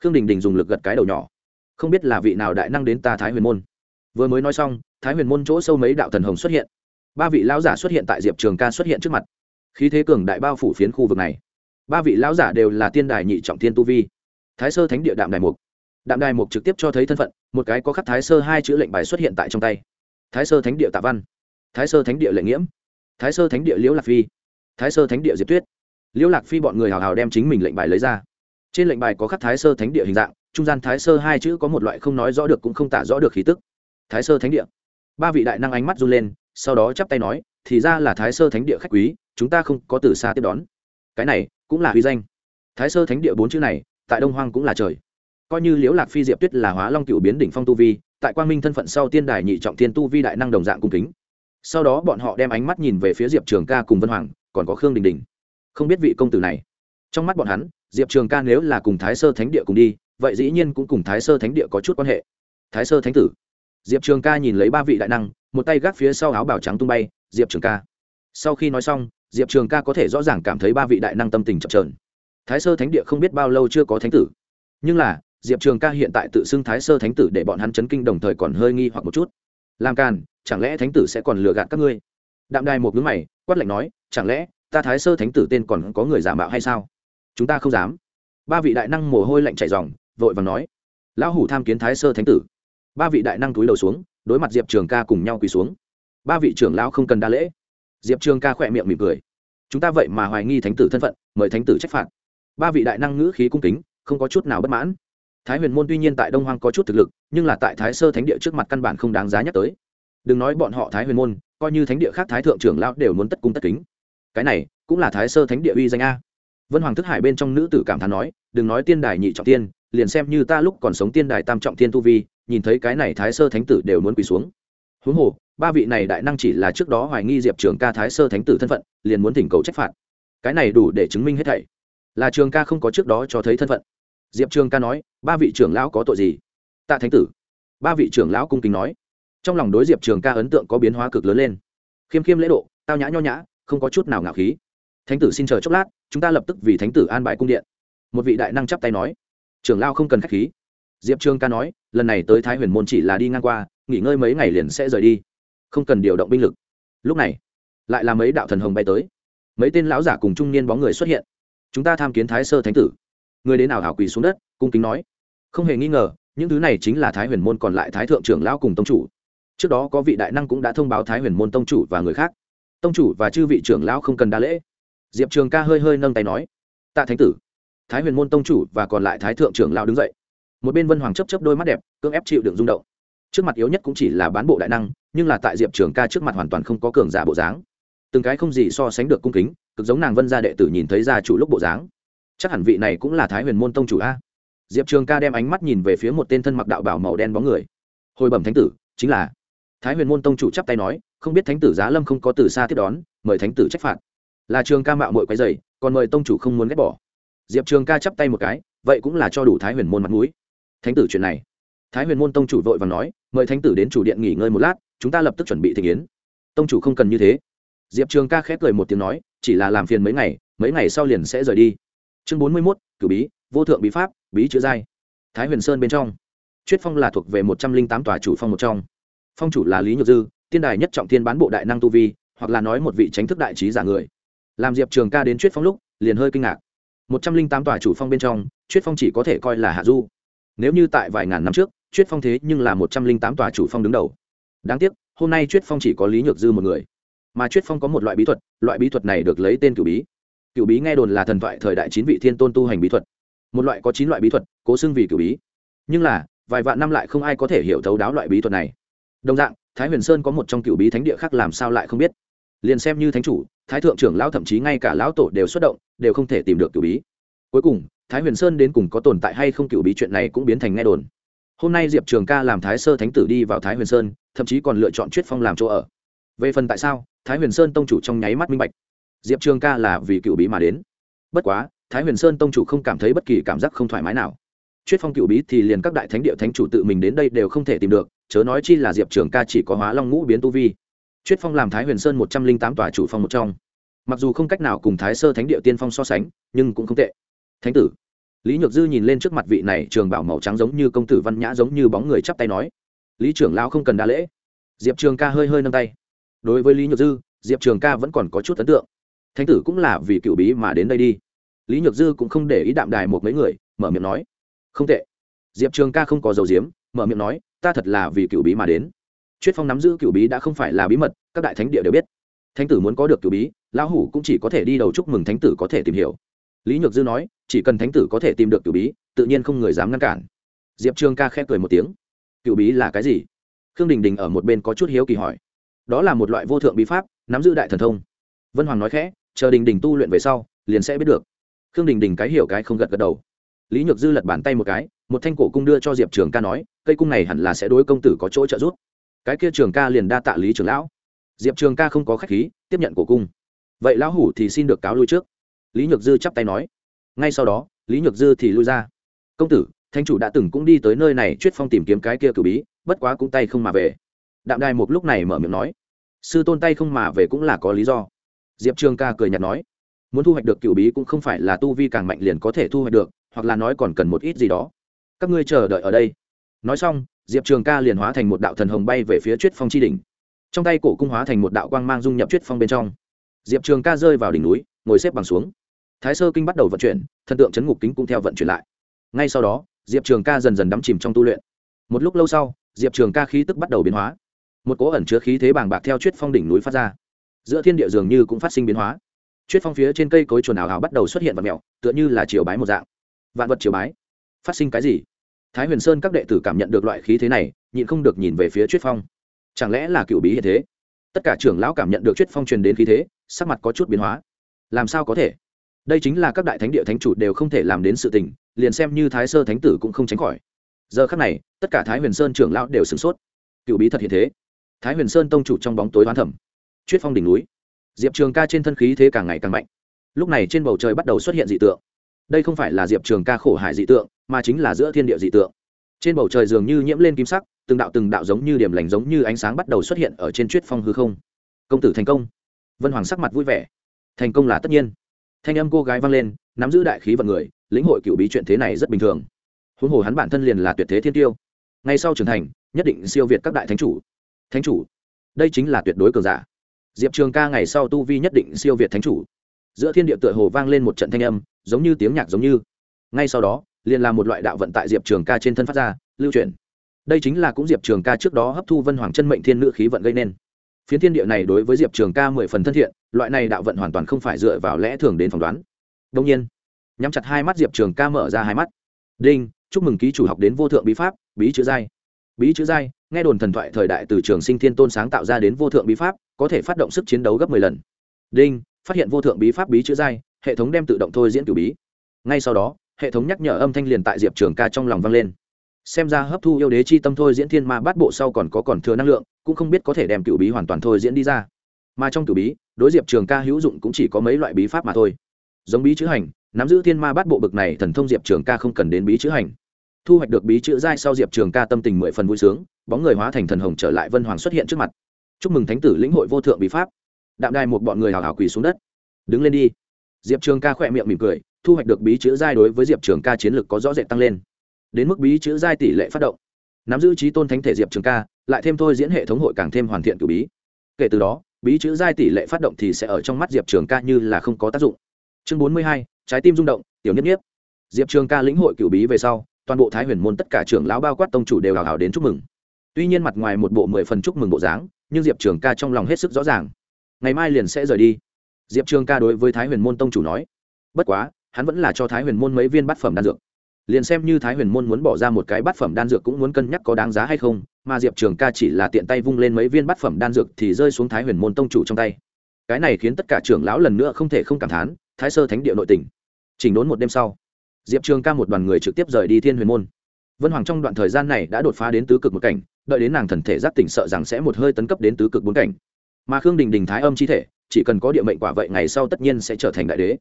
khương đình đình dùng lực gật cái đầu nhỏ. Không biết là vị nào đại năng đến ta thái huyền môn. Vừa mới nói xong, thái huyền môn chỗ sâu mấy đạo thần hồng xuất hiện. Ba vị lão giả xuất hiện tại diệp trường ca xuất hiện trước mặt. Khí thế cường đại bao phủ phiến khu vực này. Ba vị lão giả đều là tiên đài nhị trọng thiên tu vi. Thái sơ thánh địa đạm đài mục. Đạm đài mục trực tiếp cho thấy thân phận, một cái có khắc thái sơ hai chữ lệnh bài xuất hiện tại trong tay. Thái sơ thánh địa tạ văn. Thái sơ thánh địa lệnh nghiễm. Thái sơ thánh địa liễu lạc phi. Thái sơ thánh địa diệp tuyết. Liễu lạc phi bọn người hào hào đem chính mình lệnh bài lấy ra trên lệnh bài có khắc thái sơ thánh địa hình dạng, trung gian thái sơ hai chữ có một loại không nói rõ được cũng không tả rõ được khí tức. Thái sơ thánh địa. Ba vị đại năng ánh mắt run lên, sau đó chắp tay nói, thì ra là thái sơ thánh địa khách quý, chúng ta không có từ xa tiếp đón. Cái này cũng là huy danh. Thái sơ thánh địa bốn chữ này, tại đông hoang cũng là trời. Coi như liễu lạc phi diệp tuyết là hóa long cựu biến đỉnh phong tu vi, tại quang minh thân phận sau tiên đài nhị trọng thiên tu vi đại năng đồng dạng cung kính. Sau đó bọn họ đem ánh mắt nhìn về phía diệp trường ca cùng vân hoàng, còn có khương đình đình. Không biết vị công tử này. Trong mắt bọn hắn diệp trường ca nếu là cùng thái sơ thánh địa cùng đi, vậy dĩ nhiên cũng cùng thái sơ thánh địa có chút quan hệ. Thái sơ thánh tử. Diệp trường ca nhìn lấy ba vị đại năng, một tay gác phía sau áo bào trắng tung bay, diệp trường ca. Sau khi nói xong, diệp trường ca có thể rõ ràng cảm thấy ba vị đại năng tâm tình chậm trờn thái sơ thánh địa không biết bao lâu chưa có thánh tử. Nhưng là, diệp trường ca hiện tại tự xưng thái sơ thánh tử để bọn hắn chấn kinh đồng thời còn hơi nghi hoặc một chút. Làm càn, chẳng lẽ thánh tử sẽ còn lừa gạt các ngươi? Đạm đài một ngứa mày, quát lạnh nói, chẳng lẽ ta thái sơ thánh tử tên còn có người giả mạo hay sao? Chúng ta không dám. Ba vị đại năng mồ hôi lạnh chảy dòng vội vàng nói. Lão hủ tham kiến thái sơ thánh tử. Ba vị đại năng túi đầu xuống, đối mặt diệp trường ca cùng nhau quỳ xuống. Ba vị trưởng lão không cần đa lễ. Diệp trường ca khỏe miệng mỉm cười. Chúng ta vậy mà hoài nghi thánh tử thân phận, mời thánh tử trách phạt. Ba vị đại năng ngữ khí cung kính, không có chút nào bất mãn. Thái huyền môn tuy nhiên tại đông hoang có chút thực lực, nhưng là tại thái sơ thánh địa trước mặt căn bản không đáng giá nhắc tới. Đừng nói bọn họ thái huyền môn, coi như thánh địa khác thái thượng trưởng lão đều muốn tất cung tất kính. Cái này, cũng là thái sơ thánh địa uy danh a vân hoàng thức hải bên trong nữ tử cảm thán nói, đừng nói tiên đài nhị trọng tiên, liền xem như ta lúc còn sống tiên đài tam trọng tiên tu vi, nhìn thấy cái này thái sơ thánh tử đều muốn quỳ xuống. Huống hồ, ba vị này đại năng chỉ là trước đó hoài nghi diệp trường ca thái sơ thánh tử thân phận, liền muốn thỉnh cầu trách phạt. Cái này đủ để chứng minh hết thảy. Là trường ca không có trước đó cho thấy thân phận. Diệp trường ca nói, ba vị trưởng lão có tội gì? Tạ thánh tử. Ba vị trưởng lão cung kính nói, trong lòng đối diệp trường ca ấn tượng có biến hóa cực lớn lên. Khiêm khiêm lễ độ, tao nhã nho nhã, không có chút nào ngạo khí thánh tử xin chờ chốc lát, chúng ta lập tức vì thánh tử an bài cung điện. Một vị đại năng chắp tay nói, trưởng lao không cần k h á c h khí. Diệp Trương ca nói, lần này tới thái huyền môn chỉ là đi ngang qua, nghỉ ngơi mấy ngày liền sẽ rời đi. Không cần điều động binh lực. Lúc này, lại là mấy đạo thần hồng bay tới. Mấy tên lão giả cùng trung niên bóng người xuất hiện. Chúng ta tham kiến thái sơ thánh tử. Người đến nào hảo quỳ xuống đất, cung kính nói. Không hề nghi ngờ, những thứ này chính là thái huyền môn còn lại thái thượng trưởng lão cùng tông chủ. Trước đó có vị đại năng cũng đã thông báo thái huyền môn tông chủ và người khác. Tông chủ và chư vị trưởng lão không cần đa lễ diệp trường ca hơi hơi nâng tay nói, tạ thánh tử, thái huyền môn tông chủ và còn lại thái thượng trưởng lão đứng dậy. Một bên vân hoàng chấp chấp đôi mắt đẹp, cưỡng ép chịu đựng rung động. Trước mặt yếu nhất cũng chỉ là bán bộ đại năng, nhưng là tại diệp trường ca trước mặt hoàn toàn không có cường giả bộ dáng. Từng cái không gì so sánh được cung kính, cực giống nàng vân gia đệ tử nhìn thấy gia chủ lúc bộ dáng. Chắc hẳn vị này cũng là thái huyền môn tông chủ a. Diệp trường ca đem ánh mắt nhìn về phía một tên thân mặc đạo bảo màu đen bóng người. Hồi bẩm thánh tử, chính là. Thái huyền môn tông chủ chắp tay nói, không biết thánh tử giá lâm không có từ xa tiếp đón, mời thánh tử trách phạt là trường ca mạo mội quấy dày còn mời tông chủ không muốn ghét bỏ. Diệp trường ca chắp tay một cái, vậy cũng là cho đủ thái huyền môn mặt mũi. Thánh tử chuyện này. Thái huyền môn tông chủ vội và nói, mời thánh tử đến chủ điện nghỉ ngơi một lát, chúng ta lập tức chuẩn bị thị kiến tông chủ không cần như thế. Diệp trường ca khép cười một tiếng nói, chỉ là làm phiền mấy ngày mấy ngày sau liền sẽ rời đi. Chương bốn mươi mốt, cử bí, vô thượng bí pháp, bí chữ giai. Thái huyền sơn bên trong. Chuyết phong là thuộc về một trăm linh tám tòa chủ phong một trong. Phong chủ là lý nhược dư, tiên đài nhất trọng thiên bán bộ đại năng tu vi, hoặc là nói một vị tránh thức đại trí giả người làm diệp trường ca đến chuyết phong lúc, liền hơi kinh ngạc. Một trăm linh tám tòa chủ phong bên trong chuyết phong chỉ có thể coi là hạ du. Nếu như tại vài ngàn năm trước chuyết phong thế nhưng là một trăm linh tám tòa chủ phong đứng đầu. Đáng tiếc, hôm nay chuyết phong chỉ có lý nhược dư một người. Mà chuyết phong có một loại bí thuật, loại bí thuật này được lấy tên cửu bí. Cửu bí nghe đồn là thần thoại thời đại chín vị thiên tôn tu hành bí thuật. Một loại có chín loại bí thuật, cố xưng vì cửu bí. Nhưng là, vài vạn năm lại không ai có thể hiểu thấu đáo loại bí thuật này. Đồng dạng, thái huyền sơn có một trong cựu bí thánh địa khác làm sao lại không biết liền xem như thánh chủ, thái thượng trưởng lão thậm chí ngay cả lão tổ đều xuất động, đều không thể tìm được cựu bí. Cuối cùng, thái huyền sơn đến cùng có tồn tại hay không cựu bí chuyện này cũng biến thành nghe đồn. Hôm nay diệp trường ca làm thái sơ thánh tử đi vào thái huyền sơn, thậm chí còn lựa chọn chuyết phong làm chỗ ở. Về phần tại sao, thái huyền sơn tông chủ trong nháy mắt minh bạch. Diệp trường ca là vì cựu bí mà đến. Bất quá, thái huyền sơn tông chủ không cảm thấy bất kỳ cảm giác không thoải mái nào. Chuyết phong cựu bí thì liền các đại thánh địa thánh chủ tự mình đến đây đều không thể tìm được, chớ nói chi là diệp trường ca chỉ có hóa long ngũ biến tu vi chuyết phong làm thái huyền sơn một trăm linh tám tòa chủ phong một trong. Mặc dù không cách nào cùng thái sơ thánh địa tiên phong so sánh, nhưng cũng không tệ. Thánh tử. Lý nhược dư nhìn lên trước mặt vị này trường bảo màu trắng giống như công tử văn nhã giống như bóng người chắp tay nói, lý trưởng lão không cần đa lễ. Diệp trường ca hơi hơi nâng tay. Đối với lý nhược dư, diệp trường ca vẫn còn có chút ấn tượng. Thánh tử cũng là vì cựu bí mà đến đây đi. Lý nhược dư cũng không để ý đạm đài một mấy người, mở miệng nói, không tệ. Diệp trường ca không có dầu diếm, mở miệng nói, ta thật là vì cựu bí mà đến chuyết phong nắm giữ cựu bí đã không phải là bí mật, các đại thánh địa đều biết. Thánh tử muốn có được cựu bí, lão hủ cũng chỉ có thể đi đầu chúc mừng thánh tử có thể tìm hiểu. Lý nhược dư nói, chỉ cần thánh tử có thể tìm được cựu bí, tự nhiên không người dám ngăn cản. Diệp trường ca khẽ cười một tiếng. Cựu bí là cái gì? Khương đình đình ở một bên có chút hiếu kỳ hỏi. Đó là một loại vô thượng bí pháp, nắm giữ đại thần thông. Vân hoàng nói khẽ, chờ đình đình tu luyện về sau, liền sẽ biết được. Khương đình đình cái hiểu cái không gật gật đầu. Lý nhược dư lật bàn tay một cái, một thanh cổ cung đưa cho diệp trường ca nói, cây cung này hẳn là sẽ đối công tử có chỗ trợ giúp cái kia trường ca liền đa tạ lý trưởng lão. Diệp trường ca không có khách khí, tiếp nhận cổ cung. Vậy lão hủ thì xin được cáo lui trước. Lý nhược dư chắp tay nói. Ngay sau đó, lý nhược dư thì lui ra. Công tử thanh chủ đã từng cũng đi tới nơi này chuyết phong tìm kiếm cái kia cử bí, bất quá cũng tay không mà về. Đạm đài một lúc này mở miệng nói. Sư tôn tay không mà về cũng là có lý do. Diệp trường ca cười nhạt nói. Muốn thu hoạch được cựu bí cũng không phải là tu vi càng mạnh liền có thể thu hoạch được, hoặc là nói còn cần một ít gì đó. Các ngươi chờ đợi ở đây. Nói xong diệp trường ca liền hóa thành một đạo thần hồng bay về phía tuyết phong chi đỉnh. Trong tay cổ cung hóa thành một đạo quang mang dung nhập tuyết phong bên trong. Diệp trường ca rơi vào đỉnh núi, ngồi xếp bằng xuống. Thái sơ kinh bắt đầu vận chuyển, thần tượng chấn ngục kính cũng theo vận chuyển lại. Ngay sau đó, diệp trường ca dần dần đắm chìm trong tu luyện. Một lúc lâu sau, diệp trường ca khí tức bắt đầu biến hóa. Một cỗ ẩn chứa khí thế bàng bạc theo chuyết phong đỉnh núi phát ra. Giữa thiên địa dường như cũng phát sinh biến hóa. Chuyết phong phía trên cây cối chuồn ảo hào bắt đầu xuất hiện vật mèo, tựa như là chiều bái một dạng. Vạn vật chiều bái. Phát sinh cái gì? Thái huyền sơn các đệ tử cảm nhận được loại khí thế này, nhịn không được nhìn về phía chuyết phong. Chẳng lẽ là cựu bí hiện thế? Tất cả trưởng lão cảm nhận được chuyết phong truyền đến khí thế, sắc mặt có chút biến hóa. Làm sao có thể? Đây chính là các đại thánh địa thánh chủ đều không thể làm đến sự tình, liền xem như thái sơ thánh tử cũng không tránh khỏi. Giờ khắc này, tất cả thái huyền sơn trưởng lão đều sửng sốt. Cựu bí thật hiện thế. Thái huyền sơn tông chủ trong bóng tối hoán thẩm. Chuyết phong đỉnh núi. Diệp trường ca trên thân khí thế càng ngày càng mạnh. Lúc này trên bầu trời bắt đầu xuất hiện dị tượng. Đây không phải là diệp trường ca khổ hải dị tượng mà chính là giữa thiên địa dị tượng. Trên bầu trời dường như nhiễm lên kim sắc, từng đạo từng đạo giống như điểm lành giống như ánh sáng bắt đầu xuất hiện ở trên chuyết phong hư không. Công tử thành công. Vân hoàng sắc mặt vui vẻ. Thành công là tất nhiên. Thanh âm cô gái vang lên, nắm giữ đại khí vận người, lĩnh hội cựu bí chuyện thế này rất bình thường. Huống hồ hắn bản thân liền là tuyệt thế thiên tiêu. Ngay sau trưởng thành, nhất định siêu việt các đại thánh chủ. Thánh chủ? Đây chính là tuyệt đối cường giả. Diệp trường ca ngày sau tu vi nhất định siêu việt thánh chủ. Giữa thiên địa tựa hồ vang lên một trận thanh âm, giống như tiếng nhạc giống như. Ngay sau đó liền là một loại đạo vận tại diệp trường ca trên thân phát ra, lưu truyền đây chính là cũng diệp trường ca trước đó hấp thu vân hoàng chân mệnh thiên nữ khí vận gây nên. Phiến thiên địa này đối với diệp trường ca mười phần thân thiện, loại này đạo vận hoàn toàn không phải dựa vào lẽ thường đến phỏng đoán. Đông nhiên, nhắm chặt hai mắt diệp trường ca mở ra hai mắt. Đinh, chúc mừng ký chủ học đến vô thượng bí pháp, bí chữ giai. Bí chữ giai, nghe đồn thần thoại thời đại từ trường sinh thiên tôn sáng tạo ra đến vô thượng bí pháp, có thể phát động sức chiến đấu gấp mười lần. Đinh, phát hiện vô thượng bí pháp bí chữ giai, hệ thống đem tự động thôi diễn cử bí. Ngay sau đó hệ thống nhắc nhở âm thanh liền tại diệp trường ca trong lòng vang lên. Xem ra hấp thu yêu đế chi tâm thôi diễn thiên ma bát bộ sau còn có còn thừa năng lượng, cũng không biết có thể đem cựu bí hoàn toàn thôi diễn đi ra. Mà trong cựu bí, đối diệp trường ca hữu dụng cũng chỉ có mấy loại bí pháp mà thôi. Giống bí chữ hành, nắm giữ thiên ma bát bộ bực này thần thông diệp trường ca không cần đến bí chữ hành. Thu hoạch được bí chữ giai sau diệp trường ca tâm tình mười phần vui sướng, bóng người hóa thành thần hồng trở lại vân hoàng xuất hiện trước mặt. Chúc mừng thánh tử lĩnh hội vô thượng bí pháp. Đạm đài một bọn người hào hào quỳ xuống đất. Đứng lên đi. Diệp trường ca khỏe miệng mỉm cười thu hoạch được bí chữ giai đối với diệp trường ca chiến lược có rõ rệt tăng lên. Đến mức bí chữ giai tỷ lệ phát động. Nắm giữ trí tôn thánh thể diệp trường ca, lại thêm thôi diễn hệ thống hội càng thêm hoàn thiện cử bí. Kể từ đó, bí chữ giai tỷ lệ phát động thì sẽ ở trong mắt diệp trường ca như là không có tác dụng. Chương bốn mươi hai, trái tim rung động, tiểu nhất nhiếp. Diệp trường ca lĩnh hội cử bí về sau, toàn bộ thái huyền môn tất cả trưởng lão bao quát tông chủ đều hào hào đến chúc mừng. Tuy nhiên mặt ngoài một bộ mười phần chúc mừng bộ dáng, nhưng diệp trường ca trong lòng hết sức rõ ràng. Ngày mai liền sẽ rời đi. Diệp trường ca đối với thái huyền môn tông chủ nói, bất quá hắn vẫn là cho thái huyền môn mấy viên bát phẩm đan dược. Liền xem như thái huyền môn muốn bỏ ra một cái bát phẩm đan dược cũng muốn cân nhắc có đáng giá hay không, mà diệp trường ca chỉ là tiện tay vung lên mấy viên bát phẩm đan dược thì rơi xuống thái huyền môn tông chủ trong tay. Cái này khiến tất cả trưởng lão lần nữa không thể không cảm thán, thái sơ thánh địa nội tỉnh chỉnh đốn một đêm sau, diệp trường ca một đoàn người trực tiếp rời đi thiên huyền môn. Vân hoàng trong đoạn thời gian này đã đột phá đến tứ cực một cảnh, đợi đến nàng thần thể giác tỉnh sợ rằng sẽ một hơi tấn cấp đến tứ cực bốn cảnh. Mà khương đình đình thái âm chi thể, chỉ cần có địa mệnh quả vậy ngày sau tất nhiên sẽ trở thành đại đế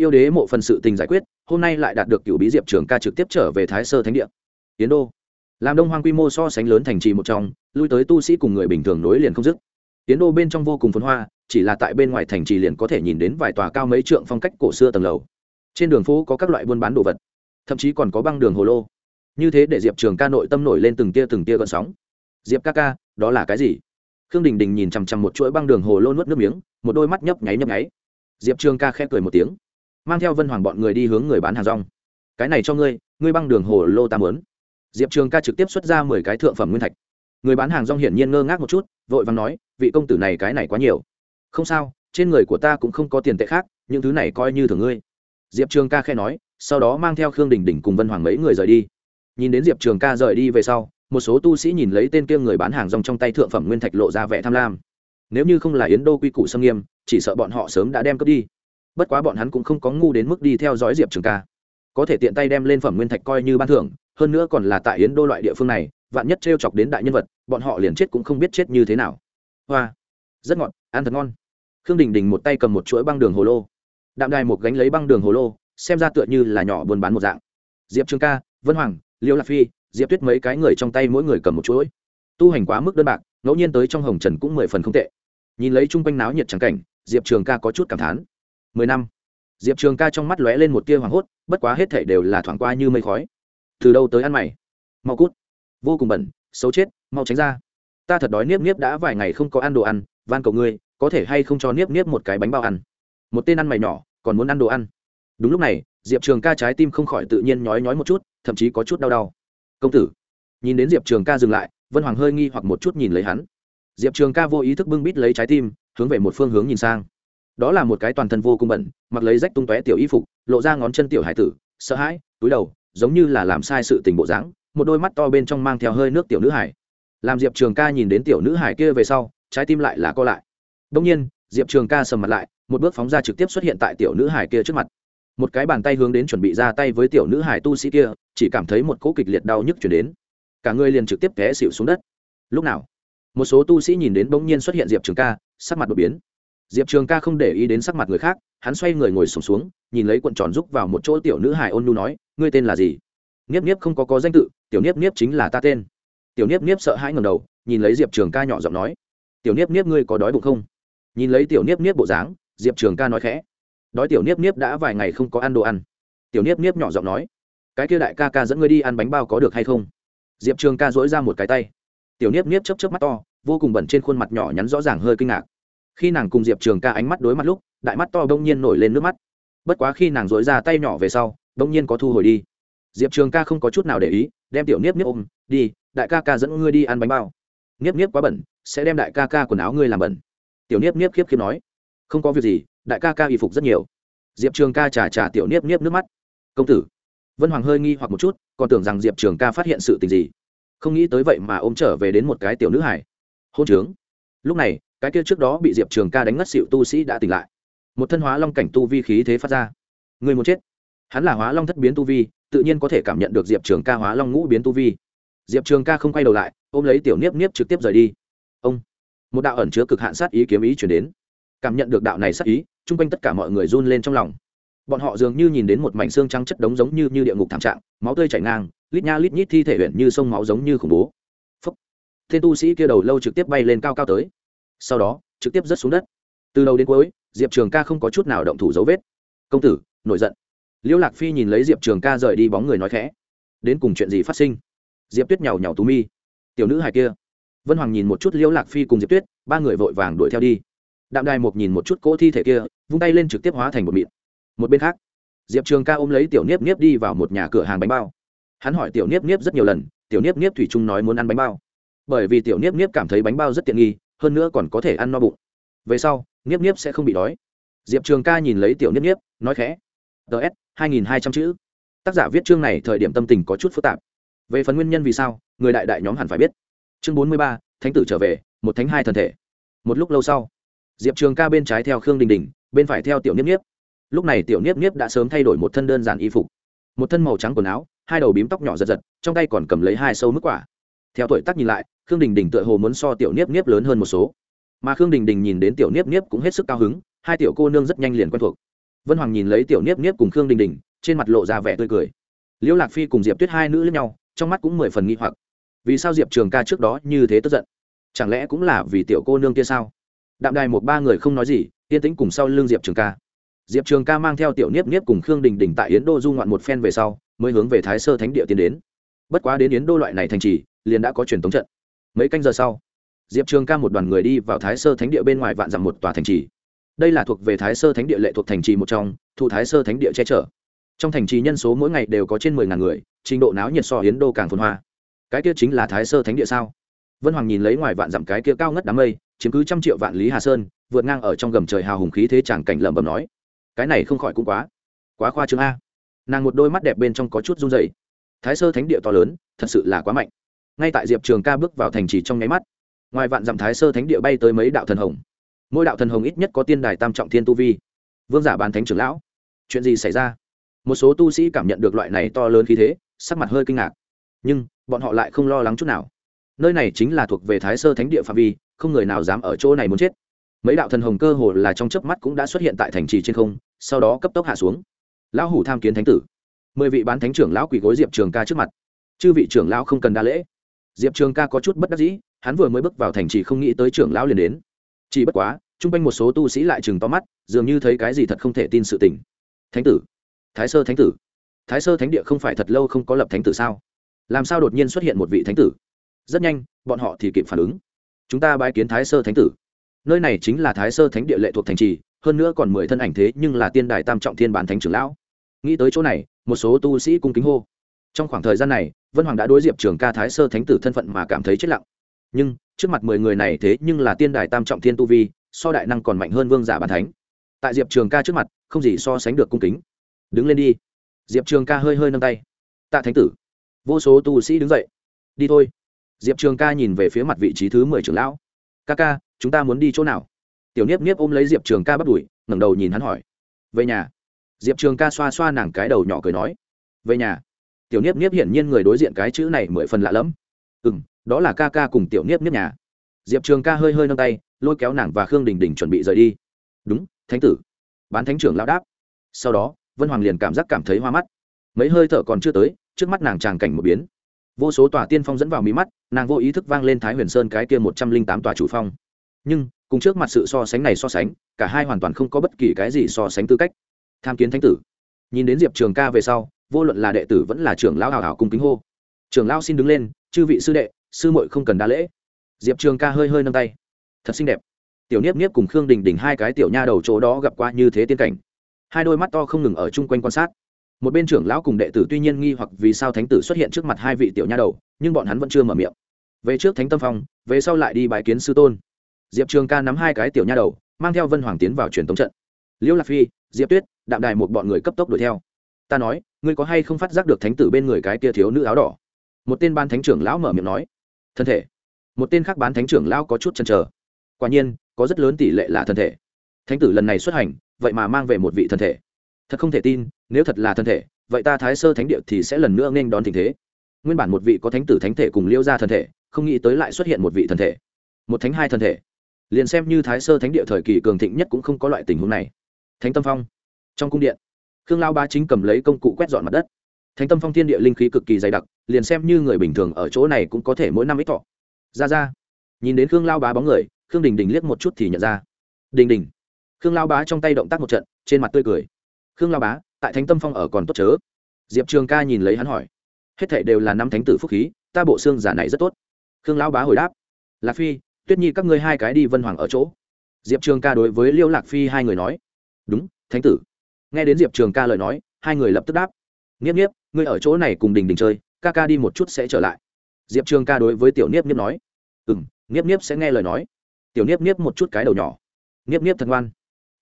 yêu đế mộ phần sự tình giải quyết, hôm nay lại đạt được cựu bí diệp trường ca trực tiếp trở về thái sơ thánh địa. Tiến đô. Làm đông hoang quy mô so sánh lớn thành trì một trong, lui tới tu sĩ cùng người bình thường nối liền không dứt. Tiến đô bên trong vô cùng phấn hoa, chỉ là tại bên ngoài thành trì liền có thể nhìn đến vài tòa cao mấy trượng phong cách cổ xưa tầng lầu. Trên đường phố có các loại buôn bán đồ vật, thậm chí còn có băng đường hồ lô. Như thế để diệp trường ca nội tâm nổi lên từng tia từng tia gợn sóng. Diệp ca ca, đó là cái gì? Khương đình đình nhìn chằm chằm một chuỗi băng đường hồ lô nuốt nước miếng, một đôi mắt nhấp nháy nhấp nháy. Diệp trường ca khẽ cười một tiếng mang theo vân hoàng bọn người đi hướng người bán hàng rong. Cái này cho ngươi ngươi băng đường hồ lô ta mớn diệp trường ca trực tiếp xuất ra mười cái thượng phẩm nguyên thạch. Người bán hàng rong hiển nhiên ngơ ngác một chút, vội vàng nói, vị công tử này cái này quá nhiều. Không sao, trên người của ta cũng không có tiền tệ khác, những thứ này coi như thường ngươi. Diệp trường ca khe nói, sau đó mang theo khương đình đình cùng vân hoàng mấy người rời đi. Nhìn đến diệp trường ca rời đi về sau, một số tu sĩ nhìn lấy tên kia người bán hàng rong trong tay thượng phẩm nguyên thạch lộ ra vẻ tham lam. Nếu như không là yến đô quy củ xâm nghiêm, chỉ sợ bọn họ sớm đã đem cướp đi bất quá bọn hắn cũng không có ngu đến mức đi theo dõi diệp trường ca. Có thể tiện tay đem lên phẩm nguyên thạch coi như ban thưởng, hơn nữa còn là tại yến đô loại địa phương này, vạn nhất t r e o chọc đến đại nhân vật, bọn họ liền chết cũng không biết chết như thế nào. Hoa. Rất ngọt, ăn thật ngon. Khương đình đình một tay cầm một chuỗi băng đường hồ lô. Đạm đài một gánh lấy băng đường hồ lô, xem ra tựa như là nhỏ buôn bán một dạng. Diệp trường ca, vân hoàng, liêu lạc phi, diệp tuyết mấy cái người trong tay mỗi người cầm một chuỗi. Tu hành quá mức đơn bạc, ngẫu nhiên tới trong hồng trần cũng mười phần không tệ. Nhìn lấy chung quanh náo nhiệt trắng cảnh, diệp trường ca có chút cảm thán mười năm. Diệp trường ca trong mắt lóe lên một tia hoảng hốt, bất quá hết thể đều là thoảng qua như mây khói. Từ đâu tới ăn mày? Mau cút. Vô cùng bẩn, xấu chết, mau tránh ra. Ta thật đói niếp niếp đã vài ngày không có ăn đồ ăn, van cầu ngươi, có thể hay không cho niếp niếp một cái bánh bao ăn? Một tên ăn mày nhỏ, còn muốn ăn đồ ăn? Đúng lúc này, diệp trường ca trái tim không khỏi tự nhiên nhói nhói một chút, thậm chí có chút đau đau. Công tử, nhìn đến diệp trường ca dừng lại, vân hoàng hơi nghi hoặc một chút nhìn lấy hắn. Diệp trường ca vô ý thức bưng bít lấy trái tim, hướng về một phương hướng nhìn sang đó là một cái toàn thân vô cùng bẩn, mặc lấy rách tung tóe tiểu y phục, lộ ra ngón chân tiểu hải tử, sợ hãi, túi đầu, giống như là làm sai sự tình bộ dáng, một đôi mắt to bên trong mang theo hơi nước tiểu nữ hải. Làm diệp trường ca nhìn đến tiểu nữ hải kia về sau, trái tim lại là co lại. Đông nhiên, diệp trường ca sầm mặt lại, một bước phóng ra trực tiếp xuất hiện tại tiểu nữ hải kia trước mặt. Một cái bàn tay hướng đến chuẩn bị ra tay với tiểu nữ hải tu sĩ kia, chỉ cảm thấy một cỗ kịch liệt đau nhức chuyển đến. Cả người liền trực tiếp té xịu xuống đất. Lúc nào, một số tu sĩ nhìn đến bỗng nhiên xuất hiện diệp trường ca, sắc mặt đột biến diệp trường ca không để ý đến sắc mặt người khác hắn xoay người ngồi sùng xuống, xuống nhìn lấy cuộn tròn rúc vào một chỗ tiểu nữ hải ôn nu nói ngươi tên là gì? Niếp niếp không có có danh tự tiểu niếp niếp chính là ta tên. Tiểu niếp niếp sợ hãi ngầm đầu nhìn lấy diệp trường ca nhỏ giọng nói tiểu niếp niếp ngươi có đói bụng không? Nhìn lấy tiểu niếp niếp bộ dáng diệp trường ca nói khẽ đói tiểu niếp niếp đã vài ngày không có ăn đồ ăn. Tiểu niếp niếp nhỏ giọng nói cái kia đại ca ca dẫn ngươi đi ăn bánh bao có được hay không? Diệp trường ca dỗi ra một cái tay. Tiểu niếp niếp chấp chấp mắt to vô cùng bẩn trên khuôn mặt nhỏ nhắn rõ ràng hơi kinh ngạc khi nàng cùng diệp trường ca ánh mắt đối mặt lúc, đại mắt to đông nhiên nổi lên nước mắt. Bất quá khi nàng dối ra tay nhỏ về sau đông nhiên có thu hồi đi. Diệp trường ca không có chút nào để ý, đem tiểu niếp niếp ôm, đi, đại ca ca dẫn ngươi đi ăn bánh bao. Niếp niếp quá bẩn, sẽ đem đại ca ca quần áo ngươi làm bẩn. Tiểu niếp niếp khiếp khiếp nói, không có việc gì, đại ca ca y phục rất nhiều. Diệp trường ca trả trả tiểu niếp niếp nước mắt, công tử. Vân hoàng hơi nghi hoặc một chút, còn tưởng rằng diệp trường ca phát hiện sự tình gì. Không nghĩ tới vậy mà ôm trở về đến một cái tiểu nữ hải hôn trướng. Lúc này cái kia trước đó bị diệp trường ca đánh ngất xịu tu sĩ đã tỉnh lại. Một thân hóa long cảnh tu vi khí thế phát ra. Người muốn chết. Hắn là hóa long thất biến tu vi, tự nhiên có thể cảm nhận được diệp trường ca hóa long ngũ biến tu vi. Diệp trường ca không quay đầu lại, ôm lấy tiểu niếp niếp trực tiếp rời đi. Ông. Một đạo ẩn chứa cực hạn sát ý kiếm ý chuyển đến. Cảm nhận được đạo này sát ý, chung quanh tất cả mọi người run lên trong lòng. Bọn họ dường như nhìn đến một mảnh xương trắng chất đống giống như như địa ngục thảm trạng, máu tươi chảy ngang, lít nha lít nhít thi thể huyện như sông máu giống như khủng bố. Phấp tên tu sĩ kia đầu lâu trực tiếp bay lên cao cao tới sau đó, trực tiếp rớt xuống đất. Từ đầu đến cuối, diệp trường ca không có chút nào động thủ dấu vết. Công tử, nổi giận. Liễu lạc phi nhìn lấy diệp trường ca rời đi bóng người nói khẽ. Đến cùng chuyện gì phát sinh? Diệp tuyết nhào nhào tú mi. Tiểu nữ hài kia. Vân hoàng nhìn một chút liễu lạc phi cùng diệp tuyết, ba người vội vàng đuổi theo đi. Đạm đài một nhìn một chút cỗ thi thể kia, vung tay lên trực tiếp hóa thành một mịn. Một bên khác, diệp trường ca ôm lấy tiểu niếp niếp đi vào một nhà cửa hàng bánh bao. Hắn hỏi tiểu niếp niếp rất nhiều lần, tiểu niếp niếp thủy trung nói muốn ăn bánh bao. Bởi vì tiểu niếp niếp cảm thấy bánh bao rất tiện nghi hơn nữa còn có thể ăn no bụng. Về sau nghiếp nghiếp sẽ không bị đói. Diệp trường ca nhìn lấy tiểu nghiếp nghiếp nói khẽ ts hai nghìn hai trăm chữ. Tác giả viết chương này thời điểm tâm tình có chút phức tạp. Về phần nguyên nhân vì sao, người đại đại nhóm hẳn phải biết. Chương bốn mươi ba, thánh tử trở về, một thánh hai thân thể. Một lúc lâu sau, diệp trường ca bên trái theo khương đình đình, bên phải theo tiểu niếp niếp. Lúc này tiểu niếp niếp đã sớm thay đổi một thân đơn giản y phục. Một thân màu trắng quần áo, hai đầu bím tóc nhỏ giật giật, trong tay còn cầm lấy hai sâu mức quả theo tuổi tác nhìn lại, khương đình đình tựa hồ muốn so tiểu niếp niếp lớn hơn một số. Mà khương đình đình nhìn đến tiểu niếp niếp cũng hết sức cao hứng, hai tiểu cô nương rất nhanh liền quen thuộc. Vân hoàng nhìn lấy tiểu niếp niếp cùng khương đình đình, trên mặt lộ ra vẻ tươi cười. Liễu lạc phi cùng diệp tuyết hai nữ lẫn nhau, trong mắt cũng mười phần nghi hoặc. Vì sao diệp trường ca trước đó như thế tức giận? Chẳng lẽ cũng là vì tiểu cô nương kia sao? Đạm đài một ba người không nói gì, yên tĩnh cùng sau l ư n g diệp trường ca. Diệp trường ca mang theo tiểu niếp niếp cùng khương đình đình tại yến đô du ngoạn một phen về sau, mới hướng về thái sơ thánh địa tiến đến. Bất quá đến yến đô loại này thành trì liền đã có truyền tống trận. Mấy canh giờ sau, diệp trường ca một đoàn người đi vào thái sơ thánh địa bên ngoài vạn dặm một tòa thành trì. Đây là thuộc về thái sơ thánh địa lệ thuộc thành trì một trong thụ thái sơ thánh địa che chở. Trong thành trì nhân số mỗi ngày đều có trên mười ngàn người, trình độ náo nhiệt so hiến đô càng phồn hoa. Cái kia chính là thái sơ thánh địa sao? Vân hoàng nhìn lấy ngoài vạn dặm cái kia cao ngất đám mây, chiếm cứ trăm triệu vạn lý hà sơn, vượt ngang ở trong gầm trời hào hùng khí thế chẳng cảnh lẩm bẩm nói, cái này không khỏi cũng quá quá khoa trương a. Nàng một đôi mắt đẹp bên trong có chút run dày thái sơ thánh địa to lớn, thật sự là quá mạnh ngay tại diệp trường ca bước vào thành trì trong nháy mắt ngoài vạn dặm thái sơ thánh địa bay tới mấy đạo thần hồng mỗi đạo thần hồng ít nhất có tiên đài tam trọng thiên tu vi vương giả bán thánh trưởng lão chuyện gì xảy ra một số tu sĩ cảm nhận được loại này to lớn khí thế sắc mặt hơi kinh ngạc nhưng bọn họ lại không lo lắng chút nào nơi này chính là thuộc về thái sơ thánh địa phạm vi không người nào dám ở chỗ này muốn chết mấy đạo thần hồng cơ hồ là trong chớp mắt cũng đã xuất hiện tại thành trì trên không sau đó cấp tốc hạ xuống lão hủ tham kiến thánh tử mười vị bán thánh trưởng lão quỳ gối diệp trường ca trước mặt chư vị trưởng lão không cần đa lễ diệp trường ca có chút bất đắc dĩ, hắn vừa mới bước vào thành trì không nghĩ tới trưởng lão liền đến. Chỉ bất quá, chung quanh một số tu sĩ lại chừng to mắt, dường như thấy cái gì thật không thể tin sự tình. Thánh tử. Thái sơ thánh tử. Thái sơ thánh địa không phải thật lâu không có lập thánh tử sao? Làm sao đột nhiên xuất hiện một vị thánh tử? Rất nhanh, bọn họ thì kịp phản ứng. Chúng ta bái kiến thái sơ thánh tử. Nơi này chính là thái sơ thánh địa lệ thuộc thành trì, hơn nữa còn mười thân ảnh thế nhưng là tiên đài tam trọng thiên bản thánh trưởng lão. Nghĩ tới chỗ này, một số tu sĩ cung kính hô. Trong khoảng thời gian này vân hoàng đã đối diệp trường ca thái sơ thánh tử thân phận mà cảm thấy chết lặng. Nhưng, trước mặt mười người này thế nhưng là tiên đài tam trọng thiên tu vi, so đại năng còn mạnh hơn vương giả Bàn thánh. Tại diệp trường ca trước mặt, không gì so sánh được cung kính. Đứng lên đi. Diệp trường ca hơi hơi nâng tay. Tạ thánh tử. Vô số tu sĩ đứng dậy. Đi thôi. Diệp trường ca nhìn về phía mặt vị trí thứ mười trưởng lão. Ca ca, chúng ta muốn đi chỗ nào? Tiểu niếp niếp ôm lấy diệp trường ca bắt đùi ngẩng đầu nhìn hắn hỏi. Về nhà. Diệp trường ca xoa xoa nàng cái đầu nhỏ cười nói. Về nhà tiểu niếp niếp hiển nhiên người đối diện cái chữ này mười phần lạ lẫm. Ừ m đó là ca ca cùng tiểu niếp niếp nhà. Diệp trường ca hơi hơi nâng tay, lôi kéo nàng và khương đình đình chuẩn bị rời đi. Đúng, thánh tử. Bán thánh trưởng lão đáp. Sau đó, vân hoàng liền cảm giác cảm thấy hoa mắt. Mấy hơi thở còn chưa tới, trước mắt nàng tràng cảnh một biến. Vô số tòa tiên phong dẫn vào mí mắt, nàng vô ý thức vang lên thái huyền sơn cái kia một trăm linh tám tòa chủ phong. Nhưng, cùng trước mặt sự so sánh này so sánh, cả hai hoàn toàn không có bất kỳ cái gì so sánh tư cách. Tham kiến thánh tử. Nhìn đến diệp trường ca về sau vô luận là đệ tử vẫn là trưởng lão hào hào cung kính hô. Trưởng lão xin đứng lên, chư vị sư đệ, sư muội không cần đa lễ. Diệp trường ca hơi hơi nâng tay. Thật xinh đẹp. Tiểu niếp niếp cùng khương đình đình hai cái tiểu nha đầu chỗ đó gặp qua như thế tiên cảnh. Hai đôi mắt to không ngừng ở chung quanh quan sát. Một bên trưởng lão cùng đệ tử tuy nhiên nghi hoặc vì sao thánh tử xuất hiện trước mặt hai vị tiểu nha đầu, nhưng bọn hắn vẫn chưa mở miệng. Về trước thánh tâm phong, về sau lại đi bái kiến sư tôn. Diệp trường ca nắm hai cái tiểu nha đầu, mang theo vân hoàng tiến vào truyền thống trận. Liễu lạc phi, diệp tuyết, đạm đài một bọn người cấp tốc đuổi theo. Ta nói ngươi có hay không phát giác được thánh tử bên người cái kia thiếu nữ áo đỏ? Một tên ban thánh trưởng lão mở miệng nói. Thân thể. Một tên khác bán thánh trưởng lão có chút chần chờ. Quả nhiên, có rất lớn tỷ lệ là thân thể. Thánh tử lần này xuất hành, vậy mà mang về một vị thân thể. Thật không thể tin, nếu thật là thân thể, vậy ta thái sơ thánh địa thì sẽ lần nữa nên đón tình thế. Nguyên bản một vị có thánh tử thánh thể cùng liêu ra thân thể, không nghĩ tới lại xuất hiện một vị thân thể. Một thánh hai thân thể. Liền xem như thái sơ thánh địa thời kỳ cường thịnh nhất cũng không có loại tình huống này. Thánh tâm phong. Trong cung điện khương lao ba chính cầm lấy công cụ quét dọn mặt đất. Thánh tâm phong thiên địa linh khí cực kỳ dày đặc, liền xem như người bình thường ở chỗ này cũng có thể mỗi năm ít thọ. Ra ra. Nhìn đến khương lao bá bóng người, khương đình đình liếc một chút thì nhận ra. Đình đình. Khương lao bá trong tay động tác một trận, trên mặt tươi cười. Khương lao bá, tại thánh tâm phong ở còn tốt chớ? Diệp trường ca nhìn lấy hắn hỏi. Hết thệ đều là năm thánh tử phúc khí, ta bộ xương giả này rất tốt. Khương lao bá hồi đáp. Lạc phi, tuyết nhi các ngươi hai cái đi vân hoàng ở chỗ. Diệp trường ca đối với liêu lạc phi hai người nói. Đúng, thánh tử nghe đến diệp trường ca lời nói, hai người lập tức đáp. Nghiếp nghiếp, ngươi ở chỗ này cùng đình đình chơi, ca ca đi một chút sẽ trở lại. Diệp trường ca đối với tiểu niếp niếp nói. Ừ m niếp niếp sẽ nghe lời nói. Tiểu niếp niếp một chút cái đầu nhỏ. Niếp niếp thật ngoan.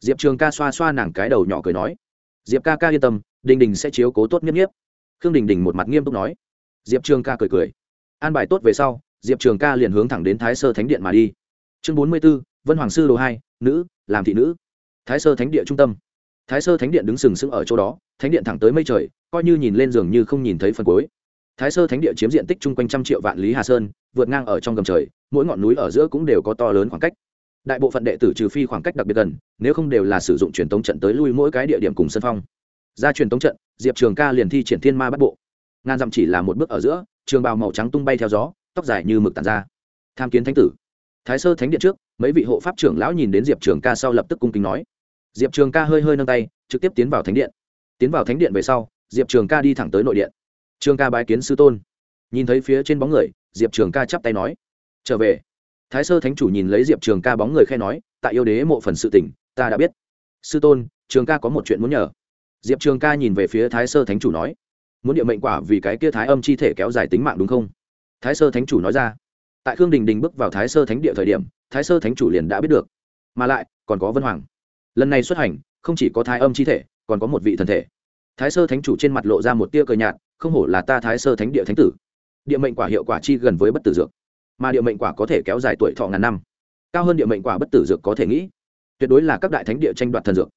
Diệp trường ca xoa xoa nàng cái đầu nhỏ cười nói. Diệp ca ca yên tâm, đình đình sẽ chiếu cố tốt niếp niếp. Khương đình đình một mặt nghiêm túc nói. Diệp trường ca cười cười. An bài tốt về sau, diệp trường ca liền hướng thẳng đến thái sơ thánh điện mà đi. Chương bốn mươi b ố vân hoàng sư đồ hai, nữ, làm thị nữ. Thái sơ thánh địa trung tâm thái sơ thánh điện đứng sừng sững ở chỗ đó, thánh điện thẳng tới mây trời, coi như nhìn lên giường như không nhìn thấy phần cuối. Thái sơ thánh địa chiếm diện tích chung quanh trăm triệu vạn lý hà sơn, vượt ngang ở trong gầm trời, mỗi ngọn núi ở giữa cũng đều có to lớn khoảng cách. Đại bộ phận đệ tử trừ phi khoảng cách đặc biệt gần, nếu không đều là sử dụng truyền tống trận tới lui mỗi cái địa điểm cùng sân phong. Ra truyền tống trận, diệp trường ca liền thi triển thiên ma bắt bộ. Ngàn dặm chỉ là một bước ở giữa, trường bào màu trắng tung bay theo gió, tóc dài như mực tàn ra. Tham kiến thánh tử. Thái sơ thánh điện trước, mấy vị hộ pháp trưởng lão nhìn đến diệp trường ca sau lập tức cung kính nói diệp trường ca hơi hơi nâng tay, trực tiếp tiến vào thánh điện. Tiến vào thánh điện về sau, diệp trường ca đi thẳng tới nội điện. Trường ca bái kiến sư tôn. Nhìn thấy phía trên bóng người, diệp trường ca chắp tay nói, trở về. Thái sơ thánh chủ nhìn lấy diệp trường ca bóng người khe nói, tại yêu đế mộ phần sự tỉnh ta đã biết. Sư tôn, trường ca có một chuyện muốn nhờ. Diệp trường ca nhìn về phía thái sơ thánh chủ nói, muốn địa mệnh quả vì cái kia thái âm chi thể kéo dài tính mạng đúng không? Thái sơ thánh chủ nói ra, tại khương đình đình bước vào thái sơ thánh địa thời điểm, thái sơ thánh chủ liền đã biết được. Mà lại, còn có vân hoàng lần này xuất hành, không chỉ có thái âm chi thể, còn có một vị thần thể. Thái sơ thánh chủ trên mặt lộ ra một tia cờ nhạt, không hổ là ta thái sơ thánh địa thánh tử. Địa mệnh quả hiệu quả chi gần với bất tử dược, mà địa mệnh quả có thể kéo dài tuổi thọ ngàn năm. Cao hơn địa mệnh quả bất tử dược có thể nghĩ. Tuyệt đối là các đại thánh địa tranh đoạt thần dược.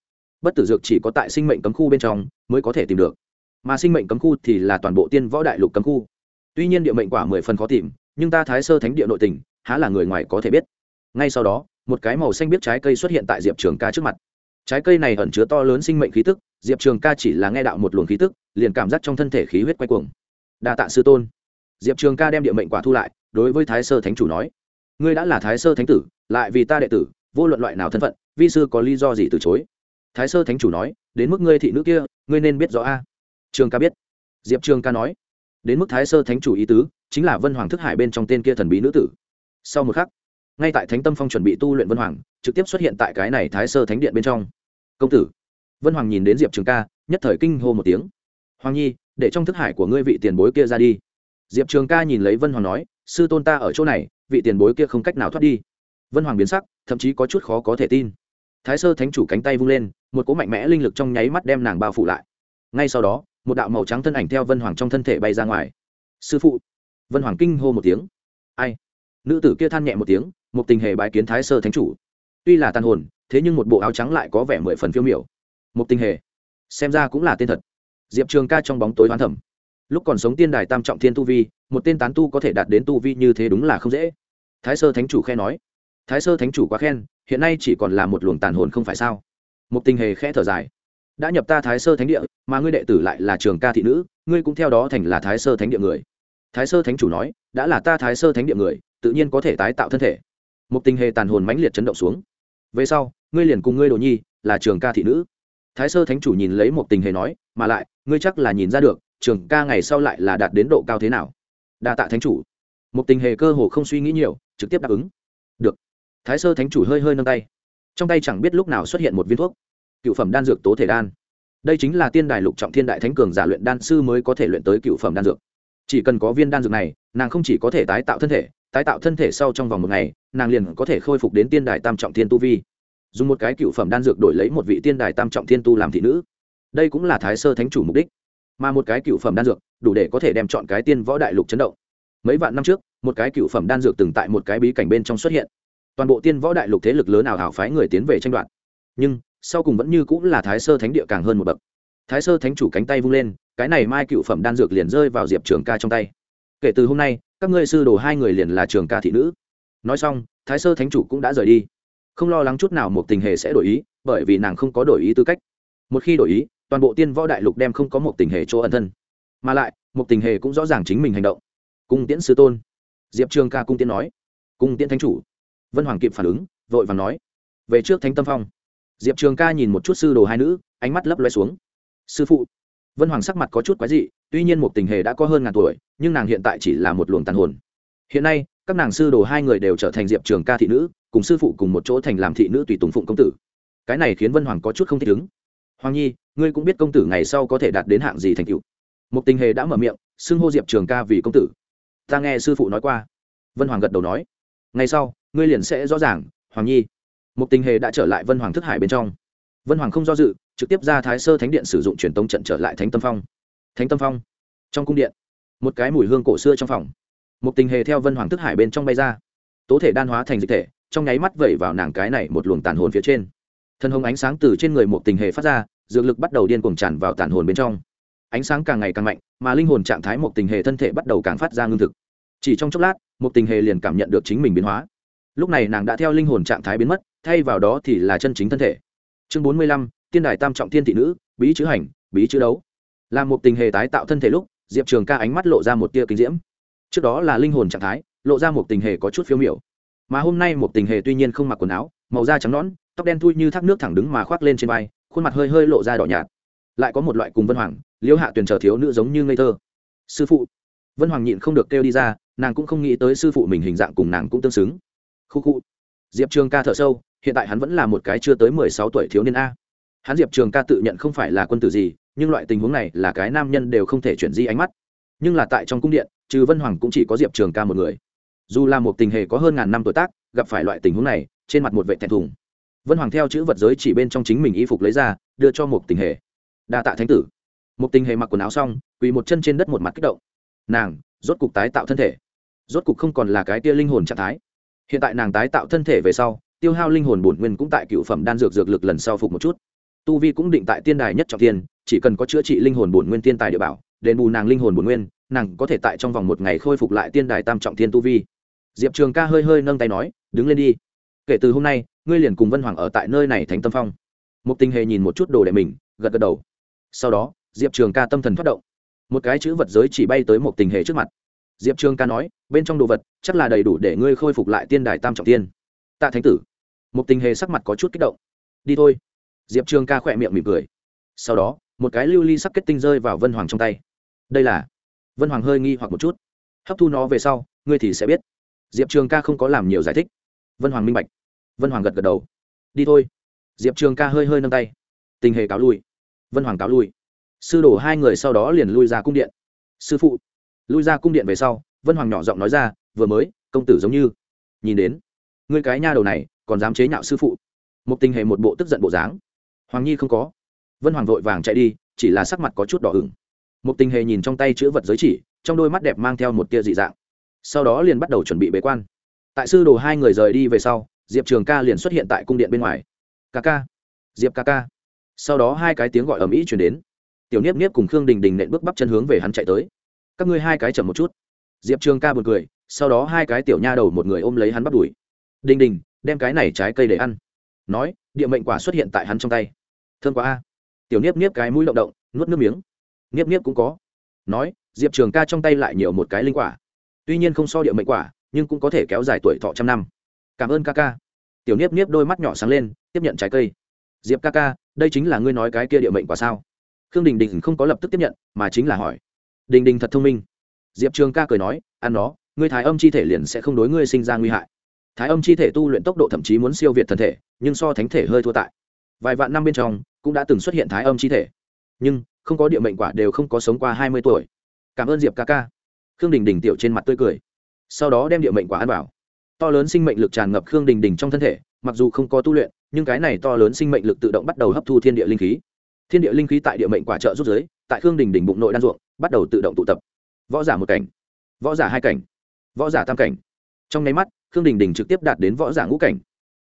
Bất tử dược chỉ có tại sinh mệnh cấm khu bên trong mới có thể tìm được. Mà sinh mệnh cấm khu thì là toàn bộ tiên võ đại lục cấm khu. Tuy nhiên địa mệnh quả mười phần khó tìm, nhưng ta thái sơ thánh địa nội tình, há là người ngoài có thể biết. Ngay sau đó, một cái màu xanh biết trái cây xuất hiện tại diệp trường ca trước mặt trái cây này ẩn chứa to lớn sinh mệnh khí tức, diệp trường ca chỉ là nghe đạo một luồng khí tức, liền cảm giác trong thân thể khí huyết quay cuồng. Đa tạ sư tôn. Diệp trường ca đem địa mệnh quả thu lại, đối với thái sơ thánh chủ nói, ngươi đã là thái sơ thánh tử, lại vì ta đệ tử, vô luận loại nào thân phận, vi sư có lý do gì từ chối? Thái sơ thánh chủ nói, đến mức ngươi thị nữ kia, ngươi nên biết rõ a. Trường ca biết. Diệp trường ca nói, đến mức thái sơ thánh chủ ý tứ, chính là vân hoàng thức hải bên trong tên kia thần bí nữ tử. Sau một khắc ngay tại thánh tâm phong chuẩn bị tu luyện vân hoàng, trực tiếp xuất hiện tại cái này thái sơ thánh điện bên trong. Công tử. Vân hoàng nhìn đến diệp trường ca, nhất thời kinh hô một tiếng. Hoàng nhi, để trong thức hải của ngươi vị tiền bối kia ra đi. Diệp trường ca nhìn lấy vân hoàng nói, sư tôn ta ở chỗ này, vị tiền bối kia không cách nào thoát đi. Vân hoàng biến sắc, thậm chí có chút khó có thể tin. Thái sơ thánh chủ cánh tay vung lên, một cỗ mạnh mẽ linh lực trong nháy mắt đem nàng bao phủ lại. Ngay sau đó, một đạo màu trắng thân ảnh theo vân hoàng trong thân thể bay ra ngoài. Sư phụ. Vân hoàng kinh hô một tiếng. Ai? Nữ tử kia than nhẹ một tiếng một tình hề bái kiến thái sơ thánh chủ. Tuy là tàn hồn, thế nhưng một bộ áo trắng lại có vẻ mười phần phiêu miểu. Một tình hề, xem ra cũng là tên thật. Diệp trường ca trong bóng tối hoán thẩm lúc còn sống tiên đài tam trọng thiên tu vi, một tên tán tu có thể đạt đến tu vi như thế đúng là không dễ. Thái sơ thánh chủ khe nói. Thái sơ thánh chủ quá khen, hiện nay chỉ còn là một luồng tàn hồn không phải sao? Một tình hề khẽ thở dài. Đã nhập ta thái sơ thánh địa, mà ngươi đệ tử lại là trường ca thị nữ, ngươi cũng theo đó thành là thái sơ thánh địa người. Thái sơ thánh chủ nói, đã là ta thái sơ thánh địa người, tự nhiên có thể tái tạo thân thể một tình hề tàn hồn mãnh liệt chấn động xuống. Về sau, ngươi liền cùng ngươi đồ nhi là trường ca thị nữ. Thái sơ thánh chủ nhìn lấy một tình hề nói, mà lại, ngươi chắc là nhìn ra được, trường ca ngày sau lại là đạt đến độ cao thế nào. Đa tạ thánh chủ. Một tình hề cơ hồ không suy nghĩ nhiều, trực tiếp đáp ứng. Được. Thái sơ thánh chủ hơi hơi nâng tay. Trong tay chẳng biết lúc nào xuất hiện một viên thuốc. Cựu phẩm đan dược tố thể đan. Đây chính là tiên đài lục trọng thiên đại thánh cường giả luyện đan sư mới có thể luyện tới cựu phẩm đan dược. Chỉ cần có viên đan dược này, nàng không chỉ có thể tái tạo thân thể, tái tạo thân thể sau trong vòng một ngày nàng liền có thể khôi phục đến tiên đài tam trọng thiên tu vi. Dùng một cái cựu phẩm đan dược đổi lấy một vị tiên đài tam trọng thiên tu làm thị nữ. Đây cũng là thái sơ thánh chủ mục đích. Mà một cái cựu phẩm đan dược, đủ để có thể đem chọn cái tiên võ đại lục chấn động. Mấy vạn năm trước, một cái cựu phẩm đan dược từng tại một cái bí cảnh bên trong xuất hiện. Toàn bộ tiên võ đại lục thế lực lớn nào hảo phái người tiến về tranh đoạt. Nhưng, sau cùng vẫn như cũng là thái sơ thánh địa càng hơn một bậc. Thái sơ thánh chủ cánh tay vung lên, cái này mai cựu phẩm đan dược liền rơi vào diệp trường ca trong tay. Kể từ hôm nay, các ngươi sư đồ hai người liền là trường ca thị nữ nói xong, thái sơ thánh chủ cũng đã rời đi. Không lo lắng chút nào một tình hề sẽ đổi ý, bởi vì nàng không có đổi ý tư cách. Một khi đổi ý, toàn bộ tiên võ đại lục đem không có một tình hề chỗ ẩn thân. Mà lại, một tình hề cũng rõ ràng chính mình hành động. Cung tiễn sư tôn. Diệp trường ca cung tiễn nói. Cung tiễn thánh chủ. Vân hoàng kịp phản ứng, vội và nói. Về trước thánh tâm phong. Diệp trường ca nhìn một chút sư đồ hai nữ, ánh mắt lấp loe xuống. Sư phụ. Vân hoàng sắc mặt có chút quái dị, tuy nhiên một tình hề đã có hơn ngàn tuổi, nhưng nàng hiện tại chỉ là một luồng tàn hồn. Hiện nay các nàng sư đồ hai người đều trở thành diệp trường ca thị nữ, cùng sư phụ cùng một chỗ thành làm thị nữ tùy tùng phụng công tử. Cái này khiến vân hoàng có chút không thích ứng. Hoàng nhi, ngươi cũng biết công tử ngày sau có thể đạt đến hạng gì thành cựu một tình hề đã mở miệng, xưng hô diệp trường ca vì công tử. Ta nghe sư phụ nói qua. Vân hoàng gật đầu nói. Ngày sau, ngươi liền sẽ rõ ràng, hoàng nhi. Một tình hề đã trở lại vân hoàng thức hải bên trong. Vân hoàng không do dự, trực tiếp ra thái sơ thánh điện sử dụng truyền tống trận trở lại thánh tâm phong. Thánh tâm phong. Trong cung điện, một cái mùi hương cổ xưa trong phòng một tình hề theo vân hoàng thức hải bên trong bay ra. Tố thể đan hóa thành dịch thể, trong nháy mắt vẩy vào nàng cái này một luồng tàn hồn phía trên. Thân hồng ánh sáng từ trên người một tình hề phát ra, dược lực bắt đầu điên cuồng tràn vào tàn hồn bên trong. Ánh sáng càng ngày càng mạnh, mà linh hồn trạng thái một tình hề thân thể bắt đầu càng phát ra ngưng thực. Chỉ trong chốc lát, một tình hề liền cảm nhận được chính mình biến hóa. Lúc này nàng đã theo linh hồn trạng thái biến mất, thay vào đó thì là chân chính thân thể. Chương bốn mươi lăm, tiên đài tam trọng thiên thị nữ, bí chữ hành, bí chữ đấu. Là một tình hề tái tạo thân thể lúc, diệp trường ca ánh mắt lộ ra một tia kinh diễm trước đó là linh hồn trạng thái, lộ ra một tình hề có chút phiếu miểu. Mà hôm nay một tình hề tuy nhiên không mặc quần áo, màu da trắng nõn, tóc đen thui như thác nước thẳng đứng mà khoác lên trên vai, khuôn mặt hơi hơi lộ ra đỏ nhạt. Lại có một loại cùng vân hoàng, liễu hạ tuyền chờ thiếu nữ giống như ngây thơ. Sư phụ. Vân hoàng nhịn không được kêu đi ra, nàng cũng không nghĩ tới sư phụ mình hình dạng cùng nàng cũng tương xứng. Khu khu. Diệp trường ca thở sâu, hiện tại hắn vẫn là một cái chưa tới mười sáu tuổi thiếu niên a. Hắn diệp trường ca tự nhận không phải là quân tử gì, nhưng loại tình huống này là cái nam nhân đều không thể chuyển di ánh mắt. Nhưng là tại trong cung điện trừ vân hoàng cũng chỉ có diệp trường ca một người. Dù là một tình hề có hơn ngàn năm tuổi tác, gặp phải loại tình huống này, trên mặt một vệ thẹn thùng. Vân hoàng theo chữ vật giới chỉ bên trong chính mình y phục lấy ra, đưa cho một tình hề. Đa tạ thánh tử. Một tình hề mặc quần áo xong, quỳ một chân trên đất một mặt kích động. Nàng, rốt cục tái tạo thân thể. Rốt cục không còn là cái tia linh hồn trạng thái. Hiện tại nàng tái tạo thân thể về sau, tiêu hao linh hồn bổn nguyên cũng tại cựu phẩm đan dược dược lực lần sau phục một chút. Tu vi cũng định tại tiên đài nhất trọng tiên chỉ cần có chữa trị linh hồn bổn nguyên tiên tài địa bảo, đền bù nàng linh hồn bổn nguyên nàng có thể tại trong vòng một ngày khôi phục lại tiên đài tam trọng thiên tu vi. Diệp trường ca hơi hơi nâng tay nói, đứng lên đi. Kể từ hôm nay, ngươi liền cùng vân hoàng ở tại nơi này thánh tâm phong. Một tình hề nhìn một chút đồ đệ mình, gật gật đầu. Sau đó, diệp trường ca tâm thần phát động. Một cái chữ vật giới chỉ bay tới một tình hề trước mặt. Diệp trường ca nói, bên trong đồ vật, chắc là đầy đủ để ngươi khôi phục lại tiên đài tam trọng tiên tạ thánh tử. Một tình hề sắc mặt có chút kích động. Đi thôi. Diệp trường ca khỏe miệng mỉm cười. Sau đó, một cái lưu ly sắc kết tinh rơi vào vân hoàng trong tay. Đây là vân hoàng hơi nghi hoặc một chút. Hấp thu nó về sau, ngươi thì sẽ biết. Diệp trường ca không có làm nhiều giải thích. Vân hoàng minh bạch. Vân hoàng gật gật đầu. Đi thôi. Diệp trường ca hơi hơi nâng tay. Tình hề cáo lui. Vân hoàng cáo lui. Sư đổ hai người sau đó liền lui ra cung điện. Sư phụ. Lui ra cung điện về sau, vân hoàng nhỏ giọng nói ra, vừa mới, công tử giống như nhìn đến. Ngươi cái nha đầu này, còn dám chế nhạo sư phụ. Một tình hệ một bộ tức giận bộ dáng. Hoàng nhi không có. Vân hoàng vội vàng chạy đi, chỉ là sắc mặt có chút đỏ ửng một tình hề nhìn trong tay chữ vật giới chỉ, trong đôi mắt đẹp mang theo một tia dị dạng. Sau đó liền bắt đầu chuẩn bị bế quan. Tại sư đồ hai người rời đi về sau, diệp trường ca liền xuất hiện tại cung điện bên ngoài. Ca ca, diệp ca ca. Sau đó hai cái tiếng gọi ầm ĩ chuyển đến. Tiểu niếp niếp cùng khương đình đình nện bước bắp chân hướng về hắn chạy tới. Các ngươi hai cái chậm một chút. Diệp trường ca b u ồ n cười, sau đó hai cái tiểu nha đầu một người ôm lấy hắn bắt đuổi. Đình đình, đem cái này trái cây để ăn. Nói, địa mệnh quả xuất hiện tại hắn trong tay. Thơm quá a. Tiểu niếp niếp cái mũi động động, nuốt nước miếng niếp niếp cũng có. Nói, diệp trường ca trong tay lại nhiều một cái linh quả. Tuy nhiên không so địa mệnh quả, nhưng cũng có thể kéo dài tuổi thọ trăm năm. Cảm ơn ca ca. Tiểu niếp niếp đôi mắt nhỏ sáng lên, tiếp nhận trái cây. Diệp ca ca, đây chính là ngươi nói cái kia địa mệnh quả sao? Khương đình đình không có lập tức tiếp nhận, mà chính là hỏi. Đình đình thật thông minh. Diệp trường ca cười nói, ăn nó, ngươi thái âm chi thể liền sẽ không đối ngươi sinh ra nguy hại. Thái âm chi thể tu luyện tốc độ thậm chí muốn siêu việt thần thể, nhưng so thánh thể hơi thua tại. Vài vạn năm bên trong, cũng đã từng xuất hiện thái âm chi thể. Nhưng không có địa mệnh quả đều không có sống qua hai mươi tuổi. Cảm ơn diệp ca ca. Khương đình đình tiểu trên mặt tươi cười. Sau đó đem địa mệnh quả ăn vào. To lớn sinh mệnh lực tràn ngập khương đình đình trong thân thể, mặc dù không có tu luyện, nhưng cái này to lớn sinh mệnh lực tự động bắt đầu hấp thu thiên địa linh khí. Thiên địa linh khí tại địa mệnh quả trợ rút giới, tại khương đình đình bụng nội đan ruộng, bắt đầu tự động tụ tập. Võ giả một cảnh, võ giả hai cảnh, võ giả tam cảnh. Trong nháy mắt, khương đình đình trực tiếp đạt đến võ giả ngũ cảnh.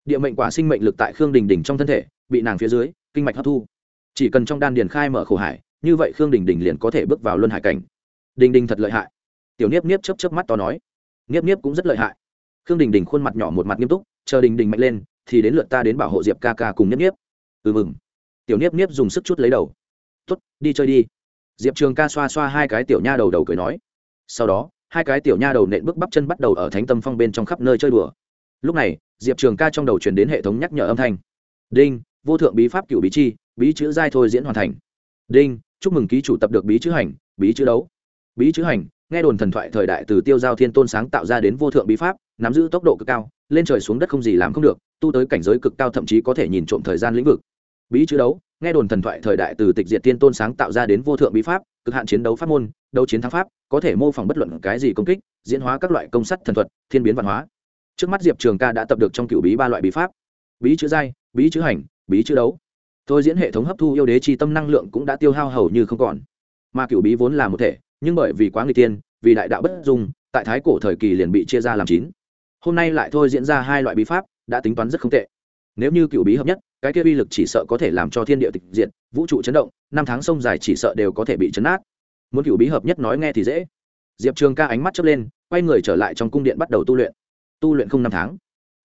Địa mệnh quả sinh mệnh lực tại khương đình đình trong thân thể, bị nàng phía dưới, kinh mạch hấp thu chỉ cần trong đan điền khai mở khổ hải, như vậy khương đình đình liền có thể bước vào luân hải cảnh. Đình đình thật lợi hại. Tiểu niếp niếp chấp chấp mắt to nói. Niếp niếp cũng rất lợi hại. Khương đình đình khuôn mặt nhỏ một mặt nghiêm túc, chờ đình đình mạnh lên, thì đến lượt ta đến bảo hộ diệp ca ca cùng niếp niếp. Ừ mừng. Tiểu niếp niếp dùng sức chút lấy đầu. Tuất đi chơi đi. Diệp trường ca xoa xoa hai cái tiểu nha đầu đầu cười nói. Sau đó, hai cái tiểu nha đầu nện bước bắp chân bắt đầu ở thánh tâm phong bên trong khắp nơi chơi đùa. Lúc này, diệp trường ca trong đầu chuyển đến hệ thống nhắc nhở âm thanh. Đinh, vô thượng bí pháp cựu bí chi bí chữ giai thôi diễn hoàn thành. Đinh, chúc mừng ký chủ tập được bí chữ hành, bí chữ đấu. Bí chữ hành, nghe đồn thần thoại thời đại từ tiêu giao thiên tôn sáng tạo ra đến vô thượng bí pháp, nắm giữ tốc độ cực cao, lên trời xuống đất không gì làm không được, tu tới cảnh giới cực cao thậm chí có thể nhìn trộm thời gian lĩnh vực. Bí chữ đấu, nghe đồn thần thoại thời đại từ tịch diệt tiên tôn sáng tạo ra đến vô thượng bí pháp, cực hạn chiến đấu pháp môn, đấu chiến thắng pháp, có thể mô phỏng bất luận cái gì công kích, diễn hóa các loại công sắt thần thuật, thiên biến văn hóa. Trước mắt diệp trường ca đã tập được trong cựu bí ba loại bí pháp. Bí chữ giai, bí chữ hành, bí chữ đấu thôi diễn hệ thống hấp thu yêu đế chi tâm năng lượng cũng đã tiêu hao hầu như không còn. Mà cựu bí vốn là một thể, nhưng bởi vì quá người tiên, vì đại đạo bất dung, tại thái cổ thời kỳ liền bị chia ra làm chín. Hôm nay lại thôi diễn ra hai loại bí pháp, đã tính toán rất không tệ. Nếu như cựu bí hợp nhất, cái kia uy lực chỉ sợ có thể làm cho thiên địa tịch diệt, vũ trụ chấn động, năm tháng sông dài chỉ sợ đều có thể bị chấn át muốn cựu bí hợp nhất nói nghe thì dễ. Diệp trường ca ánh mắt chớp lên, quay người trở lại trong cung điện bắt đầu tu luyện. Tu luyện không năm tháng.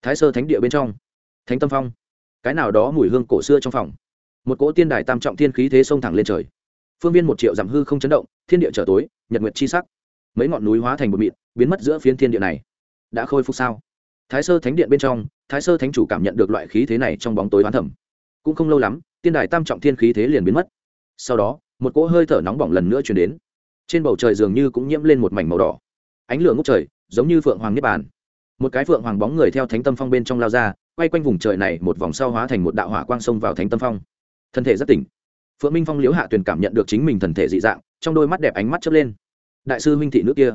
Thái sơ thánh địa bên trong. Thánh tâm phong. Cái nào đó mùi hương cổ xưa trong phòng một cỗ tiên đài tam trọng thiên khí thế xông thẳng lên trời. Phương viên một triệu dặm hư không chấn động, thiên địa trở tối, nhật nguyệt chi sắc. Mấy ngọn núi hóa thành một mịn biến mất giữa phiến thiên địa này. Đã khôi phục sao? Thái sơ thánh điện bên trong, thái sơ thánh chủ cảm nhận được loại khí thế này trong bóng tối hoán thẩm cũng không lâu lắm, tiên đài tam trọng thiên khí thế liền biến mất. Sau đó, một cỗ hơi thở nóng bỏng lần nữa chuyển đến. Trên bầu trời dường như cũng nhiễm lên một mảnh màu đỏ. Ánh lửa ngốc trời, giống như phượng hoàng niết bàn. Một cái phượng hoàng bóng người theo thánh tâm phong bên trong lao ra, quay quanh vùng trời này một vòng sau hóa thành một đạo hỏa quang sông vào thánh tâm phong thân thể rất tỉnh. Phượng minh phong liễu hạ tuyền cảm nhận được chính mình thần thể dị dạng, trong đôi mắt đẹp ánh mắt chớp lên. Đại sư minh thị nữ kia.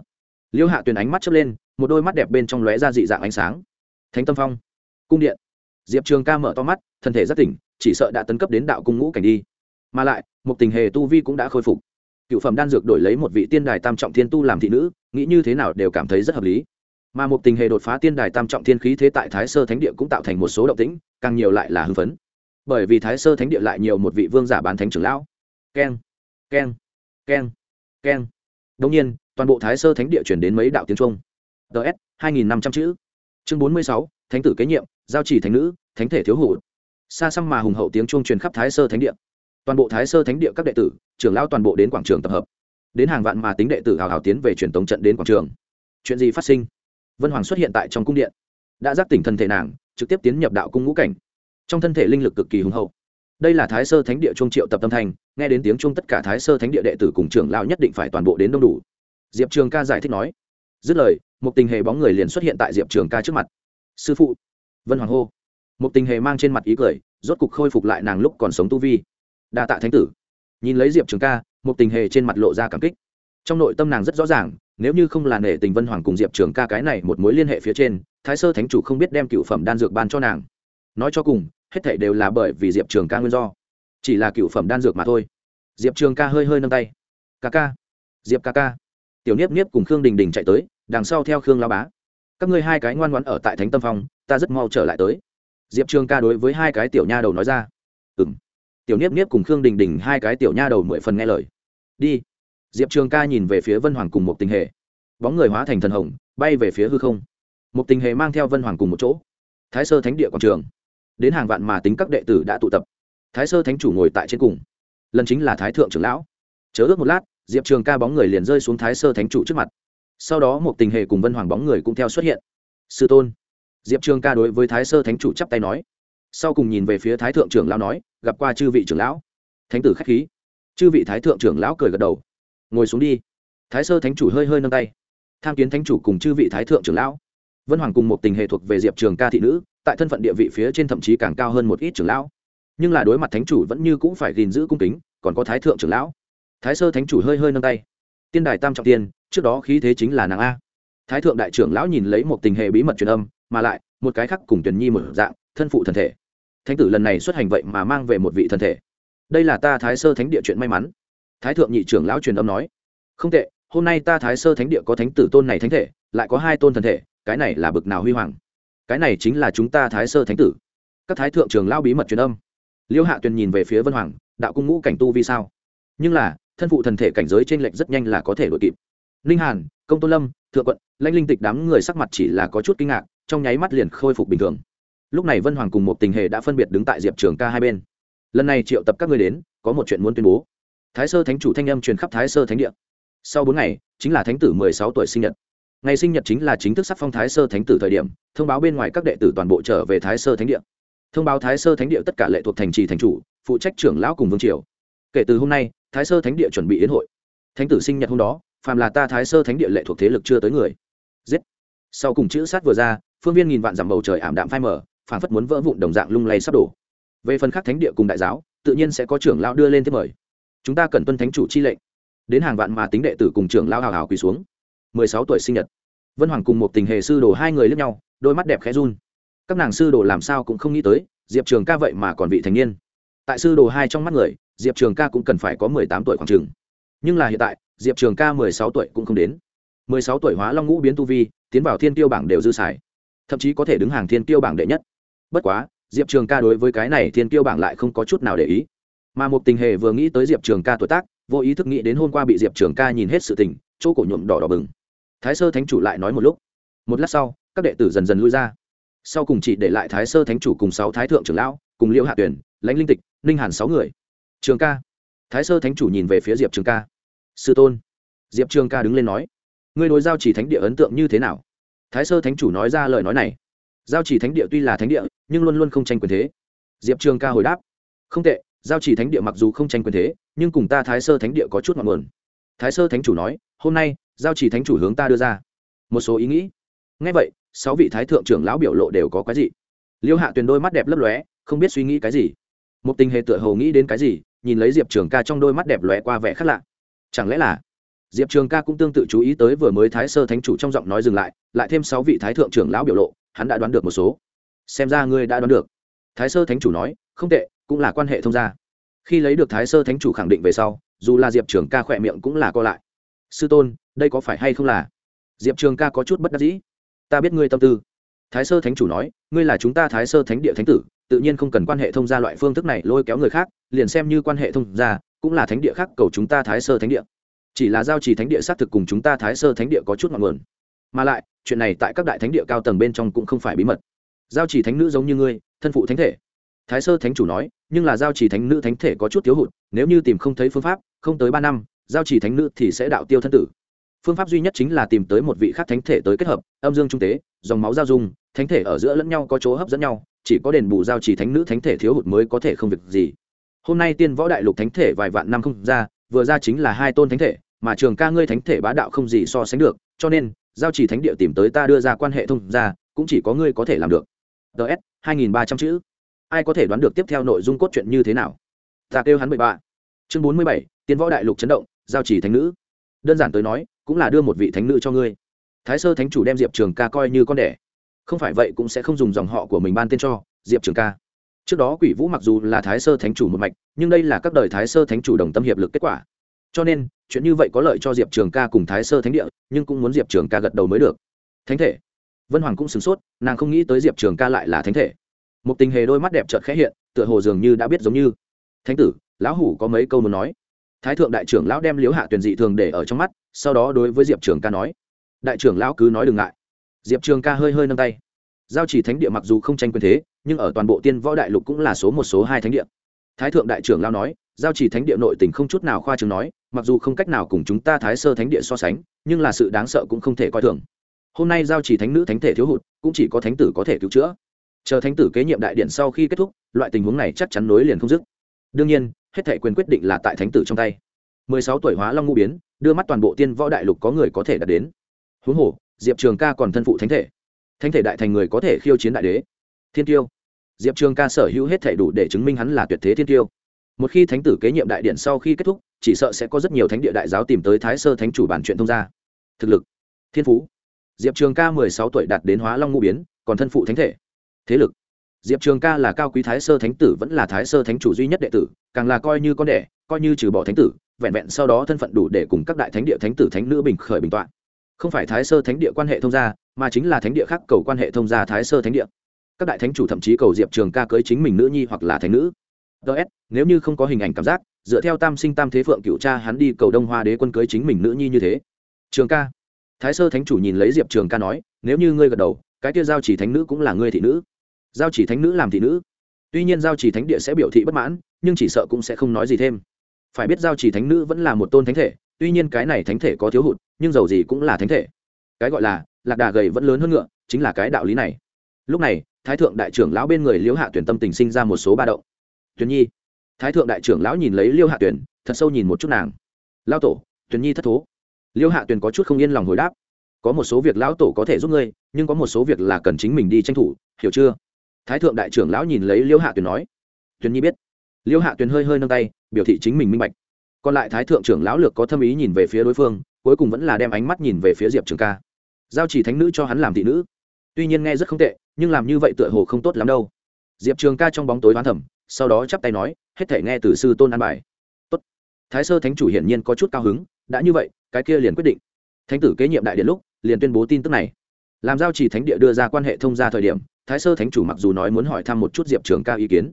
Liễu hạ tuyền ánh mắt chớp lên, một đôi mắt đẹp bên trong lóe ra dị dạng ánh sáng. Thánh tâm phong. Cung điện. Diệp trường ca mở to mắt, thân thể rất tỉnh, chỉ sợ đã tấn cấp đến đạo cung ngũ cảnh đi. Mà lại, một tình hề tu vi cũng đã khôi phục. Cựu phẩm đan dược đổi lấy một vị tiên đài tam trọng thiên tu làm thị nữ, nghĩ như thế nào đều cảm thấy rất hợp lý. Mà một tình hề đột phá tiên đài tam trọng thiên khí thế tại thái sơ thánh địa cũng tạo thành một số động tĩnh, càng nhiều lại là hưng phấn bởi vì thái sơ thánh địa lại nhiều một vị vương giả bán thánh trưởng lão. Keng keng keng keng. Đông nhiên, toàn bộ thái sơ thánh địa chuyển đến mấy đạo tiếng trung ts hai nghìn năm trăm chữ. Chương bốn mươi sáu, thánh tử kế nhiệm, giao chỉ thánh nữ, thánh thể thiếu hụt. Xa xăm mà hùng hậu tiếng trung truyền khắp thái sơ thánh địa. Toàn bộ thái sơ thánh địa các đệ tử, trưởng lão toàn bộ đến quảng trường tập hợp. Đến hàng vạn mà tính đệ tử hào hào tiến về truyền tống trận đến quảng trường. Chuyện gì phát sinh? Vân hoàng xuất hiện tại trong cung điện. Đã giác tỉnh thân thể nàng, trực tiếp tiến nhập đạo cung ngũ cảnh trong thân thể linh lực cực kỳ hùng hậu. Đây là thái sơ thánh địa trung triệu tập tâm thành, nghe đến tiếng trung tất cả thái sơ thánh địa đệ tử cùng trưởng lão nhất định phải toàn bộ đến đông đủ. Diệp trường ca giải thích nói. Dứt lời, một tình hề bóng người liền xuất hiện tại diệp trường ca trước mặt. Sư phụ. Vân hoàng hô. Một tình hề mang trên mặt ý cười, rốt cục khôi phục lại nàng lúc còn sống tu vi. Đa tạ thánh tử. Nhìn lấy diệp trường ca, một tình hề trên mặt lộ ra cảm kích. Trong nội tâm nàng rất rõ ràng, nếu như không là nể tình vân hoàng cùng diệp trường ca cái này một mối liên hệ phía trên, thái sơ thánh chủ không biết đem cựu phẩm đan dược ban cho nàng nói cho cùng, hết thảy đều là bởi vì diệp trường ca nguyên do. Chỉ là cựu phẩm đan dược mà thôi. Diệp trường ca hơi hơi nâng tay. Ca ca. Diệp ca ca. Tiểu niếp niếp cùng khương đình đình chạy tới, đằng sau theo khương lao bá. Các ngươi hai cái ngoan ngoãn ở tại thánh tâm phong, ta rất mau trở lại tới. Diệp trường ca đối với hai cái tiểu nha đầu nói ra. Ừ m tiểu niếp niếp cùng khương đình đình hai cái tiểu nha đầu mười phần nghe lời. Đi. Diệp trường ca nhìn về phía vân hoàng cùng một tình hệ bóng người hóa thành thần hồng, bay về phía hư không. Một tình hệ mang theo vân hoàng cùng một chỗ. Thái sơ thánh địa quảng trường đến hàng vạn mà tính các đệ tử đã tụ tập. Thái sơ thánh chủ ngồi tại trên cùng. Lần chính là thái thượng trưởng lão. Chớ ước một lát, diệp trường ca bóng người liền rơi xuống thái sơ thánh chủ trước mặt. Sau đó một tình hệ cùng vân hoàng bóng người cũng theo xuất hiện. Sư tôn. Diệp trường ca đối với thái sơ thánh chủ chắp tay nói. Sau cùng nhìn về phía thái thượng trưởng lão nói, gặp qua chư vị trưởng lão. Thánh tử k h á c h khí. Chư vị thái thượng trưởng lão cười gật đầu. Ngồi xuống đi. Thái sơ thánh chủ hơi hơi nâng tay. Tham kiến thánh chủ cùng chư vị thái thượng trưởng lão vân hoàng cùng một tình hệ thuộc về diệp trường ca thị nữ, tại thân phận địa vị phía trên thậm chí càng cao hơn một ít trưởng lão. Nhưng là đối mặt thánh chủ vẫn như cũng phải gìn giữ cung kính, còn có thái thượng trưởng lão. Thái sơ thánh chủ hơi hơi nâng tay. Tiên đài tam trọng tiên, trước đó khí thế chính là nàng a. Thái thượng đại trưởng lão nhìn lấy một tình hệ bí mật truyền âm, mà lại, một cái khác cùng tuyển nhi một dạng, thân phụ thần thể. Thánh tử lần này xuất hành vậy mà mang về một vị thần thể. Đây là ta thái sơ thánh địa chuyện may mắn. Thái thượng nhị trưởng lão truyền âm nói. Không tệ, hôm nay ta thái sơ thánh địa có thánh tử tôn này thánh thể, lại có hai tôn thần thể cái này là bực nào huy hoàng? Cái này chính là chúng ta thái sơ thánh tử. Các thái thượng trường lao bí mật truyền âm. Liêu hạ tuyền nhìn về phía vân hoàng, đạo cung ngũ cảnh tu vì sao? Nhưng là, thân phụ thần thể cảnh giới trên lệnh rất nhanh là có thể đội kịp. Ninh hàn, công tôn lâm, thượng quận, lãnh linh tịch đám người sắc mặt chỉ là có chút kinh ngạc, trong nháy mắt liền khôi phục bình thường. Lúc này vân hoàng cùng một tình hệ đã phân biệt đứng tại diệp trường ca hai bên. Lần này triệu tập các người đến, có một chuyện muốn tuyên bố. Thái sơ thánh chủ thanh âm truyền khắp thái sơ thánh địa. Sau bốn ngày, chính là thánh tử mười sáu tuổi sinh nhật ngày sinh nhật chính là chính thức sắc phong thái sơ thánh tử thời điểm, thông báo bên ngoài các đệ tử toàn bộ trở về thái sơ thánh địa. Thông báo thái sơ thánh địa tất cả lệ thuộc thành trì thành chủ, phụ trách trưởng lão cùng vương triều. Kể từ hôm nay, thái sơ thánh địa chuẩn bị yến hội. Thánh tử sinh nhật hôm đó, phàm là ta thái sơ thánh địa lệ thuộc thế lực chưa tới người. Giết. Sau cùng chữ sát vừa ra, phương viên nghìn vạn dặm bầu trời ảm đạm phai mờ phản phất muốn vỡ vụn đồng dạng lung lay sắp đổ. Về phần khác thánh địa cùng đại giáo, tự nhiên sẽ có trưởng lão đưa lên tiếp mời. Chúng ta cần tuân thánh chủ chi lệnh. Đến hàng vạn mà tính đệ tử cùng trưởng lão hào hào quỳ xuống mười sáu tuổi sinh nhật. Vân hoàng cùng một tình hề sư đồ hai người lướt nhau, đôi mắt đẹp khẽ run. Các nàng sư đồ làm sao cũng không nghĩ tới, diệp trường ca vậy mà còn vị thành niên. Tại sư đồ hai trong mắt người, diệp trường ca cũng cần phải có mười tám tuổi khoảng trường nhưng là hiện tại, diệp trường ca mười sáu tuổi cũng không đến. mười sáu tuổi hóa long ngũ biến tu vi, tiến vào thiên tiêu bảng đều dư xài. Thậm chí có thể đứng hàng thiên tiêu bảng đệ nhất. Bất quá, diệp trường ca đối với cái này thiên tiêu bảng lại không có chút nào để ý. Mà một tình hề vừa nghĩ tới diệp trường ca tuổi tác, vô ý thức nghĩ đến hôm qua bị diệp trường ca nhìn hết sự tình, chỗ cổ nhuộm đỏ đỏ bừng thái sơ thánh chủ lại nói một lúc. Một lát sau, các đệ tử dần dần lui ra. Sau cùng chỉ để lại thái sơ thánh chủ cùng sáu thái thượng trưởng lão, cùng liễu hạ tuyển, lãnh linh tịch, ninh hàn sáu người. Trường ca. Thái sơ thánh chủ nhìn về phía diệp trường ca. Sư tôn. Diệp trường ca đứng lên nói, ngươi đối giao chỉ thánh địa ấn tượng như thế nào? Thái sơ thánh chủ nói ra lời nói này, giao chỉ thánh địa tuy là thánh địa, nhưng luôn luôn không tranh quyền thế. Diệp trường ca hồi đáp, không tệ, giao chỉ thánh địa mặc dù không tranh quyền thế, nhưng cùng ta thái sơ thánh địa có chút ngọn nguồn thái sơ thánh chủ nói, hôm nay, giao chỉ thánh chủ hướng ta đưa ra. Một số ý nghĩ. Ngay vậy, sáu vị thái thượng trưởng lão biểu lộ đều có cái gì liêu hạ tuyền đôi mắt đẹp lấp lóe, không biết suy nghĩ cái gì. Một tình hệ tựa hồ nghĩ đến cái gì, nhìn lấy diệp trường ca trong đôi mắt đẹp lóe qua vẻ khác lạ. Chẳng lẽ là diệp trường ca cũng tương tự chú ý tới vừa mới thái sơ thánh chủ trong giọng nói dừng lại lại thêm sáu vị thái thượng trưởng lão biểu lộ, hắn đã đoán được một số. Xem ra ngươi đã đoán được. Thái sơ thánh chủ nói, không tệ, cũng là quan hệ thông gia. Khi lấy được thái sơ thánh chủ khẳng định về sau dù là diệp trường ca khỏe miệng cũng là co lại. Sư tôn, đây có phải hay không là? Diệp trường ca có chút bất đắc dĩ. Ta biết ngươi tâm tư. Thái sơ thánh chủ nói, ngươi là chúng ta thái sơ thánh địa thánh tử, tự nhiên không cần quan hệ thông gia loại phương thức này lôi kéo người khác, liền xem như quan hệ thông gia, cũng là thánh địa khác cầu chúng ta thái sơ thánh địa. Chỉ là giao trì thánh địa xác thực cùng chúng ta thái sơ thánh địa có chút ngọn nguồn. Mà lại, chuyện này tại các đại thánh địa cao tầng bên trong cũng không phải bí mật. Giao trì thánh nữ giống như ngươi, thân phụ thánh thể. Thái sơ thánh chủ nói, nhưng là giao trì thánh nữ thánh thể có chút thiếu hụt, nếu như tìm không thấy phương pháp không tới ba năm, giao chỉ thánh nữ thì sẽ đạo tiêu thân tử. Phương pháp duy nhất chính là tìm tới một vị khác thánh thể tới kết hợp, âm dương trung tế, dòng máu giao dung, thánh thể ở giữa lẫn nhau có chỗ hấp dẫn nhau, chỉ có đền bù giao chỉ thánh nữ thánh thể thiếu hụt mới có thể không việc gì. Hôm nay tiên võ đại lục thánh thể vài vạn năm không ra, vừa ra chính là hai tôn thánh thể, mà trường ca ngươi thánh thể bá đạo không gì so sánh được, cho nên, giao chỉ thánh địa tìm tới ta đưa ra quan hệ thông ra cũng chỉ có ngươi có thể làm được. Ts hai nghìn ba trăm chữ. Ai có thể đoán được tiếp theo nội dung cốt truyện như thế nào? Ta kêu hắn mười ba chương bốn mươi bảy tiến võ đại lục chấn động, giao trì thánh nữ. Đơn giản tới nói, cũng là đưa một vị thánh nữ cho ngươi. Thái sơ thánh chủ đem diệp trường ca coi như con đẻ. Không phải vậy cũng sẽ không dùng dòng họ của mình ban tên cho, diệp trường ca. Trước đó quỷ vũ mặc dù là thái sơ thánh chủ một mạch, nhưng đây là các đời thái sơ thánh chủ đồng tâm hiệp lực kết quả. Cho nên, chuyện như vậy có lợi cho diệp trường ca cùng thái sơ thánh địa, nhưng cũng muốn diệp trường ca gật đầu mới được. Thánh thể. Vân hoàng cũng sửng sốt, nàng không nghĩ tới diệp trường ca lại là thánh thể. Một tình hề đôi mắt đẹp trợt khẽ hiện, tựa hồ dường như đã biết giống như. Thánh tử, lão hủ có mấy câu muốn nói? Thái thượng đại trưởng lão đem liếu hạ tuyển dị thường để ở trong mắt, sau đó đối với diệp trường ca nói, đại trưởng lão cứ nói đừng ngại. Diệp trường ca hơi hơi nâng tay. Giao chỉ thánh địa mặc dù không tranh quyền thế, nhưng ở toàn bộ tiên võ đại lục cũng là số một, số hai thánh địa. Thái thượng đại trưởng lão nói, giao chỉ thánh địa nội tình không chút nào khoa trường nói, mặc dù không cách nào cùng chúng ta thái sơ thánh địa so sánh, nhưng là sự đáng sợ cũng không thể coi thường. Hôm nay giao chỉ thánh nữ thánh thể thiếu hụt, cũng chỉ có thánh tử có thể cứu chữa. Chờ thánh tử kế nhiệm đại điện sau khi kết thúc, loại tình huống này chắc chắn nối liền không dứt đương nhiên, hết thể quyền quyết định là tại thánh tử trong tay. Mười sáu tuổi hóa long ngũ biến, đưa mắt toàn bộ tiên võ đại lục có người có thể đạt đến. Huống hồ, diệp trường ca còn thân phụ thánh thể. Thánh thể đại thành người có thể khiêu chiến đại đế. Thiên tiêu. Diệp trường ca sở hữu hết thể đủ để chứng minh hắn là tuyệt thế thiên tiêu. Một khi thánh tử kế nhiệm đại điện sau khi kết thúc, chỉ sợ sẽ có rất nhiều thánh địa đại giáo tìm tới thái sơ thánh chủ bản chuyện thông gia. Thực lực. Thiên phú. Diệp trường ca mười sáu tuổi đạt đến hóa long ngũ biến, còn thân phụ thánh thể. Thế lực diệp trường ca là cao quý thái sơ thánh tử vẫn là thái sơ thánh chủ duy nhất đệ tử, càng là coi như con đẻ, coi như trừ bỏ thánh tử, vẹn vẹn sau đó thân phận đủ để cùng các đại thánh địa thánh tử thánh nữ bình khởi bình t o ạ n không phải thái sơ thánh địa quan hệ thông gia, mà chính là thánh địa khác cầu quan hệ thông gia thái sơ thánh địa. Các đại thánh chủ thậm chí cầu diệp trường ca cưới chính mình nữ nhi hoặc là thánh nữ. Ts nếu như không có hình ảnh cảm giác, dựa theo tam sinh tam thế phượng cựu cha hắn đi cầu đông hoa đế quân cưới chính mình nữ nhi như thế. Trường ca. Thái sơ thánh chủ nhìn lấy diệp trường ca nói, nếu như ngươi gật đầu, cái kia giao chỉ thánh nữ cũng là ngươi thị nữ giao chỉ thánh nữ làm thị nữ. Tuy nhiên giao chỉ thánh địa sẽ biểu thị bất mãn, nhưng chỉ sợ cũng sẽ không nói gì thêm. Phải biết giao chỉ thánh nữ vẫn là một tôn thánh thể, tuy nhiên cái này thánh thể có thiếu hụt, nhưng dầu gì cũng là thánh thể. Cái gọi là lạc đà gầy vẫn lớn hơn ngựa, chính là cái đạo lý này. Lúc này, thái thượng đại trưởng lão bên người liễu hạ tuyển tâm tình sinh ra một số ba động. Tuyển nhi. Thái thượng đại trưởng lão nhìn lấy liêu hạ tuyển, thật sâu nhìn một chút nàng. Lao tổ, tuyển nhi thất thố. Liêu hạ tuyển có chút không yên lòng hồi đáp. Có một số việc lão tổ có thể giúp ngươi, nhưng có một số việc là cần chính mình đi tranh thủ, hiểu chưa? Thái thượng đại trưởng lão nhìn lấy liêu hạ tuyền nói, tuyền nhi biết. Liêu hạ tuyền hơi hơi nâng tay, biểu thị chính mình minh bạch. Còn lại thái thượng trưởng lão lược có thâm ý nhìn về phía đối phương, cuối cùng vẫn là đem ánh mắt nhìn về phía diệp trường ca. Giao chỉ thánh nữ cho hắn làm thị nữ. Tuy nhiên nghe rất không tệ, nhưng làm như vậy tựa hồ không tốt lắm đâu. Diệp trường ca trong bóng tối hoán thẩm sau đó chắp tay nói, hết thể nghe từ sư tôn an bài. Tốt. Thái sơ thánh chủ hiển nhiên có chút cao hứng, đã như vậy, cái kia liền quyết định. Thánh tử kế nhiệm đại điện lúc, liền tuyên bố tin tức này. Làm giao chỉ thánh địa đưa ra quan hệ thông gia thời điểm thái sơ thánh chủ mặc dù nói muốn hỏi thăm một chút diệp trường ca ý kiến,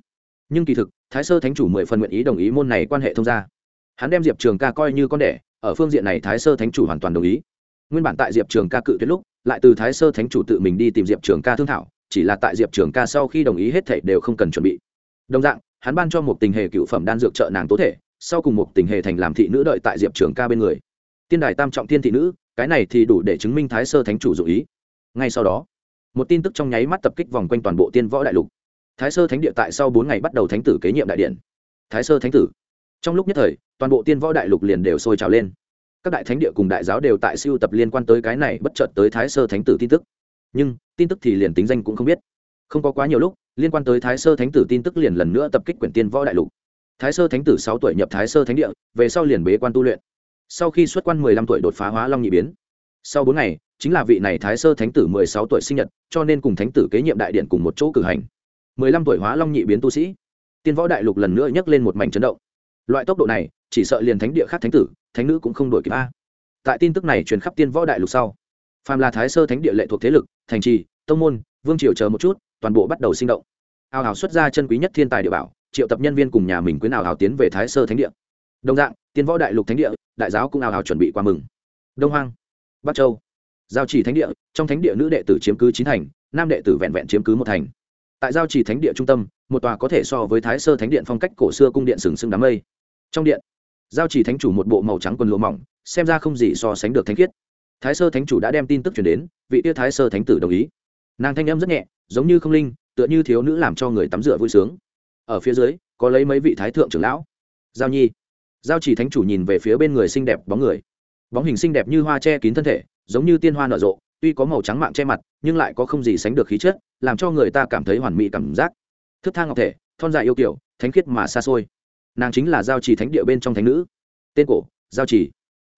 nhưng kỳ thực, thái sơ thánh chủ mười phần nguyện ý đồng ý môn này quan hệ thông gia. Hắn đem diệp trường ca coi như con đẻ, ở phương diện này thái sơ thánh chủ hoàn toàn đồng ý. Nguyên bản tại diệp trường ca cự tuyệt lúc, lại từ thái sơ thánh chủ tự mình đi tìm diệp trường ca thương thảo, chỉ là tại diệp trường ca sau khi đồng ý hết thể đều không cần chuẩn bị. Đồng dạng, hắn ban cho một tình hề cựu phẩm đan dược trợ nàng tố thể, sau cùng một tình hề thành làm thị nữ đợi tại diệp trường ca bên người. Tiên đài tam trọng tiên thị nữ, cái này thì đủ để chứng minh thái sơ thánh chủ dụ ý. Ngay sau đó một tin tức trong nháy mắt tập kích vòng quanh toàn bộ tiên võ đại lục. Thái sơ thánh địa tại sau bốn ngày bắt đầu thánh tử kế nhiệm đại điện. Thái sơ thánh tử. Trong lúc nhất thời, toàn bộ tiên võ đại lục liền đều sôi trào lên. Các đại thánh địa cùng đại giáo đều tại siêu tập liên quan tới cái này bất chợt tới thái sơ thánh tử tin tức. Nhưng, tin tức thì liền tính danh cũng không biết. Không có quá nhiều lúc, liên quan tới thái sơ thánh tử tin tức liền lần nữa tập kích quyển tiên võ đại lục. Thái sơ thánh tử sáu tuổi nhập thái sơ thánh địa, về sau liền bế quan tu luyện. Sau khi xuất quan mười lăm tuổi đột phá hóa long nhị biến. Sau bốn ngày chính là vị này thái sơ thánh tử mười sáu tuổi sinh nhật, cho nên cùng thánh tử kế nhiệm đại điện cùng một chỗ cử hành. mười lăm tuổi hóa long nhị biến tu sĩ. Tiên võ đại lục lần nữa nhấc lên một mảnh chấn động. Loại tốc độ này, chỉ sợ liền thánh địa khác thánh tử, thánh nữ cũng không đổi kịp a. Tại tin tức này truyền khắp tiên võ đại lục sau, phàm là thái sơ thánh địa lệ thuộc thế lực, thành trì, tông môn, vương triều chờ một chút, toàn bộ bắt đầu sinh động. Ào ào xuất ra chân quý nhất thiên tài địa bảo, triệu tập nhân viên cùng nhà mình quyến ào ào tiến về thái sơ thánh địa. Đồng dạng, tiên võ đại lục thánh địa, đại giáo cũng ào ào chuẩn bị qua mừng. Đông hoang, bắc châu giao trì thánh địa, trong thánh địa nữ đệ tử chiếm cứ chín thành, nam đệ tử vẹn vẹn chiếm cứ một thành. Tại giao trì thánh địa trung tâm, một tòa có thể so với thái sơ thánh điện phong cách cổ xưa cung điện sừng sững đám mây. Trong điện, giao trì thánh chủ một bộ màu trắng quần lụa mỏng, xem ra không gì so sánh được thánh khiết. Thái sơ thánh chủ đã đem tin tức chuyển đến, vị tiêu thái sơ thánh tử đồng ý. Nàng thanh âm rất nhẹ, giống như không linh, tựa như thiếu nữ làm cho người tắm rửa vui sướng. Ở phía dưới, có lấy mấy vị thái thượng trưởng lão. Giao nhi. Giao chỉ thánh chủ nhìn về phía bên người xinh đẹp bóng người bóng hình xinh đẹp như hoa che kín thân thể, giống như tiên hoa nở rộ, tuy có màu trắng mạng che mặt, nhưng lại có không gì sánh được khí chất, làm cho người ta cảm thấy hoàn mỹ cảm giác. Thức thang ngọc thể, thon dài yêu kiểu, thánh khiết mà xa xôi. Nàng chính là giao trì thánh địa bên trong thánh nữ. Tên cổ, giao trì.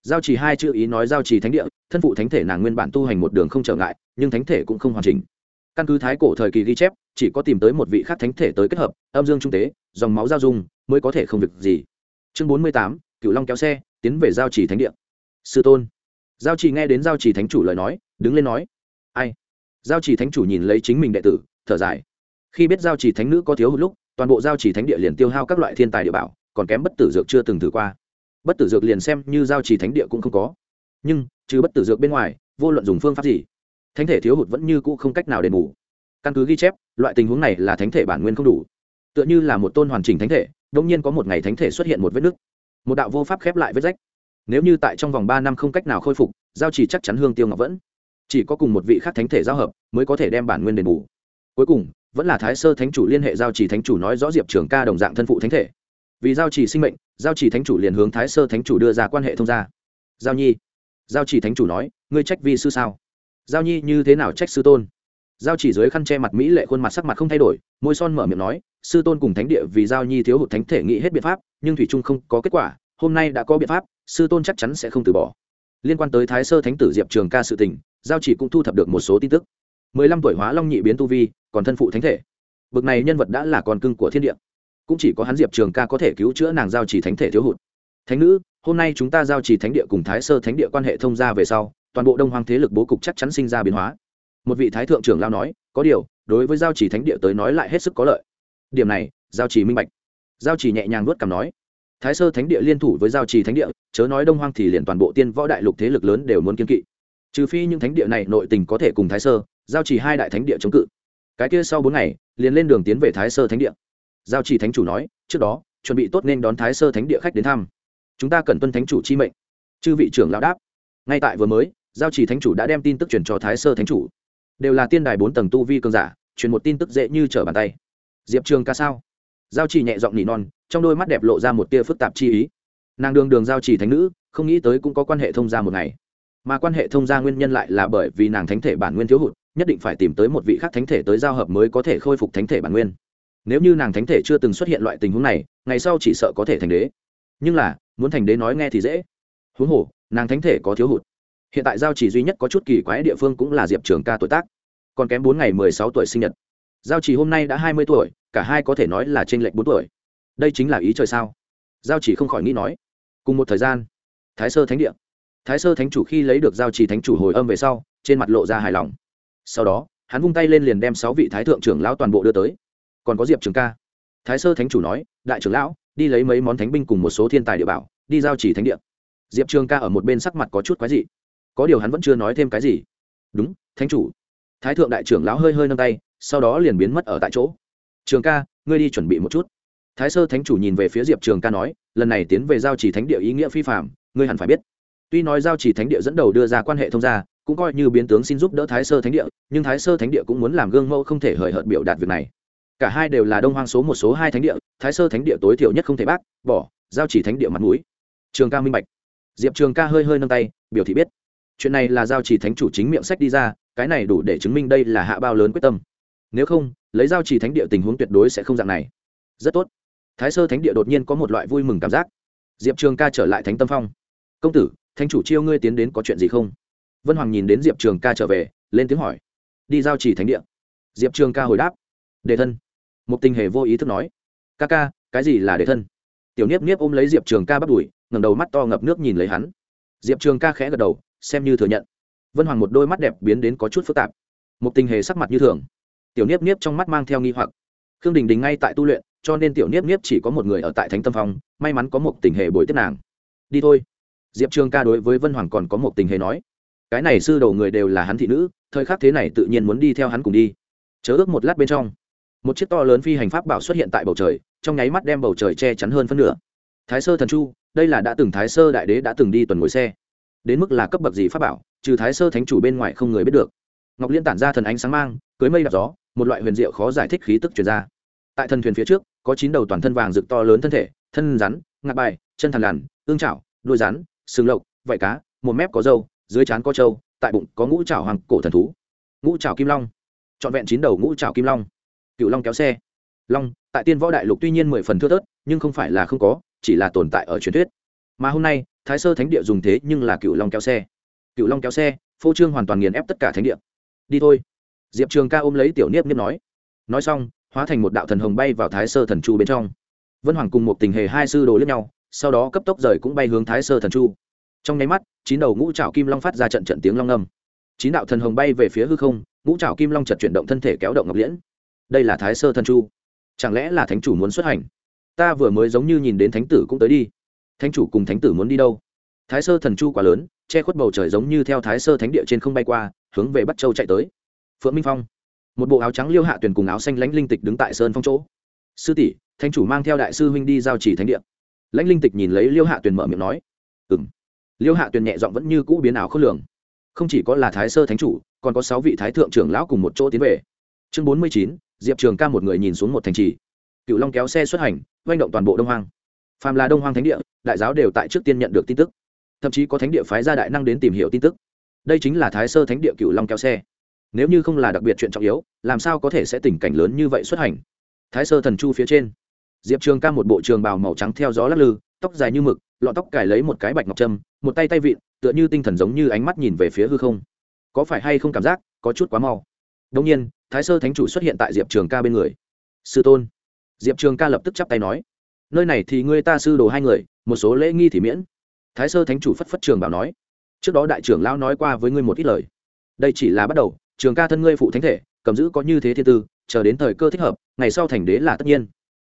Giao trì hai chữ ý nói giao trì thánh địa, thân phụ thánh thể nàng nguyên bản tu hành một đường không trở ngại, nhưng thánh thể cũng không hoàn chỉnh. Căn cứ thái cổ thời kỳ ghi chép, chỉ có tìm tới một vị khác thánh thể tới kết hợp, âm dương trung tế, dòng máu giao dung, mới có thể không việc gì. Chương bốn mươi tám cựu long kéo xe, tiến về giao trì thánh địa sư tôn. Giao trì nghe đến giao trì thánh chủ lời nói, đứng lên nói. Ai? Giao trì thánh chủ nhìn lấy chính mình đệ tử, thở dài. Khi biết giao trì thánh nữ có thiếu hụt lúc, toàn bộ giao trì thánh địa liền tiêu hao các loại thiên tài địa bảo, còn kém bất tử dược chưa từng thử qua. Bất tử dược liền xem như giao trì thánh địa cũng không có. Nhưng, trừ bất tử dược bên ngoài, vô luận dùng phương pháp gì, thánh thể thiếu hụt vẫn như cũ không cách nào đền bù. Căn cứ ghi chép, loại tình huống này là thánh thể bản nguyên không đủ. Tựa như là một tôn hoàn chỉnh thánh thể đông nhiên có một ngày thánh thể xuất hiện một vết nứt. Một đạo vô pháp khép lại vết rách nếu như tại trong vòng ba năm không cách nào khôi phục, giao chỉ chắc chắn hương tiêu ngọc vẫn chỉ có cùng một vị khác thánh thể giao hợp mới có thể đem bản nguyên đền bù. Cuối cùng, vẫn là thái sơ thánh chủ liên hệ giao chỉ thánh chủ nói rõ diệp trường ca đồng dạng thân phụ thánh thể. Vì giao chỉ sinh mệnh, giao chỉ thánh chủ liền hướng thái sơ thánh chủ đưa ra quan hệ thông gia. Giao nhi. Giao chỉ thánh chủ nói, ngươi trách vi sư sao? Giao nhi, như thế nào trách sư tôn? Giao chỉ dưới khăn che mặt mỹ lệ khuôn mặt sắc mặt không thay đổi, môi son mở miệng nói, sư tôn cùng thánh địa vì giao nhi thiếu hụt thánh thể nghĩ hết biện pháp, nhưng thủy trung không có kết quả hôm nay đã có biện pháp, sư tôn chắc chắn sẽ không từ bỏ. Liên quan tới thái sơ thánh tử diệp trường ca sự tình, giao chỉ cũng thu thập được một số tin tức. Mười lăm tuổi hóa long nhị biến tu vi, còn thân phụ thánh thể. Bực này nhân vật đã là con cưng của thiên địa. Cũng chỉ có hắn diệp trường ca có thể cứu chữa nàng giao chỉ thánh thể thiếu hụt. Thánh nữ, hôm nay chúng ta giao chỉ thánh địa cùng thái sơ thánh địa quan hệ thông gia về sau, toàn bộ đông hoang thế lực bố cục chắc chắn sinh ra biến hóa. Một vị thái thượng trưởng lao nói, có điều, đối với giao chỉ thánh địa tới nói lại hết sức có lợi. Điểm này, giao chỉ minh bạch. Giao chỉ nhẹ nhàng vớt cảm nói thái sơ thánh địa liên thủ với giao chỉ thánh địa, chớ nói đông hoang thì liền toàn bộ tiên võ đại lục thế lực lớn đều muốn kiên kỵ. Trừ phi những thánh địa này nội tình có thể cùng thái sơ, giao chỉ hai đại thánh địa chống cự. Cái kia sau bốn ngày, liền lên đường tiến về thái sơ thánh địa. Giao chỉ thánh chủ nói, trước đó, chuẩn bị tốt nên đón thái sơ thánh địa khách đến thăm. Chúng ta cần tuân thánh chủ chi mệnh. Chư vị trưởng lão đáp. Ngay tại vừa mới, giao chỉ thánh chủ đã đem tin tức truyền cho thái sơ thánh chủ. Đều là tiên đài bốn tầng tu vi cường giả, truyền một tin tức dễ như trở bàn tay. Diệp trường ca sao? Giao chỉ nhẹ giọng nỉ non trong đôi mắt đẹp lộ ra một tia phức tạp chi ý. Nàng đường đường giao chỉ thánh nữ, không nghĩ tới cũng có quan hệ thông gia một ngày. Mà quan hệ thông gia nguyên nhân lại là bởi vì nàng thánh thể bản nguyên thiếu hụt, nhất định phải tìm tới một vị khác thánh thể tới giao hợp mới có thể khôi phục thánh thể bản nguyên. Nếu như nàng thánh thể chưa từng xuất hiện loại tình huống này, ngày sau chỉ sợ có thể thành đế. Nhưng là, muốn thành đế nói nghe thì dễ. Huống hồ, nàng thánh thể có thiếu hụt. Hiện tại giao chỉ duy nhất có chút kỳ quái địa phương cũng là diệp trường ca tuổi tác. Còn kém bốn ngày mười sáu tuổi sinh nhật. Giao chỉ hôm nay đã hai mươi tuổi, cả hai có thể nói là t r ê n lệch bốn tuổi đây chính là ý trời sao? Giao chỉ không khỏi nghĩ nói. Cùng một thời gian, thái sơ thánh địa. Thái sơ thánh chủ khi lấy được giao chỉ thánh chủ hồi âm về sau, trên mặt lộ ra hài lòng. Sau đó, hắn vung tay lên liền đem sáu vị thái thượng trưởng lão toàn bộ đưa tới. Còn có diệp trường ca. Thái sơ thánh chủ nói, đại trưởng lão, đi lấy mấy món thánh binh cùng một số thiên tài địa bảo, đi giao chỉ thánh địa. Diệp trường ca ở một bên sắc mặt có chút quái dị. Có điều hắn vẫn chưa nói thêm cái gì. Đúng, thánh chủ. Thái thượng đại trưởng lão hơi hơi nâng tay, sau đó liền biến mất ở tại chỗ. Trường ca, ngươi đi chuẩn bị một chút thái sơ thánh chủ nhìn về phía diệp trường ca nói, lần này tiến về giao chỉ thánh địa ý nghĩa phi phạm ngươi hẳn phải biết. Tuy nói giao chỉ thánh địa dẫn đầu đưa ra quan hệ thông gia, cũng coi như biến tướng xin giúp đỡ thái sơ thánh địa, nhưng thái sơ thánh địa cũng muốn làm gương mẫu không thể hời hợt biểu đạt việc này. Cả hai đều là đông hoang số một số hai thánh địa, thái sơ thánh địa tối thiểu nhất không thể bác, bỏ, giao chỉ thánh địa mặt mũi. Trường ca minh bạch. Diệp trường ca hơi hơi nâng tay, biểu thị biết. Chuyện này là giao chỉ thánh chủ chính miệng sách đi ra, cái này đủ để chứng minh đây là hạ bao lớn quyết tâm. Nếu không, lấy giao chỉ thánh địa tình huống tuyệt đối sẽ không dạng này. Rất tốt thái sơ thánh địa đột nhiên có một loại vui mừng cảm giác. Diệp trường ca trở lại thánh tâm phong. Công tử, thánh chủ chiêu ngươi tiến đến có chuyện gì không? Vân hoàng nhìn đến diệp trường ca trở về, lên tiếng hỏi. Đi giao chỉ thánh địa. Diệp trường ca hồi đáp. Đề thân. Một tình hề vô ý thức nói. Ca ca, cái gì là đề thân? Tiểu niếp niếp ôm lấy diệp trường ca bắt đùi, ngẩng đầu mắt to ngập nước nhìn lấy hắn. Diệp trường ca khẽ gật đầu, xem như thừa nhận. Vân hoàng một đôi mắt đẹp biến đến có chút phức tạp. Một tình hề sắc mặt như thường. Tiểu niếp niếp trong mắt mang theo nghi hoặc. Khương đình đình ngay tại tu luyện cho nên tiểu niếp niếp chỉ có một người ở tại thánh tâm phong, may mắn có một tình hệ bồi tiếp nàng. Đi thôi. Diệp trường ca đối với vân hoàng còn có một tình hệ nói, cái này sư đầu người đều là hắn thị nữ, thời khắc thế này tự nhiên muốn đi theo hắn cùng đi. Chớ ước một lát bên trong, một chiếc to lớn phi hành pháp bảo xuất hiện tại bầu trời, trong nháy mắt đem bầu trời che chắn hơn phân nửa. Thái sơ thần chu, đây là đã từng thái sơ đại đế đã từng đi tuần ngồi xe. Đến mức là cấp bậc gì pháp bảo, trừ thái sơ thánh chủ bên ngoài không người biết được. Ngọc liên tản ra thần ánh sáng mang, cưới mây đạp gió, một loại huyền diệu khó giải thích khí tức chuyển ra. Tại thần thuyền phía trước có chín đầu toàn thân vàng rực to lớn thân thể, thân rắn, ngạc bài, chân thằn lằn, ương chảo, đuôi rắn, sừng lộc, vảy cá, một mép có dâu dưới trán có trâu, tại bụng có ngũ trảo hoàng cổ thần thú. Ngũ trảo kim long. Trọn vẹn chín đầu ngũ trảo kim long. Cựu long kéo xe. Long, tại tiên võ đại lục tuy nhiên mười phần thưa thớt, nhưng không phải là không có, chỉ là tồn tại ở truyền thuyết. Mà hôm nay, thái sơ thánh địa dùng thế nhưng là cựu long kéo xe. Cựu long kéo xe, phô trương hoàn toàn nghiền ép tất cả thánh địa. Đi thôi. Diệp trường ca ôm lấy tiểu niếp niếp nói. Nói xong hóa thành một đạo thần hồng bay vào thái sơ thần chu bên trong. Vân hoàng cùng một tình hề hai sư đồ lẫn nhau, sau đó cấp tốc rời cũng bay hướng thái sơ thần chu. Trong nháy mắt, chín đầu ngũ trào kim long phát ra trận trận tiếng long âm. Chín đạo thần hồng bay về phía hư không, ngũ trào kim long chật chuyển động thân thể kéo động ngọc liễn. Đây là thái sơ thần chu. Chẳng lẽ là thánh chủ muốn xuất hành? Ta vừa mới giống như nhìn đến thánh tử cũng tới đi. Thánh chủ cùng thánh tử muốn đi đâu? Thái sơ thần chu quá lớn, che khuất bầu trời giống như theo thái sơ thánh địa trên không bay qua, hướng về bắc châu chạy tới. Phượng minh phong một bộ áo trắng liêu hạ tuyền cùng áo xanh lãnh linh tịch đứng tại sơn phong chỗ. Sư tỷ, thánh chủ mang theo đại sư huynh đi giao chỉ thánh địa. Lãnh linh tịch nhìn lấy liêu hạ tuyền mở miệng nói. Ừ m liêu hạ tuyền nhẹ giọng vẫn như cũ biến ảo khốc lường. Không chỉ có là thái sơ thánh chủ, còn có sáu vị thái thượng trưởng lão cùng một chỗ tiến về. Chương bốn mươi chín, diệp trường ca một người nhìn xuống một thành trì. Cựu long kéo xe xuất hành oanh động toàn bộ đông hoang. Phàm là đông hoang thánh địa, đại giáo đều tại trước tiên nhận được tin tức. Thậm chí có thánh địa phái gia đại năng đến tìm hiểu tin tức. Đây chính là thái sơ thánh địa cựu long kéo xe nếu như không là đặc biệt chuyện trọng yếu, làm sao có thể sẽ tình cảnh lớn như vậy xuất hành? Thái sơ thần chu phía trên. Diệp trường ca một bộ trường bào màu trắng theo gió lắc lư, tóc dài như mực, lọn tóc cài lấy một cái bạch ngọc trâm, một tay tay vịn, tựa như tinh thần giống như ánh mắt nhìn về phía hư không. Có phải hay không cảm giác có chút quá mau? Đông nhiên, thái sơ thánh chủ xuất hiện tại diệp trường ca bên người. Sư tôn. Diệp trường ca lập tức chắp tay nói, nơi này thì ngươi ta sư đồ hai người, một số lễ nghi thì miễn. Thái sơ thánh chủ phất phất trường bảo nói, trước đó đại trưởng lão nói qua với ngươi một ít lời. Đây chỉ là bắt đầu trường ca thân ngươi phụ thánh thể, cầm giữ có như thế thiên tư, chờ đến thời cơ thích hợp, ngày sau thành đế là tất nhiên.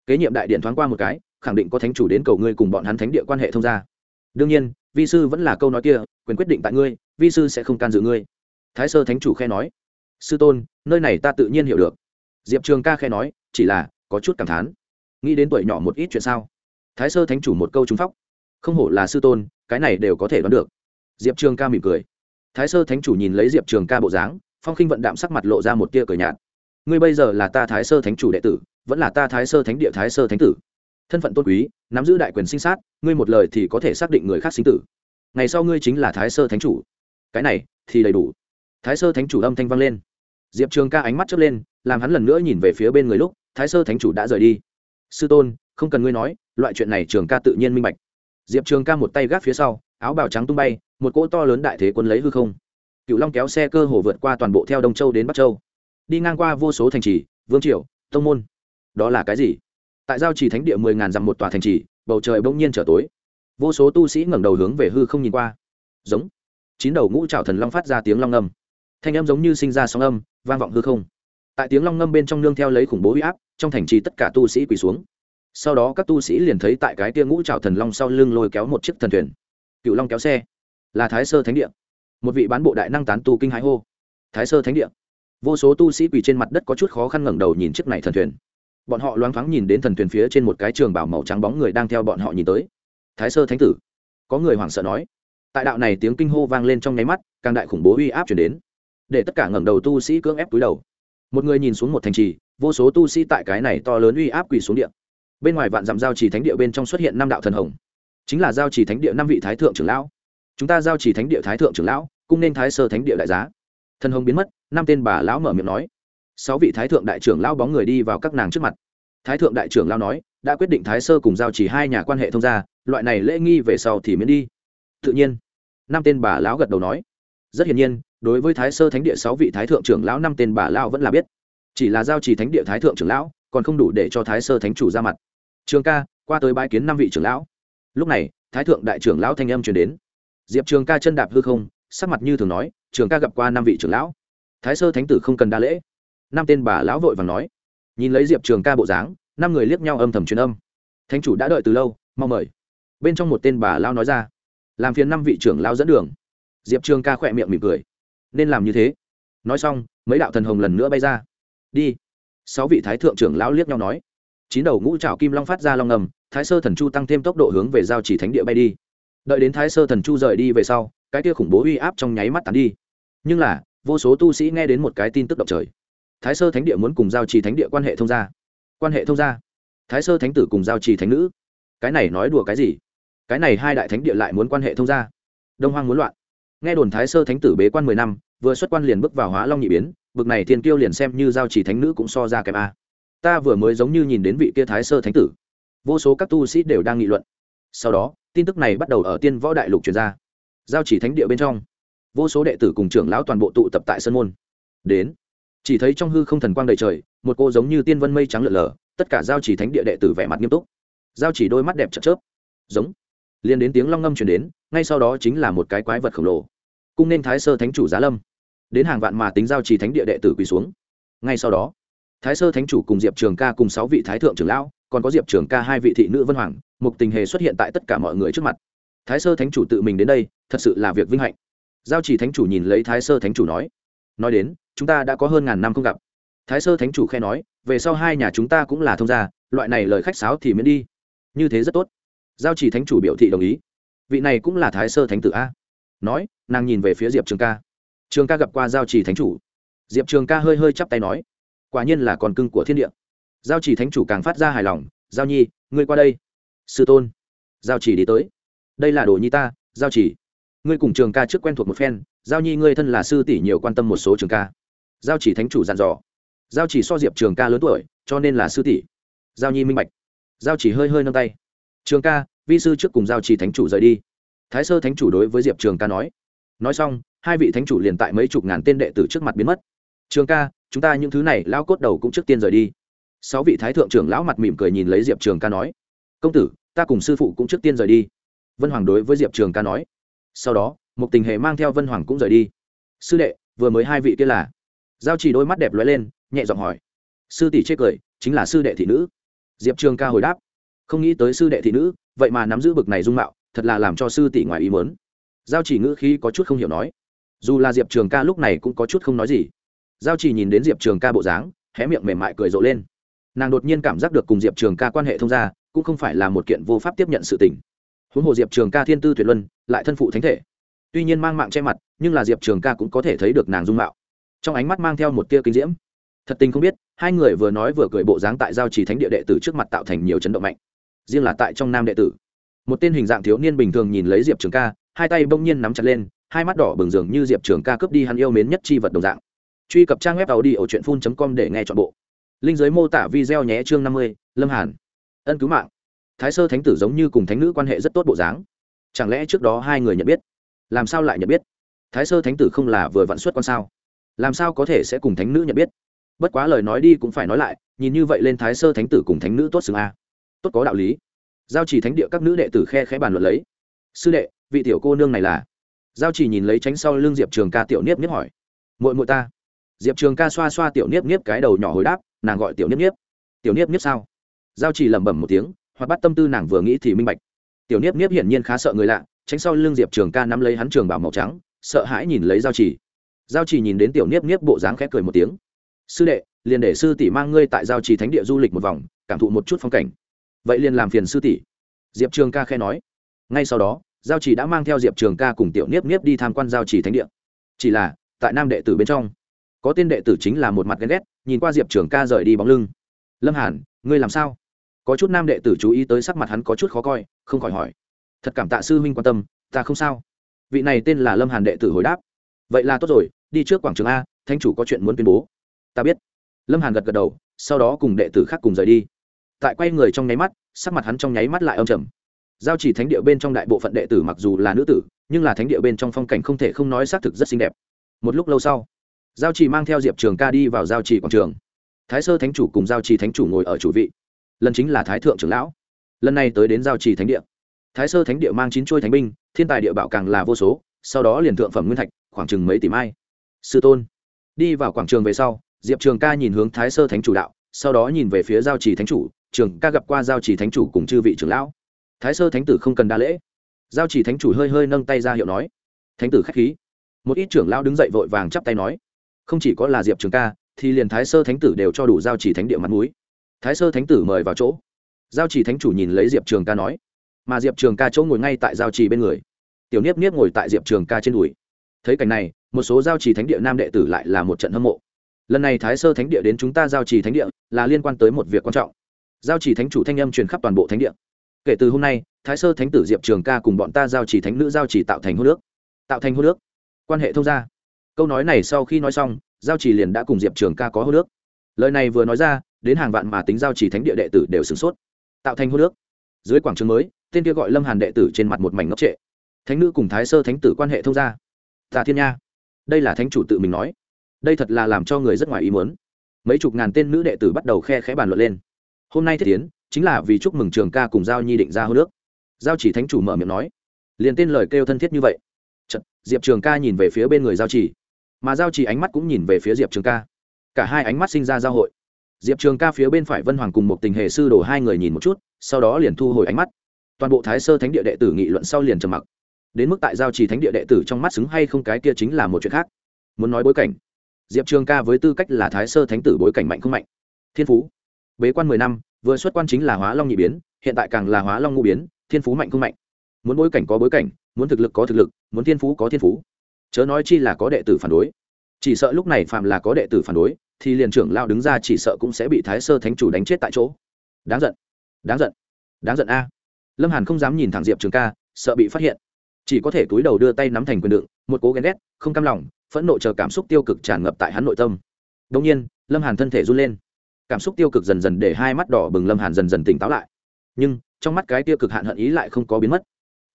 Kế nhiệm đại điện thoáng qua một cái, khẳng định có thánh chủ đến cầu ngươi cùng bọn hắn thánh địa quan hệ thông gia. Đương nhiên, vi sư vẫn là câu nói kia, quyền quyết định tại ngươi, vi sư sẽ không can dự ngươi. Thái sơ thánh chủ khe nói, sư tôn, nơi này ta tự nhiên hiểu được. Diệp trường ca khe nói, chỉ là, có chút cảm thán. Nghĩ đến tuổi nhỏ một ít chuyện sao? Thái sơ thánh chủ một câu trúng phóc. Không hổ là sư tôn, cái này đều có thể đoán được. Diệp trường ca mỉm cười. Thái sơ thánh chủ nhìn lấy diệp trường ca bộ dáng phong khinh vận đạm sắc mặt lộ ra một tia cười nhạt. Ngươi bây giờ là ta thái sơ thánh chủ đệ tử, vẫn là ta thái sơ thánh địa thái sơ thánh tử. Thân phận tôn quý, nắm giữ đại quyền sinh sát, ngươi một lời thì có thể xác định người khác sinh tử. Ngày sau ngươi chính là thái sơ thánh chủ. Cái này thì đầy đủ. Thái sơ thánh chủ âm thanh vang lên. Diệp trường ca ánh mắt chớp lên, làm hắn lần nữa nhìn về phía bên người lúc, thái sơ thánh chủ đã rời đi. Sư tôn, không cần ngươi nói, loại chuyện này trường ca tự nhiên minh bạch. Diệp trường ca một tay gác phía sau, áo bào trắng tung bay, một cỗ to lớn đại thế quân lấy hư không cựu long kéo xe cơ hồ vượt qua toàn bộ theo đông châu đến bắc châu đi ngang qua vô số thành trì vương triều tông môn đó là cái gì tại giao trì thánh địa mười ngàn dặm một tòa thành trì bầu trời bỗng nhiên trở tối vô số tu sĩ ngẩng đầu hướng về hư không nhìn qua giống chín đầu ngũ trào thần long phát ra tiếng long âm thanh âm giống như sinh ra sóng âm vang vọng hư không tại tiếng long ngâm bên trong nương theo lấy khủng bố huy áp trong thành trì tất cả tu sĩ quỳ xuống sau đó các tu sĩ liền thấy tại cái tia ngũ trào thần long sau lưng lôi kéo một chiếc thần thuyền cựu long kéo xe là thái sơ thánh địa một vị bán bộ đại năng tán tu kinh hãi hô. Thái sơ thánh địa. Vô số tu sĩ quỳ trên mặt đất có chút khó khăn ngẩng đầu nhìn chiếc này thần thuyền. Bọn họ loáng thoáng nhìn đến thần thuyền phía trên một cái trường bảo màu trắng bóng người đang theo bọn họ nhìn tới. Thái sơ thánh tử. Có người hoảng sợ nói. Tại đạo này tiếng kinh hô vang lên trong nháy mắt, càng đại khủng bố uy áp chuyển đến. Để tất cả ngẩng đầu tu sĩ cưỡng ép túi đầu. Một người nhìn xuống một thành trì, vô số tu sĩ tại cái này to lớn uy áp quỳ xuống điện bên ngoài vạn dặm giao trì thánh địa bên trong xuất hiện năm đạo thần hồng. Chính là giao trì thánh địa năm vị thái thượng trưởng lão chúng ta giao chỉ thánh địa thái thượng trưởng lão, cũng nên thái sơ thánh địa đại giá. Thần hồng biến mất, năm tên bà lão mở miệng nói. Sáu vị thái thượng đại trưởng lão bóng người đi vào các nàng trước mặt. Thái thượng đại trưởng lão nói, đã quyết định thái sơ cùng giao chỉ hai nhà quan hệ thông gia, loại này lễ nghi về sau thì miễn đi. Tự nhiên, năm tên bà lão gật đầu nói. Rất hiển nhiên, đối với thái sơ thánh địa sáu vị thái thượng trưởng lão năm tên bà lão vẫn là biết. Chỉ là giao chỉ thánh địa thái thượng trưởng lão, còn không đủ để cho thái sơ thánh chủ ra mặt. Trường ca, qua tới bãi kiến năm vị trưởng lão. Lúc này, thái thượng đại trưởng lão thanh âm truyền đến diệp trường ca chân đạp hư không, sắc mặt như thường nói, trường ca gặp qua năm vị trưởng lão. Thái sơ thánh tử không cần đa lễ. Năm tên bà lão vội và nói, nhìn lấy diệp trường ca bộ dáng, năm người liếc nhau âm thầm truyền âm. Thánh chủ đã đợi từ lâu, mau mời. Bên trong một tên bà lao nói ra, làm phiền năm vị trưởng lao dẫn đường. Diệp trường ca khỏe miệng mỉm cười, nên làm như thế. Nói xong, mấy đạo thần hồng lần nữa bay ra. Đi. Sáu vị thái thượng trưởng lão liếc nhau nói. Chín đầu ngũ trảo kim long phát ra long ngầm, thái sơ thần chu tăng thêm tốc độ hướng về giao chỉ thánh địa bay đi đợi đến thái sơ thần chu rời đi về sau, cái kia khủng bố uy áp trong nháy mắt tàn đi. Nhưng là, vô số tu sĩ nghe đến một cái tin tức động trời. Thái sơ thánh địa muốn cùng giao trì thánh địa quan hệ thông gia. Quan hệ thông gia? Thái sơ thánh tử cùng giao trì thánh nữ? Cái này nói đùa cái gì? Cái này hai đại thánh địa lại muốn quan hệ thông gia? Đông hoang muốn loạn. Nghe đồn thái sơ thánh tử bế quan mười năm, vừa xuất quan liền bước vào hóa long nhị biến, bực này thiên kiêu liền xem như giao trì thánh nữ cũng so ra kèm a. Ta vừa mới giống như nhìn đến vị kia thái sơ thánh tử. Vô số các tu sĩ đều đang nghị luận. Sau đó tin tức này bắt đầu ở tiên võ đại lục truyền ra. Giao chỉ thánh địa bên trong, vô số đệ tử cùng trưởng lão toàn bộ tụ tập tại sân môn. Đến, chỉ thấy trong hư không thần quang đầy trời, một cô giống như tiên vân mây trắng lượn lờ, tất cả giao chỉ thánh địa đệ tử vẻ mặt nghiêm túc. Giao chỉ đôi mắt đẹp chật chớp. Giống, liền đến tiếng long ngâm chuyển đến, ngay sau đó chính là một cái quái vật khổng lồ. Cung nên thái sơ thánh chủ giá lâm. Đến hàng vạn mà tính giao chỉ thánh địa đệ tử quỳ xuống. Ngay sau đó, thái sơ thánh chủ cùng diệp trường ca cùng sáu vị thái thượng trưởng lão còn có diệp trường ca hai vị thị nữ vân hoàng, mục tình hề xuất hiện tại tất cả mọi người trước mặt. Thái sơ thánh chủ tự mình đến đây, thật sự là việc vinh hạnh. Giao chỉ thánh chủ nhìn lấy thái sơ thánh chủ nói nói đến, chúng ta đã có hơn ngàn năm không gặp. Thái sơ thánh chủ khe nói, về sau hai nhà chúng ta cũng là thông gia, loại này lời khách sáo thì miễn đi. Như thế rất tốt. Giao chỉ thánh chủ biểu thị đồng ý. Vị này cũng là thái sơ thánh tử a. Nói, nàng nhìn về phía diệp trường ca. Trường ca gặp qua giao chỉ thánh chủ. Diệp trường ca hơi hơi chắp tay nói, quả nhiên là con cưng của thiên địa giao chỉ thánh chủ càng phát ra hài lòng, giao nhi, ngươi qua đây. Sư tôn. Giao chỉ đi tới. Đây là đồ nhi ta, giao chỉ. Ngươi cùng trường ca trước quen thuộc một phen, giao nhi ngươi thân là sư tỷ nhiều quan tâm một số trường ca. Giao chỉ thánh chủ dặn dò. Giao chỉ so diệp trường ca lớn tuổi, cho nên là sư tỷ. Giao nhi minh bạch. Giao chỉ hơi hơi nâng tay. Trường ca, vi sư trước cùng giao chỉ thánh chủ rời đi. Thái sơ thánh chủ đối với diệp trường ca nói. Nói xong, hai vị thánh chủ liền tại mấy chục ngàn tên đệ tử trước mặt biến mất. Trường ca, chúng ta những thứ này lão cốt đầu cũng trước tiên rời đi sáu vị thái thượng trưởng lão mặt mỉm cười nhìn lấy diệp trường ca nói, công tử, ta cùng sư phụ cũng trước tiên rời đi. Vân hoàng đối với diệp trường ca nói. Sau đó một tình hệ mang theo vân hoàng cũng rời đi. Sư đệ, vừa mới hai vị kia là? Giao chỉ đôi mắt đẹp lóe lên, nhẹ giọng hỏi. Sư tỷ chê cười, chính là sư đệ thị nữ. Diệp trường ca hồi đáp. Không nghĩ tới sư đệ thị nữ, vậy mà nắm giữ bực này dung mạo, thật là làm cho sư tỷ ngoài ý mớn giao chỉ ngữ khí có chút không hiểu nói. Dù là diệp trường ca lúc này cũng có chút không nói gì. Giao chỉ nhìn đến diệp trường ca bộ dáng, hé miệng mềm mại cười rộ lên nàng đột nhiên cảm giác được cùng diệp trường ca quan hệ thông gia, cũng không phải là một kiện vô pháp tiếp nhận sự tình. Huống hồ diệp trường ca thiên tư tuyệt luân, lại thân phụ thánh thể. Tuy nhiên mang mạng che mặt, nhưng là diệp trường ca cũng có thể thấy được nàng dung mạo. Trong ánh mắt mang theo một tia kinh diễm. Thật tình không biết, hai người vừa nói vừa cười bộ dáng tại giao trì thánh địa đệ tử trước mặt tạo thành nhiều chấn động mạnh. Riêng là tại trong nam đệ tử. Một tên hình dạng thiếu niên bình thường nhìn lấy diệp trường ca, hai tay bỗng nhiên nắm chặt lên, hai mắt đỏ bừng dường như diệp trường ca cướp đi hắn yêu mến nhất chi vật đồng dạng. Truy cập trang web tàu đi ở truyện phun com để nghe t h ọ n bộ linh giới mô tả video nhé chương năm mươi, lâm hàn. Ân cứu mạng. Thái sơ thánh tử giống như cùng thánh nữ quan hệ rất tốt bộ dáng. Chẳng lẽ trước đó hai người nhận biết? Làm sao lại nhận biết? Thái sơ thánh tử không là vừa vặn xuất con sao? Làm sao có thể sẽ cùng thánh nữ nhận biết? Bất quá lời nói đi cũng phải nói lại, nhìn như vậy lên thái sơ thánh tử cùng thánh nữ tốt xứng a. Tốt có đạo lý. Giao chỉ thánh địa các nữ đệ tử khe khẽ bàn luận lấy. Sư đệ, vị tiểu cô nương này là? Giao chỉ nhìn lấy tránh sau l ư n g diệp trường ca tiểu niếp niếp hỏi. Muội muội ta. Diệp trường ca xoa xoa tiểu niếp niếp cái đầu nhỏ hồi đáp nàng gọi tiểu niếp niếp. Tiểu niếp niếp sao? Giao chỉ lẩm bẩm một tiếng, hoặc bắt tâm tư nàng vừa nghĩ thì minh bạch. Tiểu niếp niếp hiển nhiên khá sợ người lạ, tránh sau l ư n g diệp trường ca nắm lấy hắn trường bảo màu trắng, sợ hãi nhìn lấy giao chỉ. Giao chỉ nhìn đến tiểu niếp niếp bộ dáng khẽ cười một tiếng. Sư đệ, liền để sư tỷ mang ngươi tại giao trì thánh địa du lịch một vòng, cảm thụ một chút phong cảnh. Vậy liền làm phiền sư tỷ. Diệp trường ca khe nói. Ngay sau đó, giao trì đã mang theo diệp trường ca cùng tiểu niếp niếp đi tham quan giao trì thánh địa. Chỉ là, tại nam đệ tử bên trong, có tên đệ tử chính là một mặt ghen ghét nhìn qua diệp trường ca rời đi bóng lưng. Lâm hàn, ngươi làm sao? Có chút nam đệ tử chú ý tới sắc mặt hắn có chút khó coi, không khỏi hỏi. Thật cảm tạ sư huynh quan tâm, ta không sao. Vị này tên là lâm hàn đệ tử hồi đáp. Vậy là tốt rồi, đi trước quảng trường a thanh chủ có chuyện muốn tuyên bố. Ta biết. Lâm hàn gật gật đầu, sau đó cùng đệ tử khác cùng rời đi. Tại quay người trong nháy mắt, sắc mặt hắn trong nháy mắt lại âm trầm. Giao chỉ thánh địa bên trong đại bộ phận đệ tử mặc dù là nữ tử, nhưng là thánh địa bên trong phong cảnh không thể không nói xác thực rất xinh đẹp. Một lúc lâu sau giao chỉ mang theo diệp trường ca đi vào giao chỉ quảng trường. Thái sơ thánh chủ cùng giao chỉ thánh chủ ngồi ở chủ vị. Lần chính là thái thượng trưởng lão. Lần này tới đến giao chỉ thánh địa. Thái sơ thánh địa mang chín chuôi thánh binh, thiên tài địa bảo càng là vô số, sau đó liền thượng phẩm nguyên thạch, khoảng chừng mấy tỷ mai. Sư tôn, đi vào quảng trường về sau, diệp trường ca nhìn hướng thái sơ thánh chủ đạo, sau đó nhìn về phía giao trì thánh chủ, trường ca gặp qua giao trì thánh chủ cùng chư vị trưởng lão. Thái sơ thánh tử không cần đa lễ. Giao trì thánh chủ hơi hơi nâng tay ra hiệu nói, thánh tử k h á c h khí. Một ít trưởng lão đứng dậy vội vàng chắp tay nói không chỉ có là diệp trường ca, thì liền thái sơ thánh tử đều cho đủ giao chỉ thánh địa mặt m thái sơ thánh tử mời vào chỗ. Giao chỉ thánh chủ nhìn lấy diệp trường ca nói, mà diệp trường ca chỗ ngồi ngay tại giao trì bên người. Tiểu niếp niếp ngồi tại diệp trường ca trên đùi. Thấy cảnh này, một số giao trì thánh địa nam đệ tử lại là một trận hâm mộ. Lần này thái sơ thánh địa đến chúng ta giao trì thánh địa là liên quan tới một việc quan trọng. Giao trì thánh chủ thanh âm truyền khắp toàn bộ thánh địa. Kể từ hôm nay, thái sơ thánh tử diệp trường ca cùng bọn ta giao trì thánh nữ giao trì tạo thành hô nước tạo thành hô nước quan hệ thông gia câu nói này sau khi nói xong giao trì liền đã cùng diệp trường ca có hô nước. Lời này vừa nói ra đến hàng vạn mà tính giao trì thánh địa đệ tử đều sửng sốt. Tạo thành hô nước. Dưới quảng trường mới tên kia gọi lâm hàn đệ tử trên mặt một mảnh ngốc trệ. Thánh nữ cùng thái sơ thánh tử quan hệ thông gia. Tạ thiên nha. Đây là thánh chủ tự mình nói. Đây thật là làm cho người rất ngoài ý muốn. Mấy chục ngàn tên nữ đệ tử bắt đầu khe khẽ bàn luận lên. Hôm nay thiết tiến chính là vì chúc mừng trường ca cùng giao nhi định ra hô nước. Giao chỉ thánh chủ mở miệng nói. Liền tên lời kêu thân thiết như vậy. Chật, diệp trường ca nhìn về phía bên người giao chỉ mà giao chỉ ánh mắt cũng nhìn về phía diệp trường ca. Cả hai ánh mắt sinh ra giao hội. Diệp trường ca phía bên phải vân hoàng cùng một tình hệ sư đổ hai người nhìn một chút, sau đó liền thu hồi ánh mắt. Toàn bộ thái sơ thánh địa đệ tử nghị luận sau liền trầm mặc. Đến mức tại giao trì thánh địa đệ tử trong mắt xứng hay không cái kia chính là một chuyện khác. Muốn nói bối cảnh. Diệp trường ca với tư cách là thái sơ thánh tử bối cảnh mạnh không mạnh? Thiên phú. Bế quan mười năm, vừa xuất quan chính là hóa long nhị biến, hiện tại càng là hóa long ngũ biến, thiên phú mạnh không mạnh? Muốn bối cảnh có bối cảnh, muốn thực lực có thực lực, muốn thiên phú có thiên phú chớ nói chi là có đệ tử phản đối. Chỉ sợ lúc này phạm là có đệ tử phản đối, thì liền trưởng lao đứng ra chỉ sợ cũng sẽ bị thái sơ thánh chủ đánh chết tại chỗ. Đáng giận. Đáng giận. Đáng giận a. Lâm hàn không dám nhìn thẳng diệp trường ca, sợ bị phát hiện. Chỉ có thể túi đầu đưa tay nắm thành quyền đựng, một cố ghen ghét, không cam lòng, phẫn nộ chờ cảm xúc tiêu cực tràn ngập tại hắn nội tâm. Đông nhiên, lâm hàn thân thể run lên. Cảm xúc tiêu cực dần dần để hai mắt đỏ bừng, lâm hàn dần dần tỉnh táo lại. Nhưng, trong mắt cái tiêu cực hạn hận ý lại không có biến mất.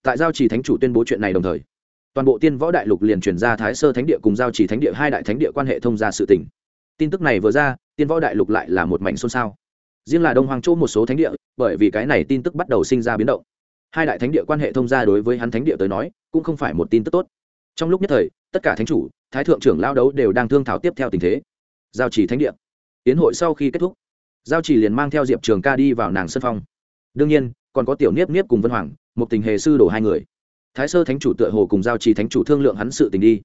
Tại giao trì thánh chủ tuyên bố chuyện này đồng thời toàn bộ tiên võ đại lục liền truyền ra thái sơ thánh địa cùng giao chỉ thánh địa hai đại thánh địa quan hệ thông ra sự tỉnh tin tức này vừa ra, tiên võ đại lục lại là một mảnh xôn xao. Riêng là đông hoàng châu một số thánh địa, bởi vì cái này tin tức bắt đầu sinh ra biến động. Hai đại thánh địa quan hệ thông gia đối với hắn thánh địa tới nói, cũng không phải một tin tức tốt. Trong lúc nhất thời, tất cả thánh chủ, thái thượng trưởng lao đấu đều đang thương thảo tiếp theo tình thế. Giao chỉ thánh địa. Tiến hội sau khi kết thúc, giao chỉ liền mang theo diệp trường ca đi vào nàng sân phong. Đương nhiên, còn có tiểu niếp niếp cùng vân hoàng một tình hề sư đổ hai người thái sơ thánh chủ tựa hồ cùng giao trì thánh chủ thương lượng hắn sự tình đi.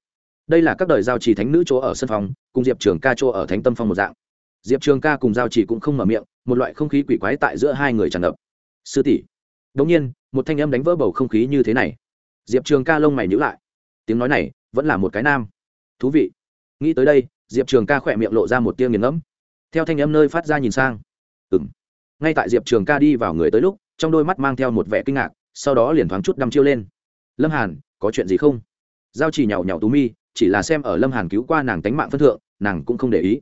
Đây là các đời giao trì thánh nữ chỗ ở sân phòng, cùng diệp trường ca chỗ ở thánh tâm phong một dạng. Diệp trường ca cùng giao trì cũng không mở miệng một loại không khí quỷ quái tại giữa hai người tràn ngập. Sư tỷ. Đống nhiên một thanh âm đánh vỡ bầu không khí như thế này. Diệp trường ca lông mày nhữ lại. Tiếng nói này vẫn là một cái nam. Thú vị. Nghĩ tới đây diệp trường ca khỏe miệng lộ ra một tia nghiền ngẫm. Theo thanh âm nơi phát ra nhìn sang. Ừng ngay tại diệp trường ca đi vào người tới lúc trong đôi mắt mang theo một vẻ kinh ngạc sau đó liền thoáng chút đăm chiêu lên lâm hàn, có chuyện gì không? Giao chỉ nhào nhào tú mi, chỉ là xem ở lâm hàn cứu qua nàng tánh mạng phân thượng, nàng cũng không để ý.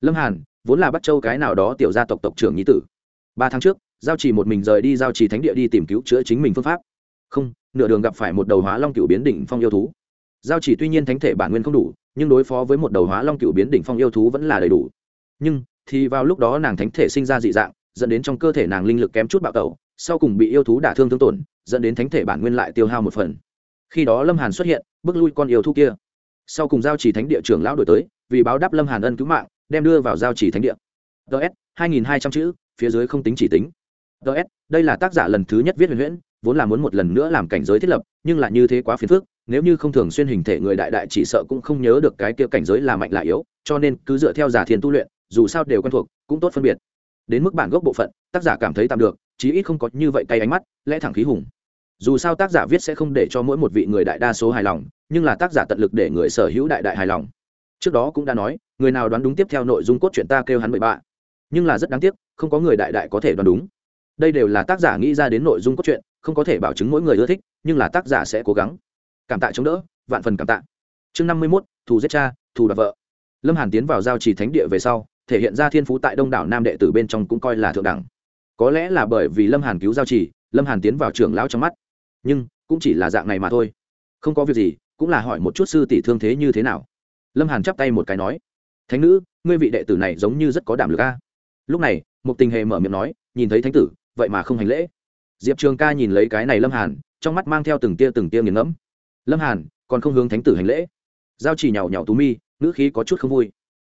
Lâm hàn, vốn là bắt châu cái nào đó tiểu gia tộc tộc trưởng nhí tử. Ba tháng trước, giao chỉ một mình rời đi giao chỉ thánh địa đi tìm cứu chữa chính mình phương pháp. Không, nửa đường gặp phải một đầu hóa long cựu biến đỉnh phong yêu thú. Giao chỉ tuy nhiên thánh thể bản nguyên không đủ, nhưng đối phó với một đầu hóa long cựu biến đỉnh phong yêu thú vẫn là đầy đủ. Nhưng, thì vào lúc đó nàng thánh thể sinh ra dị dạng, dẫn đến trong cơ thể nàng linh lực kém chút bạo tẩu sau cùng bị yêu thú đả thương thương tổn, dẫn đến thánh thể bản nguyên lại tiêu hao một phần. Khi đó lâm hàn xuất hiện, bước lui con yêu thú kia. Sau cùng giao chỉ thánh địa trưởng lão đổi tới, vì báo đáp lâm hàn ân cứu mạng, đem đưa vào giao chỉ thánh địa. Ts hai nghìn hai trăm chữ, phía dưới không tính chỉ tính. Ts đây là tác giả lần thứ nhất viết huyền huyễn, vốn là muốn một lần nữa làm cảnh giới thiết lập, nhưng là như thế quá phiền phức, nếu như không thường xuyên hình thể người đại đại chỉ sợ cũng không nhớ được cái kia cảnh giới là mạnh là yếu, cho nên cứ dựa theo giả thiền tu luyện, dù sao đều quen thuộc, cũng tốt phân biệt. Đến mức bản gốc bộ phận, tác giả cảm thấy tạm được chí ít không có như vậy cay ánh mắt, lẽ thẳng khí hùng. Dù sao tác giả viết sẽ không để cho mỗi một vị người đại đa số hài lòng, nhưng là tác giả tận lực để người sở hữu đại đại hài lòng. Trước đó cũng đã nói, người nào đoán đúng tiếp theo nội dung cốt truyện ta kêu hắn bậy bạ. Nhưng là rất đáng tiếc, không có người đại đại có thể đoán đúng. Đây đều là tác giả nghĩ ra đến nội dung cốt truyện, không có thể bảo chứng mỗi người ưa thích, nhưng là tác giả sẽ cố gắng. Cảm tạ chống đỡ, vạn phần cảm tạ. Chương năm mươi mốt, thù giết cha, thù đoạt vợ. Lâm hàn tiến vào giao trì thánh địa về sau, thể hiện ra thiên phú tại đông đảo nam đệ tử bên trong cũng coi là thượng đẳng có lẽ là bởi vì lâm hàn cứu giao trì, lâm hàn tiến vào trưởng lão trong mắt. Nhưng, cũng chỉ là dạng này mà thôi. Không có việc gì, cũng là hỏi một chút sư tỷ thương thế như thế nào. Lâm hàn chắp tay một cái nói, thánh nữ, ngươi vị đệ tử này giống như rất có đảm lực a. Lúc này một tình hề mở miệng nói, nhìn thấy thánh tử, vậy mà không hành lễ. Diệp trường ca nhìn lấy cái này lâm hàn, trong mắt mang theo từng tia từng tia nghiền ngẫm. Lâm hàn, còn không hướng thánh tử hành lễ? Giao chỉ nhào nhào tú mi, ngữ khí có chút không vui.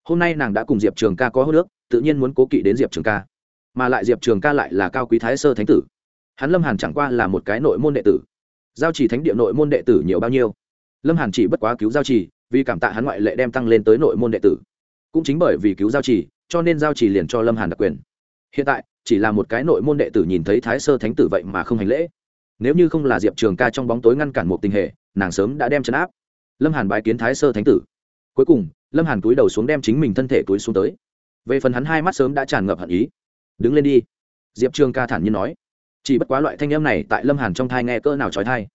Hôm nay nàng đã cùng diệp trường ca có hô nước tự nhiên muốn cố kỵ đến diệp trường ca mà lại diệp trường ca lại là cao quý thái sơ thánh tử. Hắn lâm hàn chẳng qua là một cái nội môn đệ tử. Giao chỉ thánh địa nội môn đệ tử nhiều bao nhiêu? Lâm hàn chỉ bất quá cứu giao chỉ vì cảm tạ hắn ngoại lệ đem tăng lên tới nội môn đệ tử. Cũng chính bởi vì cứu giao chỉ cho nên giao chỉ liền cho lâm hàn đặc quyền. Hiện tại, chỉ là một cái nội môn đệ tử nhìn thấy thái sơ thánh tử vậy mà không hành lễ. Nếu như không là diệp trường ca trong bóng tối ngăn cản một tình hệ nàng sớm đã đem chấn áp. Lâm hàn bái kiến thái sơ thánh tử. Cuối cùng, lâm hàn túi đầu xuống đem chính mình thân thể túi xuống tới. Về phần hắn hai mắt sớm đã tràn ngập hận ý đứng lên đi. Diệp trường ca thản nhiên nói. Chỉ bất quá loại thanh em này tại lâm hàn trong thai nghe cỡ nào trói thai.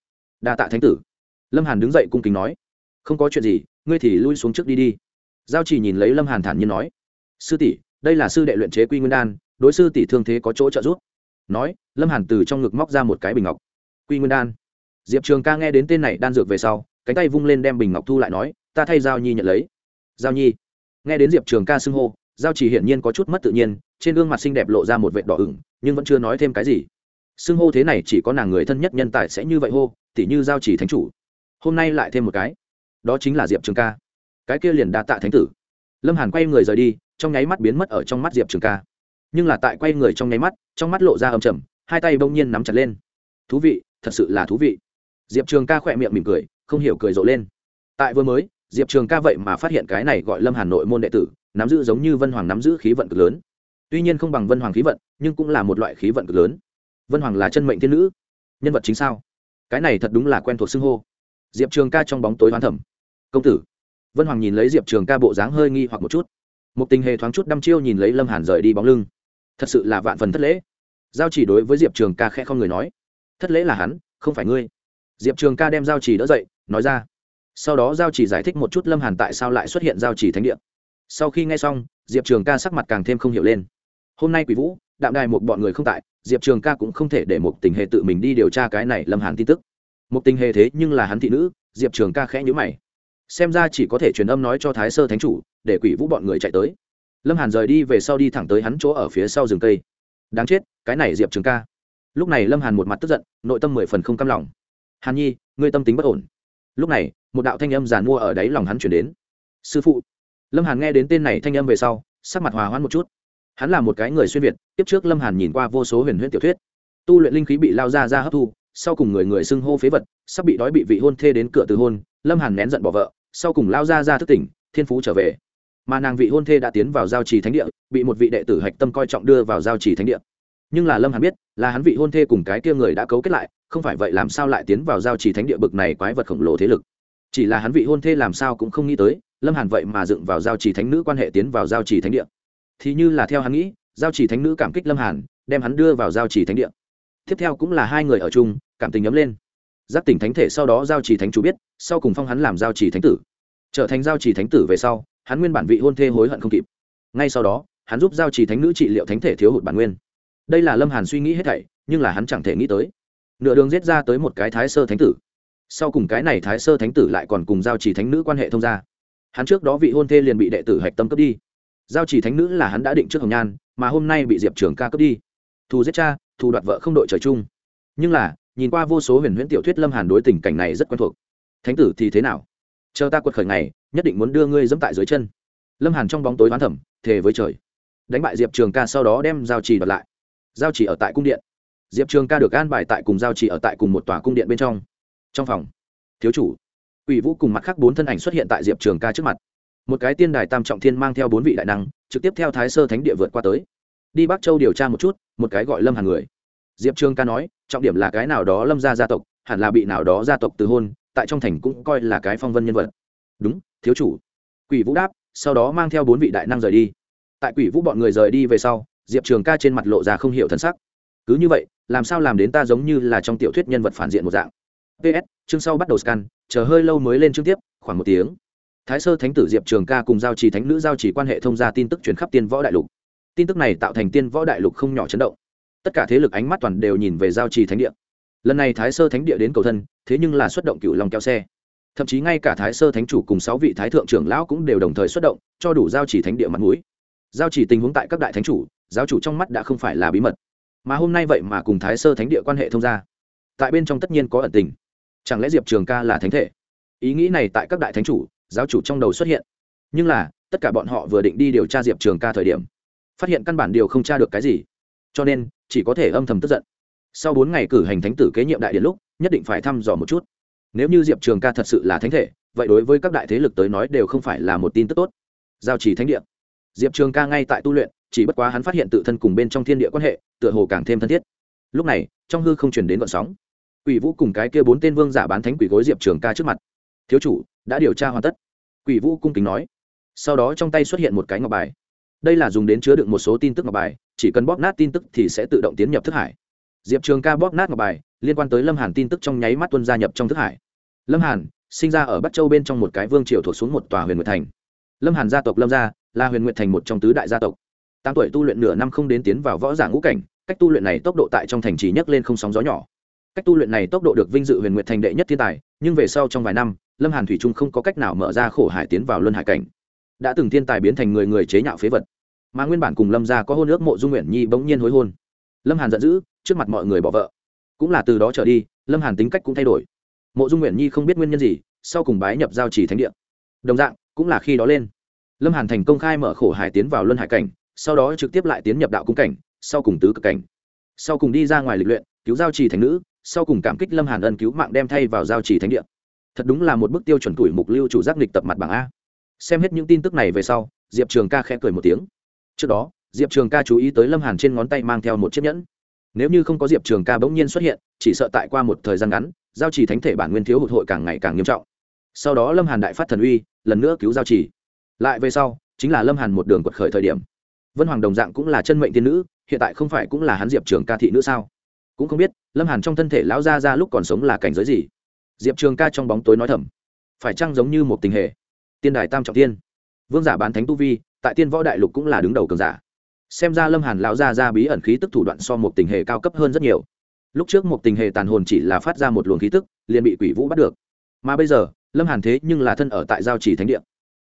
Đa tạ thánh tử. Lâm hàn đứng dậy cung kính nói. Không có chuyện gì, ngươi thì lui xuống trước đi đi. Giao chỉ nhìn lấy lâm hàn thản nhiên nói. Sư tỷ, đây là sư đệ luyện chế quy nguyên đan, đối sư tỷ thương thế có chỗ trợ giúp. Nói, lâm hàn từ trong ngực móc ra một cái bình ngọc. Quy nguyên đan. Diệp trường ca nghe đến tên này đan dược về sau, cánh tay vung lên đem bình ngọc thu lại nói, ta thay giao nhi nhận lấy. Giao nhi. Nghe đến diệp trường ca xưng hô giao chỉ hiển nhiên có chút mất tự nhiên, trên gương mặt xinh đẹp lộ ra một vệt đỏ ửng, nhưng vẫn chưa nói thêm cái gì. Xưng hô thế này chỉ có nàng người thân nhất nhân tài sẽ như vậy hô, tỉ như giao chỉ thánh chủ. Hôm nay lại thêm một cái. Đó chính là diệp trường ca. Cái kia liền đa tạ thánh tử. Lâm hàn quay người rời đi, trong nháy mắt biến mất ở trong mắt diệp trường ca. Nhưng là tại quay người trong nháy mắt, trong mắt lộ ra âm trầm, hai tay bỗng nhiên nắm chặt lên. Thú vị, thật sự là thú vị. Diệp trường ca khỏe miệng mỉm cười, không hiểu cười rộ lên. Tại vừa mới, diệp trường ca vậy mà phát hiện cái này gọi lâm hà nội môn đệ tử nắm giữ giống như vân hoàng nắm giữ khí vận cực lớn. Tuy nhiên không bằng vân hoàng khí vận, nhưng cũng là một loại khí vận cực lớn. Vân hoàng là chân mệnh thiên nữ, nhân vật chính sao? Cái này thật đúng là quen thuộc xưng hô. Diệp trường ca trong bóng tối hoán thẩm. Công tử. Vân hoàng nhìn lấy diệp trường ca bộ dáng hơi nghi hoặc một chút. Một tình hề thoáng chút đăm chiêu nhìn lấy lâm hàn rời đi bóng lưng. Thật sự là vạn phần thất lễ. Giao chỉ đối với diệp trường ca khẽ không người nói. Thất lễ là hắn, không phải ngươi. Diệp trường ca đem giao chỉ đỡ dậy, nói ra. Sau đó giao chỉ giải thích một chút lâm hàn tại sao lại xuất hiện giao chỉ thánh địa sau khi nghe xong, diệp trường ca sắc mặt càng thêm không hiểu lên. Hôm nay quỷ vũ, đạm đài một bọn người không tại, diệp trường ca cũng không thể để một tình hệ tự mình đi điều tra cái này lâm hàn tin tức. Một tình hệ thế nhưng là hắn thị nữ, diệp trường ca khẽ nhữ mày. Xem ra chỉ có thể truyền âm nói cho thái sơ thánh chủ, để quỷ vũ bọn người chạy tới. Lâm hàn rời đi về sau đi thẳng tới hắn chỗ ở phía sau rừng cây. Đáng chết, cái này diệp trường ca. Lúc này lâm hàn một mặt tức giận, nội tâm mười phần không cam lòng. Hàn nhi, ngươi tâm tính bất ổn. Lúc này, một đạo thanh âm giàn mua ở đáy lòng hắn chuyển đến. Sư phụ lâm hàn nghe đến tên này thanh âm về sau, sắc mặt hòa hoãn một chút. Hắn là một cái người xuyên việt, tiếp trước lâm hàn nhìn qua vô số huyền huyễn tiểu thuyết. Tu luyện linh khí bị lao ra ra hấp thu, sau cùng người người xưng hô phế vật, sắp bị đói bị vị hôn thê đến cửa từ hôn, lâm hàn nén giận bỏ vợ, sau cùng lao ra ra thức tỉnh, thiên phú trở về. Mà nàng vị hôn thê đã tiến vào giao trì thánh địa, bị một vị đệ tử hạch tâm coi trọng đưa vào giao trì thánh địa. Nhưng là lâm hàn biết, là hắn vị hôn thê cùng cái kia người đã cấu kết lại, không phải vậy làm sao lại tiến vào giao trì thánh địa bực này quái vật khổng lồ thế lực. Chỉ là hắn vị hôn thê làm sao cũng không nghĩ tới lâm hàn vậy mà dựng vào giao trì thánh nữ quan hệ tiến vào giao trì thánh địa. Thì như là theo hắn nghĩ, giao trì thánh nữ cảm kích lâm hàn, đem hắn đưa vào giao trì thánh địa. Tiếp theo cũng là hai người ở chung, cảm tình ấm lên. Giác tỉnh thánh thể sau đó giao trì thánh chủ biết, sau cùng phong hắn làm giao trì thánh tử. Trở thành giao trì thánh tử về sau, hắn nguyên bản vị hôn thê hối hận không kịp. Ngay sau đó, hắn giúp giao trì thánh nữ trị liệu thánh thể thiếu hụt bản nguyên. Đây là lâm hàn suy nghĩ hết thảy, nhưng là hắn chẳng thể nghĩ tới. Nửa đường giết ra tới một cái thái sơ thánh tử. Sau cùng cái này thái sơ thánh tử lại còn cùng giao trì thánh nữ quan hệ thông gia hắn trước đó vị hôn thê liền bị đệ tử hạch tâm cướp đi. Giao chỉ thánh nữ là hắn đã định trước hồng nhan mà hôm nay bị diệp trường ca cướp đi. Thù giết cha thù đoạt vợ không đội trời chung. Nhưng là nhìn qua vô số huyền huyễn tiểu thuyết lâm hàn đối tình cảnh này rất quen thuộc. Thánh tử thì thế nào? Chờ ta quật khởi này, nhất định muốn đưa ngươi dẫm tại dưới chân. Lâm hàn trong bóng tối oán thẩm thề với trời. Đánh bại diệp trường ca sau đó đem giao trì đoạt lại. Giao trì ở tại cung điện. Diệp trường ca được an bài tại cùng giao trì ở tại cùng một tòa cung điện bên trong. Trong phòng thiếu chủ. Quỷ vũ cùng mặt khác bốn thân ảnh xuất hiện tại diệp trường ca trước mặt. Một cái tiên đài tam trọng thiên mang theo bốn vị đại năng, trực tiếp theo thái sơ thánh địa vượt qua tới. Đi bắc châu điều tra một chút, một cái gọi lâm hàng người. Diệp trường ca nói, trọng điểm là cái nào đó lâm gia gia tộc, hẳn là bị nào đó gia tộc từ hôn, tại trong thành cũng coi là cái phong vân nhân vật. Đúng, thiếu chủ. Quỷ vũ đáp, sau đó mang theo bốn vị đại năng rời đi. Tại quỷ vũ bọn người rời đi về sau, diệp trường ca trên mặt lộ ra không hiểu thân sắc. Cứ như vậy, làm sao làm đến ta giống như là trong tiểu thuyết nhân vật phản diện một dạng? Ps chương sau bắt đầu scan, chờ hơi lâu mới lên chương tiếp, khoảng một tiếng. Thái sơ thánh tử diệp trường ca cùng giao trì thánh nữ giao trì quan hệ thông gia tin tức truyền khắp tiên võ đại lục. Tin tức này tạo thành tiên võ đại lục không nhỏ chấn động. Tất cả thế lực ánh mắt toàn đều nhìn về giao trì thánh địa. Lần này thái sơ thánh địa đến cầu thân, thế nhưng là xuất động cựu lòng kéo xe. Thậm chí ngay cả thái sơ thánh chủ cùng sáu vị thái thượng trưởng lão cũng đều đồng thời xuất động, cho đủ giao chỉ thánh địa mặt mũi. Giao chỉ tình huống tại các đại thánh chủ, giáo chủ trong mắt đã không phải là bí mật. Mà hôm nay vậy mà cùng thái sơ thánh địa quan hệ thông gia. Tại bên trong tất nhiên có ẩn tình chẳng lẽ diệp trường ca là thánh thể? Ý nghĩ này tại các đại thánh chủ, giáo chủ trong đầu xuất hiện. Nhưng là, tất cả bọn họ vừa định đi điều tra diệp trường ca thời điểm, phát hiện căn bản điều không tra được cái gì. Cho nên, chỉ có thể âm thầm tức giận. Sau bốn ngày cử hành thánh tử kế nhiệm đại điện lúc, nhất định phải thăm dò một chút. Nếu như diệp trường ca thật sự là thánh thể, vậy đối với các đại thế lực tới nói đều không phải là một tin tức tốt. Giao chỉ thánh địa. Diệp trường ca ngay tại tu luyện, chỉ bất quá hắn phát hiện tự thân cùng bên trong thiên địa quan hệ, tựa hồ càng thêm thân thiết. Lúc này, trong hư không chuyển đến vận sóng quỷ vũ cùng cái kia bốn tên vương giả bán thánh quỷ gối diệp trường ca trước mặt. Thiếu chủ, đã điều tra hoàn tất. Quỷ vũ cung kính nói. Sau đó trong tay xuất hiện một cái ngọc bài. Đây là dùng đến chứa đựng một số tin tức ngọc bài, chỉ cần bóp nát tin tức thì sẽ tự động tiến nhập thức hải. Diệp trường ca bóp nát ngọc bài, liên quan tới lâm hàn tin tức trong nháy mắt tuân gia nhập trong thức hải. Lâm hàn, sinh ra ở bắc châu bên trong một cái vương triều thuộc xuống một tòa huyền nguyệt thành. Lâm hàn gia tộc lâm gia là huyền nguyệt thành một trong tứ đại gia tộc. Tám tuổi tu luyện nửa năm không đến tiến vào võ giả ngũ cảnh, cách tu luyện này tốc độ tại trong thành trì nhấc lên không sóng gió nhỏ cách tu luyện này tốc độ được vinh dự huyền nguyệt thành đệ nhất thiên tài, nhưng về sau trong vài năm, lâm hàn thủy trung không có cách nào mở ra khổ hải tiến vào luân hải cảnh. Đã từng thiên tài biến thành người người chế nhạo phế vật, mà nguyên bản cùng lâm gia có hôn ước mộ dung nguyện nhi bỗng nhiên hối hôn. Lâm hàn giận dữ, trước mặt mọi người bỏ vợ. Cũng là từ đó trở đi, lâm hàn tính cách cũng thay đổi. Mộ dung nguyện nhi không biết nguyên nhân gì, sau cùng bái nhập giao chỉ thánh địa. Đồng dạng, cũng là khi đó lên, lâm hàn thành công khai mở khổ hải tiến vào luân hải cảnh, sau đó trực tiếp lại tiến nhập đạo cung cảnh, sau cùng tứ cực cảnh. Sau cùng đi ra ngoài lịch luyện, cứu giao trì thành nữ sau cùng cảm kích lâm hàn ân cứu mạng đem thay vào giao trì thánh địa. Thật đúng là một bức tiêu chuẩn tuổi mục lưu chủ giác nghịch tập mặt bảng a. Xem hết những tin tức này về sau, diệp trường ca khẽ cười một tiếng. Trước đó, diệp trường ca chú ý tới lâm hàn trên ngón tay mang theo một chiếc nhẫn. Nếu như không có diệp trường ca bỗng nhiên xuất hiện, chỉ sợ tại qua một thời gian ngắn, giao trì thánh thể bản nguyên thiếu hụt hội càng ngày càng nghiêm trọng. Sau đó lâm hàn đại phát thần uy, lần nữa cứu giao trì. Lại về sau, chính là lâm hàn một đường quật khởi thời điểm. Vân hoàng đồng dạng cũng là chân mệnh tiên nữ, hiện tại không phải cũng là hắn diệp trường ca thị nữ sao? Cũng không biết, lâm hàn trong thân thể lão gia ra lúc còn sống là cảnh giới gì. Diệp trường ca trong bóng tối nói thầm, phải chăng giống như một tình hệ tiên đài tam trọng tiên, vương giả bán thánh tu vi, tại tiên võ đại lục cũng là đứng đầu cường giả. Xem ra lâm hàn lão gia ra bí ẩn khí tức thủ đoạn so một tình hệ cao cấp hơn rất nhiều. Lúc trước một tình hệ tàn hồn chỉ là phát ra một luồng khí tức, liền bị quỷ vũ bắt được. Mà bây giờ, lâm hàn thế nhưng là thân ở tại giao chỉ thánh địa.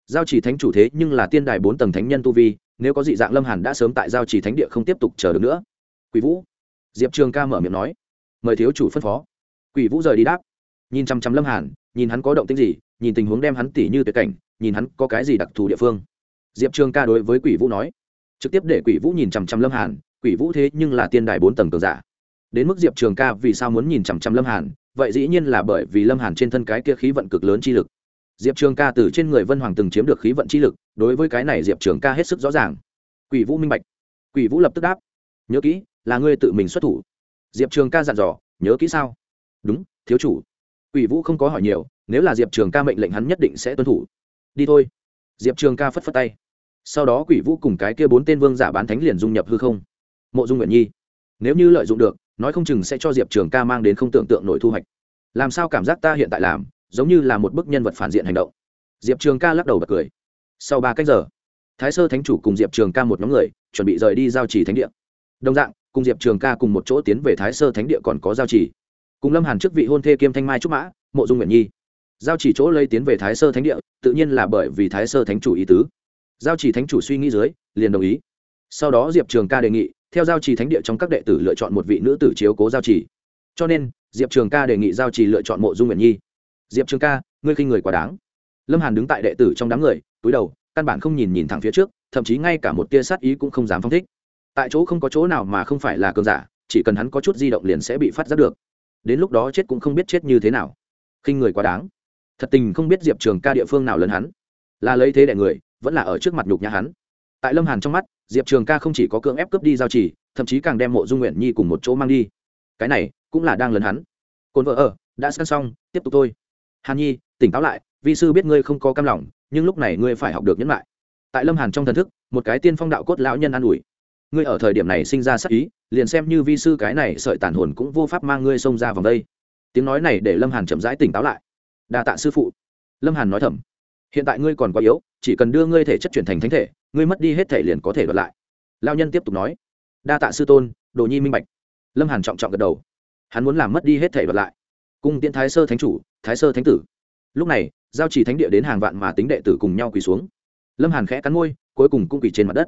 Giao chỉ thánh chủ thế nhưng là tiên đài bốn tầng thánh nhân tu vi, nếu có dị dạng lâm hàn đã sớm tại giao chỉ thánh địa không tiếp tục chờ được nữa. Quỷ vũ diệp trường ca mở miệng nói, mời thiếu chủ phân phó. Quỷ vũ rời đi đáp, nhìn chăm chăm lâm hàn, nhìn hắn có động tích gì, nhìn tình huống đem hắn tỉ như tuyệt cảnh, nhìn hắn có cái gì đặc thù địa phương. Diệp trường ca đối với quỷ vũ nói, trực tiếp để quỷ vũ nhìn chằm chằm lâm hàn, quỷ vũ thế nhưng là tiên đài bốn tầng cường giả. Đến mức diệp trường ca vì sao muốn nhìn chằm chằm lâm hàn, vậy dĩ nhiên là bởi vì lâm hàn trên thân cái kia khí vận cực lớn chi lực. Diệp trường ca từ trên người vân hoàng từng chiếm được khí vận chi lực, đối với cái này diệp trường ca hết sức rõ ràng. Quỷ vũ minh bạch. Quỷ vũ lập tức đáp, nhớ kỹ là ngươi tự mình xuất thủ. Diệp trường ca dặn dò, nhớ kỹ sao? Đúng, thiếu chủ. Quỷ vũ không có hỏi nhiều, nếu là diệp trường ca mệnh lệnh hắn nhất định sẽ tuân thủ. Đi thôi. Diệp trường ca phất phất tay. Sau đó quỷ vũ cùng cái kia bốn tên vương giả bán thánh liền dung nhập hư không. Mộ dung nguyện nhi, nếu như lợi dụng được, nói không chừng sẽ cho diệp trường ca mang đến không tưởng tượng nổi thu hoạch. Làm sao cảm giác ta hiện tại làm, giống như là một bức nhân vật phản diện hành động. Diệp trường ca lắc đầu bật cười. Sau ba cách giờ, thái sơ thánh chủ cùng diệp trường ca một nhóm người, chuẩn bị rời đi giao trì thánh địa. Đồng dạng cùng diệp trường ca cùng một chỗ tiến về thái sơ thánh địa còn có giao chỉ. cùng lâm hàn trước vị hôn thê kiêm thanh mai trúc mã, mộ dung nguyện nhi. Giao chỉ chỗ lây tiến về thái sơ thánh địa, tự nhiên là bởi vì thái sơ thánh chủ ý tứ. Giao chỉ thánh chủ suy nghĩ dưới, liền đồng ý. Sau đó diệp trường ca đề nghị, theo giao trì thánh địa trong các đệ tử lựa chọn một vị nữ tử chiếu cố giao trì. Cho nên, diệp trường ca đề nghị giao trì lựa chọn mộ dung nguyện nhi. Diệp trường ca, ngươi khinh người quá đáng. Lâm hàn đứng tại đệ tử trong đám người, túi đầu, căn bản không nhìn nhìn thẳng phía trước, thậm chí ngay cả một tia sát ý cũng không dám phong thích tại chỗ không có chỗ nào mà không phải là cường giả, chỉ cần hắn có chút di động liền sẽ bị phát giác được. Đến lúc đó chết cũng không biết chết như thế nào. Khinh người quá đáng. Thật tình không biết diệp trường ca địa phương nào lớn hắn. Là lấy thế đẻ người, vẫn là ở trước mặt nhục nhã hắn. Tại lâm hàn trong mắt, diệp trường ca không chỉ có cưỡng ép cướp đi giao trì, thậm chí càng đem mộ dung nguyện nhi cùng một chỗ mang đi. Cái này, cũng là đang lớn hắn. Cồn vợ ở, đã sẵn xong, tiếp tục thôi. Hàn nhi, tỉnh táo lại, vi sư biết ngươi không có cam lòng, nhưng lúc này ngươi phải học được nhẫn lại. Tại lâm hàn trong thần thức, một cái tiên phong đạo cốt lão nhân an ủi ngươi ở thời điểm này sinh ra sắc ý, liền xem như vi sư cái này sợi tàn hồn cũng vô pháp mang ngươi xông ra vòng đây. Tiếng nói này để lâm hàn chậm rãi tỉnh táo lại. Đa tạ sư phụ. Lâm hàn nói thầm. Hiện tại ngươi còn quá yếu, chỉ cần đưa ngươi thể chất chuyển thành thánh thể, ngươi mất đi hết thể liền có thể đoạt lại. Lao nhân tiếp tục nói. Đa tạ sư tôn, đồ nhi minh bạch. Lâm hàn trọng trọng gật đầu. Hắn muốn làm mất đi hết thể đoạt lại. Cung tiễn thái sơ thánh chủ, thái sơ thánh tử. Lúc này, giao chỉ thánh địa đến hàng vạn mà tính đệ tử cùng nhau quỳ xuống. Lâm hàn khẽ cắn môi, cuối cùng cũng quỳ trên mặt đất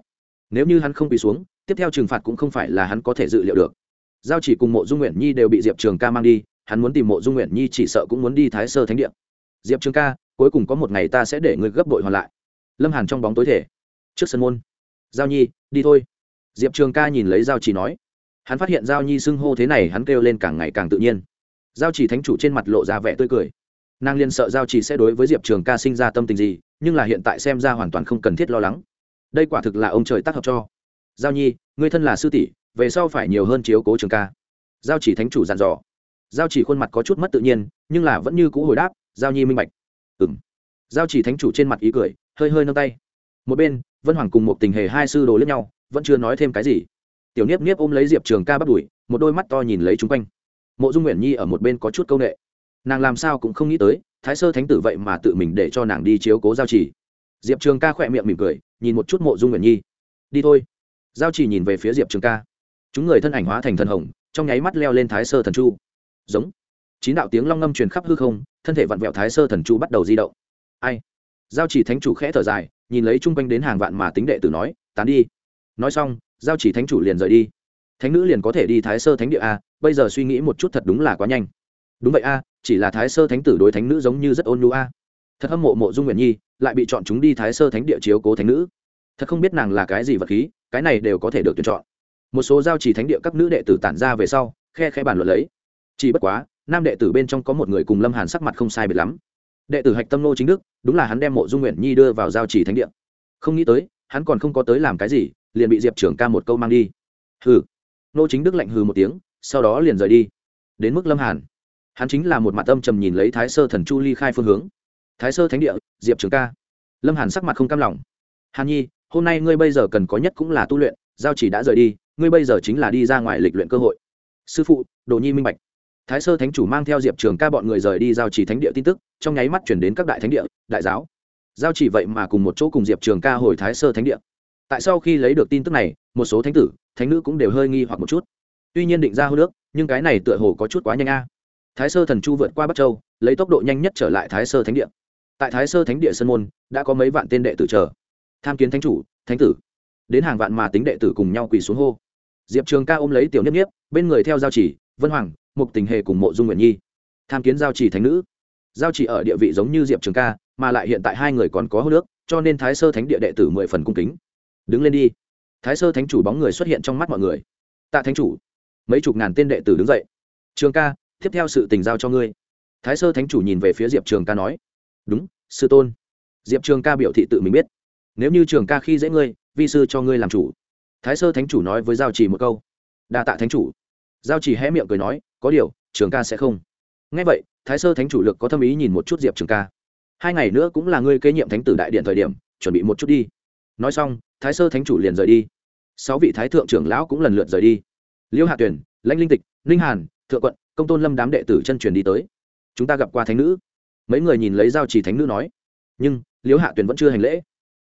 nếu như hắn không quỳ xuống, tiếp theo trừng phạt cũng không phải là hắn có thể dự liệu được. Giao chỉ cùng mộ dung nguyện nhi đều bị diệp trường ca mang đi, hắn muốn tìm mộ dung nguyện nhi chỉ sợ cũng muốn đi thái sơ thánh địa. Diệp trường ca, cuối cùng có một ngày ta sẽ để người gấp đội hoàn lại. Lâm hàn trong bóng tối thể. Trước sân môn. Giao nhi, đi thôi. Diệp trường ca nhìn lấy giao chỉ nói. Hắn phát hiện giao nhi xưng hô thế này, hắn kêu lên càng ngày càng tự nhiên. Giao chỉ thánh chủ trên mặt lộ ra vẻ tươi cười. Nàng liên sợ giao chỉ sẽ đối với diệp trường ca sinh ra tâm tình gì, nhưng là hiện tại xem ra hoàn toàn không cần thiết lo lắng đây quả thực là ông trời tác hợp cho. Giao nhi người thân là sư tỷ, về sau phải nhiều hơn chiếu cố trường ca. Giao chỉ thánh chủ dặn dò. Giao chỉ khuôn mặt có chút mất tự nhiên, nhưng là vẫn như cũ hồi đáp, giao nhi minh bạch. Ừng giao chỉ thánh chủ trên mặt ý cười, hơi hơi nâng tay. Một bên, vân hoàng cùng một tình hề hai sư đồ lẫn nhau, vẫn chưa nói thêm cái gì. Tiểu niếp niếp ôm lấy diệp trường ca bắt đuổi, một đôi mắt to nhìn lấy chung quanh. Mộ dung nguyện nhi ở một bên có chút c â u n ệ nàng làm sao cũng không nghĩ tới, thái sơ thánh tử vậy mà tự mình để cho nàng đi chiếu cố giao chỉ. Diệp trường ca khỏe miệng mỉm cười nhìn một chút mộ dung nguyện nhi. Đi thôi. Giao chỉ nhìn về phía diệp trường ca. Chúng người thân ảnh hóa thành thần hồng, trong nháy mắt leo lên thái sơ thần chu. Giống. Chín đạo tiếng long ngâm truyền khắp hư không, thân thể vặn vẹo thái sơ thần chu bắt đầu di động. Ai? Giao chỉ thánh chủ khẽ thở dài, nhìn lấy chung quanh đến hàng vạn mà tính đệ tử nói, tán đi. Nói xong, giao chỉ thánh chủ liền rời đi. Thánh nữ liền có thể đi thái sơ thánh địa a, bây giờ suy nghĩ một chút thật đúng là quá nhanh. Đúng vậy a, chỉ là thái sơ thánh tử đối thánh nữ giống như rất ôn nhu a thật hâm mộ mộ dung nguyện nhi, lại bị chọn chúng đi thái sơ thánh địa chiếu cố thánh nữ. Thật không biết nàng là cái gì vật khí, cái này đều có thể được tuyển chọn. Một số giao chỉ thánh địa các nữ đệ tử tản ra về sau, khe khe bàn luận lấy. Chỉ bất quá, nam đệ tử bên trong có một người cùng lâm hàn sắc mặt không sai biệt lắm. Đệ tử hạch tâm nô chính đức, đúng là hắn đem mộ dung nguyện nhi đưa vào giao chỉ thánh địa. Không nghĩ tới, hắn còn không có tới làm cái gì, liền bị diệp trưởng ca một câu mang đi. Hừ. Nô chính đức lạnh hừ một tiếng, sau đó liền rời đi. Đến mức lâm hàn. Hắn chính là một mặt âm trầm nhìn lấy thái sơ thần chu ly khai phương hướng thái sơ thánh địa, diệp trường ca. Lâm hàn sắc mặt không cam lòng. Hàn nhi, hôm nay ngươi bây giờ cần có nhất cũng là tu luyện, giao chỉ đã rời đi, ngươi bây giờ chính là đi ra ngoài lịch luyện cơ hội. Sư phụ, đồ nhi minh bạch. Thái sơ thánh chủ mang theo diệp trường ca bọn người rời đi giao chỉ thánh địa tin tức, trong nháy mắt chuyển đến các đại thánh địa, đại giáo. Giao chỉ vậy mà cùng một chỗ cùng diệp trường ca hồi thái sơ thánh địa. Tại sau khi lấy được tin tức này, một số thánh tử, thánh nữ cũng đều hơi nghi hoặc một chút. Tuy nhiên định ra hô nước, nhưng cái này tựa hồ có chút quá nhanh a. Thái sơ thần chu vượt qua bắc châu, lấy tốc độ nhanh nhất trở lại thái sơ thánh địa tại thái sơ thánh địa sơn môn, đã có mấy vạn tên đệ tử chờ. Tham kiến thánh chủ, thánh tử. Đến hàng vạn mà tính đệ tử cùng nhau quỳ xuống hô. Diệp trường ca ôm lấy tiểu nhất nhiếp, bên người theo giao chỉ, vân hoàng, mục tình hề cùng mộ dung nguyện nhi. Tham kiến giao chỉ thánh nữ. Giao chỉ ở địa vị giống như diệp trường ca, mà lại hiện tại hai người còn có hô nước, cho nên thái sơ thánh địa đệ tử mười phần cung kính. Đứng lên đi. Thái sơ thánh chủ bóng người xuất hiện trong mắt mọi người. Tạ thánh chủ. Mấy chục ngàn tên đệ tử đứng dậy. Trường ca, tiếp theo sự tình giao cho ngươi. Thái sơ thánh chủ nhìn về phía diệp trường ca nói đúng, sư tôn. Diệp trường ca biểu thị tự mình biết. Nếu như trường ca khi dễ ngươi, vi sư cho ngươi làm chủ. Thái sơ thánh chủ nói với giao trì một câu. Đa tạ thánh chủ. Giao trì hé miệng cười nói, có điều, trường ca sẽ không. Ngay vậy, thái sơ thánh chủ lực có tâm ý nhìn một chút diệp trường ca. Hai ngày nữa cũng là ngươi kế nhiệm thánh tử đại điện thời điểm, chuẩn bị một chút đi. Nói xong, thái sơ thánh chủ liền rời đi. Sáu vị thái thượng trưởng lão cũng lần lượt rời đi. Liêu hạ tuyển, lãnh linh tịch linh hàn, thượng quận, công tôn lâm đám đệ tử chân truyền đi tới. Chúng ta gặp qua thánh nữ mấy người nhìn lấy giao chỉ thánh nữ nói, nhưng, liễu hạ tuyển vẫn chưa hành lễ.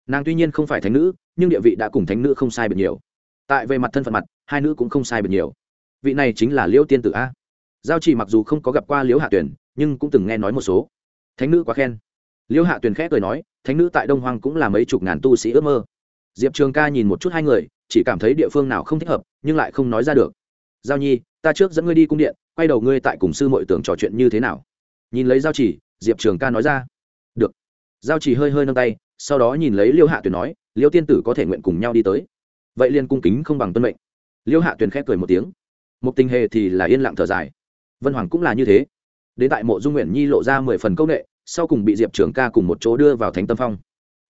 Nàng tuy nhiên không phải thánh nữ, nhưng địa vị đã cùng thánh nữ không sai biệt nhiều. Tại về mặt thân phận mặt, hai nữ cũng không sai biệt nhiều. Vị này chính là liễu tiên tử a. Giao chỉ mặc dù không có gặp qua liễu hạ tuyển nhưng cũng từng nghe nói một số. Thánh nữ quá khen. Liễu hạ tuyển khẽ cười nói, thánh nữ tại đông hoàng cũng là mấy chục ngàn tu sĩ ước mơ. Diệp trường ca nhìn một chút hai người, chỉ cảm thấy địa phương nào không thích hợp, nhưng lại không nói ra được. Giao nhi, ta trước dẫn ngươi đi cung điện, quay đầu ngươi tại cùng sư mội tưởng trò chuyện như thế nào? Nhìn lấy giao chỉ diệp trường ca nói ra. Được. Giao chỉ hơi hơi nâng tay, sau đó nhìn lấy liêu hạ tuyền nói, liêu tiên tử có thể nguyện cùng nhau đi tới. Vậy liên cung kính không bằng tuân mệnh. Liêu hạ tuyền khẽ cười một tiếng. Một tình hề thì là yên lặng thở dài. Vân hoàng cũng là như thế. Đến tại mộ dung nguyện nhi lộ ra mười phần công nghệ sau cùng bị diệp trường ca cùng một chỗ đưa vào thánh tâm phong.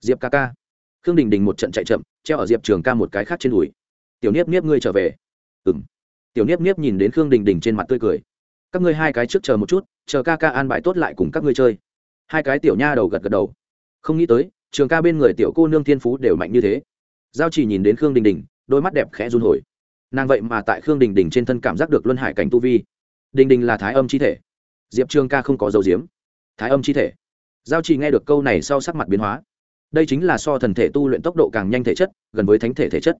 Diệp ca ca. Khương đình đình một trận chạy chậm, treo ở diệp trường ca một cái khác trên đùi. Tiểu niếp niếp ngươi trở về. Ừ m tiểu niếp niếp nhìn đến khương đình đình trên mặt tươi cười các ngươi hai cái trước chờ một chút, chờ ca ca an bài tốt lại cùng các ngươi chơi. Hai cái tiểu nha đầu gật gật đầu. Không nghĩ tới, trường ca bên người tiểu cô nương thiên phú đều mạnh như thế. Giao chỉ nhìn đến khương đình đình, đôi mắt đẹp khẽ run hồi. Nàng vậy mà tại khương đình đình trên thân cảm giác được luân hải cảnh tu vi. Đình đình là thái âm chi thể. Diệp trường ca không có dấu diếm thái âm chi thể. Giao chỉ nghe được câu này sau sắc mặt biến hóa. Đây chính là so thần thể tu luyện tốc độ càng nhanh thể chất, gần với thánh thể thể chất.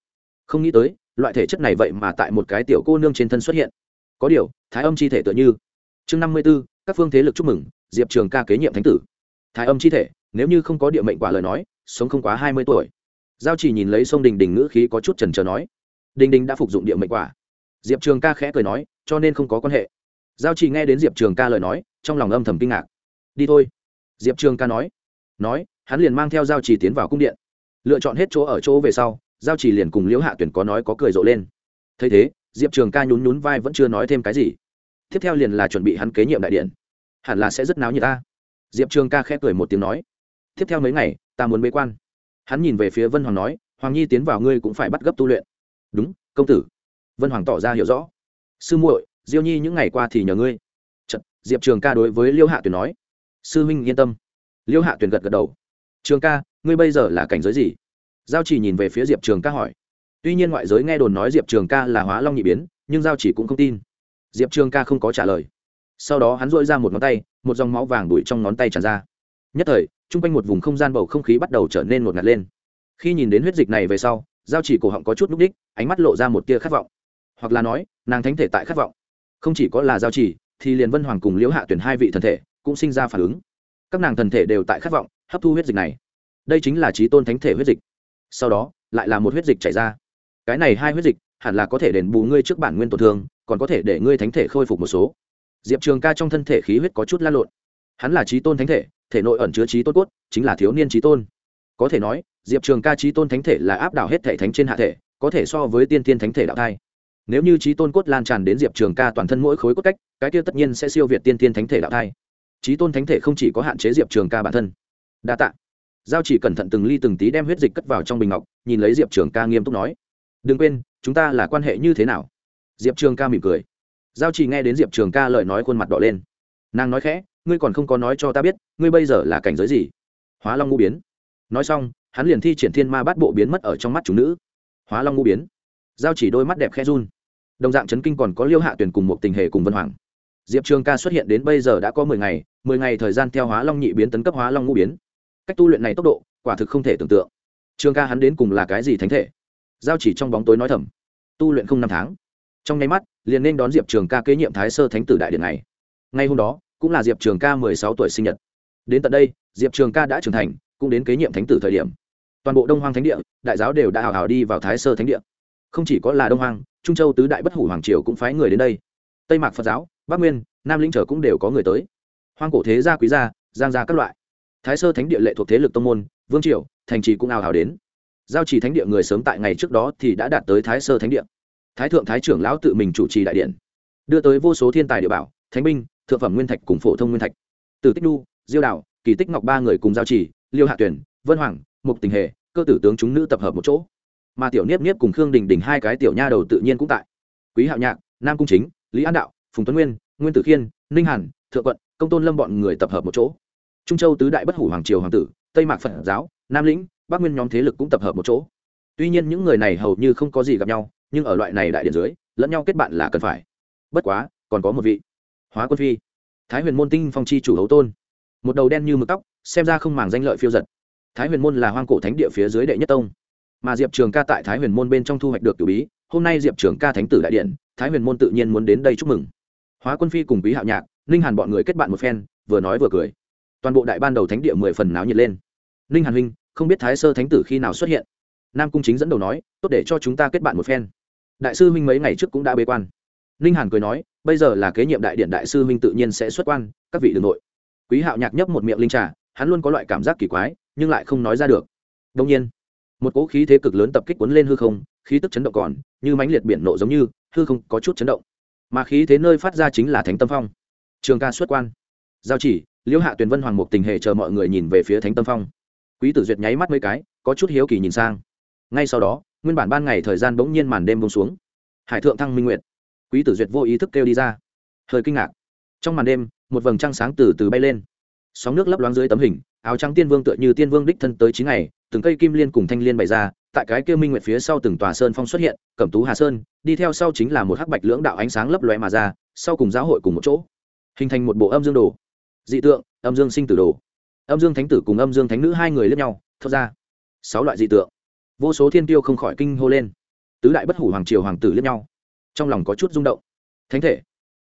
Không nghĩ tới, loại thể chất này vậy mà tại một cái tiểu cô nương trên thân xuất hiện có điều, thái âm chi thể tựa như. Chương năm mươi b ố các phương thế lực chúc mừng, diệp trường ca kế nhiệm thánh tử. Thái âm chi thể, nếu như không có địa mệnh quả lời nói, sống không quá hai mươi tuổi. Giao chỉ nhìn lấy sông đình đình ngữ khí có chút trần trờ nói, đình đình đã phục dụng địa mệnh quả. Diệp trường ca khẽ cười nói, cho nên không có quan hệ. Giao chỉ nghe đến diệp trường ca lời nói, trong lòng âm thầm kinh ngạc. Đi thôi. Diệp trường ca nói. Nói, hắn liền mang theo giao chỉ tiến vào cung điện. Lựa chọn hết chỗ ở chỗ về sau, giao chỉ liền cùng liễu hạ tuyển có nói có cười rộ lên. Thấy thế diệp trường ca nhún nhún vai vẫn chưa nói thêm cái gì. tiếp theo liền là chuẩn bị hắn kế nhiệm đại điện. hẳn là sẽ rất náo như ta. diệp trường ca khẽ cười một tiếng nói. tiếp theo mấy ngày ta muốn bế quan. hắn nhìn về phía vân hoàng nói hoàng nhi tiến vào ngươi cũng phải bắt gấp tu luyện. đúng công tử. vân hoàng tỏ ra hiểu rõ. sư muội diêu nhi những ngày qua thì nhờ ngươi. Chật, diệp trường ca đối với liêu hạ tuyền nói. sư huynh yên tâm. liêu hạ tuyền gật gật đầu. trường ca ngươi bây giờ là cảnh giới gì? giao chỉ nhìn về phía diệp trường ca hỏi tuy nhiên ngoại giới nghe đồn nói diệp trường ca là hóa long nhị biến, nhưng giao chỉ cũng không tin. Diệp trường ca không có trả lời. Sau đó hắn dội ra một ngón tay, một dòng máu vàng đuổi trong ngón tay tràn ra. Nhất thời t r u n g quanh một vùng không gian bầu không khí bắt đầu trở nên ngột ngạt lên. Khi nhìn đến huyết dịch này về sau, giao chỉ cổ họng có chút núp đích ánh mắt lộ ra một tia khát vọng. Hoặc là nói, nàng thánh thể tại khát vọng. Không chỉ có là giao chỉ, thì liền vân hoàng cùng liễu hạ tuyển hai vị thần thể cũng sinh ra phản ứng. Các nàng thần thể đều tại khát vọng, hấp thu huyết dịch này. Đây chính là trí tôn thánh thể huyết dịch. Sau đó, lại là một huyết dịch chảy ra cái này hai huyết dịch hẳn là có thể đền bù ngươi trước bản nguyên tổn thương, còn có thể để ngươi thánh thể khôi phục một số. Diệp trường ca trong thân thể khí huyết có chút l a lộn. Hắn là trí tôn thánh thể thể nội ẩn chứa trí tôn cốt, chính là thiếu niên trí tôn. Có thể nói, diệp trường ca trí tôn thánh thể là áp đảo hết thể thánh trên hạ thể, có thể so với tiên tiên thánh thể đạo thai. Nếu như trí tôn cốt lan tràn đến diệp trường ca toàn thân mỗi khối cốt cách, cái tiêu tất nhiên sẽ siêu việt tiên tiên thánh thể đạo thai. Trí tôn thánh thể không chỉ có hạn chế diệp trường ca bản thân. Đa t ạ giao chỉ cẩn thận từng ly từng tí đem huyết dịch cất vào trong bình ngọc, nhìn lấy diệp trường ca nghiêm túc nói đừng quên, chúng ta là quan hệ như thế nào? Diệp trường ca mỉm cười. Giao chỉ nghe đến diệp trường ca lời nói khuôn mặt đỏ lên. Nàng nói khẽ, ngươi còn không có nói cho ta biết, ngươi bây giờ là cảnh giới gì? Hóa long ngũ biến. Nói xong, hắn liền thi triển thiên ma bát bộ biến mất ở trong mắt chúng nữ. Hóa long ngũ biến. Giao chỉ đôi mắt đẹp khe run. Đồng dạng chấn kinh còn có liêu hạ tuyển cùng một tình hệ cùng vân hoàng. Diệp trường ca xuất hiện đến bây giờ đã có mười ngày mười ngày thời gian theo hóa long nhị biến tấn cấp hóa long ngũ biến. Cách tu luyện này tốc độ, quả thực không thể tưởng tượng. Trường ca hắn đến cùng là cái gì thánh thể? Giao chỉ trong bóng tối nói thầm. Tu luyện không năm tháng. Trong nháy mắt, liền nên đón diệp trường ca kế nhiệm thái sơ thánh tử đại điện này. Ngay hôm đó, cũng là diệp trường ca mười sáu tuổi sinh nhật. Đến tận đây, diệp trường ca đã trưởng thành, cũng đến kế nhiệm thánh tử thời điểm. Toàn bộ đông hoang thánh địa, đại giáo đều đã hào hào đi vào thái sơ thánh địa. Không chỉ có là đông hoang, trung châu tứ đại bất hủ hoàng triều cũng phái người đến đây. Tây mạc phật giáo, bắc nguyên, nam lĩnh trở cũng đều có người tới. Hoang cổ thế gia quý gia, giang gia các loại. Thái sơ thánh địa lệ thuộc thế lực tông môn, vương triều, thành trì cũng ào hào đến giao chỉ thánh địa người sớm tại ngày trước đó thì đã đạt tới thái sơ thánh địa. Thái thượng, thái trưởng lão tự mình chủ trì đại điện, đưa tới vô số thiên tài địa bảo, thánh binh, thượng phẩm nguyên thạch cùng phổ thông nguyên thạch. Từ tích đu diêu đạo kỳ tích ngọc ba người cùng giao trì liêu hạ tuyển, vân hoàng, mục tình hệ cơ tử tướng chúng nữ tập hợp một chỗ. Mà tiểu niếp niếp cùng khương đình đình hai cái tiểu nha đầu tự nhiên cũng tại. Quý hạo nhạc, nam cung chính, lý an đạo, phùng tuấn nguyên nguyên tử khiên, ninh hàn, thượng quận, công tôn lâm bọn người tập hợp một chỗ. Trung châu tứ đại bất hủ hoàng triều hoàng tử, tây mạc phật giáo, nam lĩnh bắc nguyên nhóm thế lực cũng tập hợp một chỗ. Tuy nhiên những người này hầu như không có gì gặp nhau, nhưng ở loại này đại điện dưới, lẫn nhau kết bạn là cần phải. Bất quá, còn có một vị. Hóa quân phi. Thái huyền môn tinh phong chi chủ hấu tôn. Một đầu đen như mực tóc, xem ra không màng danh lợi phiêu giật. Thái huyền môn là hoang cổ thánh địa phía dưới đệ nhất tông. Mà diệp trường ca tại thái huyền môn bên trong thu hoạch được cử bí, hôm nay diệp trường ca thánh tử đại điện, thái huyền môn tự nhiên muốn đến đây chúc mừng. Hóa quân phi cùng quý hạo nhạc, ninh hàn bọn người kết bạn một phen, vừa nói vừa cười. Toàn bộ đại ban đầu thánh địa mười phần náo nhiệt lên. Ninh hàn huynh không biết thái sơ thánh tử khi nào xuất hiện. Nam cung chính dẫn đầu nói, tốt để cho chúng ta kết bạn một phen. Đại sư huynh mấy ngày trước cũng đã bế quan. Ninh hàn cười nói, bây giờ là kế nhiệm đại điện đại sư huynh tự nhiên sẽ xuất quan, các vị đường nội. Quý hạo nhạc nhấp một miệng linh trà, hắn luôn có loại cảm giác kỳ quái, nhưng lại không nói ra được. Đông nhiên, một cỗ khí thế cực lớn tập kích cuốn lên hư không, khí tức chấn động còn, như mãnh liệt biển nộ giống như, hư không có chút chấn động. Mà khí thế nơi phát ra chính là thánh tâm phong. Trường ca xuất quan. Giao chỉ, liễu hạ tuyền vân hoàng mục tình hệ chờ mọi người nhìn về phía thánh tâm phong quý tử duyệt nháy mắt mấy cái, có chút hiếu kỳ nhìn sang. Ngay sau đó, nguyên bản ban ngày thời gian bỗng nhiên màn đêm bông xuống. Hải thượng thăng minh nguyệt. Quý tử duyệt vô ý thức kêu đi ra. Hơi kinh ngạc. Trong màn đêm, một vầng trăng sáng từ từ bay lên. Sóng nước lấp loáng dưới tấm hình, áo trắng tiên vương tựa như tiên vương đích thân tới chín ngày, từng cây kim liên cùng thanh liên bày ra, tại cái kia minh nguyệt phía sau từng tòa sơn phong xuất hiện, cẩm tú hà sơn, đi theo sau chính là một hắc bạch lưỡng đạo ánh sáng lấp lóe mà ra, sau cùng giáo hội cùng một chỗ. Hình thành một bộ âm dương đồ. Dị tượng, âm dương sinh tử đồ âm dương thánh tử cùng âm dương thánh nữ hai người lẫn nhau, thốt ra, sáu loại dị tượng. Vô số thiên tiêu không khỏi kinh hô lên. Tứ đại bất hủ hoàng triều hoàng tử lẫn nhau, trong lòng có chút rung động. Thánh thể,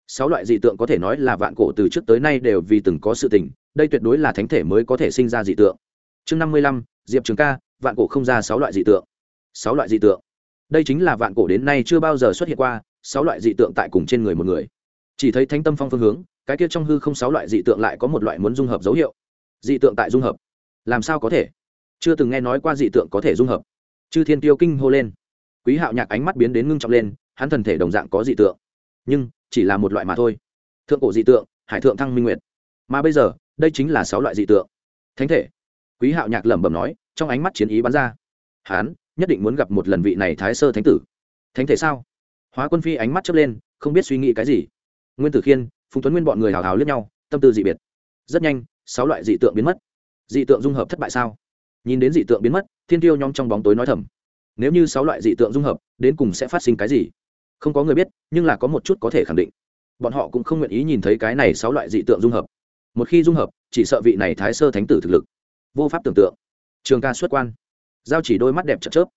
sáu loại dị tượng có thể nói là vạn cổ từ trước tới nay đều vì từng có sự tình, đây tuyệt đối là thánh thể mới có thể sinh ra dị tượng. Chương năm mươi lăm, diệp trường ca, vạn cổ không ra sáu loại dị tượng. Sáu loại dị tượng. Đây chính là vạn cổ đến nay chưa bao giờ xuất hiện qua, sáu loại dị tượng tại cùng trên người một người. Chỉ thấy thánh tâm phong phương hướng, cái kia trong hư không sáu loại dị tượng lại có một loại muốn dung hợp dấu hiệu dị tượng tại dung hợp. Làm sao có thể? Chưa từng nghe nói qua dị tượng có thể dung hợp. Chư thiên tiêu kinh hô lên. Quý hạo nhạc ánh mắt biến đến ngưng trọng lên, hắn thần thể đồng dạng có dị tượng. Nhưng, chỉ là một loại mà thôi. Thượng cổ dị tượng, hải thượng thăng minh nguyệt. Mà bây giờ, đây chính là sáu loại dị tượng. Thánh thể. Quý hạo nhạc lẩm bẩm nói, trong ánh mắt chiến ý bắn ra. Hắn nhất định muốn gặp một lần vị này thái sơ thánh tử. Thánh thể sao? Hóa quân phi ánh mắt chớp lên, không biết suy nghĩ cái gì. Nguyên tử khiên, phùng tuấn nguyên bọn người hào hào lướt nhau, tâm tư dị biệt. Rất nhanh sáu loại dị tượng biến mất. Dị tượng dung hợp thất bại sao? Nhìn đến dị tượng biến mất, thiên tiêu nhóm trong bóng tối nói thầm. Nếu như sáu loại dị tượng dung hợp, đến cùng sẽ phát sinh cái gì? Không có người biết, nhưng là có một chút có thể khẳng định. Bọn họ cũng không nguyện ý nhìn thấy cái này sáu loại dị tượng dung hợp. Một khi dung hợp, chỉ sợ vị này thái sơ thánh tử thực lực. Vô pháp tưởng tượng. Trường ca xuất quan. Giao chỉ đôi mắt đẹp chật chớp.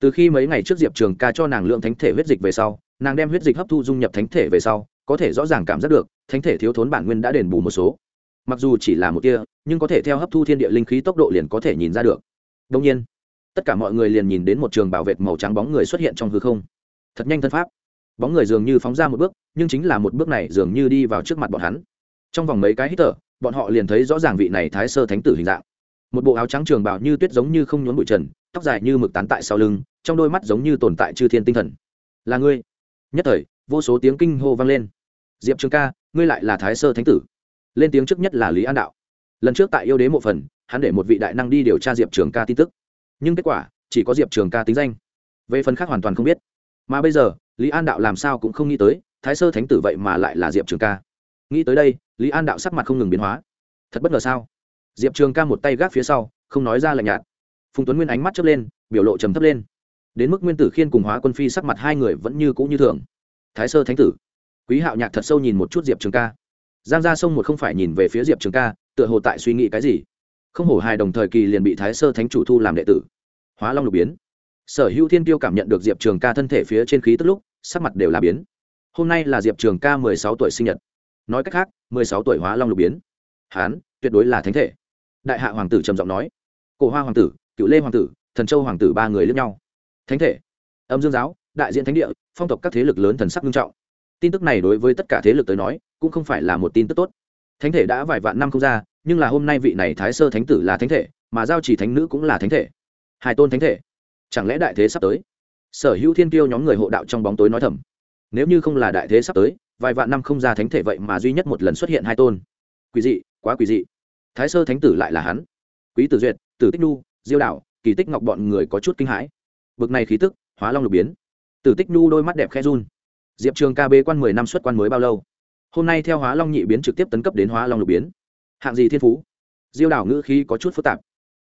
Từ khi mấy ngày trước diệp trường ca cho nàng lượng thánh thể huyết dịch về sau, nàng đem huyết dịch hấp thu dung nhập thánh thể về sau, có thể rõ ràng cảm giác được, thánh thể thiếu thốn bản nguyên đã đền bù một số mặc dù chỉ là một tia, nhưng có thể theo hấp thu thiên địa linh khí tốc độ liền có thể nhìn ra được. Đông nhiên, tất cả mọi người liền nhìn đến một trường bảo vệ màu trắng bóng người xuất hiện trong hư không. Thật nhanh thân pháp. Bóng người dường như phóng ra một bước, nhưng chính là một bước này dường như đi vào trước mặt bọn hắn. Trong vòng mấy cái hít thở, bọn họ liền thấy rõ ràng vị này thái sơ thánh tử hình dạng. Một bộ áo trắng trường bảo như tuyết giống như không nhốn bụi trần, tóc dài như mực tán tại sau lưng, trong đôi mắt giống như tồn tại chư thiên tinh thần. Là ngươi. Nhất thời, vô số tiếng kinh hô vang lên. Diệp trường ca, ngươi lại là thái sơ thánh tử lên tiếng trước nhất là lý an đạo. Lần trước tại yêu đế một phần, hắn để một vị đại năng đi điều tra diệp trường ca tin tức. Nhưng kết quả, chỉ có diệp trường ca tính danh. Về phần khác hoàn toàn không biết. Mà bây giờ, lý an đạo làm sao cũng không nghĩ tới, thái sơ thánh tử vậy mà lại là diệp trường ca. Nghĩ tới đây, lý an đạo sắc mặt không ngừng biến hóa. Thật bất ngờ sao? Diệp trường ca một tay gác phía sau, không nói ra lạnh nhạt. Phùng tuấn nguyên ánh mắt chớp lên, biểu lộ trầm thấp lên. Đến mức nguyên tử khiên cùng hóa quân phi sắc mặt hai người vẫn như cũ như thường. Thái sơ thánh tử. Quý hạo nhạc thật sâu nhìn một chút diệp trường ca giang gia sông một không phải nhìn về phía diệp trường ca, tựa hồ tại suy nghĩ cái gì. Không hổ hài đồng thời kỳ liền bị thái sơ thánh chủ thu làm đệ tử. Hóa long lục biến. Sở hữu thiên tiêu cảm nhận được diệp trường ca thân thể phía trên khí tức lúc, sắc mặt đều là biến. Hôm nay là diệp trường ca mười sáu tuổi sinh nhật. Nói cách khác, mười sáu tuổi hóa long lục biến. Hán, tuyệt đối là thánh thể. Đại hạ hoàng tử trầm giọng nói. Cổ hoa hoàng tử cựu lê hoàng tử, thần châu hoàng tử ba người lướt nhau. Thánh thể. Âm dương giáo, đại diện thánh địa, phong tộc các thế lực lớn thần sắc nghiêm trọng. Tin tức này đối với tất cả thế lực tới nói cũng không phải là một tin tức tốt. Thánh thể đã vài vạn năm không ra, nhưng là hôm nay vị này thái sơ thánh tử là thánh thể, mà giao chỉ thánh nữ cũng là thánh thể. Hai tôn thánh thể. Chẳng lẽ đại thế sắp tới? Sở hữu thiên tiêu nhóm người hộ đạo trong bóng tối nói thầm. Nếu như không là đại thế sắp tới, vài vạn năm không ra thánh thể vậy mà duy nhất một lần xuất hiện hai tôn. Quỷ dị, quá quỷ dị. Thái sơ thánh tử lại là hắn. Quý tử duyệt, tử tích nu diêu đạo kỳ tích ngọc bọn người có chút kinh hãi. Bực này khí tức, hóa long lục biến. Tử tích nu đôi mắt đẹp khe run. Diệp trường ca bê quan mười năm xuất quan mới bao lâu? Hôm nay theo hóa long nhị biến trực tiếp tấn cấp đến hóa long lục biến. Hạng gì thiên phú? Diêu đảo ngữ khí có chút phức tạp.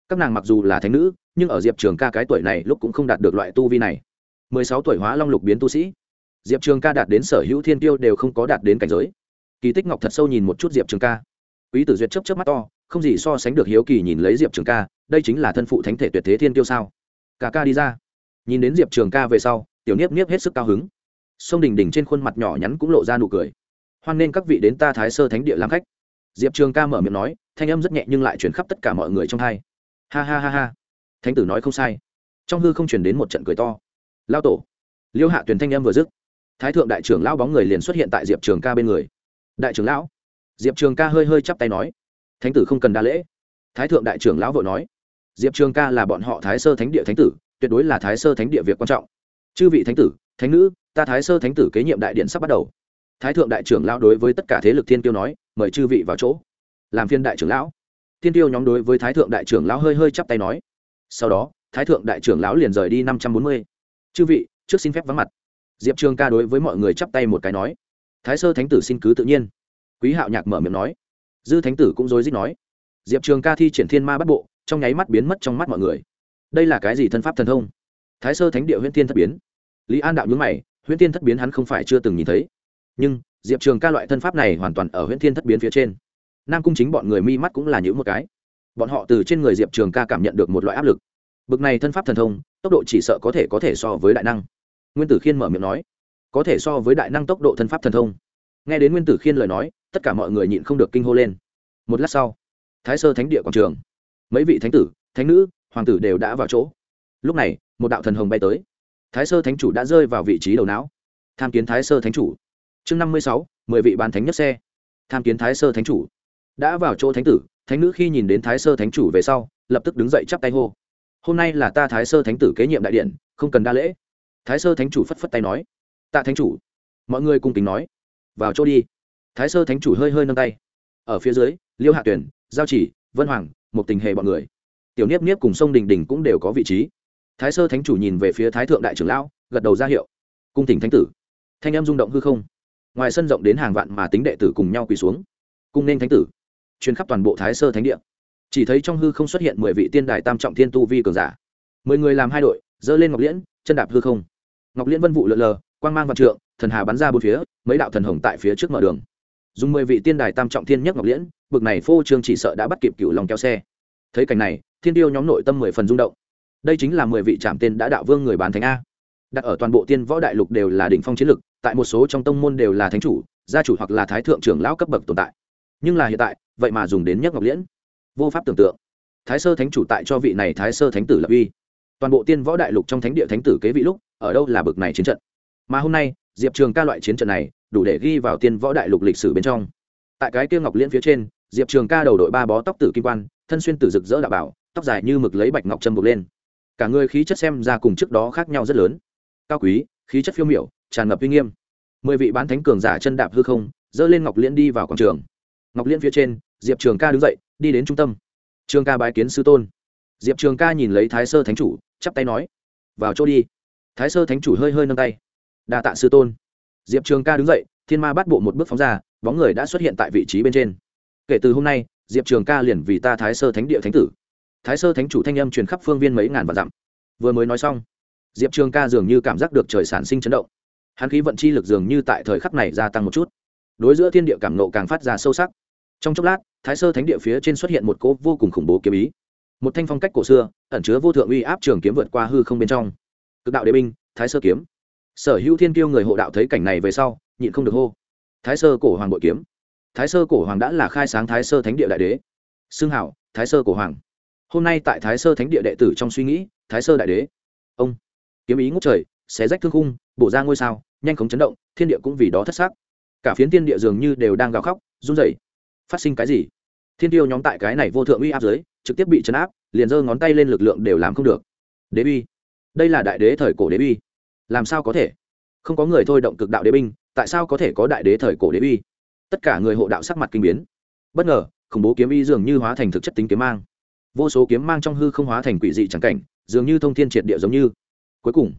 Các nàng mặc dù là thánh nữ, nhưng ở diệp trường ca cái tuổi này lúc cũng không đạt được loại tu vi này. Mười sáu tuổi hóa long lục biến tu sĩ. Diệp trường ca đạt đến sở hữu thiên tiêu đều không có đạt đến cảnh giới. Kỳ tích ngọc thật sâu nhìn một chút diệp trường ca. Quý tử duyệt chấp chấp mắt to, không gì so sánh được hiếu kỳ nhìn lấy diệp trường ca, đây chính là thân phụ thánh thể tuyệt thế thiên tiêu sao? Cả ca đi ra. Nhìn đến diệp trường ca về sau, tiểu niếp niếp hết sức cao hứng. Sông đình đình trên khuôn mặt nhỏ nhắn cũng lộ ra nụ cười hoan nên các vị đến ta thái sơ thánh địa làm khách. Diệp trường ca mở miệng nói, thanh âm rất nhẹ nhưng lại chuyển khắp tất cả mọi người trong hai. Ha ha ha ha. Thánh tử nói không sai. Trong hư không chuyển đến một trận cười to. Lao tổ. Liêu hạ tuyển thanh âm vừa dứt. Thái thượng đại trưởng lão bóng người liền xuất hiện tại diệp trường ca bên người. Đại trưởng lão. Diệp trường ca hơi hơi chắp tay nói. Thánh tử không cần đa lễ. Thái thượng đại trưởng lão vội nói. Diệp trường ca là bọn họ thái sơ thánh địa thánh tử, tuyệt đối là thái sơ thánh địa việc quan trọng. Chư vị thánh tử, thánh nữ, ta thái sơ thánh tử kế nhiệm đại điện sắp bắt đầu thái thượng đại trưởng lão đối với tất cả thế lực thiên tiêu nói, mời chư vị vào chỗ. Làm phiên đại trưởng lão. Thiên tiêu nhóm đối với thái thượng đại trưởng lão hơi hơi chắp tay nói. Sau đó, thái thượng đại trưởng lão liền rời đi năm trăm bốn mươi. Chư vị, trước xin phép vắng mặt. Diệp trường ca đối với mọi người chắp tay một cái nói. Thái sơ thánh tử xin cứ tự nhiên. Quý hạo nhạc mở miệng nói. Dư thánh tử cũng rối rít nói. Diệp trường ca thi triển thiên ma bắt bộ, trong nháy mắt biến mất trong mắt mọi người. Đây là cái gì thân pháp thần thông? Thái sơ thánh địa huyễn tiên thất biến. Lý an đạo nhướng mày, huyễn tiên thất biến hắn không phải chưa từng nhìn thấy nhưng diệp trường ca loại thân pháp này hoàn toàn ở huyện thiên thất biến phía trên nam cung chính bọn người mi mắt cũng là những một cái bọn họ từ trên người diệp trường ca cảm nhận được một loại áp lực bực này thân pháp thần thông tốc độ chỉ sợ có thể có thể so với đại năng nguyên tử khiên mở miệng nói có thể so với đại năng tốc độ thân pháp thần thông nghe đến nguyên tử khiên lời nói tất cả mọi người nhịn không được kinh hô lên một lát sau thái sơ thánh địa quảng trường mấy vị thánh tử thánh nữ hoàng tử đều đã vào chỗ lúc này một đạo thần hồng bay tới thái sơ thánh chủ đã rơi vào vị trí đầu não tham kiến thái sơ thánh chủ chương năm mươi sáu, mười vị bán thánh nhất xe. Tham kiến thái sơ thánh chủ. Đã vào chỗ thánh tử, thánh nữ khi nhìn đến thái sơ thánh chủ về sau, lập tức đứng dậy chắp tay hô. Hôm nay là ta thái sơ thánh tử kế nhiệm đại điện, không cần đa lễ. Thái sơ thánh chủ phất phất tay nói. Tạ thánh chủ. Mọi người cùng kính nói. Vào chỗ đi. Thái sơ thánh chủ hơi hơi nâng tay. Ở phía dưới, liêu hạ tuyển, giao chỉ, vân hoàng một tình hề bọn người. Tiểu niếp niếp cùng sông đình đình cũng đều có vị trí. Thái sơ thánh chủ nhìn về phía thái thượng đại trưởng lão, gật đầu ra hiệu. Cung tỉnh thánh tử. Thanh em rung động hư không ngoài sân rộng đến hàng vạn mà tính đệ tử cùng nhau quỳ xuống. Cung nên thánh tử. Chuyến khắp toàn bộ thái sơ thánh địa. Chỉ thấy trong hư không xuất hiện mười vị tiên đài tam trọng thiên tu vi cường giả. Mười người làm hai đội dơ lên ngọc liễn, chân đạp hư không. Ngọc liễn vân vụ lượn lờ, quang mang vạn trượng, thần hà bắn ra bốn phía, mấy đạo thần hồng tại phía trước mở đường. Dùng mười vị tiên đài tam trọng thiên nhất ngọc liễn, bực này phô trương chỉ sợ đã bắt kịp cựu lòng kéo xe. Thấy cảnh này, thiên tiêu nhóm nội tâm mười phần rung động. Đây chính là mười vị trạm tên đã đạo vương người bán thánh a. Đặt ở toàn bộ tiên võ đại lục đều là đỉnh phong chiến lực tại một số trong tông môn đều là thánh chủ, gia chủ hoặc là thái thượng trưởng lão cấp bậc tồn tại. Nhưng là hiện tại, vậy mà dùng đến nhất ngọc liễn. Vô pháp tưởng tượng. Thái sơ thánh chủ tại cho vị này thái sơ thánh tử lập uy. Toàn bộ tiên võ đại lục trong thánh địa thánh tử kế vị lúc, ở đâu là bực này chiến trận? Mà hôm nay, diệp trường ca loại chiến trận này, đủ để ghi vào tiên võ đại lục lịch sử bên trong. Tại cái kia ngọc liễn phía trên, diệp trường ca đầu đội ba bó tóc tử kim quan, thân xuyên tử rực rỡ đạo bảo, tóc dài như mực lấy bạch ngọc trâm buộc lên. Cả người khí chất xem ra cùng trước đó khác nhau rất lớn. Cao quý khí chất phiêu miểu, tràn ngập uy nghiêm. Mười vị bán thánh cường giả chân đạp hư không dơ lên ngọc liễn đi vào quảng trường. Ngọc liễn phía trên, diệp trường ca đứng dậy, đi đến trung tâm. Trường ca bái kiến sư tôn. Diệp trường ca nhìn lấy thái sơ thánh chủ, chắp tay nói, vào chỗ đi. Thái sơ thánh chủ hơi hơi nâng tay. Đa tạ sư tôn. Diệp trường ca đứng dậy, thiên ma bắt bộ một bước phóng ra, bóng người đã xuất hiện tại vị trí bên trên. Kể từ hôm nay, diệp trường ca liền vì ta thái sơ thánh địa thánh tử. Thái sơ thánh chủ thanh âm truyền khắp phương viên mấy ngàn vạn dặm. Vừa mới nói xong diệp trường ca dường như cảm giác được trời sản sinh chấn động. Hắn khí vận chi lực dường như tại thời khắc này gia tăng một chút. Đối giữa thiên địa cảm nộ càng phát ra sâu sắc. Trong chốc lát, thái sơ thánh địa phía trên xuất hiện một cỗ vô cùng khủng bố kiếm ý. Một thanh phong cách cổ xưa, ẩn chứa vô thượng uy áp trường kiếm vượt qua hư không bên trong. Cực đạo đế binh, thái sơ kiếm. Sở hữu thiên kiêu người hộ đạo thấy cảnh này về sau, nhịn không được hô. Thái sơ cổ hoàng bội kiếm. Thái sơ cổ hoàng đã là khai sáng thái sơ thánh địa đại đế. Xương hảo, thái sơ cổ hoàng. Hôm nay tại thái sơ thánh địa đệ tử trong suy nghĩ, thái sơ đại đế. Ông kiếm ý ngút trời, xé rách thương khung, bổ ra ngôi sao, nhanh chóng chấn động, thiên địa cũng vì đó thất xác cả phiến thiên địa dường như đều đang gào khóc, run rẩy. Phát sinh cái gì? Thiên tiêu nhóm tại cái này vô thượng uy áp dưới trực tiếp bị chấn áp, liền giơ ngón tay lên lực lượng đều làm không được. Đế uy. Đây là đại đế thời cổ đế uy. Làm sao có thể? Không có người thôi động cực đạo đế binh, tại sao có thể có đại đế thời cổ đế uy? Tất cả người hộ đạo sắc mặt kinh biến. Bất ngờ, khủng bố kiếm uy dường như hóa thành thực chất tính kiếm mang. Vô số kiếm mang trong hư không hóa thành quỷ dị trắng cảnh, dường như thông thiên triệt địa giống như cuối cùng,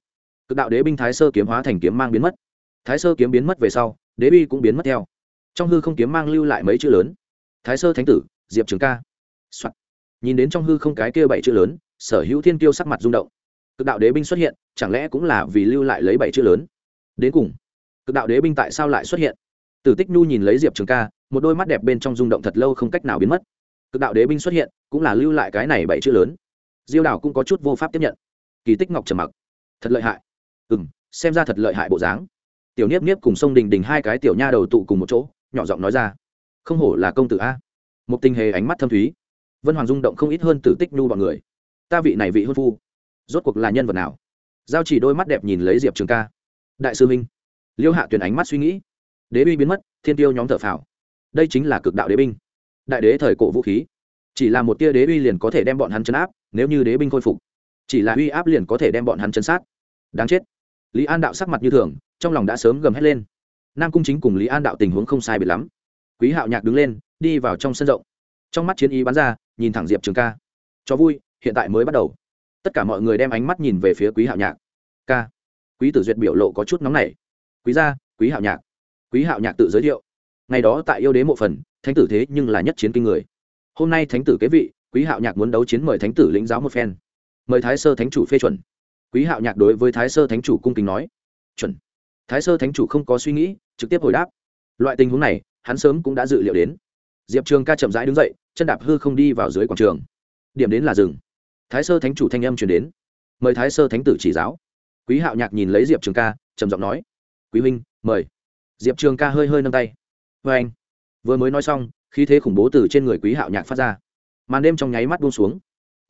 cực đạo đế binh thái sơ kiếm hóa thành kiếm mang biến mất. Thái sơ kiếm biến mất về sau, đế uy cũng biến mất theo. Trong hư không kiếm mang lưu lại mấy chữ lớn. Thái sơ thánh tử, diệp trường ca、Soạn. nhìn đến trong hư không cái kia bảy chữ lớn, sở hữu thiên tiêu sắc mặt rung động. Cực đạo đế binh xuất hiện, chẳng lẽ cũng là vì lưu lại lấy bảy chữ lớn? Đến cùng, cực đạo đế binh tại sao lại xuất hiện? Tử tích nhu nhìn lấy diệp trường ca, một đôi mắt đẹp bên trong rung động thật lâu không cách nào biến mất. Cực đạo đế binh xuất hiện, cũng là lưu lại cái này bảy chữ lớn. Diêu đảo cũng có chút vô pháp tiếp nhận. Kỳ tích ngọc trầm mặc thật lợi hại. Ừ m xem ra thật lợi hại bộ dáng. Tiểu niếp niếp cùng sông đình đình hai cái tiểu nha đầu tụ cùng một chỗ, nhỏ giọng nói ra. Không hổ là công tử a. Một tình hề ánh mắt thâm thúy. Vân hoàng rung động không ít hơn tử tích nhu bọn người. Ta vị này vị hôn phu, rốt cuộc là nhân vật nào? Giao chỉ đôi mắt đẹp nhìn lấy diệp trường ca. Đại sư minh. Liêu hạ tuyển ánh mắt suy nghĩ. Đế uy biến mất, thiên tiêu nhóm thợ phào. Đây chính là cực đạo đế binh. Đại đế thời cổ vũ khí. Chỉ là một tia đế uy liền có thể đem bọn hắn chấn áp, nếu như đế binh khôi phục chỉ là uy áp liền có thể đem bọn hắn chấn sát. Đáng chết. Lý an đạo sắc mặt như thường, trong lòng đã sớm gầm hét lên. Nam cung chính cùng lý an đạo tình huống không sai biệt lắm. Quý hạo nhạc đứng lên, đi vào trong sân rộng. Trong mắt chiến ý bắn ra, nhìn thẳng diệp trường ca. Cho vui, hiện tại mới bắt đầu. Tất cả mọi người đem ánh mắt nhìn về phía quý hạo nhạc. Ca. Quý tử duyệt biểu lộ có chút nóng nảy. Quý gia, quý hạo nhạc. Quý hạo nhạc tự giới thiệu. Ngày đó tại yêu đế mộ phần, thánh tử thế nhưng là nhất chiến kinh người. Hôm nay thánh tử kế vị, quý hạo nhạc muốn đấu chiến mời thánh tử lĩnh giáo một phen mời thái sơ thánh chủ phê chuẩn. Quý hạo nhạc đối với thái sơ thánh chủ cung kính nói, chuẩn. Thái sơ thánh chủ không có suy nghĩ, trực tiếp hồi đáp. Loại tình huống này, hắn sớm cũng đã dự liệu đến. Diệp trường ca chậm rãi đứng dậy, chân đạp hư không đi vào dưới quảng trường. Điểm đến là rừng. Thái sơ thánh chủ thanh âm chuyển đến. Mời thái sơ thánh tử chỉ giáo. Quý hạo nhạc nhìn lấy diệp trường ca, trầm giọng nói, quý huynh, mời. Diệp trường ca hơi hơi nâng tay. Vê anh. Vừa mới nói xong, khí thế khủng bố từ trên người quý hạo nhạc phát ra. Màn đêm trong nháy mắt buông xuống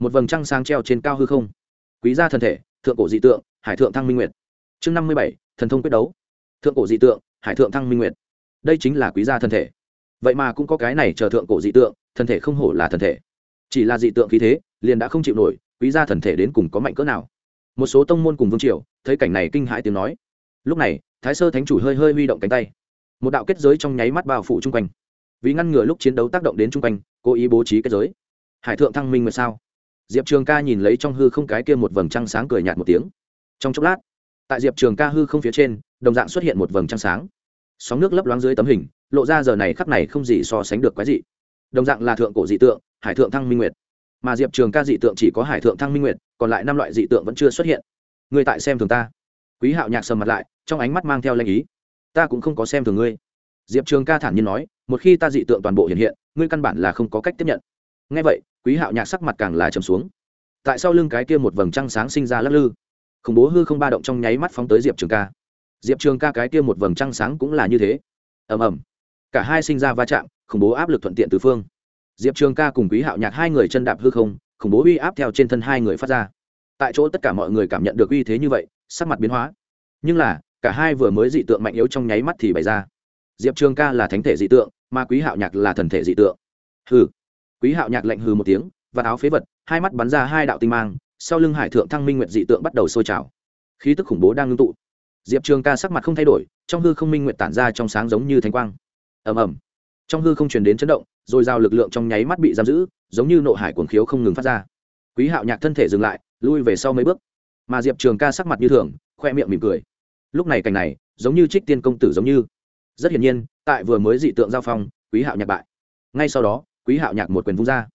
một vầng trăng sáng treo trên cao hư không. Quý gia thần thể, thượng cổ dị tượng, hải thượng thăng minh nguyệt. Chương năm mươi bảy, thần thông quyết đấu. Thượng cổ dị tượng, hải thượng thăng minh nguyệt. Đây chính là quý gia thần thể. Vậy mà cũng có cái này chờ thượng cổ dị tượng, thần thể không hổ là thần thể. Chỉ là dị tượng khí thế, liền đã không chịu nổi, quý gia thần thể đến cùng có mạnh cỡ nào. Một số tông môn cùng vương triều, thấy cảnh này kinh hãi tiếng nói. Lúc này, thái sơ thánh chủ hơi hơi huy động cánh tay. Một đạo kết giới trong nháy mắt bao phủ chung quanh. Vì ngăn ngừa lúc chiến đấu tác động đến chung quanh, cố ý bố trí kết giới. Hải thượng thăng minh mà sao? Diệp trường ca nhìn lấy trong hư không cái kia một vầng trăng sáng cười nhạt một tiếng. Trong chốc lát, tại diệp trường ca hư không phía trên, đồng dạng xuất hiện một vầng trăng sáng. Sóng nước lấp loáng dưới tấm hình, lộ ra giờ này khắc này không gì so sánh được quái dị. Đồng dạng là thượng cổ dị tượng, hải thượng thăng minh nguyệt. Mà diệp trường ca dị tượng chỉ có hải thượng thăng minh nguyệt, còn lại năm loại dị tượng vẫn chưa xuất hiện. Người tại xem thường ta. Quý hạo nhạc sầm mặt lại, trong ánh mắt mang theo lanh ý. Ta cũng không có xem thường ngươi. Diệp trường ca thản nhiên nói, một khi ta dị tượng toàn bộ hiện hiện, ngươi căn bản là không có cách tiếp nhận ngay vậy, quý hạo nhạc sắc mặt càng là trầm xuống. Tại sau lưng cái kia một vầng trăng sáng sinh ra lắc lư, khủng bố hư không ba động trong nháy mắt phóng tới diệp trường ca. Diệp trường ca cái kia một vầng trăng sáng cũng là như thế. Ầm ầm. Cả hai sinh ra va chạm, khủng bố áp lực thuận tiện từ phương. Diệp trường ca cùng quý hạo nhạc hai người chân đạp hư không, khủng bố uy áp theo trên thân hai người phát ra. Tại chỗ tất cả mọi người cảm nhận được uy thế như vậy, sắc mặt biến hóa. Nhưng là, cả hai vừa mới dị tượng mạnh yếu trong nháy mắt thì bày ra. Diệp trường ca là thánh thể dị tượng, mà quý hạo nhạc là thần thể dị tượng. Hừ quý hạo nhạc lạnh hừ một tiếng và áo phế vật, hai mắt bắn ra hai đạo tinh mang, sau lưng hải thượng thăng minh Nguyệt dị tượng bắt đầu sôi trào. Khí tức khủng bố đang ngưng tụ. Diệp trường ca sắc mặt không thay đổi, trong hư không minh Nguyệt tản ra trong sáng giống như thánh quang. Ầm ầm. Trong hư không truyền đến chấn động, rồi giao lực lượng trong nháy mắt bị giam giữ, giống như nộ hải cuồng khiếu không ngừng phát ra. Quý hạo nhạc thân thể dừng lại, lui về sau mấy bước. Mà diệp trường ca sắc mặt như thường, khoe miệng mỉm cười. Lúc này cảnh này, giống như trích tiên công tử giống như. Rất hiển nhiên, tại vừa mới dị tượng giao phong, quý hạo nhạc bại. Ngay sau đó quý hạo nhạc một quyền vung ra.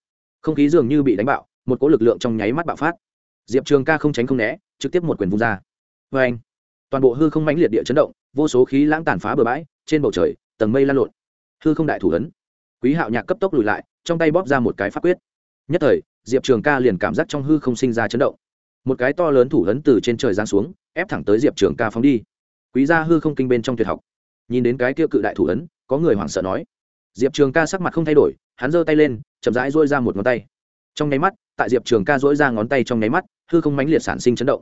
Không khí dường như bị đánh bạo, một cỗ lực lượng trong nháy mắt bạo phát. Diệp trường ca không tránh không né, trực tiếp một quyền vung ra. Vê anh, toàn bộ hư không mãnh liệt địa chấn động, vô số khí lãng tàn phá bừa bãi, trên bầu trời, tầng mây lan lộn. Hư không đại thủ ấn. Quý hạo nhạc cấp tốc lùi lại, trong tay bóp ra một cái pháp quyết. Nhất thời, diệp trường ca liền cảm giác trong hư không sinh ra chấn động. Một cái to lớn thủ ấn từ trên trời giáng xuống, ép thẳng tới diệp trường ca phóng đi. Quý gia hư không kinh bên trong tuyệt học. Nhìn đến cái kia cự đại thủ ấn, có người hoảng sợ nói. Diệp trường ca sắc mặt không thay đổi hắn giơ tay lên, chậm rãi duỗi ra một ngón tay. Trong nháy mắt, tại diệp trường ca dỗi ra ngón tay trong nháy mắt, hư không mãnh liệt sản sinh chấn động.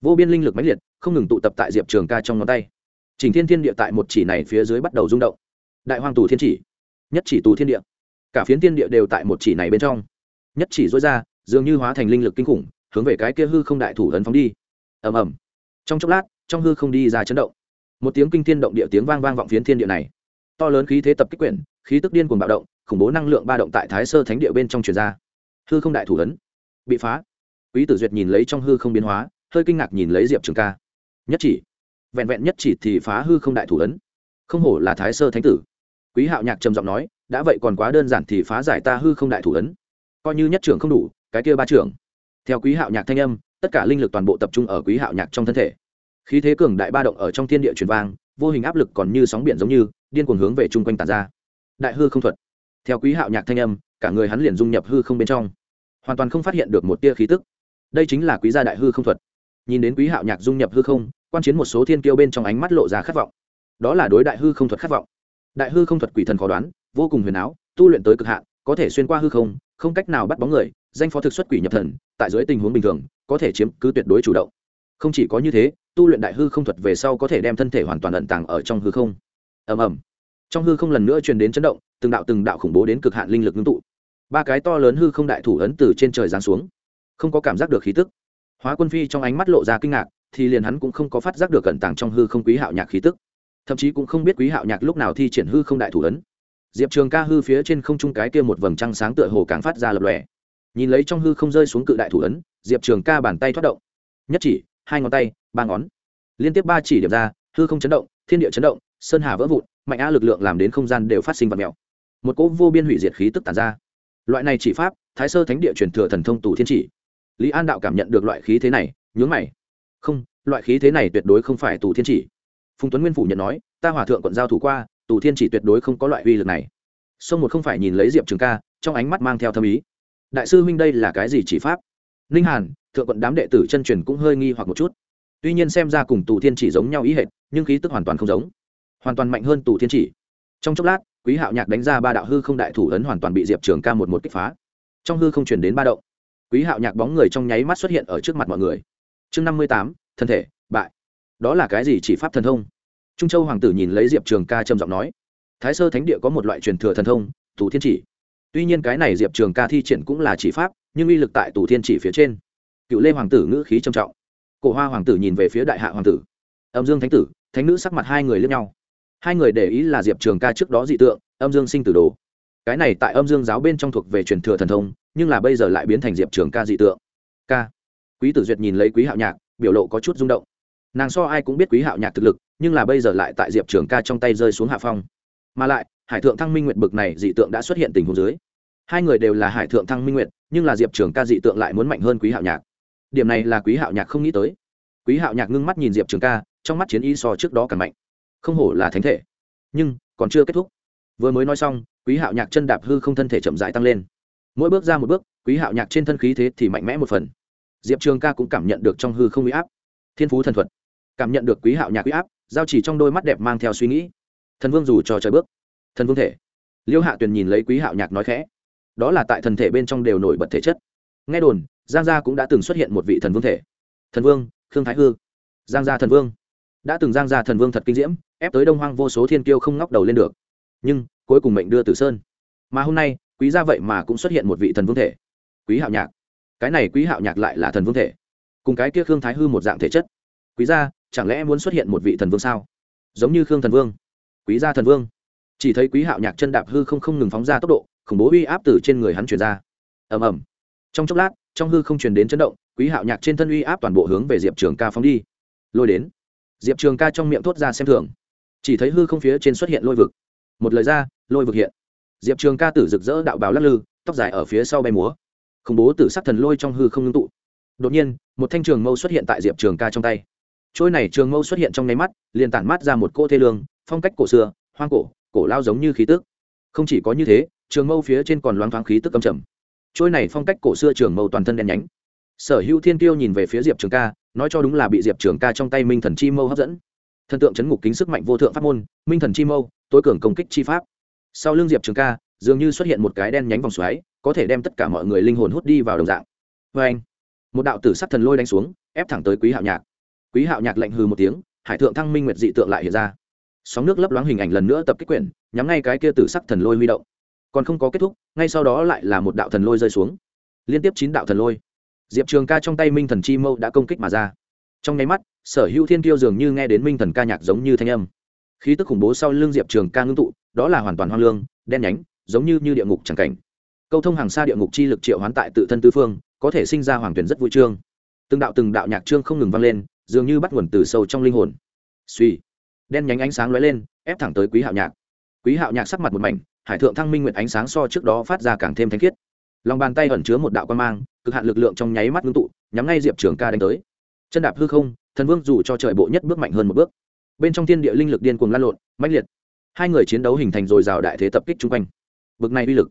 Vô biên linh lực mãnh liệt, không ngừng tụ tập tại diệp trường ca trong ngón tay. Chỉnh thiên thiên địa tại một chỉ này phía dưới bắt đầu rung động. Đại hoàng tù thiên chỉ, nhất chỉ tù thiên địa. Cả phiến thiên địa đều tại một chỉ này bên trong. Nhất chỉ dối ra, dường như hóa thành linh lực kinh khủng, hướng về cái kia hư không đại thủ ấn phóng đi. Ầm ầm. Trong chốc lát, trong hư không đi ra chấn động. Một tiếng kinh thiên động địa tiếng vang vang vọng phiến thiên địa này. To lớn khí thế tập kích quyển, khí tức điên cuồng bạo động khủng bố năng lượng ba động tại thái sơ thánh địa bên trong truyền ra. Hư không đại thủ ấn. Bị phá. Quý tử duyệt nhìn lấy trong hư không biến hóa, hơi kinh ngạc nhìn lấy diệp trường ca. Nhất chỉ. Vẹn vẹn nhất chỉ thì phá hư không đại thủ ấn. Không hổ là thái sơ thánh tử. Quý hạo nhạc trầm giọng nói, đã vậy còn quá đơn giản thì phá giải ta hư không đại thủ ấn. Coi như nhất trưởng không đủ, cái kia ba trưởng. Theo quý hạo nhạc thanh âm, tất cả linh lực toàn bộ tập trung ở quý hạo nhạc trong thân thể. Khí thế cường đại ba động ở trong thiên địa truyền vang, vô hình áp lực còn như sóng biển giống như, điên cuồng hướng về chung quanh tàn ra. Đại hư không thuật theo quý hạo nhạc thanh âm, cả người hắn liền dung nhập hư không bên trong. Hoàn toàn không phát hiện được một tia khí tức. Đây chính là quý gia đại hư không thuật. Nhìn đến quý hạo nhạc dung nhập hư không, quan chiến một số thiên kiêu bên trong ánh mắt lộ ra khát vọng. Đó là đối đại hư không thuật khát vọng. Đại hư không thuật quỷ thần khó đoán, vô cùng huyền áo, tu luyện tới cực hạn, có thể xuyên qua hư không không cách nào bắt bóng người, danh phó thực xuất quỷ nhập thần, tại dưới tình huống bình thường, có thể chiếm cứ tuyệt đối chủ động. Không chỉ có như thế, tu luyện đại hư không thuật về sau có thể đem thân thể hoàn toàn ẩn tàng ở trong hư không. Ầm ầm. Trong hư không lần nữa truyền đến chấn động từng đạo từng đạo khủng bố đến cực hạn linh lực ngưng tụ. Ba cái to lớn hư không đại thủ ấn từ trên trời giáng xuống. Không có cảm giác được khí tức. Hóa quân phi trong ánh mắt lộ ra kinh ngạc, thì liền hắn cũng không có phát giác được cẩn tàng trong hư không quý hạo nhạc khí tức. Thậm chí cũng không biết quý hạo nhạc lúc nào thi triển hư không đại thủ ấn. Diệp trường ca hư phía trên không trung cái kia một vầng trăng sáng tựa hồ càng phát ra lập lòe. Nhìn lấy trong hư không rơi xuống cự đại thủ ấn, diệp trường ca bàn tay thoát động. Nhất chỉ, hai ngón tay, ba ngón. Liên tiếp ba chỉ điểm ra, hư không chấn động, thiên địa chấn động, sơn hà vỡ vụn, mạnh a lực lượng làm đến không gian đều phát sinh vật mèo một cỗ vô biên hủy diệt khí tức tàn ra. Loại này chỉ pháp, thái sơ thánh địa truyền thừa thần thông tù thiên chỉ. Lý an đạo cảm nhận được loại khí thế này, nhướng mày. Không, loại khí thế này tuyệt đối không phải tù thiên chỉ. Phùng tuấn nguyên phủ nhận nói, ta hòa thượng quận giao thủ qua, tù thiên chỉ tuyệt đối không có loại uy lực này. Sông một không phải nhìn lấy diệp trường ca, trong ánh mắt mang theo thâm ý. Đại sư huynh đây là cái gì chỉ pháp? Ninh hàn, thượng quận đám đệ tử chân truyền cũng hơi nghi hoặc một chút. Tuy nhiên xem ra cùng tù thiên chỉ giống nhau ý hệt, nhưng khí tức hoàn toàn không giống. Hoàn toàn mạnh hơn tù thiên chỉ. Trong chốc lát quý hạo nhạc đánh ra ba đạo hư không đại thủ ấn hoàn toàn bị diệp trường ca một một kích phá. Trong hư không chuyển đến ba động. Quý hạo nhạc bóng người trong nháy mắt xuất hiện ở trước mặt mọi người. Chương năm mươi tám, thân thể, bại. Đó là cái gì chỉ pháp thần thông? Trung châu hoàng tử nhìn lấy diệp trường ca trầm giọng nói. Thái sơ thánh địa có một loại truyền thừa thần thông, thủ thiên chỉ. Tuy nhiên cái này diệp trường ca thi triển cũng là chỉ pháp, nhưng uy lực tại tù thiên chỉ phía trên. Cựu lê hoàng tử ngữ khí trầm trọng. Cổ hoa hoàng tử nhìn về phía đại hạ hoàng tử. Âm dương thánh tử, thánh nữ sắc mặt hai người lướt nhau hai người để ý là diệp trường ca trước đó dị tượng âm dương sinh tử đồ. Cái này tại âm dương giáo bên trong thuộc về truyền thừa thần thông nhưng là bây giờ lại biến thành diệp trường ca dị tượng. Ca quý tử duyệt nhìn lấy quý hạo nhạc biểu lộ có chút rung động. Nàng so ai cũng biết quý hạo nhạc thực lực nhưng là bây giờ lại tại diệp trường ca trong tay rơi xuống hạ phong. Mà lại hải thượng thăng minh Nguyệt bực này dị tượng đã xuất hiện tình huống dưới. Hai người đều là hải thượng thăng minh Nguyệt, nhưng là diệp trường ca dị tượng lại muốn mạnh hơn quý hạo nhạc. Điểm này là quý hạo nhạc không nghĩ tới. Quý hạo nhạc ngưng mắt nhìn diệp trường ca trong mắt chiến y so trước đó càng mạnh không hổ là thánh thể. Nhưng, còn chưa kết thúc. Vừa mới nói xong, quý hạo nhạc chân đạp hư không thân thể chậm rãi tăng lên. Mỗi bước ra một bước, quý hạo nhạc trên thân khí thế thì mạnh mẽ một phần. Diệp trường ca cũng cảm nhận được trong hư không huy áp. Thiên phú thần thuật. Cảm nhận được quý hạo nhạc huy áp, giao chỉ trong đôi mắt đẹp mang theo suy nghĩ. Thần vương dù cho trời bước, thần vương thể. Liêu hạ tuyền nhìn lấy quý hạo nhạc nói khẽ. Đó là tại thần thể bên trong đều nổi bật thể chất. Nghe đồn, giang gia cũng đã từng xuất hiện một vị thần vương thể. Thần vương, khương thái hư. Giang gia thần vương đã từng giang ra thần vương thật kinh diễm, ép tới đông hoang vô số thiên kiêu không ngóc đầu lên được. Nhưng, cuối cùng mệnh đưa tử sơn. Mà hôm nay, quý gia vậy mà cũng xuất hiện một vị thần vương thể. Quý hạo nhạc. Cái này quý hạo nhạc lại là thần vương thể. Cùng cái kia khương thái hư một dạng thể chất. Quý gia, chẳng lẽ muốn xuất hiện một vị thần vương sao? Giống như khương thần vương. Quý gia thần vương. Chỉ thấy quý hạo nhạc chân đạp hư không không ngừng phóng ra tốc độ, khủng bố uy áp từ trên người hắn truyền ra. Ầm ầm. Trong chốc lát, trong hư không truyền đến chấn động, quý hạo nhạc trên thân uy áp toàn bộ hướng về diệp trường ca phóng đi. Lôi đến diệp trường ca trong miệng thốt ra xem thường. Chỉ thấy hư không phía trên xuất hiện lôi vực. Một lời ra, lôi vực hiện. Diệp trường ca tử rực rỡ đạo bào lắc lư, tóc dài ở phía sau bay múa. Khủng bố tử sắc thần lôi trong hư không ngưng tụ. Đột nhiên, một thanh trường mâu xuất hiện tại diệp trường ca trong tay. Trôi này trường mâu xuất hiện trong nháy mắt, liền tản mát ra một cô thê lương, phong cách cổ xưa, hoang cổ cổ lao giống như khí tức. Không chỉ có như thế, trường mâu phía trên còn loáng thoáng khí tức cầm trầm. Trôi này phong cách cổ xưa trường mâu toàn thân đen nhánh. Sở hữu thiên Tiêu nhìn về phía diệp trường ca nói cho đúng là bị diệp trường ca trong tay minh thần chi mâu hấp dẫn thần tượng chấn ngục kính sức mạnh vô thượng pháp môn minh thần chi mâu tối cường công kích chi pháp sau l ư n g diệp trường ca dường như xuất hiện một cái đen nhánh vòng xoáy có thể đem tất cả mọi người linh hồn hút đi vào đồng dạng vê anh một đạo tử sắc thần lôi đánh xuống ép thẳng tới quý hạo nhạc quý hạo nhạc lạnh hư một tiếng hải thượng thăng minh nguyệt dị tượng lại hiện ra sóng nước lấp loáng hình ảnh lần nữa tập kích quyển nhắm ngay cái kia tử sắc thần lôi huy động còn không có kết thúc ngay sau đó lại là một đạo thần lôi rơi xuống liên tiếp chín đạo thần lôi diệp trường ca trong tay minh thần chi mâu đã công kích mà ra. Trong nháy mắt sở hữu thiên tiêu dường như nghe đến minh thần ca nhạc giống như thanh âm. Khí tức khủng bố sau l ư n g diệp trường ca ngưng tụ đó là hoàn toàn hoang lương đen nhánh giống như, như địa ngục c cảnh. Câu thông hàng xa địa ngục chi lực triệu hoán tại tự thân tư phương có thể sinh ra hoàng tuyển rất vui trương từng đạo từng đạo nhạc trương không ngừng vang lên dường như bắt nguồn từ sâu trong linh hồn. Suy đen nhánh ánh sáng lóe lên ép thẳng tới quý hạo nhạc. Quý hạo nhạc sắc mặt một mảnh hải thượng thăng minh nguyện ánh sáng so trước đó phát ra càng thêm thanh khiết. Lòng bàn tay ẩn chứa một đạo quan mang cực hạn lực lượng trong nháy mắt ngưng tụ, nhắm ngay diệp trường ca đánh tới. Chân đạp hư không, thần vương dù cho trời bộ nhất bước mạnh hơn một bước. Bên trong thiên địa linh lực điên cuồng lan lộn, mãnh liệt. Hai người chiến đấu hình thành dồi dào đại thế tập kích chung quanh. Bực này uy lực.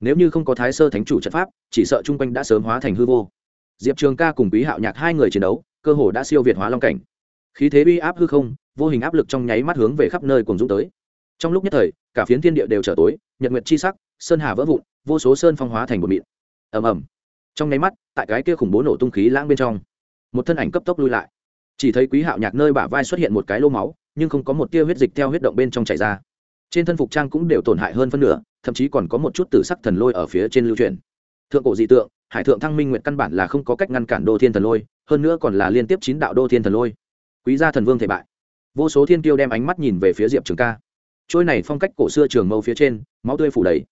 Nếu như không có thái sơ thánh chủ trận pháp, chỉ sợ chung quanh đã sớm hóa thành hư vô. Diệp trường ca cùng quý hạo nhạc hai người chiến đấu, cơ hồ đã siêu việt hóa long cảnh. Khí thế uy áp hư không, vô hình áp lực trong nháy mắt hướng về khắp nơi cùng dũng tới. Trong lúc nhất thời, cả phiến thiên địa đều trở tối, nhật nguyệt chi sắc, sơn hà vỡ vụn, vô số sơn phong hóa thành một mịn. Ầm ầm trong nháy mắt, tại cái kia khủng bố nổ tung khí lãng bên trong, một thân ảnh cấp tốc lui lại. Chỉ thấy quý hạo nhạc nơi bả vai xuất hiện một cái lô máu, nhưng không có một tia huyết dịch theo huyết động bên trong chảy ra. Trên thân phục trang cũng đều tổn hại hơn phân nửa, thậm chí còn có một chút tử sắc thần lôi ở phía trên lưu truyền. Thượng cổ dị tượng, hải thượng thăng minh nguyện căn bản là không có cách ngăn cản đô thiên thần lôi, hơn nữa còn là liên tiếp chín đạo đô thiên thần lôi. Quý gia thần vương thể bại. Vô số thiên tiêu đem ánh mắt nhìn về phía diệp trường ca. Trôi này phong cách cổ xưa trường mâu phía trên, máu tươi phủ đầy.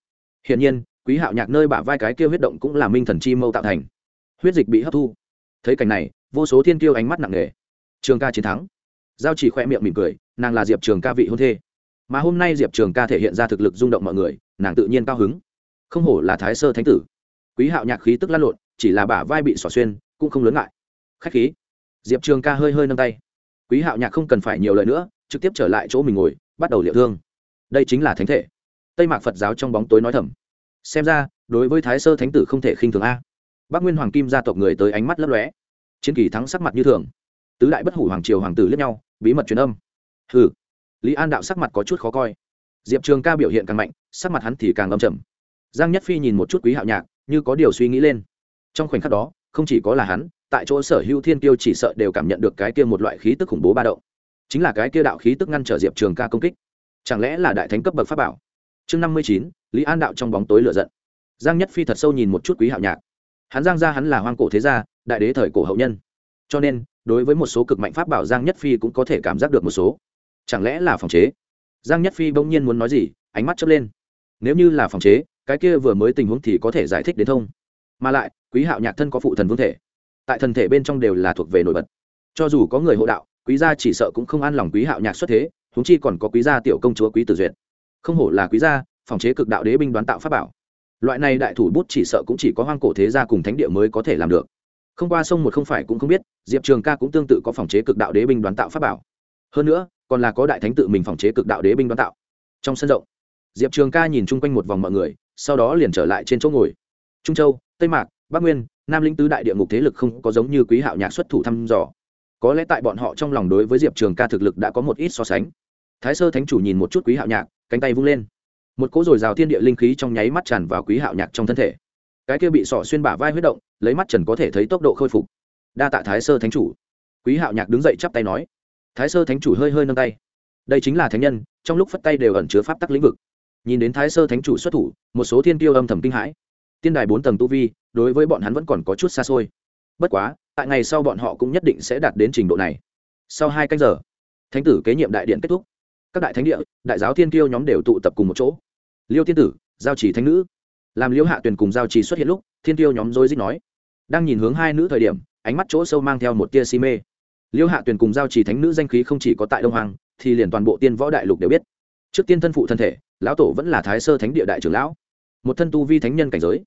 Hiển nhiên quý hạo nhạc nơi bả vai cái kia huyết động cũng là minh thần chi mâu tạo thành. Huyết dịch bị hấp thu. Thấy cảnh này, vô số thiên kiêu ánh mắt nặng nề. Trường ca chiến thắng. Giao chỉ khoe miệng mỉm cười, nàng là diệp trường ca vị hôn thê. Mà hôm nay diệp trường ca thể hiện ra thực lực rung động mọi người, nàng tự nhiên cao hứng. Không hổ là thái sơ thánh tử. Quý hạo nhạc khí tức lăn lộn, chỉ là bả vai bị xỏ xuyên, cũng không lớn ngại. Khách khí. Diệp trường ca hơi hơi nâng tay. Quý hạo nhạc không cần phải nhiều lời nữa, trực tiếp trở lại chỗ mình ngồi, bắt đầu liệu thương. Đây chính là thánh thể. Tây mạc phật giáo trong bóng tối nói thầm xem ra, đối với thái sơ thánh tử không thể khinh thường a. Bác nguyên hoàng kim gia tộc người tới ánh mắt lấp lóe. Chiến kỳ thắng sắc mặt như thường. Tứ đại bất hủ hoàng triều hoàng tử lẫn nhau, bí mật truyền âm. Hừ. Lý an đạo sắc mặt có chút khó coi. Diệp trường ca biểu hiện càng mạnh, sắc mặt hắn thì càng âm trầm. Giang nhất phi nhìn một chút quý hạo nhạc, như có điều suy nghĩ lên. Trong khoảnh khắc đó, không chỉ có là hắn, tại chỗ sở hữu thiên tiêu chỉ sợ đều cảm nhận được cái kia một loại khí tức khủng bố ba động. Chính là cái kia đạo khí tức ngăn trở diệp trường ca công kích. Chẳng lẽ là đại thánh cấp bậc pháp bảo? Chương năm mươi chín lý an đạo trong bóng tối lựa giận. Giang nhất phi thật sâu nhìn một chút quý hạo nhạc. Hắn giang ra hắn là hoang cổ thế gia, đại đế thời cổ hậu nhân. Cho nên, đối với một số cực mạnh pháp bảo giang nhất phi cũng có thể cảm giác được một số. Chẳng lẽ là phòng chế? Giang nhất phi bỗng nhiên muốn nói gì, ánh mắt chớp lên. Nếu như là phòng chế, cái kia vừa mới tình huống thì có thể giải thích đến thông. Mà lại, quý hạo nhạc thân có phụ thần vương thể. Tại thần thể bên trong đều là thuộc về nổi bật. Cho dù có người hộ đạo, quý gia chỉ sợ cũng không an lòng quý hạo nhạc xuất thế húng chi còn có quý gia tiểu công chúa quý tử duyệt. Không hổ là quý gia phòng chế cực đạo đế binh đoán tạo pháp bảo. Loại này đại thủ bút chỉ sợ cũng chỉ có hoang cổ thế gia cùng thánh địa mới có thể làm được. Không qua sông một không phải cũng không biết, diệp trường ca cũng tương tự có phòng chế cực đạo đế binh đoán tạo pháp bảo. Hơn nữa, còn là có đại thánh tự mình phòng chế cực đạo đế binh đoán tạo. Trong sân rộng, diệp trường ca nhìn chung quanh một vòng mọi người, sau đó liền trở lại trên chỗ ngồi. Trung châu, tây mạc, bắc nguyên, nam lĩnh tứ đại địa ngục thế lực không có giống như quý hạo nhạc xuất thủ thăm dò. Có lẽ tại bọn họ trong lòng đối với diệp trường ca thực lực đã có một ít so sánh. Thái sơ thánh chủ nhìn một chút quý hạo nhạc, cánh tay vung lên một cỗ dồi dào thiên địa linh khí trong nháy mắt tràn vào quý hạo nhạc trong thân thể. Cái kia bị sọ xuyên bả vai huyết động, lấy mắt trần có thể thấy tốc độ khôi phục. Đa tạ thái sơ thánh chủ. Quý hạo nhạc đứng dậy chắp tay nói. Thái sơ thánh chủ hơi hơi nâng tay. Đây chính là thánh nhân, trong lúc phất tay đều ẩn chứa pháp tắc lĩnh vực. Nhìn đến thái sơ thánh chủ xuất thủ, một số thiên tiêu âm thầm kinh hãi. Tiên đài bốn tầng tu vi, đối với bọn hắn vẫn còn có chút xa xôi. Bất quá, tại ngày sau bọn họ cũng nhất định sẽ đạt đến trình độ này. Sau hai canh giờ, thánh tử kế nhiệm đại điện kết thúc. Các đại thánh địa, đại giáo thiên tiêu nhóm đều tụ tập cùng một chỗ liêu tiên tử, giao chỉ thánh nữ. Làm liêu hạ tuyền cùng giao chỉ xuất hiện lúc, thiên Tiêu nhóm dối dích nói. Đang nhìn hướng hai nữ thời điểm, ánh mắt chỗ sâu mang theo một tia si mê. Liêu hạ tuyền cùng giao chỉ thánh nữ danh khí không chỉ có tại đông hoàng thì liền toàn bộ tiên võ đại lục đều biết. Trước tiên thân phụ thân thể, lão tổ vẫn là thái sơ thánh địa đại trưởng lão. Một thân tu vi thánh nhân cảnh giới.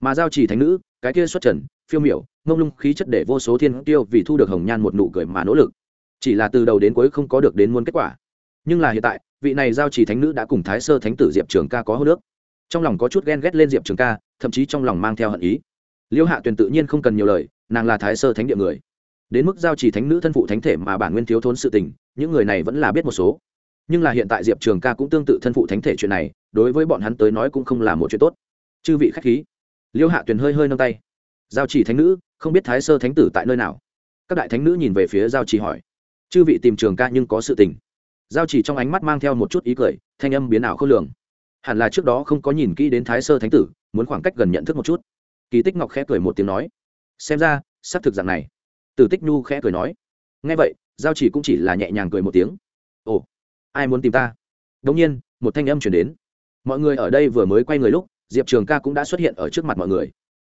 Mà giao chỉ thánh nữ, cái kia xuất trần, phiêu miểu, ngông lung khí chất để vô số thiên tiêu vì thu được hồng nhan một nụ cười mà nỗ lực. Chỉ là từ đầu đến cuối không có được đến muôn kết quả. Nhưng là hiện tại vị này giao chỉ thánh nữ đã cùng thái sơ thánh tử diệp trường ca có hô nước trong lòng có chút ghen ghét lên diệp trường ca, thậm chí trong lòng mang theo hận ý. Liêu hạ tuyền tự nhiên không cần nhiều lời, nàng là thái sơ thánh địa người. Đến mức giao chỉ thánh nữ thân phụ thánh thể mà bản nguyên thiếu thốn sự tình, những người này vẫn là biết một số. Nhưng là hiện tại diệp trường ca cũng tương tự thân phụ thánh thể chuyện này, đối với bọn hắn tới nói cũng không là một chuyện tốt. Chư vị khách khí. Liêu hạ tuyền hơi hơi nâng tay. Giao chỉ thánh nữ, không biết thái sơ thánh tử tại nơi nào? Các đại thánh nữ nhìn về phía giao chỉ hỏi. Chư vị tìm trường ca nhưng có sự tình giao chỉ trong ánh mắt mang theo một chút ý cười, thanh âm biến ảo khôn lường. Hẳn là trước đó không có nhìn kỹ đến thái sơ thánh tử, muốn khoảng cách gần nhận thức một chút. Kỳ tích ngọc khẽ cười một tiếng nói, xem ra, xác thực dạng này. Tử tích nhu khẽ cười nói ngay vậy, giao chỉ cũng chỉ là nhẹ nhàng cười một tiếng. Ồ, ai muốn tìm ta? Đông nhiên, một thanh âm chuyển đến. Mọi người ở đây vừa mới quay người lúc, diệp trường ca cũng đã xuất hiện ở trước mặt mọi người.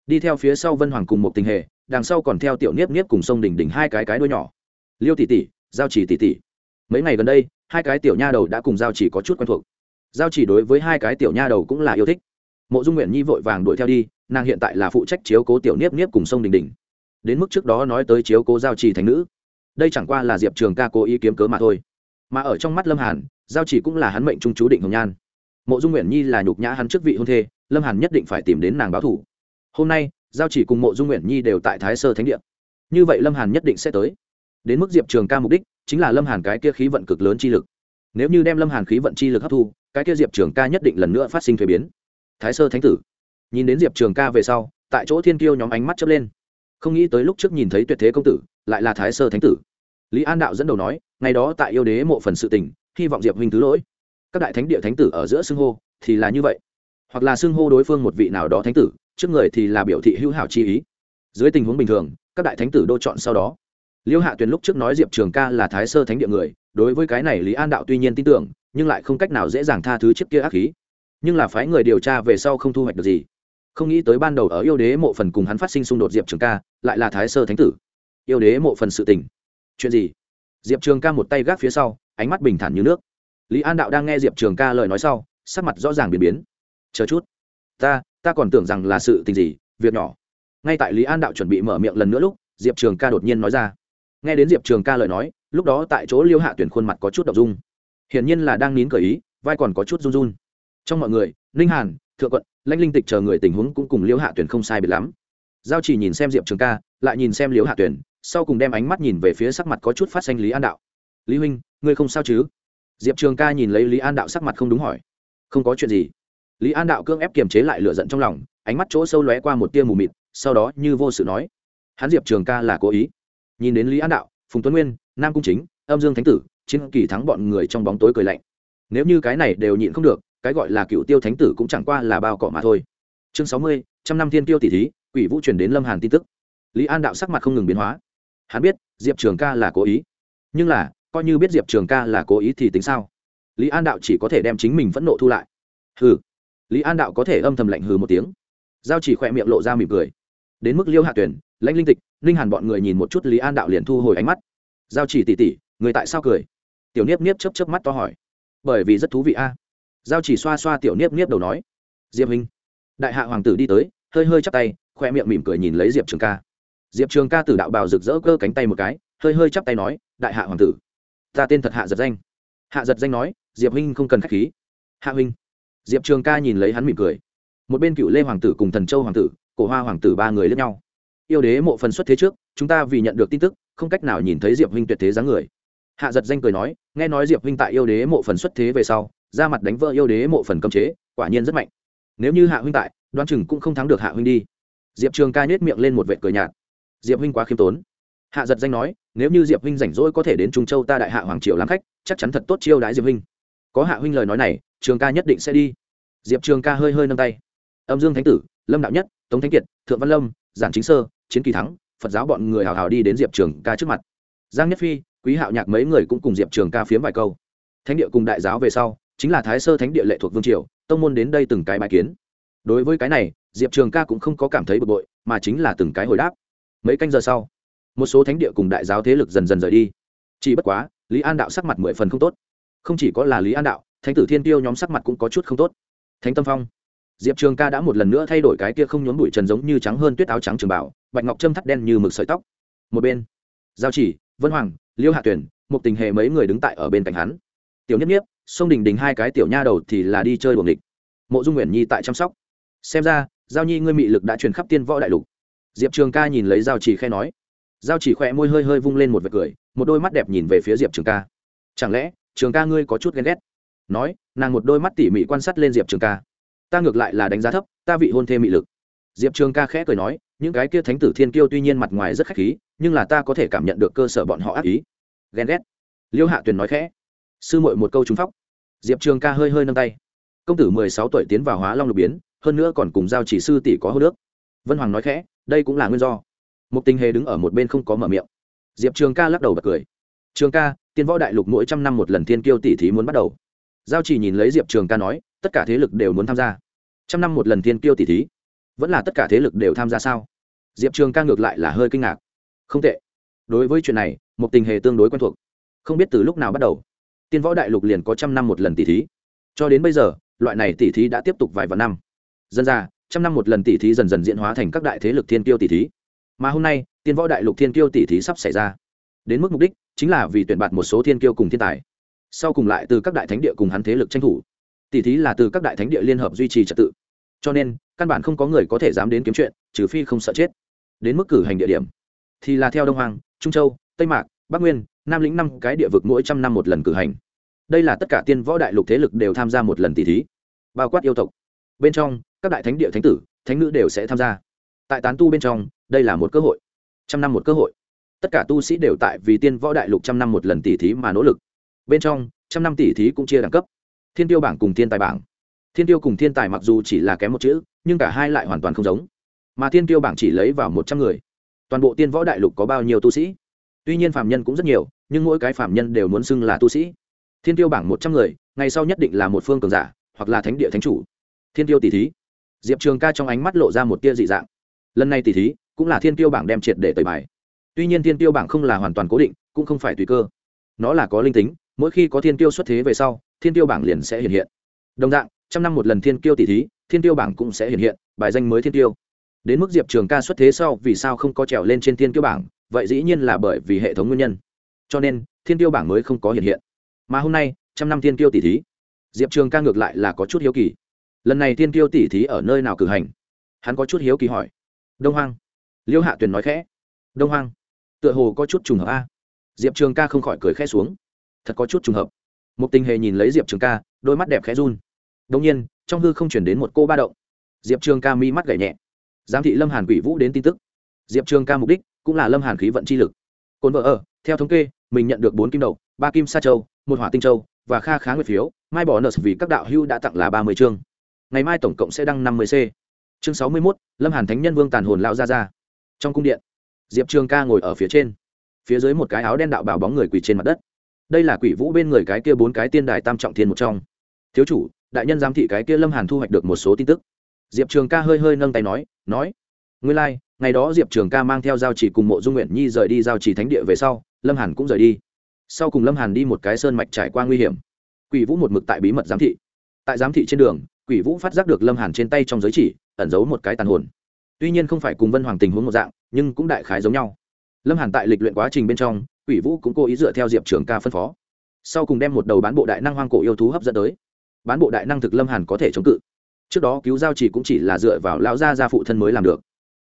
Đi theo phía sau vân hoàng cùng một tình hề, đằng sau còn theo tiểu niếp niếp cùng sông đỉnh đỉnh hai cái cái đuôi nhỏ. Liêu tỷ tỷ, giao chỉ tỷ tỷ. Mấy ngày gần đây hai cái tiểu nha đầu đã cùng giao chỉ có chút quen thuộc. Giao chỉ đối với hai cái tiểu nha đầu cũng là yêu thích. Mộ dung nguyện nhi vội vàng đuổi theo đi, nàng hiện tại là phụ trách chiếu cố tiểu niếp niếp cùng sông đình đình. Đến mức trước đó nói tới chiếu cố giao chỉ thành nữ. Đây chẳng qua là diệp trường ca cố ý kiếm cớ mà thôi. Mà ở trong mắt lâm hàn, giao chỉ cũng là hắn mệnh trung chú định hồng nhan. Mộ dung nguyện nhi là nhục nhã hắn trước vị hôn thê, lâm hàn nhất định phải tìm đến nàng báo thủ hôm nay, giao chỉ cùng mộ dung nguyện nhi đều tại thái sơ thánh địa. Như vậy lâm hàn nhất định sẽ tới. Đến mức diệp trường ca mục đích chính là lâm hàn cái kia khí vận cực lớn chi lực. Nếu như đem lâm hàn khí vận chi lực hấp thu, cái kia diệp trường ca nhất định lần nữa phát sinh thuế biến. Thái sơ thánh tử. Nhìn đến diệp trường ca về sau, tại chỗ thiên kiêu nhóm ánh mắt chớp lên. Không nghĩ tới lúc trước nhìn thấy tuyệt thế công tử, lại là thái sơ thánh tử. Lý an đạo dẫn đầu nói, ngày đó tại yêu đế mộ phần sự tình, hy vọng diệp huynh thứ lỗi. Các đại thánh địa thánh tử ở giữa xưng hô, thì là như vậy. Hoặc là xưng hô đối phương một vị nào đó thánh tử, trước người thì là biểu thị hữu hảo chi ý. Dưới tình huống bình thường, các đại thánh tử đô chọn sau đó liêu hạ tuyền lúc trước nói diệp trường ca là thái sơ thánh địa người, đối với cái này lý an đạo tuy nhiên tin tưởng, nhưng lại không cách nào dễ dàng tha thứ trước kia ác khí. Nhưng là phái người điều tra về sau không thu hoạch được gì. Không nghĩ tới ban đầu ở yêu đế mộ phần cùng hắn phát sinh xung đột diệp trường ca, lại là thái sơ thánh tử. Yêu đế mộ phần sự tình. Chuyện gì? Diệp trường ca một tay gác phía sau, ánh mắt bình thản như nước. Lý an đạo đang nghe diệp trường ca lời nói sau, sắc mặt rõ ràng biến biến. Chờ chút. Ta ta còn tưởng rằng là sự tình gì, việc nhỏ. Ngay tại lý an đạo chuẩn bị mở miệng lần nữa lúc, diệp trường ca đột nhiên nói ra nghe đến diệp trường ca lời nói, lúc đó tại chỗ liêu hạ tuyển khuôn mặt có chút đ ộ n g dung hiển nhiên là đang nín cởi ý, vai còn có chút run run. Trong mọi người, ninh hàn, thượng quận, lãnh linh tịch chờ người tình huống cũng cùng liêu hạ tuyển không sai biệt lắm. Giao chỉ nhìn xem diệp trường ca, lại nhìn xem liêu hạ tuyển, sau cùng đem ánh mắt nhìn về phía sắc mặt có chút phát xanh lý an đạo. Lý huynh, ngươi không sao chứ? Diệp trường ca nhìn lấy lý an đạo sắc mặt không đúng hỏi. Không có chuyện gì. Lý an đạo cưỡng ép kiềm chế lại lửa giận trong lòng, ánh mắt chỗ sâu lóe qua một tia mù mịt, sau đó như vô sự nói. Hắn diệp trường ca là cố ý nhìn đến lý an đạo, phùng tuấn nguyên, nam cung chính, âm dương thánh tử, chiến kỳ thắng bọn người trong bóng tối cười lạnh. Nếu như cái này đều nhịn không được, cái gọi là cựu tiêu thánh tử cũng chẳng qua là bao cỏ mà thôi. Chương sáu mươi, trăm năm thiên tiêu tỷ thí, quỷ vũ truyền đến lâm hàn tin tức. Lý an đạo sắc mặt không ngừng biến hóa. Hắn biết, diệp trường ca là cố ý. Nhưng là, coi như biết diệp trường ca là cố ý thì tính sao? Lý an đạo chỉ có thể đem chính mình phẫn nộ thu lại. Hừ. Lý an đạo có thể âm thầm lạnh hừ một tiếng. Giao chỉ khỏe miệng lộ ra mỉm cười đến mức liêu hạ tuyển, lãnh linh tịch, ninh hàn bọn người nhìn một chút lý an đạo liền thu hồi ánh mắt. giao chỉ tỉ tỉ người tại sao cười? tiểu niếp niếp chấp chấp mắt to hỏi. bởi vì rất thú vị a. giao chỉ xoa xoa tiểu niếp niếp đầu nói. diệp hình đại hạ hoàng tử đi tới, hơi hơi chắp tay, khoe miệng mỉm cười nhìn lấy diệp trường ca. diệp trường ca tử đạo bào rực rỡ cơ cánh tay một cái, hơi hơi chắp tay nói, đại hạ hoàng tử. ta tên thật hạ giật danh. hạ giật danh nói, diệp huynh không cần k h á c h khí. hạ huynh. diệp trường ca nhìn lấy hắn mỉm cười. một bên cựu lê hoàng tử cùng thần châu hoàng tử cổ hoa hoàng tử ba người lẫn nhau. Yêu đế mộ phần xuất thế trước, chúng ta vì nhận được tin tức, không cách nào nhìn thấy diệp huynh tuyệt thế dáng người. Hạ giật danh cười nói, nghe nói diệp huynh tại yêu đế mộ phần xuất thế về sau, ra mặt đánh vỡ yêu đế mộ phần cấm chế, quả nhiên rất mạnh. Nếu như hạ huynh tại đoan chừng cũng không thắng được hạ huynh đi. Diệp trường ca nhét miệng lên một vệ cười nhạt. Diệp huynh quá khiêm tốn. Hạ giật danh nói, nếu như diệp huynh rảnh rỗi có thể đến trung châu ta đại hạ hoàng triều làm khách, chắc chắn thật tốt chiêu đãi diệp huynh. Có hạ huynh lời nói này, trường ca nhất định sẽ đi. Diệp trường ca hơi hơi nâng tay. Âm dương thánh tử, lâm đạo nhất tống thánh kiệt, thượng văn lâm, giản chính sơ, chiến kỳ thắng, phật giáo bọn người hào hào đi đến diệp trường ca trước mặt. Giang nhất phi, quý hạo nhạc mấy người cũng cùng diệp trường ca phiếm vài câu. Thánh địa cùng đại giáo về sau, chính là thái sơ thánh địa lệ thuộc vương triều, tông môn đến đây từng cái bài kiến. Đối với cái này, diệp trường ca cũng không có cảm thấy bực bội, mà chính là từng cái hồi đáp. Mấy canh giờ sau, một số thánh địa cùng đại giáo thế lực dần dần rời đi. Chỉ bất quá, lý an đạo sắc mặt mười phần không tốt. Không chỉ có là lý an đạo, thánh tử thiên tiêu nhóm sắc mặt cũng có chút không tốt. Thánh tâm phong diệp trường ca đã một lần nữa thay đổi cái kia không nhốn bụi trần giống như trắng hơn tuyết áo trắng trường bảo bạch ngọc trâm thắt đen như mực sợi tóc. Một bên, giao chỉ, vân hoàng, liêu hạ tuyển một tình hệ mấy người đứng tại ở bên cạnh hắn. Tiểu nhất nhiếp, sông đình đình hai cái tiểu nha đầu thì là đi chơi buồng địch mộ dung nguyện nhi tại chăm sóc. Xem ra, giao nhi ngươi mị lực đã truyền khắp tiên võ đại lục. Diệp trường ca nhìn lấy giao chỉ khe nói. Giao chỉ khỏe môi hơi hơi vung lên một vệt cười, một đôi mắt đẹp nhìn về phía diệp trường ca. Chẳng lẽ, trường ca ngươi có chút ghen ghét? Nói, nàng một đôi mắt tỉ mỉ quan sát lên diệp trường ca ta ngược lại là đánh giá thấp, ta vị hôn thêm mị lực. Diệp trường ca khẽ cười nói, những cái kia thánh tử thiên kiêu tuy nhiên mặt ngoài rất khách khí, nhưng là ta có thể cảm nhận được cơ sở bọn họ ác ý. Ghen ghét. Liêu hạ tuyền nói khẽ. Sư muội một câu trúng phóc. Diệp trường ca hơi hơi nâng tay. Công tử mười sáu tuổi tiến vào hóa long lục biến, hơn nữa còn cùng giao chỉ sư tỷ có hô nước vân hoàng nói khẽ, đây cũng là nguyên do. Một tình hề đứng ở một bên không có mở miệng. Diệp trường ca lắc đầu bật cười. Trường ca, tiên võ đại lục mỗi trăm năm một lần thiên kiêu tỷ thí muốn bắt đầu. Giao chỉ nhìn lấy diệp trường ca nói tất cả thế lực đều muốn tham gia. Trăm năm một lần thiên kiêu tỷ thí, vẫn là tất cả thế lực đều tham gia sao? Diệp trường ca ngược lại là hơi kinh ngạc. Không tệ. Đối với chuyện này một tình hề tương đối quen thuộc. Không biết từ lúc nào bắt đầu, tiên võ đại lục liền có trăm năm một lần tỷ thí. Cho đến bây giờ, loại này tỷ thí đã tiếp tục vài vạn năm. Dân ra, trăm năm một lần tỷ thí dần dần diễn hóa thành các đại thế lực thiên kiêu tỷ thí. Mà hôm nay, tiên võ đại lục thiên kiêu tỷ thí sắp xảy ra. Đến mức mục đích chính là vì tuyển bạt một số thiên kiêu cùng thiên tài. Sau cùng lại từ các đại thánh địa cùng hắn thế lực tranh thủ tỷ thí là từ các đại thánh địa liên hợp duy trì trật tự. Cho nên, căn bản không có người có thể dám đến kiếm chuyện, trừ phi không sợ chết. Đến mức cử hành địa điểm, thì là theo đông hoàng trung châu, tây mạc, bắc nguyên, nam lĩnh năm cái địa vực mỗi trăm năm một lần cử hành. Đây là tất cả tiên võ đại lục thế lực đều tham gia một lần tỷ thí, bao quát yêu tộc. Bên trong, các đại thánh địa thánh tử, thánh nữ đều sẽ tham gia. Tại tán tu bên trong, đây là một cơ hội. Trăm năm một cơ hội. Tất cả tu sĩ đều tại vì tiên võ đại lục trăm năm một lần tỷ thí mà nỗ lực. Bên trong, trăm năm tỷ thí cũng chia đẳng cấp thiên tiêu bảng cùng thiên tài bảng. Thiên tiêu cùng thiên tài mặc dù chỉ là kém một chữ, nhưng cả hai lại hoàn toàn không giống. Mà thiên tiêu bảng chỉ lấy vào một trăm người. Toàn bộ tiên võ đại lục có bao nhiêu tu sĩ? Tuy nhiên phạm nhân cũng rất nhiều, nhưng mỗi cái phạm nhân đều muốn xưng là tu sĩ. Thiên tiêu bảng một trăm người, ngày sau nhất định là một phương cường giả, hoặc là thánh địa thánh chủ. Thiên tiêu tỷ thí. Diệp trường ca trong ánh mắt lộ ra một tia dị dạng. Lần này tỷ thí, cũng là thiên tiêu bảng đem triệt để tẩy bài. Tuy nhiên thiên tiêu bảng không là hoàn toàn cố định, cũng không phải tùy cơ. Nó là có linh tính, mỗi khi có thiên tiêu xuất thế về sau thiên tiêu bảng liền sẽ hiện hiện. Đồng dạng, trăm năm một lần thiên tiêu tỷ thí, thiên tiêu bảng cũng sẽ hiện hiện, bài danh mới thiên tiêu. Đến mức diệp trường ca xuất thế sau vì sao không có trèo lên trên thiên tiêu bảng, vậy dĩ nhiên là bởi vì hệ thống nguyên nhân. Cho nên, thiên tiêu bảng mới không có hiện hiện. Mà hôm nay, trăm năm thiên tiêu tỷ thí, diệp trường ca ngược lại là có chút hiếu kỳ. Lần này thiên tiêu tỷ thí ở nơi nào cử hành? Hắn có chút hiếu kỳ hỏi. Đông hoang. Liêu hạ tuyền nói khẽ. Đông hoang. Tựa hồ có chút trùng hợp a. Diệp trường ca không khỏi cười khẽ xuống. Thật có chút trùng hợp một tình hề nhìn lấy diệp trường ca đôi mắt đẹp khẽ run. Đông nhiên trong hư không chuyển đến một cô ba động. Diệp trường ca mi mắt gảy nhẹ. Giám thị lâm hàn quỷ vũ đến tin tức. Diệp trường ca mục đích cũng là lâm hàn khí vận chi lực. Cồn vợ ở theo thống kê mình nhận được bốn kim đầu, ba kim sa châu một hỏa tinh châu và kha khá nguyệt phiếu mai bỏ nợ vì các đạo hưu đã tặng là ba mươi chương. Ngày mai tổng cộng sẽ đăng năm mươi c. Chương sáu mươi mốt lâm hàn thánh nhân vương tàn hồn lão ra ra trong cung điện diệp trường ca ngồi ở phía trên. Phía dưới một cái áo đen đạo bảo bóng người quỳ trên mặt đất đây là quỷ vũ bên người cái kia bốn cái tiên đài tam trọng thiên một trong. Thiếu chủ đại nhân giám thị cái kia lâm hàn thu hoạch được một số tin tức. Diệp trường ca hơi hơi nâng tay nói nói ngươi lai、like, ngày đó diệp trường ca mang theo giao chỉ cùng mộ dung nguyện nhi rời đi giao chỉ thánh địa về sau lâm hàn cũng rời đi. Sau cùng lâm hàn đi một cái sơn mạch trải qua nguy hiểm. Quỷ vũ một mực tại bí mật giám thị. Tại giám thị trên đường quỷ vũ phát giác được lâm hàn trên tay trong giới chỉ ẩn giấu một cái tàn hồn. Tuy nhiên không phải cùng vân hoàng tình huống một dạng nhưng cũng đại khái giống nhau. Lâm hàn tại lịch luyện quá trình bên trong quỷ vũ cũng cố ý dựa theo diệp trường ca phân phó. Sau cùng đem một đầu bán bộ đại năng hoang cổ yêu thú hấp dẫn tới. Bán bộ đại năng thực lâm hàn có thể chống cự. Trước đó cứu giao chỉ cũng chỉ là dựa vào lao gia gia phụ thân mới làm được.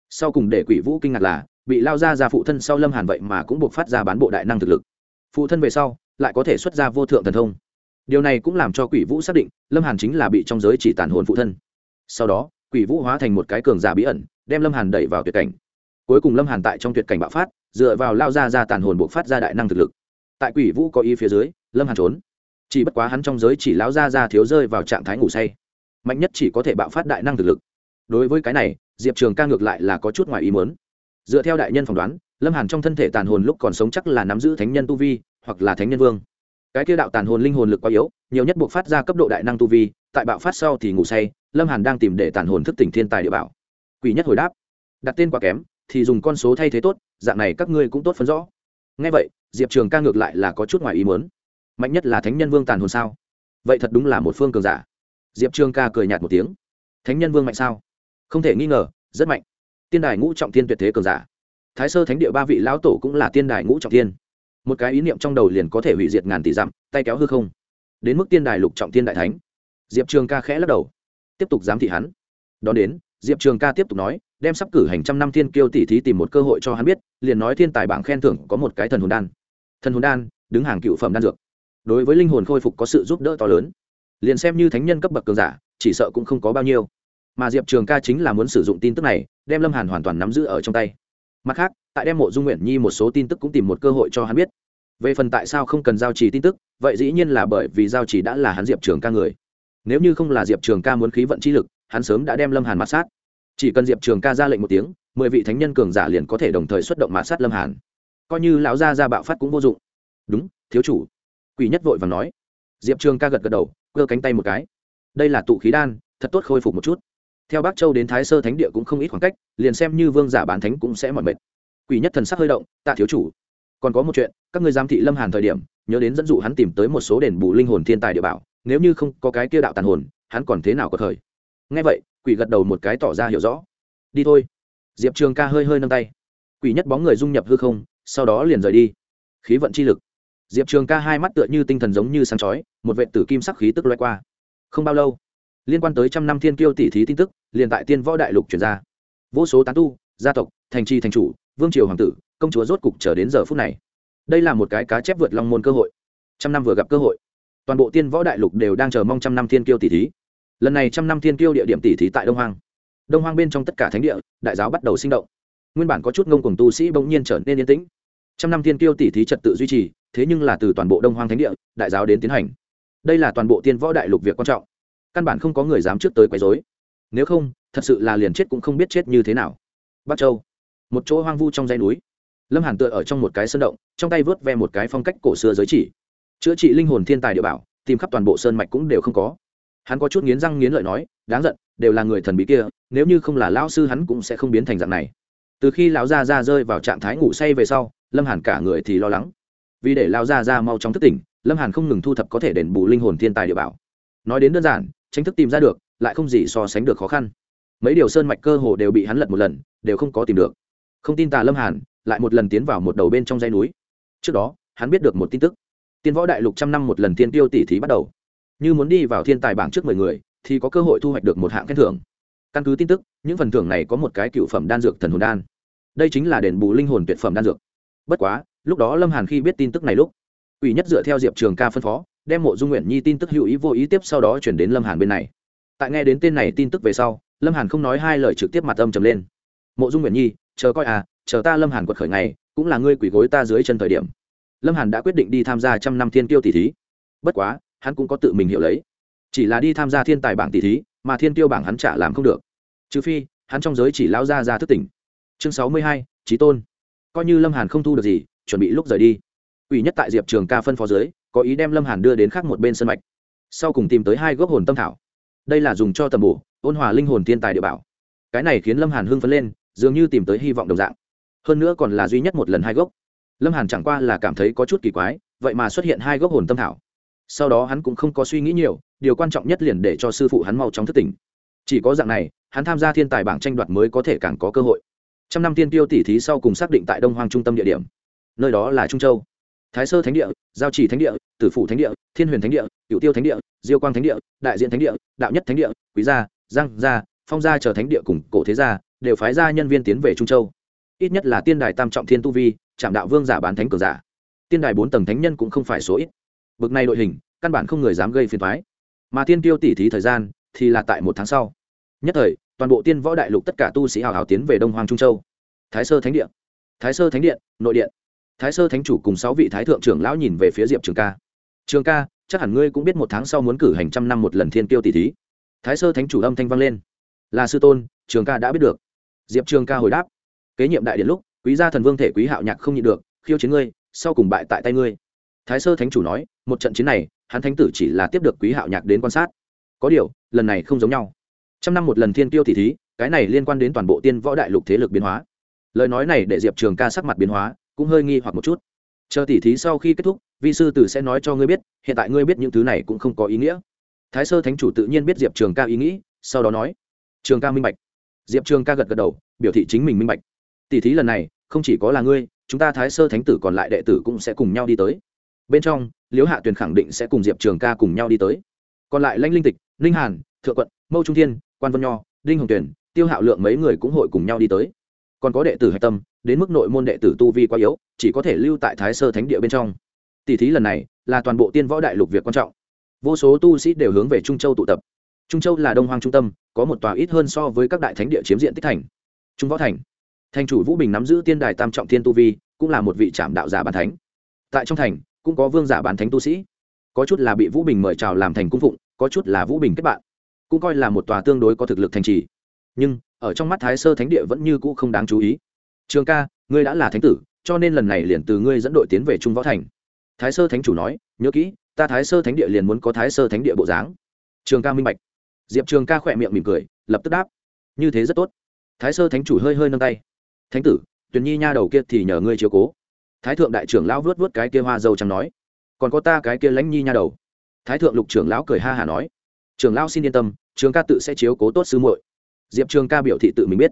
Sau cùng để quỷ vũ kinh ngạc là, bị lao gia gia phụ thân sau lâm hàn vậy mà cũng buộc phát ra bán bộ đại năng thực lực. Phụ thân về sau, lại có thể xuất ra vô thượng thần thông. Điều này cũng làm cho quỷ vũ xác định, lâm hàn chính là bị trong giới chỉ tàn hồn phụ thân. Sau đó, quỷ vũ hóa thành một cái cường giả bí ẩn, đem lâm hàn đẩy vào tuyệt cảnh. Cuối cùng lâm hàn tại trong tuyệt cảnh bạo phát dựa vào lao ra ra tàn hồn buộc phát ra đại năng thực lực. Tại quỷ vũ có ý phía dưới, lâm hàn trốn. Chỉ bất quá hắn trong giới chỉ lão ra ra thiếu rơi vào trạng thái ngủ say. Mạnh nhất chỉ có thể bạo phát đại năng thực lực. Đối với cái này, diệp trường ca ngược lại là có chút ngoài ý muốn. Dựa theo đại nhân phỏng đoán, lâm hàn trong thân thể tàn hồn lúc còn sống chắc là nắm giữ thánh nhân tu vi, hoặc là thánh nhân vương. Cái kia đạo tàn hồn linh hồn lực quá yếu, nhiều nhất buộc phát ra cấp độ đại năng tu vi, tại bạo phát sau thì ngủ say, lâm hàn đang tìm để tàn hồn thức tỉnh thiên tài địa bảo. Quỷ nhất hồi đáp, đặt tên quá kém thì dùng con số thay thế tốt, dạng này các ngươi cũng tốt phấn rõ. Ngay vậy, diệp trường ca ngược lại là có chút ngoài ý muốn. Mạnh nhất là thánh nhân vương tàn hồn sao? Vậy thật đúng là một phương cường giả. Diệp trường ca cười nhạt một tiếng. Thánh nhân vương mạnh sao? Không thể nghi ngờ, rất mạnh. Tiên đài ngũ trọng tiên tuyệt thế cường giả. Thái sơ thánh địa ba vị lão tổ cũng là tiên đài ngũ trọng tiên một cái ý niệm trong đầu liền có thể hủy diệt ngàn tỷ dặm, tay kéo hư không. Đến mức tiên đài lục trọng tiên đại thánh. Diệp trường ca khẽ lắc đầu. Tiếp tục giám thị hắn. Đón đến, diệp trường ca tiếp tục nói đem sắp cử hành trăm năm thiên kiêu tỷ thí tìm một cơ hội cho hắn biết, liền nói thiên tài bảng khen thưởng có một cái thần hồn đan. Thần hồn đan, đứng hàng cựu phẩm đan dược. Đối với linh hồn khôi phục có sự giúp đỡ to lớn. Liền xem như thánh nhân cấp bậc cường giả, chỉ sợ cũng không có bao nhiêu. Mà diệp trường ca chính là muốn sử dụng tin tức này, đem lâm hàn hoàn toàn nắm giữ ở trong tay. Mặt khác, tại đem mộ dung nguyện nhi một số tin tức cũng tìm một cơ hội cho hắn biết. Về phần tại sao không cần giao trì tin tức, vậy dĩ nhiên là bởi vì giao trì đã là hắn diệp trường ca người. Nếu như không là diệp trường ca muốn khí vận chi lực, hắn sớm đã đem lâm hàn mặt sát chỉ cần diệp trường ca ra lệnh một tiếng, mười vị thánh nhân cường giả liền có thể đồng thời xuất động mã sát lâm hàn. Coi như lão gia ra bạo phát cũng vô dụng. Đúng, thiếu chủ. Quỷ nhất vội và nói. Diệp trường ca gật gật đầu cơ cánh tay một cái. Đây là tụ khí đan, thật tốt khôi phục một chút. Theo bắc châu đến thái sơ thánh địa cũng không ít khoảng cách, liền xem như vương giả bán thánh cũng sẽ mỏi mệt. Quỷ nhất thần sắc hơi động, tạ thiếu chủ, còn có một chuyện, các người giám thị lâm hàn thời điểm, nhớ đến dẫn dụ hắn tìm tới một số đền bù linh hồn thiên tài địa bảo, nếu như không có cái kia đạo tàn hồn, hắn còn thế nào có thời? Nghe vậy, quỷ gật đầu một cái tỏ ra hiểu rõ. Đi thôi. Diệp trường ca hơi hơi nâng tay. Quỷ nhất bóng người dung nhập hư không, sau đó liền rời đi. Khí vận chi lực. Diệp trường ca hai mắt tựa như tinh thần giống như sáng chói, một vệ tử kim sắc khí tức loay qua. Không bao lâu, liên quan tới trăm năm thiên kiêu tỷ thí tin tức, liền tại tiên võ đại lục chuyển ra. Vô số tán tu, gia tộc, thành tri thành chủ, vương triều hoàng tử, công chúa rốt cục trở đến giờ phút này. Đây là một cái cá chép vượt long môn cơ hội. Trăm năm vừa gặp cơ hội, toàn bộ tiên võ đại lục đều đang chờ mong trăm năm thiên kiêu tỷ thí lần này trăm năm thiên kiêu địa điểm tỷ thí tại đông hoang. Đông hoang bên trong tất cả thánh địa, đại giáo bắt đầu sinh động. Nguyên bản có chút ngông cùng tu sĩ bỗng nhiên trở nên yên tĩnh. Trăm năm thiên kiêu tỷ thí trật tự duy trì, thế nhưng là từ toàn bộ đông hoang thánh địa, đại giáo đến tiến hành. Đây là toàn bộ tiên võ đại lục việc quan trọng. Căn bản không có người dám trước tới quấy dối nếu không, thật sự là liền chết cũng không biết chết như thế nào. Bắc châu, một chỗ hoang vu trong dãy núi. Lâm hàn tựa ở trong một cái sơn động, trong tay vớt ve một cái phong cách cổ xưa giới chỉ. Chữa trị linh hồn thiên tài địa bảo, tìm khắp toàn bộ sơn mạch cũng đều không có hắn có chút nghiến răng nghiến lợi nói, đáng giận, đều là người thần bí kia, nếu như không là lão sư hắn cũng sẽ không biến thành dạng này. Từ khi lão gia ra rơi vào trạng thái ngủ say về sau, lâm hàn cả người thì lo lắng. Vì để lão gia ra mau chóng thức tỉnh, lâm hàn không ngừng thu thập có thể đền bù linh hồn thiên tài địa bảo. Nói đến đơn giản, tranh thức tìm ra được, lại không gì so sánh được khó khăn. Mấy điều sơn mạch cơ hồ đều bị hắn lật một lần, đều không có tìm được. Không tin tà lâm hàn, lại một lần tiến vào một đầu bên trong dãy núi. Trước đó, hắn biết được một tin tức. Tiên võ đại lục trăm năm một lần tiên tiêu tỷ thí bắt đầu như muốn đi vào thiên tài bảng trước mười người thì có cơ hội thu hoạch được một hạng khen thưởng. Căn cứ tin tức những phần thưởng này có một cái cựu phẩm đan dược thần hồn đan. Đây chính là đền bù linh hồn tuyệt phẩm đan dược. Bất quá lúc đó lâm hàn khi biết tin tức này lúc ủy nhất dựa theo diệp trường ca phân phó đem mộ dung nguyện nhi tin tức hữu ý vô ý tiếp sau đó chuyển đến lâm hàn bên này. Tại nghe đến tên này tin tức về sau lâm hàn không nói hai lời trực tiếp mặt âm trầm lên. Mộ dung nguyện nhi chờ coi à chờ ta lâm hàn quật khởi này, cũng là ngươi quỷ gối ta dưới chân thời điểm. Lâm hàn đã quyết định đi tham gia trăm năm thiên tiêu tỷ thí. Bất quá hắn cũng có tự mình hiểu lấy. Chỉ là đi tham gia thiên tài bảng tỷ thí, mà thiên tiêu bảng hắn trả làm không được. Trừ phi, hắn trong giới chỉ lao ra ra thức tỉnh. Chương sáu mươi hai trí tôn. Coi như lâm hàn không thu được gì, chuẩn bị lúc rời đi. Ủy nhất tại diệp trường ca phân phó giới có ý đem lâm hàn đưa đến khác một bên sân mạch. Sau cùng tìm tới hai gốc hồn tâm thảo. Đây là dùng cho tầm bổ, ôn hòa linh hồn thiên tài địa bảo. Cái này khiến lâm hàn hưng phấn lên, dường như tìm tới hy vọng đồng dạng. Hơn nữa còn là duy nhất một lần hai gốc. Lâm hàn chẳng qua là cảm thấy có chút kỳ quái, vậy mà xuất hiện hai gốc hồn tâm thảo sau đó hắn cũng không có suy nghĩ nhiều, điều quan trọng nhất liền để cho sư phụ hắn mau chóng thức tỉnh. Chỉ có dạng này, hắn tham gia thiên tài bảng tranh đoạt mới có thể càng có cơ hội. Trăm năm tiên tiêu tỷ thí sau cùng xác định tại đông hoang trung tâm địa điểm. Nơi đó là trung châu. Thái sơ thánh địa, giao trì thánh địa, tử phủ thánh địa, thiên huyền thánh địa cựu tiêu thánh địa, diêu quang thánh địa, đại diện thánh địa, đạo nhất thánh địa, quý gia, giang gia, phong gia chờ thánh địa cùng cổ thế gia đều phái ra nhân viên tiến về trung châu. Ít nhất là tiên đài tam trọng thiên tu vi, trạm đạo vương giả bán thánh cường giả. Tiên đài bốn tầng thánh nhân cũng không phải số ít bực này đội hình, căn bản không người dám gây phiền thoái mà tiên tiêu tỉ thí thời gian thì là tại một tháng sau. Nhất thời, toàn bộ tiên võ đại lục tất cả tu sĩ hào hào tiến về đông hoàng trung châu. Thái sơ thánh điện, thái sơ thánh điện, nội điện. Thái sơ thánh chủ cùng sáu vị thái thượng trưởng lão nhìn về phía diệp trường ca. Trường ca, chắc hẳn ngươi cũng biết một tháng sau muốn cử hành trăm năm một lần thiên tiêu tỷ thí. Thái sơ thánh chủ âm thanh vang lên. Là sư tôn, trường ca đã biết được. Diệp trường ca hồi đáp. Kế nhiệm đại điện lúc, quý gia thần vương thể quý hạo nhạc không nhịn được, khiêu chiến ngươi, sau cùng bại tại tay ngươi thái sơ thánh chủ nói, một trận chiến này, hắn thánh tử chỉ là tiếp được quý hạo nhạc đến quan sát. Có điều, lần này không giống nhau. Trăm năm một lần thiên tiêu tỷ thí, cái này liên quan đến toàn bộ tiên võ đại lục thế lực biến hóa. Lời nói này để diệp trường ca sắc mặt biến hóa, cũng hơi nghi hoặc một chút. Chờ tỷ thí sau khi kết thúc, vi sư tử sẽ nói cho ngươi biết, hiện tại ngươi biết những thứ này cũng không có ý nghĩa. Thái sơ thánh chủ tự nhiên biết diệp trường ca ý nghĩ, sau đó nói, trường ca minh bạch. Diệp trường ca gật gật đầu, biểu thị chính mình minh bạch. Tỷ thí lần này, không chỉ có là ngươi, chúng ta thái sơ thánh tử còn lại đệ tử cũng sẽ cùng nhau đi tới bên trong, liễu hạ tuyền khẳng định sẽ cùng diệp trường ca cùng nhau đi tới. Còn lại lãnh linh tịch linh hàn, thượng quận, mâu trung thiên, quan vân nho, đinh hồng tuyền, tiêu hạo lượng mấy người cũng hội cùng nhau đi tới. Còn có đệ tử hạch tâm, đến mức nội môn đệ tử tu vi quá yếu, chỉ có thể lưu tại thái sơ thánh địa bên trong. Tỷ thí lần này, là toàn bộ tiên võ đại lục việc quan trọng. Vô số tu sĩ đều hướng về trung châu tụ tập. Trung châu là đông hoang trung tâm, có một tòa ít hơn so với các đại thánh địa chiếm diện tích thành. Trung võ thành. Thành chủ vũ bình nắm giữ tiên đài tam trọng thiên tu vi, cũng là một vị trạm đạo giả bàn thánh. Tại trong thành cũng có vương giả bán thánh tu sĩ. Có chút là bị vũ bình mời chào làm thành cung phụng, có chút là vũ bình kết bạn. Cũng coi là một tòa tương đối có thực lực thành trì. Nhưng, ở trong mắt thái sơ thánh địa vẫn như cũ không đáng chú ý. Trường ca, ngươi đã là thánh tử, cho nên lần này liền từ ngươi dẫn đội tiến về trung võ thành. Thái sơ thánh chủ nói, nhớ kỹ, ta thái sơ thánh địa liền muốn có thái sơ thánh địa bộ dáng. Trường ca minh bạch. Diệp trường ca khỏe miệng mỉm cười, lập tức đáp, như thế rất tốt. Thái sơ thánh chủ hơi hơi nâng tay, thánh tử, tuyền nhi nha đầu kia thì nhờ ngươi chiếu cố thái thượng đại trưởng lão vớt vớt cái kia hoa dâu chẳng nói, còn có ta cái kia lãnh nhi nha đầu. Thái thượng lục trưởng lão cười ha hả nói, trưởng lão xin yên tâm, trường ca tự sẽ chiếu cố tốt sư muội. Diệp trường ca biểu thị tự mình biết.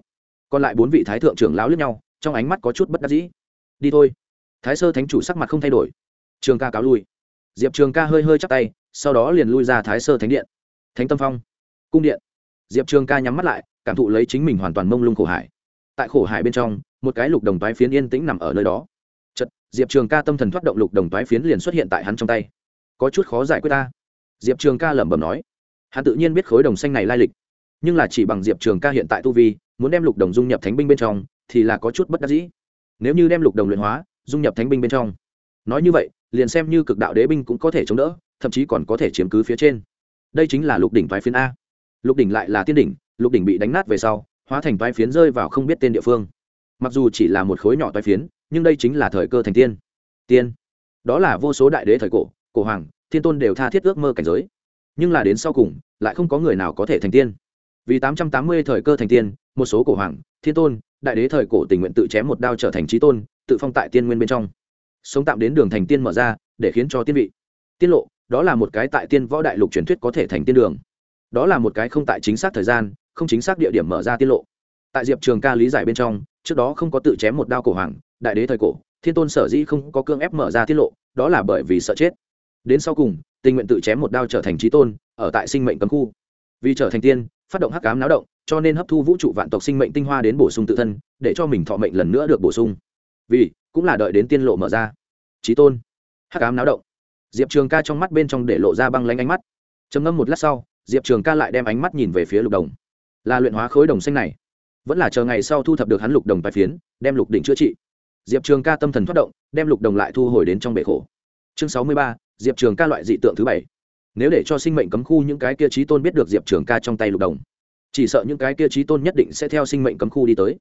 Còn lại bốn vị thái thượng trưởng lão lướt nhau, trong ánh mắt có chút bất đắc dĩ. Đi thôi. Thái sơ thánh chủ sắc mặt không thay đổi. Trường ca cáo lui. Diệp trường ca hơi hơi chắc tay, sau đó liền lui ra thái sơ thánh điện. Thánh tâm phong. Cung điện. Diệp trường ca nhắm mắt lại, cảm thụ lấy chính mình hoàn toàn mông lung khổ hải. Tại khổ hải bên trong, một cái lục đồng tái phiến yên tĩnh nằm ở nơi đó diệp trường ca tâm thần thoát động lục đồng toái phiến liền xuất hiện tại hắn trong tay. Có chút khó giải quyết ta. Diệp trường ca lẩm bẩm nói. Hắn tự nhiên biết khối đồng xanh này lai lịch. Nhưng là chỉ bằng diệp trường ca hiện tại tu vi, muốn đem lục đồng dung nhập thánh binh bên trong, thì là có chút bất đắc dĩ. Nếu như đem lục đồng luyện hóa, dung nhập thánh binh bên trong. Nói như vậy, liền xem như cực đạo đế binh cũng có thể chống đỡ, thậm chí còn có thể chiếm cứ phía trên. Đây chính là lục đỉnh toái phiến a. Lục đỉnh lại là tiên đỉnh, lục đỉnh bị đánh nát về sau, hóa thành toái phiến rơi vào không biết tên địa phương. Mặc dù chỉ là một khối nhỏ toái phiến nhưng đây chính là thời cơ thành tiên. Tiên. Đó là vô số đại đế thời cổ cổ hoàng, thiên tôn đều tha thiết ước mơ cảnh giới. Nhưng là đến sau cùng, lại không có người nào có thể thành tiên. Vì tám trăm tám mươi thời cơ thành tiên, một số cổ hoàng, thiên tôn, đại đế thời cổ tình nguyện tự chém một đao trở thành trí tôn, tự phong tại tiên nguyên bên trong. Sống tạm đến đường thành tiên mở ra, để khiến cho tiên vị. Tiên lộ, đó là một cái tại tiên võ đại lục truyền thuyết có thể thành tiên đường. Đó là một cái không tại chính xác thời gian, không chính xác địa điểm mở ra tiên lộ. Tại diệp trường ca lý giải bên trong, trước đó không có tự chém một đao cổ hoàng đại đế thời cổ, thiên tôn sở dĩ không có cương ép mở ra tiết lộ, đó là bởi vì sợ chết. Đến sau cùng, tình nguyện tự chém một đao trở thành trí tôn, ở tại sinh mệnh cấm khu. Vì trở thành tiên, phát động hắc cám náo động, cho nên hấp thu vũ trụ vạn tộc sinh mệnh tinh hoa đến bổ sung tự thân, để cho mình thọ mệnh lần nữa được bổ sung. Vì, cũng là đợi đến tiên lộ mở ra. Trí tôn. Hắc cám náo động. Diệp trường ca trong mắt bên trong để lộ ra băng lanh ánh mắt. Trầm ngâm một lát sau, diệp trường ca lại đem ánh mắt nhìn về phía lục đồng. Là luyện hóa khối đồng xanh này. Vẫn là chờ ngày sau thu thập được hắn lục đồng bài phiến, đem lục đỉnh chữa trị diệp trường ca tâm thần thoát động, đem lục đồng lại thu hồi đến trong bể khổ. Chương sáu mươi ba, diệp trường ca loại dị tượng thứ bảy. Nếu để cho sinh mệnh cấm khu những cái kia trí tôn biết được diệp trường ca trong tay lục đồng, chỉ sợ những cái kia trí tôn nhất định sẽ theo sinh mệnh cấm khu đi tới.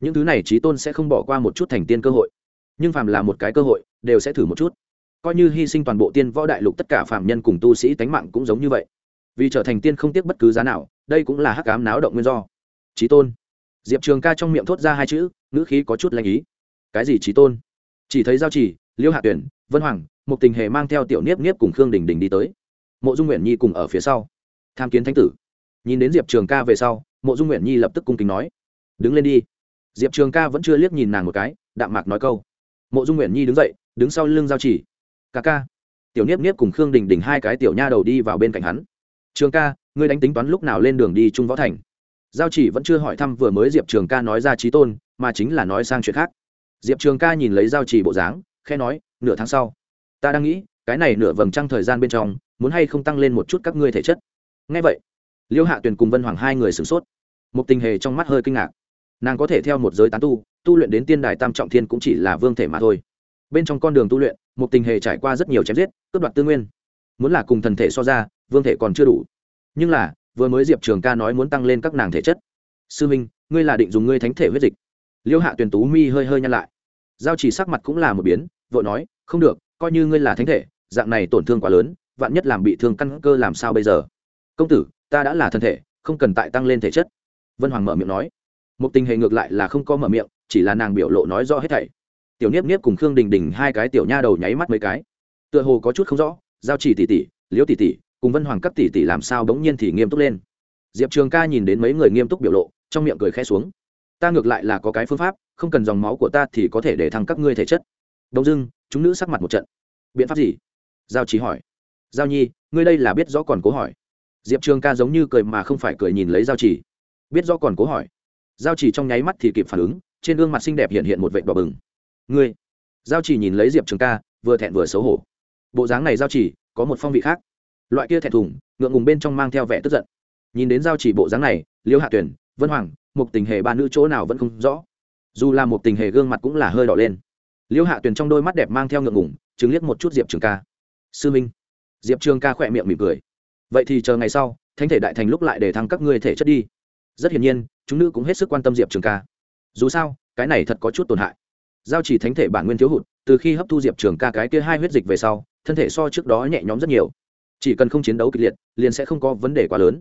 Những thứ này trí tôn sẽ không bỏ qua một chút thành tiên cơ hội. Nhưng phàm là một cái cơ hội, đều sẽ thử một chút. Coi như hy sinh toàn bộ tiên võ đại lục tất cả phạm nhân cùng tu sĩ tánh mạng cũng giống như vậy. Vì trở thành tiên không tiếc bất cứ giá nào, đây cũng là hắc cám náo động nguyên do. Trí tôn. Diệp trường ca trong miệng thốt ra hai chữ, ngữ khí có chút lanh ý cái gì trí tôn? Chỉ thấy giao chỉ liêu hạ tuyển, vân hoàng một tình hề mang theo tiểu niếp niếp cùng khương đình đình đi tới. Mộ dung nguyện nhi cùng ở phía sau. Tham kiến thánh tử. Nhìn đến diệp trường ca về sau, mộ dung nguyện nhi lập tức cung kính nói, đứng lên đi. Diệp trường ca vẫn chưa liếc nhìn nàng một cái, đạm mạc nói câu. Mộ dung nguyện nhi đứng dậy, đứng sau lưng giao chỉ ca ca. Tiểu niếp niếp cùng khương đình đình hai cái tiểu nha đầu đi vào bên cạnh hắn. Trường ca, ngươi đánh tính toán lúc nào lên đường đi trung võ thành? Giao chỉ vẫn chưa hỏi thăm vừa mới diệp trường ca nói ra trí tôn, mà chính là nói sang chuyện khác diệp trường ca nhìn lấy giao chỉ bộ dáng khe nói, nửa tháng sau, ta đang nghĩ, cái này nửa vầng trăng thời gian bên trong, muốn hay không tăng lên một chút các ngươi thể chất? Ngay vậy, liêu hạ tuyền cùng vân hoàng hai người sửng sốt. Một tình hề trong mắt hơi kinh ngạc. Nàng có thể theo một giới tán tu tu luyện đến tiên đài tam trọng thiên cũng chỉ là vương thể mà thôi. Bên trong con đường tu luyện một tình hề trải qua rất nhiều chém giết, cướp đoạt tư nguyên. Muốn là cùng thần thể so ra, vương thể còn chưa đủ. Nhưng là, vừa mới diệp trường ca nói muốn tăng lên các nàng thể chất. Sư minh, ngươi là định dùng ngươi thánh thể huyết dịch liêu hạ tuyền tú mi hơi hơi nhăn lại. Giao chỉ sắc mặt cũng là một biến, vội nói, không được, coi như ngươi là thánh thể, dạng này tổn thương quá lớn, vạn nhất làm bị thương căn cơ làm sao bây giờ? Công tử, ta đã là thân thể, không cần tại tăng lên thể chất. Vân hoàng mở miệng nói. Một tình hệ ngược lại là không có mở miệng, chỉ là nàng biểu lộ nói rõ hết thảy. Tiểu niếp niếp cùng khương đình đình hai cái tiểu nha đầu nháy mắt mấy cái. Tựa hồ có chút không rõ, giao chỉ tỷ tỷ liễu tỷ tỷ, cùng vân hoàng cấp tỷ tỷ làm sao bỗng nhiên thì nghiêm túc lên. Diệp trường ca nhìn đến mấy người nghiêm túc biểu lộ, trong miệng cười khẽ xuống ta ngược lại là có cái phương pháp, không cần dòng máu của ta thì có thể để thăng các ngươi thể chất. Đông dưng chúng nữ sắc mặt một trận. Biện pháp gì? Giao trí hỏi. Giao nhi, ngươi đây là biết rõ còn cố hỏi. Diệp trường ca giống như cười mà không phải cười nhìn lấy giao chỉ. Biết rõ còn cố hỏi. Giao chỉ trong nháy mắt thì kịp phản ứng, trên gương mặt xinh đẹp hiện hiện một vệ đỏ bừng. Ngươi? Giao chỉ nhìn lấy diệp trường ca, vừa thẹn vừa xấu hổ. Bộ dáng này giao chỉ, có một phong vị khác. Loại kia thẹn thùng, ngượng ngùng bên trong mang theo vẻ tức giận. Nhìn đến giao chỉ bộ dáng này, liêu hạ tuyển, vân hoàng một tình hề ba nữ chỗ nào vẫn không rõ. Dù là một tình hề gương mặt cũng là hơi đỏ lên. Liễu hạ Tuyền trong đôi mắt đẹp mang theo ngượng ngùng, chứng liếc một chút diệp trường ca. Sư minh. Diệp trường ca khỏe miệng mỉm cười. Vậy thì chờ ngày sau, thánh thể đại thành lúc lại để thăng các ngươi thể chất đi. Rất hiển nhiên, chúng nữ cũng hết sức quan tâm diệp trường ca. Dù sao, cái này thật có chút tổn hại. Giao chỉ thánh thể bản nguyên thiếu hụt, từ khi hấp thu diệp trường ca cái kia hai huyết dịch về sau, thân thể so trước đó nhẹ nhõm rất nhiều. Chỉ cần không chiến đấu kịch liệt, liền sẽ không có vấn đề quá lớn.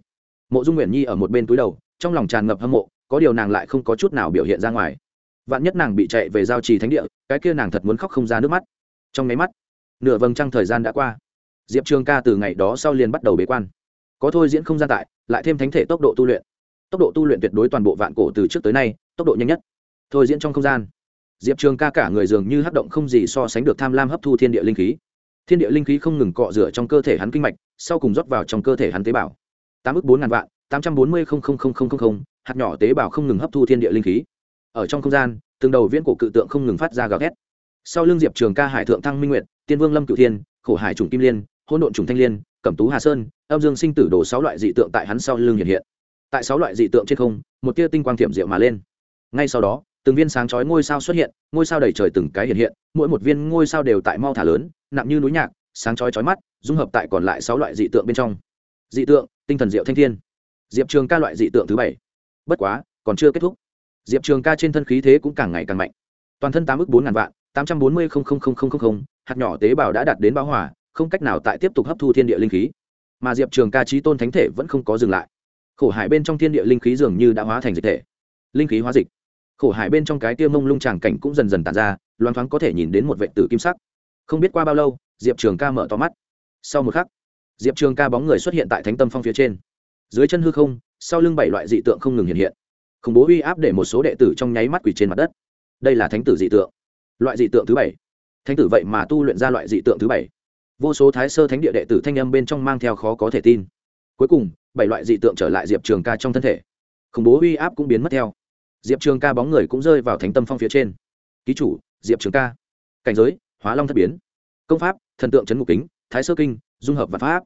Mộ dung nguyện nhi ở một bên túi đầu, trong lòng tràn ngập hâm mộ có điều nàng lại không có chút nào biểu hiện ra ngoài. Vạn nhất nàng bị chạy về giao trì thánh địa, cái kia nàng thật muốn khóc không ra nước mắt. Trong máy mắt, nửa vầng trăng thời gian đã qua. Diệp trường ca từ ngày đó sau liền bắt đầu bế quan. Có thôi diễn không gian tại, lại thêm thánh thể tốc độ tu luyện. Tốc độ tu luyện tuyệt đối toàn bộ vạn cổ từ trước tới nay, tốc độ nhanh nhất. Thôi diễn trong không gian, diệp trường ca cả người dường như hấp động không gì so sánh được tham lam hấp thu thiên địa linh khí. Thiên địa linh khí không ngừng cọ rửa trong cơ thể hắn kinh mạch, sau cùng rót vào trong cơ thể hắn tế bào. Tám ước bốn ngàn vạn, tám trăm bốn mươi hạt nhỏ tế bào không ngừng hấp thu thiên địa linh khí. Ở trong không gian, từng đầu viễn cổ cự tượng không ngừng phát ra gào thét. Sau l ư n g diệp trường ca hải thượng thăng minh nguyệt, tiên vương lâm cựu thiên, khổ hải trùng kim liên hôn độn trùng thanh liên, cẩm tú hà sơn, âm dương sinh tử đổ sáu loại dị tượng tại hắn sau lưng hiện hiện. Tại sáu loại dị tượng trên không, một tia tinh quang thiểm diệu mà lên. Ngay sau đó, từng viên sáng chói ngôi sao xuất hiện, ngôi sao đầy trời từng cái hiện hiện, mỗi một viên ngôi sao đều tại mau thả lớn, nặng như núi nhạc, sáng chói chói mắt, dung hợp tại còn lại sáu loại dị tượng bên trong. Dị tượng, tinh thần diệu thanh thiên. Diệp trường ca loại dị tượng thứ bảy bất quá, còn chưa kết thúc. Diệp trường ca trên thân khí thế cũng càng ngày càng mạnh. Toàn thân tám ước bốn ngàn vạn, tám trăm bốn mươi hạt nhỏ tế bào đã đạt đến bão hỏa không cách nào tại tiếp tục hấp thu thiên địa linh khí. Mà diệp trường ca trí tôn thánh thể vẫn không có dừng lại. Khổ hải bên trong thiên địa linh khí dường như đã hóa thành dịch thể. Linh khí hóa dịch. Khổ hải bên trong cái tiêu mông lung tràng cảnh cũng dần dần tàn ra, loan thoáng có thể nhìn đến một vệ tử kim sắc. Không biết qua bao lâu, diệp trường ca mở to mắt. Sau một khắc, diệp trường ca bóng người xuất hiện tại thánh tâm phong phía trên. Dưới chân hư không sau lưng bảy loại dị tượng không ngừng hiện hiện. Khủng bố uy áp để một số đệ tử trong nháy mắt quỳ trên mặt đất. Đây là thánh tử dị tượng. Loại dị tượng thứ bảy. Thánh tử vậy mà tu luyện ra loại dị tượng thứ bảy. Vô số thái sơ thánh địa đệ tử thanh âm bên trong mang theo khó có thể tin. Cuối cùng, bảy loại dị tượng trở lại diệp trường ca trong thân thể. Khủng bố uy áp cũng biến mất theo. Diệp trường ca bóng người cũng rơi vào thánh tâm phong phía trên. Ký chủ, diệp trường ca. Cảnh giới, hóa long thất biến. Công pháp, thần tượng trấn ngục kính, thái sơ kinh, dung hợp và pháp.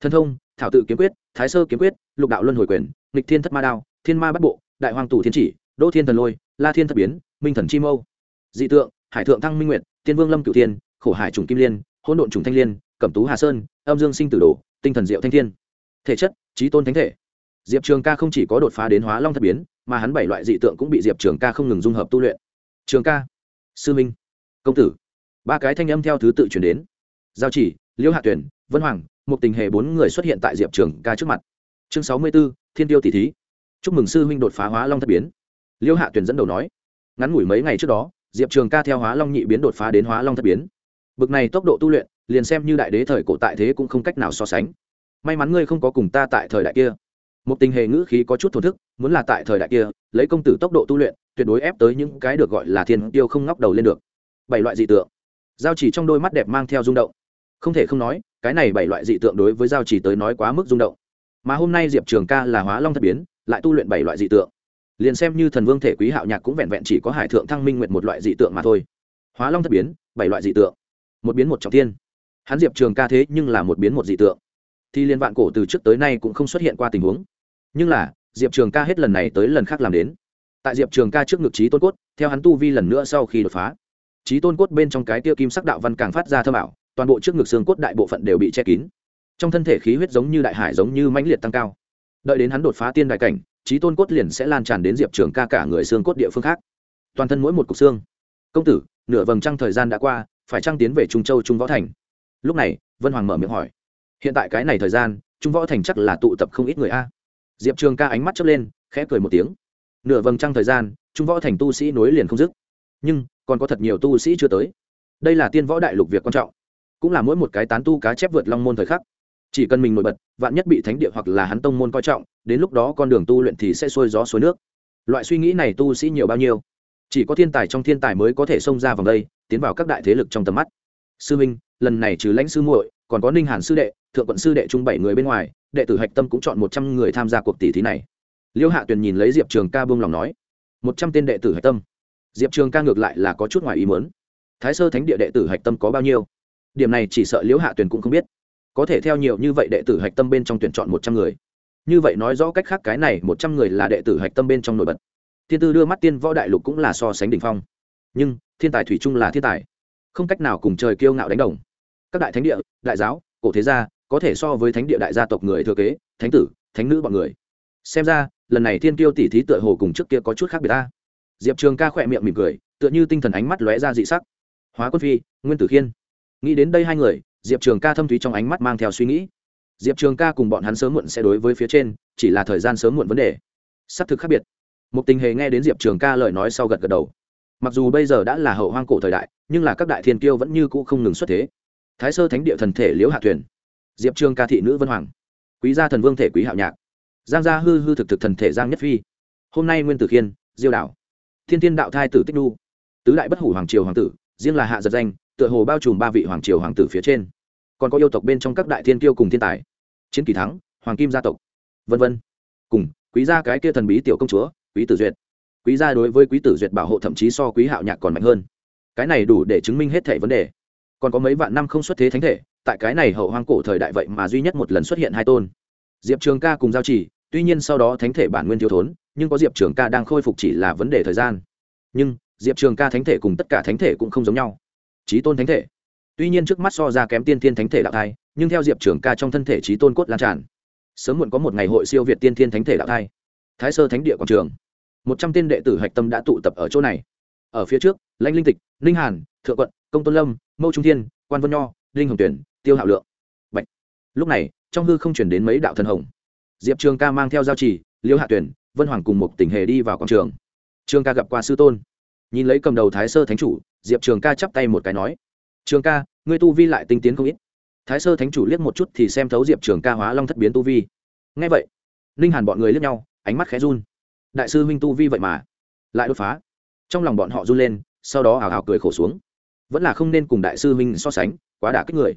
Thân thông, thảo tự kiếm quyết thái sơ kiếm quyết, lục đạo luân hồi quyền, nghịch thiên thất ma đao, thiên ma bắt bộ, đại hoàng tù thiên chỉ, đỗ thiên thần lôi, la thiên thất biến, minh thần chi mâu. Dị tượng, hải thượng thăng minh nguyệt, tiên vương lâm cửu thiên, khổ hải trùng kim liên, hỗn độn trùng thanh liên, cẩm tú hà sơn, âm dương sinh tử đồ, tinh thần diệu thanh thiên. Thể chất trí tôn thánh thể. Diệp trường ca không chỉ có đột phá đến hóa long thất biến, mà hắn bảy loại dị tượng cũng bị diệp trường ca không ngừng dung hợp tu luyện. Trường ca, sư minh, công tử. Ba cái thanh âm theo thứ tự chuyển đến. Giao chỉ liễu hạ tuyển, vân hoàng một tình hệ bốn người xuất hiện tại diệp trường ca trước mặt. Chương sáu mươi b ố thiên tiêu tỷ thí. Chúc mừng sư huynh đột phá hóa long thất biến. Liêu hạ Tuyền dẫn đầu nói, ngắn ngủi mấy ngày trước đó, diệp trường ca theo hóa long nhị biến đột phá đến hóa long thất biến. Bực này tốc độ tu luyện, liền xem như đại đế thời cổ tại thế cũng không cách nào so sánh. May mắn ngươi không có cùng ta tại thời đại kia. Một tình hệ ngữ khí có chút thổn thức, muốn là tại thời đại kia, lấy công tử tốc độ tu luyện, tuyệt đối ép tới những cái được gọi là thiên tiêu không ngóc đầu lên được. Bảy loại dị tượng. Giao chỉ trong đôi mắt đẹp mang theo rung động không thể không nói, cái này bảy loại dị tượng đối với giao chỉ tới nói quá mức rung động. Mà hôm nay diệp trường ca là hóa long thất biến, lại tu luyện bảy loại dị tượng. Liền xem như thần vương thể quý hạo nhạc cũng vẹn vẹn chỉ có hải thượng thăng minh nguyện một loại dị tượng mà thôi. Hóa long thất biến, bảy loại dị tượng. Một biến một trọng tiên hắn diệp trường ca thế nhưng là một biến một dị tượng. Thì liên vạn cổ từ trước tới nay cũng không xuất hiện qua tình huống. Nhưng là, diệp trường ca hết lần này tới lần khác làm đến. Tại diệp trường ca trước ngực trí tôn cốt, theo hắn tu vi lần nữa sau khi đột phá trí tôn cốt bên trong cái tiêu kim sắc đạo văn càng phát ra thơ bảo toàn bộ trước ngực xương cốt đại bộ phận đều bị che kín. Trong thân thể khí huyết giống như đại hải giống như mãnh liệt tăng cao. Đợi đến hắn đột phá tiên đại cảnh trí tôn cốt liền sẽ lan tràn đến diệp trường ca cả người xương cốt địa phương khác. Toàn thân mỗi một cục xương. Công tử, nửa vầng trăng thời gian đã qua, phải trăng tiến về trung châu trung võ thành. Lúc này, vân hoàng mở miệng hỏi, hiện tại cái này thời gian, trung võ thành chắc là tụ tập không ít người a? Diệp trường ca ánh mắt chớp lên, khẽ cười một tiếng, nửa vầng trăng thời gian, trung võ thành tu sĩ nối liền không dứt. Nhưng, còn có thật nhiều tu sĩ chưa tới. Đây là tiên võ đại lục việc quan trọng cũng là mỗi một cái tán tu cá chép vượt long môn thời khắc. Chỉ cần mình nổi bật, vạn nhất bị thánh địa hoặc là hắn tông môn coi trọng, đến lúc đó con đường tu luyện thì sẽ xuôi gió xuôi nước. Loại suy nghĩ này tu sĩ nhiều bao nhiêu? Chỉ có thiên tài trong thiên tài mới có thể xông ra vòng đây, tiến vào các đại thế lực trong tầm mắt. Sư minh, lần này trừ lãnh sư muội, còn có ninh hàn sư đệ, thượng quận sư đệ chung bảy người bên ngoài, đệ tử hạch tâm cũng chọn một trăm người tham gia cuộc tỷ thí này. Liêu hạ tuyền nhìn lấy diệp trường ca buông lòng nói, một trăm tên đệ tử hạch tâm. Diệp trường ca ngược lại là có chút ngoài ý muốn. Thái sơ thánh địa đệ tử hạch tâm có bao nhiêu? Điểm này chỉ sợ liễu hạ tuyền cũng không biết. Có thể theo nhiều như vậy đệ tử hạch tâm bên trong tuyển chọn một trăm người. Như vậy nói rõ cách khác cái này một trăm người là đệ tử hạch tâm bên trong nổi bật. Thiên tư đưa mắt tiên võ đại lục cũng là so sánh đ ỉ n h phong. Nhưng, thiên tài thủy chung là thiên tài. Không cách nào cùng trời kiêu ngạo đánh đồng. Các đại thánh địa, đại giáo, cổ thế gia, có thể so với thánh địa đại gia tộc người thừa kế, thánh tử, thánh nữ b ọ n người. Xem ra, lần này thiên kiêu tỷ thí tựa hồ cùng trước kia có chút khác biệt ta. Diệp trường ca khỏe miệng mỉm cười, tựa như tinh thần ánh mắt lóe ra dị sắc. Hóa quân phi, nguyên tử khiên nghĩ đến đây hai người, diệp trường ca thâm thúy trong ánh mắt mang theo suy nghĩ. Diệp trường ca cùng bọn hắn sớm muộn sẽ đối với phía trên, chỉ là thời gian sớm muộn vấn đề. Xác thực khác biệt. Một tình hề nghe đến diệp trường ca lời nói sau gật gật đầu. Mặc dù bây giờ đã là hậu hoang cổ thời đại, nhưng là các đại thiên kiêu vẫn như cũ không ngừng xuất thế. Thái sơ thánh địa thần thể liễu hạ thuyền. Diệp trường ca thị nữ vân hoàng. Quý gia thần vương thể quý hạo nhạc. Giang gia hư hư thực thực thần thể giang nhất phi. Hôm nay nguyên tử khiên, diêu đảo. Thiên thiên đạo thai tử tích Nu tứ đại bất hủ hoàng triều hoàng tử, riêng là hạ giật danh tựa hồ bao trùm ba vị hoàng triều hoàng tử phía trên. Còn có yêu tộc bên trong các đại thiên tiêu cùng thiên tài. Chiến kỳ thắng, hoàng kim gia tộc. Vân vân. Cùng, quý gia cái kia thần bí tiểu công chúa, quý tử duyệt. Quý gia đối với quý tử duyệt bảo hộ thậm chí so quý hạo nhạc còn mạnh hơn. Cái này đủ để chứng minh hết thảy vấn đề. Còn có mấy vạn năm không xuất thế thánh thể, tại cái này hậu hoang cổ thời đại vậy mà duy nhất một lần xuất hiện hai tôn. Diệp trường ca cùng giao chỉ, tuy nhiên sau đó thánh thể bản nguyên thiếu thốn, nhưng có diệp trường ca đang khôi phục chỉ là vấn đề thời gian. Nhưng, diệp trường ca thánh thể cùng tất cả thánh thể cũng không giống nhau trí tôn thánh thể. Tuy nhiên trước mắt so ra kém tiên thiên thánh thể đạo thai, nhưng theo diệp trường ca trong thân thể trí tôn cốt lan tràn, sớm muộn có một ngày hội siêu việt tiên thiên thánh thể đạo thai. Thái sơ thánh địa quảng trường, một trăm tên đệ tử hạch tâm đã tụ tập ở chỗ này. Ở phía trước, lãnh linh tịch linh hàn, thượng quận, công tôn lâm, mâu trung thiên, quan vân nho linh hồng tuyển, tiêu hạo lượng. Bạch. lúc này, trong hư không chuyển đến mấy đạo thần hồng. Diệp trường ca mang theo giao trì, liêu hạ tuyển, vân hoàng cùng một tình hề đi vào quảng trường. Trường ca gặp qua sư tôn nhìn lấy cầm đầu thái sơ thánh chủ, diệp trường ca chắp tay một cái nói, trường ca, ngươi tu vi lại tinh tiến không ít. Thái sơ thánh chủ liếc một chút thì xem thấu diệp trường ca hóa long thất biến tu vi. Ngay vậy, ninh hàn bọn người liếc nhau, ánh mắt khẽ run. Đại sư huynh tu vi vậy mà lại đột phá. Trong lòng bọn họ run lên, sau đó hào hào cười khổ xuống. Vẫn là không nên cùng đại sư huynh so sánh, quá đả kích người.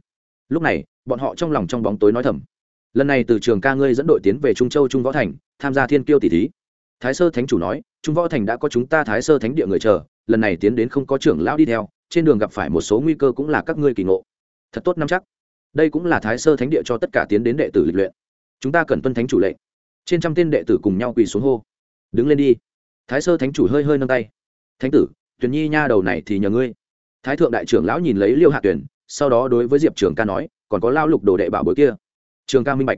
Lúc này, bọn họ trong lòng trong bóng tối nói thầm, lần này từ trường ca ngươi dẫn đội tiến về trung châu trung võ thành, tham gia thiên kiêu tỷ thí thái sơ thánh chủ nói, trung võ thành đã có chúng ta thái sơ thánh địa người chờ, lần này tiến đến không có trưởng lão đi theo, trên đường gặp phải một số nguy cơ cũng là các ngươi kỳ ngộ. Thật tốt năm chắc. Đây cũng là thái sơ thánh địa cho tất cả tiến đến đệ tử lịch luyện. Chúng ta cần tuân thánh chủ lệnh. Trên trăm tên đệ tử cùng nhau quỳ xuống hô. Đứng lên đi. Thái sơ thánh chủ hơi hơi nâng tay. Thánh tử tuyển nhi nha đầu này thì nhờ ngươi. Thái thượng đại trưởng lão nhìn lấy liêu hạ tuyển sau đó đối với diệp trường ca nói, còn có lao lục đồ đệ bảo bối kia. Trường ca minh bạch.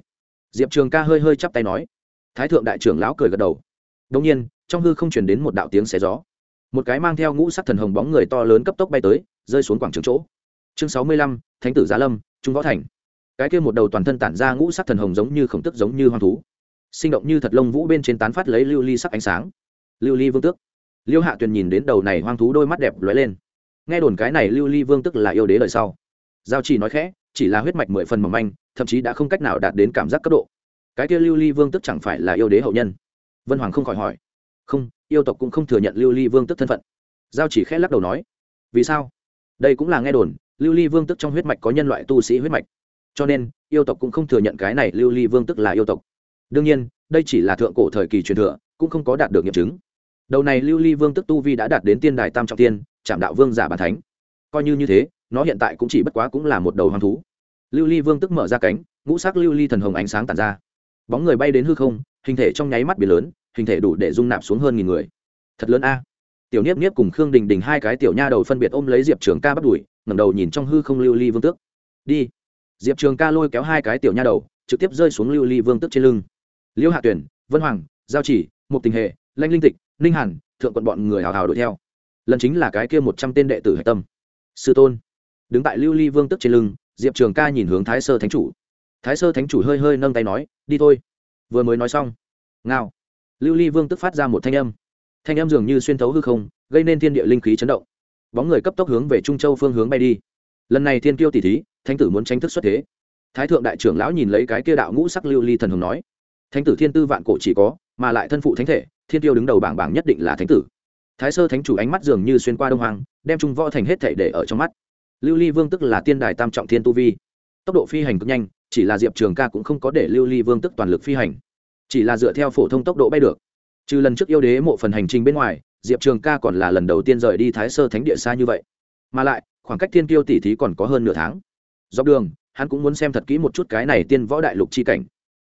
Diệp trường ca hơi hơi chắp tay nói. Thái thượng đại trưởng lão cười gật đầu đông nhiên, trong hư không chuyển đến một đạo tiếng xé gió. Một cái mang theo ngũ sắc thần hồng bóng người to lớn cấp tốc bay tới, rơi xuống quảng trường chỗ. Chương sáu mươi lăm, thánh tử giá lâm, trung võ thành. Cái kia một đầu toàn thân tản ra ngũ sắc thần hồng giống như khổng tức giống như hoang thú. Sinh động như thật lông vũ bên trên tán phát lấy lưu ly sắc ánh sáng. Lưu ly vương tước. Liêu hạ tuyền nhìn đến đầu này hoang thú đôi mắt đẹp lóe lên. Nghe đồn cái này lưu ly vương tức là yêu đế đời sau. Giao chỉ nói khẽ, chỉ là huyết mạch mười phần mỏng manh, thậm chí đã không cách nào đạt đến cảm giác cấp độ. Cái kia lưu ly vương tức chẳng phải là yêu đế hậu nhân vân hoàng không khỏi hỏi. Không, yêu tộc cũng không thừa nhận lưu ly vương tức thân phận. Giao chỉ khẽ lắc đầu nói. Vì sao? Đây cũng là nghe đồn, lưu ly vương tức trong huyết mạch có nhân loại tu sĩ huyết mạch. Cho nên, yêu tộc cũng không thừa nhận cái này lưu ly vương tức là yêu tộc. Đương nhiên, đây chỉ là thượng cổ thời kỳ truyền thừa, cũng không có đạt được nghiệm chứng. Đầu này lưu ly vương tức tu vi đã đạt đến tiên đài tam trọng tiên, trảm đạo vương giả bàn thánh. Coi như như thế, nó hiện tại cũng chỉ bất quá cũng là một đầu hoang thú. Lưu ly vương tức mở ra cánh, ngũ sắc lưu ly thần hồng ánh sáng tàn ra. Bóng người bay đến hư không, hình thể trong nháy mắt biển lớn hình thể đủ để dung nạp xuống hơn nghìn người. Thật lớn a. Tiểu niếp niếp cùng khương đình đình hai cái tiểu nha đầu phân biệt ôm lấy diệp trường ca bắt đuổi, ngẩng đầu nhìn trong hư không lưu ly vương tước. Đi. Diệp trường ca lôi kéo hai cái tiểu nha đầu, trực tiếp rơi xuống lưu ly vương tước trên lưng. Liêu hạ tuyển, vân hoàng, giao chỉ một tình hệ lanh linh tịch, ninh hàn, thượng quận bọn người hào hào đuổi theo. Lần chính là cái kia một trăm tên đệ tử hạch tâm. Sư tôn. Đứng tại lưu ly vương tước trên lưng, diệp trường ca nhìn hướng thái sơ thánh chủ. Thái sơ thánh chủ hơi hơi nâng tay nói, đi thôi. Vừa mới nói xong, ngao lưu ly vương tức phát ra một thanh âm. Thanh âm dường như xuyên thấu hư không, gây nên thiên địa linh khí chấn động. Bóng người cấp tốc hướng về trung châu phương hướng bay đi. Lần này thiên tiêu tỷ thí, thánh tử muốn tranh thức xuất thế. Thái thượng đại trưởng lão nhìn lấy cái kia đạo ngũ sắc lưu ly thần hồng nói, thánh tử thiên tư vạn cổ chỉ có, mà lại thân phụ thánh thể, thiên tiêu đứng đầu bảng bảng nhất định là thánh tử. Thái sơ thánh chủ ánh mắt dường như xuyên qua đông hoàng đem trung võ thành hết thể để ở trong mắt. Lưu ly vương tức là tiên đài tam trọng thiên tu vi. Tốc độ phi hành cực nhanh, chỉ là diệp trường ca cũng không có để lưu ly vương tức toàn lực phi hành chỉ là dựa theo phổ thông tốc độ bay được. Trừ lần trước yêu đế mộ phần hành trình bên ngoài, diệp trường ca còn là lần đầu tiên rời đi thái sơ thánh địa xa như vậy. Mà lại, khoảng cách thiên kiêu tỷ thí còn có hơn nửa tháng. Dọc đường, hắn cũng muốn xem thật kỹ một chút cái này tiên võ đại lục chi cảnh.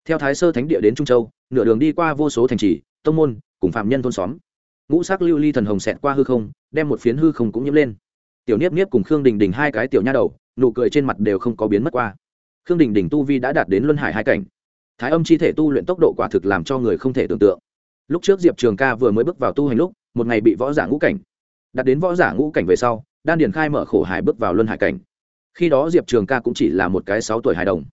Theo thái sơ thánh địa đến trung châu, nửa đường đi qua vô số thành trì, tông môn, cùng phạm nhân thôn xóm. Ngũ sắc lưu ly thần hồng xẹt qua hư không, đem một phiến hư không cũng nhiễm lên. Tiểu niếp niếp cùng khương đình đình hai cái tiểu nha đầu, nụ cười trên mặt đều không có biến mất qua. Khương đình đình tu vi đã đạt đến luân hải hai cảnh thái âm chi thể tu luyện tốc độ quả thực làm cho người không thể tưởng tượng. Lúc trước diệp trường ca vừa mới bước vào tu hành lúc, một ngày bị võ giả ngũ cảnh. Đặt đến võ giả ngũ cảnh về sau, đan điền khai mở khổ hải bước vào luân hải cảnh. Khi đó diệp trường ca cũng chỉ là một cái sáu tuổi hài đồng.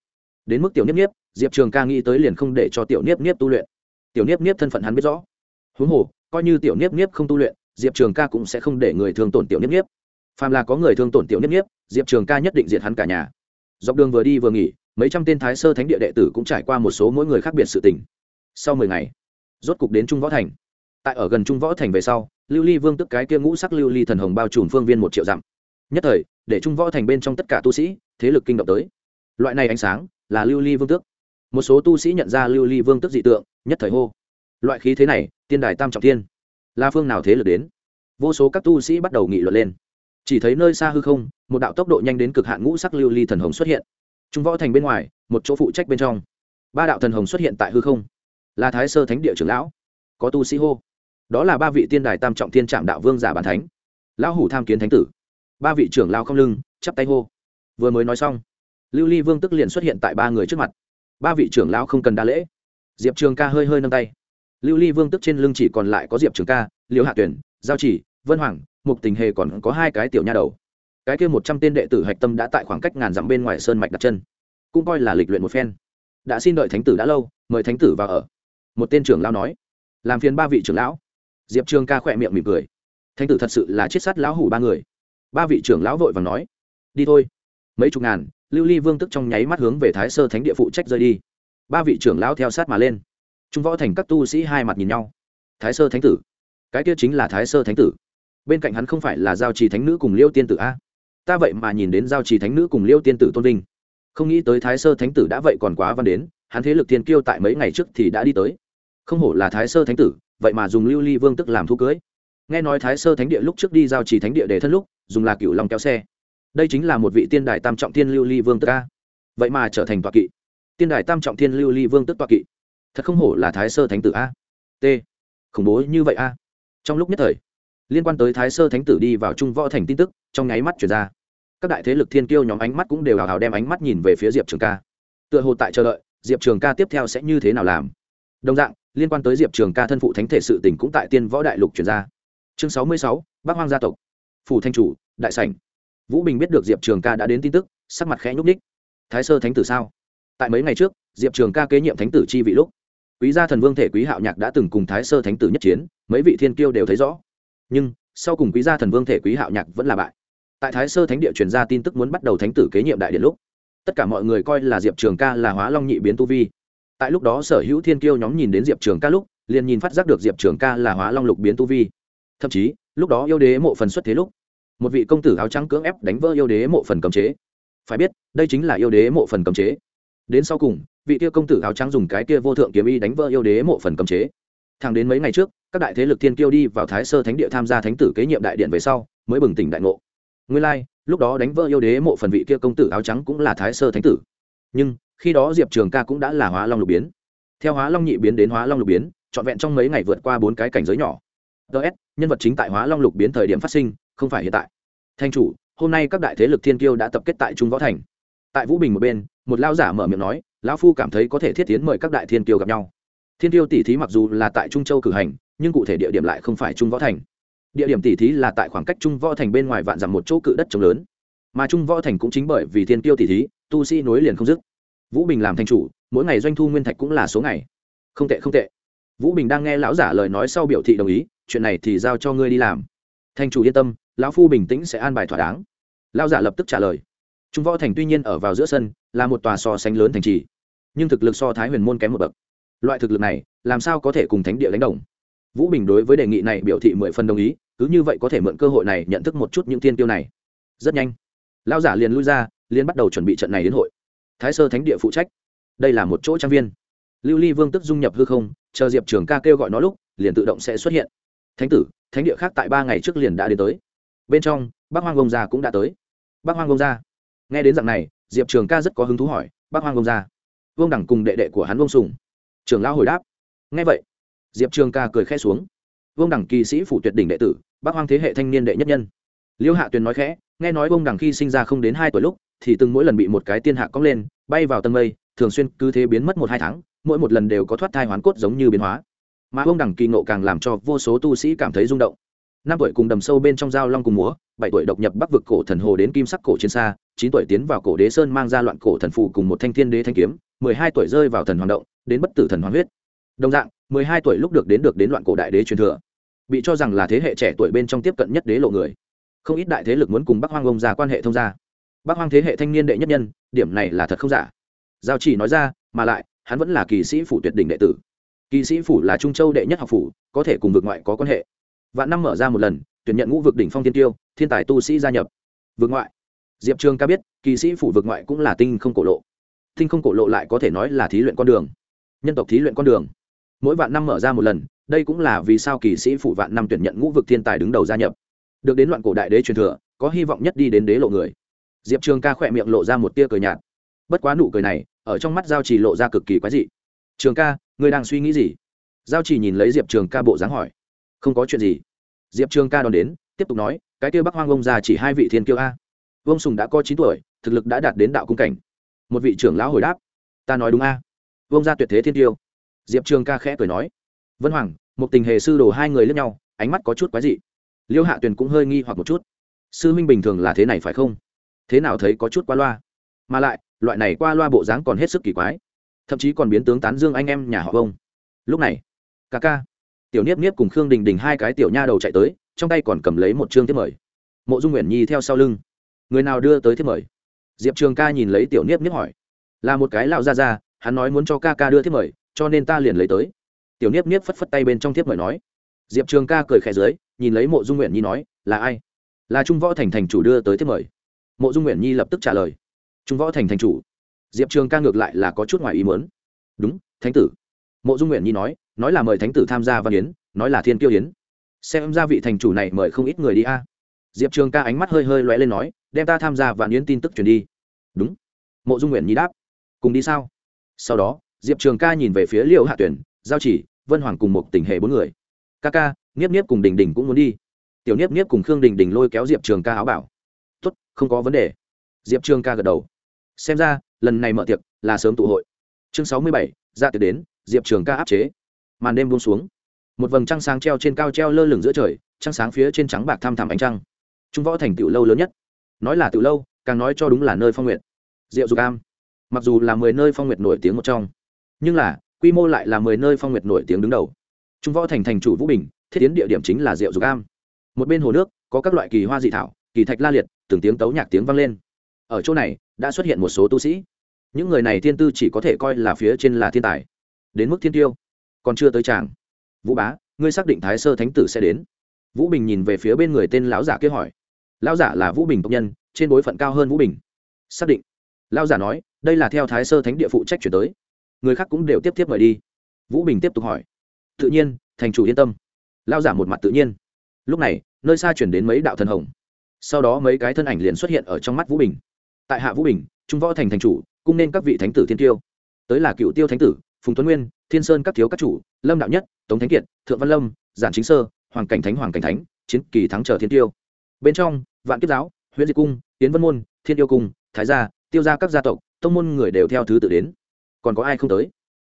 Đến mức tiểu niếp niếp, diệp trường ca nghĩ tới liền không để cho tiểu niếp niếp tu luyện. Tiểu niếp niếp thân phận hắn biết rõ. Huống hồ, coi như tiểu niếp niếp không tu luyện, diệp trường ca cũng sẽ không để người thương tổn tiểu niếp niếp. Phàm là có người thương tổn tiểu niếp niếp, diệp trường ca nhất định diệt hắn cả nhà. Dọc đường vừa đi vừa nghỉ mấy trăm tên thái sơ thánh địa đệ tử cũng trải qua một số mỗi người khác biệt sự tình. Sau mười ngày, rốt cục đến trung võ thành. Tại ở gần trung võ thành về sau, lưu ly vương tức cái kia ngũ sắc lưu ly thần hồng bao trùm phương viên một triệu dặm. Nhất thời, để trung võ thành bên trong tất cả tu sĩ, thế lực kinh động tới. Loại này ánh sáng là lưu ly vương tước. Một số tu sĩ nhận ra lưu ly vương tước dị tượng, nhất thời hô. Loại khí thế này, tiên đài tam trọng tiên là phương nào thế lực đến? Vô số các tu sĩ bắt đầu nghị luận lên. Chỉ thấy nơi xa hư không, một đạo tốc độ nhanh đến cực hạn ngũ sắc lưu ly thần hồng xuất hiện trung võ thành bên ngoài, một chỗ phụ trách bên trong. Ba đạo thần hồng xuất hiện tại hư không. Là thái sơ thánh địa trưởng lão. Có tu sĩ hô. Đó là ba vị tiên đài tam trọng thiên trạm đạo vương giả bàn thánh. Lão hủ tham kiến thánh tử. Ba vị trưởng lao không lưng, chắp tay hô. Vừa mới nói xong, lưu ly vương tức liền xuất hiện tại ba người trước mặt. Ba vị trưởng lão không cần đa lễ. Diệp trường ca hơi hơi nâng tay. Lưu ly vương tức trên lưng chỉ còn lại có diệp trường ca, liễu hạ tuyển, giao chỉ, vân hoàng, mục tình hề còn có hai cái tiểu nha đầu cái kia một trăm tên đệ tử hạch tâm đã tại khoảng cách ngàn dặm bên ngoài sơn mạch đặt chân. Cũng coi là lịch luyện một phen. Đã xin đợi thánh tử đã lâu, mời thánh tử vào ở. Một tên trưởng lão nói. Làm phiền ba vị trưởng lão. Diệp trường ca khỏe miệng mỉm cười. Thánh tử thật sự là chết sát lão hủ ba người. Ba vị trưởng lão vội và nói. Đi thôi. Mấy chục ngàn, lưu ly vương tức trong nháy mắt hướng về thái sơ thánh địa phụ trách rơi đi. Ba vị trưởng lão theo sát mà lên. Trung võ thành các tu sĩ hai mặt nhìn nhau. Thái sơ thánh tử. Cái kia chính là thái sơ thánh tử. Bên cạnh hắn không phải là giao trì thánh nữ cùng liêu tiên tử a? Ta vậy mà nhìn đến giao trì thánh nữ cùng liêu tiên tử tôn vinh. Không nghĩ tới thái sơ thánh tử đã vậy còn quá văn đến, hắn thế lực thiên kiêu tại mấy ngày trước thì đã đi tới. Không hổ là thái sơ thánh tử, vậy mà dùng lưu ly vương tức làm thu cưới. Nghe nói thái sơ thánh địa lúc trước đi giao trì thánh địa để thân lúc, dùng là cựu lòng kéo xe. Đây chính là một vị tiên đài tam trọng thiên lưu ly vương tức ca vậy mà trở thành tọa kỵ. Tiên đài tam trọng thiên lưu ly vương tức tọa kỵ. Thật không hổ là thái sơ thánh tử a. T. Khủng bố như vậy a. Trong lúc nhất thời liên quan tới thái sơ thánh tử đi vào trung võ thành tin tức, trong nháy mắt chuyển ra. Các đại thế lực thiên kiêu nhóm ánh mắt cũng đều hào hào đem ánh mắt nhìn về phía diệp trường ca. Tựa hồ tại chờ đợi, diệp trường ca tiếp theo sẽ như thế nào làm? Đồng dạng, liên quan tới diệp trường ca thân phụ thánh thể sự tỉnh cũng tại tiên võ đại lục chuyển ra. Chương sáu mươi sáu, bắc hoang gia tộc. Phủ thanh chủ, đại sảnh. Vũ bình biết được diệp trường ca đã đến tin tức, sắc mặt khẽ nhúc ních thái sơ thánh tử sao? Tại mấy ngày trước, diệp trường ca kế nhiệm thánh tử chi vị lúc, quý gia thần vương thể quý hạo nhạc đã từng cùng thái sơ thánh tử nhất chiến, mấy vị thiên kiêu đều thấy rõ nhưng sau cùng quý gia thần vương thể quý hạo nhạc vẫn là bại. Tại thái sơ thánh địa truyền ra tin tức muốn bắt đầu thánh tử kế nhiệm đại điện lúc, tất cả mọi người coi là diệp trường ca là hóa long nhị biến tu vi. Tại lúc đó sở hữu thiên kiêu nhóm nhìn đến diệp trường ca lúc, liền nhìn phát giác được diệp trường ca là hóa long lục biến tu vi. Thậm chí, lúc đó yêu đế mộ phần xuất thế lúc, một vị công tử áo trắng cưỡng ép đánh vỡ yêu đế mộ phần cấm chế. Phải biết, đây chính là yêu đế mộ phần cấm chế. Đến sau cùng, vị kia công tử áo trắng dùng cái kia vô thượng kiếm y đánh vỡ yêu đế mộ phần cấm chế. Thẳng đến mấy ngày trước các đại thế lực thiên kiêu đi vào thái sơ thánh địa tham gia thánh tử kế nhiệm đại điện về sau, mới bừng tỉnh đại ngộ. Nguyên lai, lúc đó đánh vỡ yêu đế mộ phần vị kia công tử áo trắng cũng là thái sơ thánh tử. Nhưng, khi đó diệp trường ca cũng đã là hóa long lục biến. Theo hóa long nhị biến đến hóa long lục biến, trọn vẹn trong mấy ngày vượt qua bốn cái cảnh giới nhỏ. Ts nhân vật chính tại hóa long lục biến thời điểm phát sinh, không phải hiện tại. Thanh chủ, hôm nay các đại thế lực thiên kiêu đã tập kết tại trung võ thành. Tại vũ bình một bên, một lao giả mở miệng nói, lão phu cảm thấy có thể thiết tiến mời các đại thiên kiêu gặp nhau. Thiên kiêu tỷ thí mặc dù là tại trung châu cử hành nhưng cụ thể địa điểm lại không phải trung võ thành. Địa điểm tỷ thí là tại khoảng cách trung võ thành bên ngoài vạn dặm một chỗ cự đất trống lớn. Mà trung võ thành cũng chính bởi vì thiên Tiêu tỷ thí, tu sĩ nối liền không dứt. Vũ bình làm thành chủ, mỗi ngày doanh thu nguyên thạch cũng là số ngày. Không tệ không tệ. Vũ bình đang nghe lão giả lời nói sau biểu thị đồng ý, chuyện này thì giao cho ngươi đi làm. Thành chủ yên tâm, lão phu bình tĩnh sẽ an bài thỏa đáng. Lão giả lập tức trả lời. Trung võ thành tuy nhiên ở vào giữa sân, là một tòa so sánh lớn thành trì, nhưng thực lực so thái huyền môn kém một bậc. Loại thực lực này, làm sao có thể cùng thánh địa đánh đồng? Vũ bình đối với đề nghị này biểu thị mười phần đồng ý, cứ như vậy có thể mượn cơ hội này nhận thức một chút những tiên tiêu này. Rất nhanh, lão giả liền lui ra, liền bắt đầu chuẩn bị trận này đến hội. Thái sơ thánh địa phụ trách. Đây là một chỗ trang viên. Lưu ly vương tức dung nhập hư không, chờ diệp trường ca kêu gọi nó lúc, liền tự động sẽ xuất hiện. Thánh tử, thánh địa khác tại ba ngày trước liền đã đến tới. Bên trong, bác hoang công gia cũng đã tới. Bác hoang công gia. Nghe đến dạng này, diệp trường ca rất có hứng thú hỏi, bác hoang công gia, vương đẳng cùng đệ đệ của hắn vương sùng? Trường lao hồi đáp, nghe vậy diệp trường ca cười khẽ xuống. Vương đẳng kỳ sĩ phủ tuyệt đỉnh đệ tử bác hoang thế hệ thanh niên đệ nhất nhân. Liêu hạ tuyền nói khẽ, nghe nói vương đẳng khi sinh ra không đến hai tuổi lúc, thì từng mỗi lần bị một cái tiên hạ cóng lên, bay vào tầng mây, thường xuyên cứ thế biến mất một hai tháng, mỗi một lần đều có thoát thai hoán cốt giống như biến hóa. Mà Vương đẳng kỳ ngộ càng làm cho vô số tu sĩ cảm thấy rung động. Năm tuổi cùng đầm sâu bên trong giao long cùng múa, bảy tuổi độc nhập bắc vực cổ thần hồ đến kim sắc cổ chiến xa, chín tuổi tiến vào cổ đế sơn mang ra loạn cổ thần phụ cùng một thanh thiên đế thanh kiếm, mười hai tuổi rơi vào thần hoàng động, đến bất tử thần hoàng huyết đồng dạng, mười hai tuổi lúc được đến được đến loạn cổ đại đế truyền thừa, bị cho rằng là thế hệ trẻ tuổi bên trong tiếp cận nhất đế lộ người. Không ít đại thế lực muốn cùng bắc hoang ông ra quan hệ thông gia. Bắc hoang thế hệ thanh niên đệ nhất nhân, điểm này là thật không giả. Giao chỉ nói ra, mà lại, hắn vẫn là kỳ sĩ phủ tuyệt đỉnh đệ tử. Kỳ sĩ phủ là trung châu đệ nhất học phủ, có thể cùng vực ngoại có quan hệ. Vạn năm mở ra một lần, tuyển nhận ngũ vực đỉnh phong thiên tiêu, thiên tài tu sĩ gia nhập. Vực ngoại. Diệp trường ca biết, kỳ sĩ phủ vực ngoại cũng là tinh không cổ lộ. Tinh không cổ lộ lại có thể nói là thí luyện con đường. Nhân tộc thí luyện con đường mỗi vạn năm mở ra một lần, đây cũng là vì sao kỳ sĩ phủ vạn năm tuyển nhận ngũ vực thiên tài đứng đầu gia nhập. Được đến loạn cổ đại đế truyền thừa, có hy vọng nhất đi đến đế lộ người. Diệp trường ca khỏe miệng lộ ra một tia cười nhạt. Bất quá nụ cười này, ở trong mắt giao chỉ lộ ra cực kỳ quái dị. Trường ca, ngươi đang suy nghĩ gì? Giao chỉ nhìn lấy diệp trường ca bộ dáng hỏi. Không có chuyện gì. Diệp trường ca đón đến, tiếp tục nói, cái tia bắc hoang ông già chỉ hai vị thiên kiêu a. Vông sùng đã có chín tuổi, thực lực đã đạt đến đạo cung cảnh. Một vị trưởng lão hồi đáp. Ta nói đúng a. Vông gia tuyệt thế thiên kiêu diệp trường ca khẽ cười nói. Vân hoàng, một tình hề sư đồ hai người lẫn nhau, ánh mắt có chút quái dị. Liêu hạ tuyền cũng hơi nghi hoặc một chút. Sư minh bình thường là thế này phải không? Thế nào thấy có chút qua loa? Mà lại, loại này qua loa bộ dáng còn hết sức kỳ quái. Thậm chí còn biến tướng tán dương anh em nhà họ ông. Lúc này, ca ca, tiểu niếp niếp cùng khương đình đình hai cái tiểu nha đầu chạy tới, trong tay còn cầm lấy một chương thiết mời. Mộ dung nguyện nhi theo sau lưng. Người nào đưa tới thiết mời? Diệp trường ca nhìn lấy tiểu niếp niếp hỏi. Là một cái lão ra ra hắn nói muốn cho ca ca đưa thiết mời cho nên ta liền lấy tới. Tiểu niếp niếp phất phất tay bên trong thiếp mời nói. Diệp trường ca cười khẽ dưới, nhìn lấy mộ dung nguyện nhi nói, là ai? Là trung võ thành thành chủ đưa tới thiếp mời. Mộ dung nguyện nhi lập tức trả lời. Trung võ thành thành chủ. Diệp trường ca ngược lại là có chút ngoài ý muốn. Đúng, thánh tử. Mộ dung nguyện nhi nói nói là mời thánh tử tham gia văn yến, nói là thiên kiêu yến. Xem ra vị thành chủ này mời không ít người đi a. Diệp trường ca ánh mắt hơi hơi lóe lên nói, đem ta tham gia vạn yến tin tức truyền đi. Đúng. Mộ dung nguyện nhi đáp. Cùng đi sao? Sau đó diệp trường ca nhìn về phía Liễu hạ tuyển, giao chỉ, vân hoàng cùng một tình hệ bốn người. Ca ca, niếp niếp cùng đình đình cũng muốn đi. Tiểu niếp niếp cùng khương đình đình lôi kéo diệp trường ca áo bảo. Tốt, không có vấn đề. Diệp trường ca gật đầu. Xem ra, lần này mở tiệc là sớm tụ hội. Chương sáu mươi bảy, ra tiệc đến, diệp trường ca áp chế. Màn đêm buông xuống. Một vầng trăng sáng treo trên cao treo lơ lửng giữa trời, trăng sáng phía trên trắng bạc tham thẳm ánh trăng. Trung võ thành tựu lâu lớn nhất. Nói là tựu lâu, càng nói cho đúng là nơi phong nguyện diệu dục am. Mặc dù là mười nơi phong nguyệt nổi tiếng một trong nhưng là, quy mô lại là mười nơi phong nguyệt nổi tiếng đứng đầu. Trung võ thành thành chủ vũ bình, thiết tiến địa điểm chính là diệu dục am. Một bên hồ nước, có các loại kỳ hoa dị thảo, kỳ thạch la liệt, từng tiếng tấu nhạc tiếng vang lên. Ở chỗ này, đã xuất hiện một số tu sĩ. Những người này thiên tư chỉ có thể coi là phía trên là thiên tài. Đến mức thiên tiêu. Còn chưa tới tràng. Vũ bá, ngươi xác định thái sơ thánh tử sẽ đến. Vũ bình nhìn về phía bên người tên lão giả kia hỏi. Lão giả là vũ bình tộc nhân, trên bối phận cao hơn vũ bình. Xác định. Lão giả nói, đây là theo thái sơ thánh địa phụ trách chuyển tới người khác cũng đều tiếp tiếp mời đi. Vũ bình tiếp tục hỏi. Tự nhiên, thành chủ yên tâm. Lao giả một mặt tự nhiên. Lúc này, nơi xa chuyển đến mấy đạo thần hồng. Sau đó mấy cái thân ảnh liền xuất hiện ở trong mắt vũ bình. Tại hạ vũ bình, trung võ thành thành chủ, cung nên các vị thánh tử thiên tiêu. Tới là cựu tiêu thánh tử, phùng tuấn nguyên, thiên sơn các thiếu các chủ, lâm đạo nhất, tống thánh kiệt, thượng văn lâm, giản chính sơ, hoàng cảnh thánh, hoàng cảnh thánh, chiến kỳ thắng trở thiên tiêu. Bên trong, vạn kiếp giáo huyện diệt cung tiến vân môn, thiên yêu cung, thái gia, tiêu gia các gia tộc, tông môn người đều theo thứ tự đến còn có ai không tới?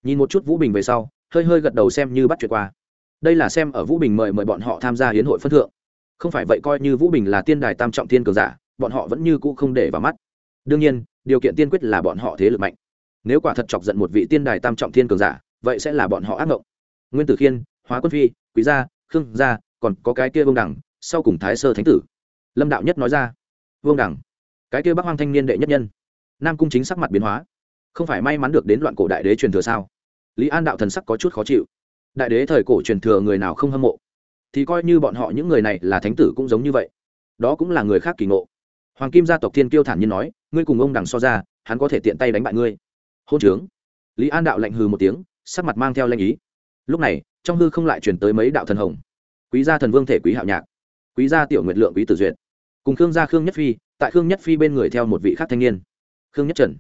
Nhìn một chút vũ bình về sau, hơi hơi gật đầu xem như bắt chuyện qua. Đây là xem ở vũ bình mời mời bọn họ tham gia hiến hội phân thượng. Không phải vậy coi như vũ bình là tiên đài tam trọng thiên cường giả, bọn họ vẫn như cũ không để vào mắt. Đương nhiên, điều kiện tiên quyết là bọn họ thế lực mạnh. Nếu quả thật chọc giận một vị tiên đài tam trọng thiên cường giả, vậy sẽ là bọn họ ác mộng nguyên tử khiên, hóa quân phi, quý gia, khương gia, còn có cái kia vương đẳng sau cùng thái sơ thánh tử. Lâm đạo nhất nói ra. Vương đẳng cái kia bắc hoang thanh niên đệ nhất nhân. Nam cung chính sắc mặt biến hóa không phải may mắn được đến loạn cổ đại đế truyền thừa sao? Lý an đạo thần sắc có chút khó chịu. Đại đế thời cổ truyền thừa người nào không hâm mộ? Thì coi như bọn họ những người này là thánh tử cũng giống như vậy. Đó cũng là người khác kỳ ngộ. Hoàng kim gia tộc thiên kiêu thản nhiên nói, ngươi cùng ông đằng so ra, hắn có thể tiện tay đánh bại ngươi. Hôn trướng. Lý an đạo lạnh hừ một tiếng, sắc mặt mang theo lanh ý. Lúc này, trong hư không lại chuyển tới mấy đạo thần hồng. Quý gia thần vương thể quý hạo nhạc. Quý gia tiểu nguyệt lượng quý tử duyệt. Cùng khương gia khương nhất phi, tại khương nhất phi bên người theo một vị khác thanh niên. Khương nhất trần.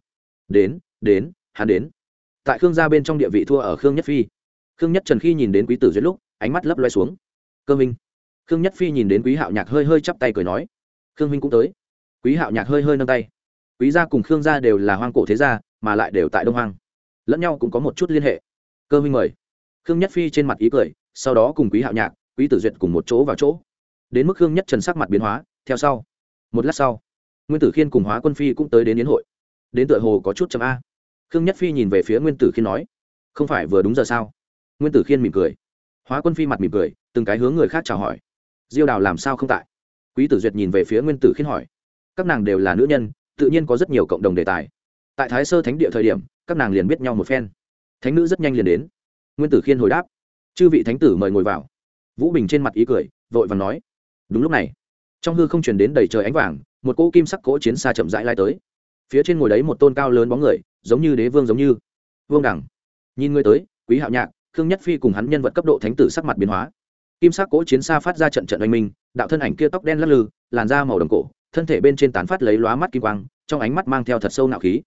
Đến đến, hắn đến. Tại khương gia bên trong địa vị thua ở khương nhất phi. Khương nhất trần khi nhìn đến quý tử duyệt lúc, ánh mắt lấp loe xuống. Cơ minh. Khương nhất phi nhìn đến quý hạo nhạc hơi hơi chắp tay cười nói. Khương minh cũng tới. Quý hạo nhạc hơi hơi nâng tay. Quý gia cùng khương gia đều là hoang cổ thế gia, mà lại đều tại đông hoang. Lẫn nhau cũng có một chút liên hệ. Cơ minh mời. Khương nhất phi trên mặt ý cười, sau đó cùng quý hạo nhạc, quý tử duyệt cùng một chỗ vào chỗ. Đến mức khương nhất trần sắc mặt biến hóa, theo sau. Một lát sau, nguyên tử khiên cùng hóa quân phi cũng tới đến yến hội. Đến tựa hồ có chút chấm a khương nhất phi nhìn về phía nguyên tử khiên nói, không phải vừa đúng giờ sao? Nguyên tử khiên mỉm cười. Hóa quân phi mặt mỉm cười, từng cái hướng người khác chào hỏi. Diêu đào làm sao không tại? Quý tử duyệt nhìn về phía nguyên tử khiên hỏi, các nàng đều là nữ nhân, tự nhiên có rất nhiều cộng đồng đề tài. Tại thái sơ thánh địa thời điểm, các nàng liền biết nhau một phen. Thánh nữ rất nhanh liền đến. Nguyên tử khiên hồi đáp, chư vị thánh tử mời ngồi vào. Vũ bình trên mặt ý cười, vội và nói, đúng lúc này, trong hư không chuyển đến đầy trời ánh vàng, một cỗ kim sắc cỗ chiến xa chậm rãi lai tới. Phía trên ngồi đấy một tôn cao lớn bóng người giống như đế vương giống như. Vương đẳng, nhìn người tới, quý hạo nhạc, khương nhất phi cùng hắn nhân vật cấp độ thánh tử sắc mặt biến hóa. Kim sắc cỗ chiến xa phát ra trận trận oanh minh, đạo thân ảnh kia tóc đen lắc lư, làn da màu đồng cổ, thân thể bên trên tán phát lấy lóa mắt kim quang, trong ánh mắt mang theo thật sâu nạo khí.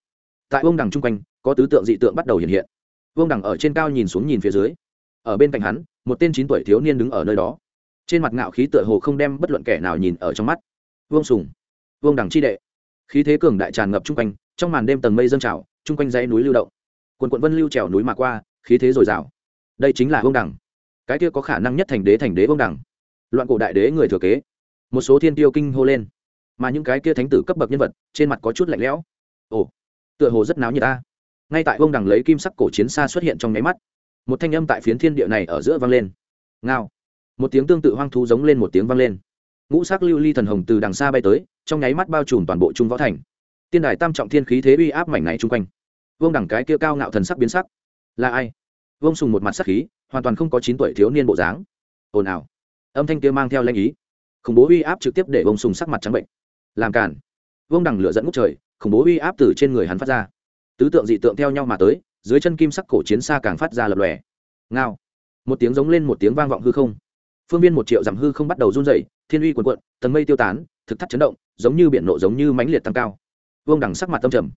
Tại vương đằng chung quanh, có tứ tượng dị tượng bắt đầu hiện hiện. Vương đằng ở trên cao nhìn xuống nhìn phía dưới. Ở bên cạnh hắn, một tên chín tuổi thiếu niên đứng ở nơi đó. Trên mặt ngạo khí tựa hồ không đem bất luận kẻ nào nhìn ở trong mắt. Vương sùng, vương đằng chi đệ. Khí thế cường đại tràn ngập chung quanh, trong màn đêm tầng mây dâng trào chung quanh dãy núi lưu động. Quần quận vân lưu trèo núi mà qua khí thế dồi dào. Đây chính là vương đẳng. cái kia có khả năng nhất thành đế thành đế vương đẳng, loạn cổ đại đế người thừa kế. Một số thiên tiêu kinh hô lên. Mà những cái kia thánh tử cấp bậc nhân vật trên mặt có chút lạnh lẽo. Ồ tựa hồ rất náo như ta. Ngay tại vương đẳng lấy kim sắc cổ chiến xa xuất hiện trong nháy mắt một thanh âm tại phiến thiên địa này ở giữa vang lên. Ngao. Một tiếng tương tự hoang thú giống lên một tiếng vang lên. Ngũ sắc lưu ly thần hồng từ đằng xa bay tới trong nháy mắt bao trùm toàn bộ trung võ thành tiên đài tam trọng thiên khí thế uy áp mảnh này chung quanh. Vương đẳng cái kia cao ngạo thần sắc biến sắc. Là ai? Vương sùng một mặt sắc khí, hoàn toàn không có chín tuổi thiếu niên bộ dáng. Ồn ào. Âm thanh kia mang theo lanh ý. Khủng bố uy áp trực tiếp để vông sùng sắc mặt trắng bệnh. Làm cản vông đẳng lửa dẫn ngút trời, khủng bố uy áp từ trên người hắn phát ra. Tứ tượng dị tượng theo nhau mà tới, dưới chân kim sắc cổ chiến xa càng phát ra lập lòe. Ngao. Một tiếng giống lên một tiếng vang vọng hư không. Phương viên một triệu dặm hư không bắt đầu run dậy thiên uy quần quận tầng mây tiêu tán, thực thắt chấn động, giống như biển nộ giống như mãnh liệt tăng cao vương đằng sắc mặt tâm trầm.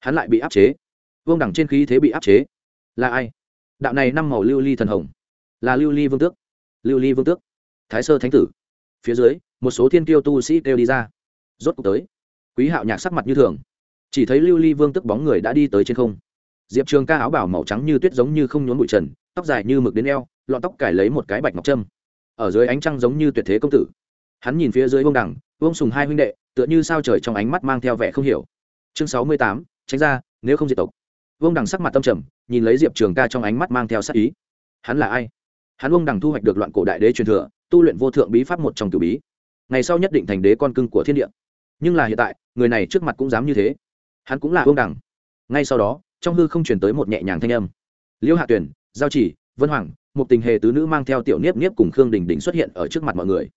Hắn lại bị áp chế. Vương đằng trên khí thế bị áp chế. Là ai? Đạo này năm màu lưu ly thần hồng. Là lưu ly vương tước. Lưu ly vương tước. Thái sơ thánh tử. Phía dưới một số thiên tiêu tu sĩ kêu đi ra. Rốt cuộc tới. Quý hạo nhạc sắc mặt như thường. Chỉ thấy lưu ly vương tức bóng người đã đi tới trên không. Diệp trường ca áo bảo màu trắng như tuyết giống như không nhốn bụi trần tóc dài như mực đến eo lọn tóc cải lấy một cái bạch ngọc trâm. Ở dưới ánh trăng giống như tuyệt thế công tử. Hắn nhìn phía dưới Vương đẳng, Vương sùng hai huynh đệ tựa như sao trời trong ánh mắt mang theo vẻ không hiểu. Chương sáu mươi tám, tránh ra, nếu không diệt tộc. Vương đằng sắc mặt tâm trầm, nhìn lấy diệp trường ca trong ánh mắt mang theo sắc ý. Hắn là ai? Hắn vương đằng thu hoạch được loạn cổ đại đế truyền thừa, tu luyện vô thượng bí pháp một trong cử bí. Ngày sau nhất định thành đế con cưng của thiên địa. Nhưng là hiện tại, người này trước mặt cũng dám như thế. Hắn cũng là vương đằng. Ngay sau đó, trong hư không chuyển tới một nhẹ nhàng thanh âm. Liễu hạ tuyển, giao chỉ, vân hoàng, một tình hề tứ nữ mang theo tiểu niếp niếp cùng khương đình đình xuất hiện ở trước mặt mọi người.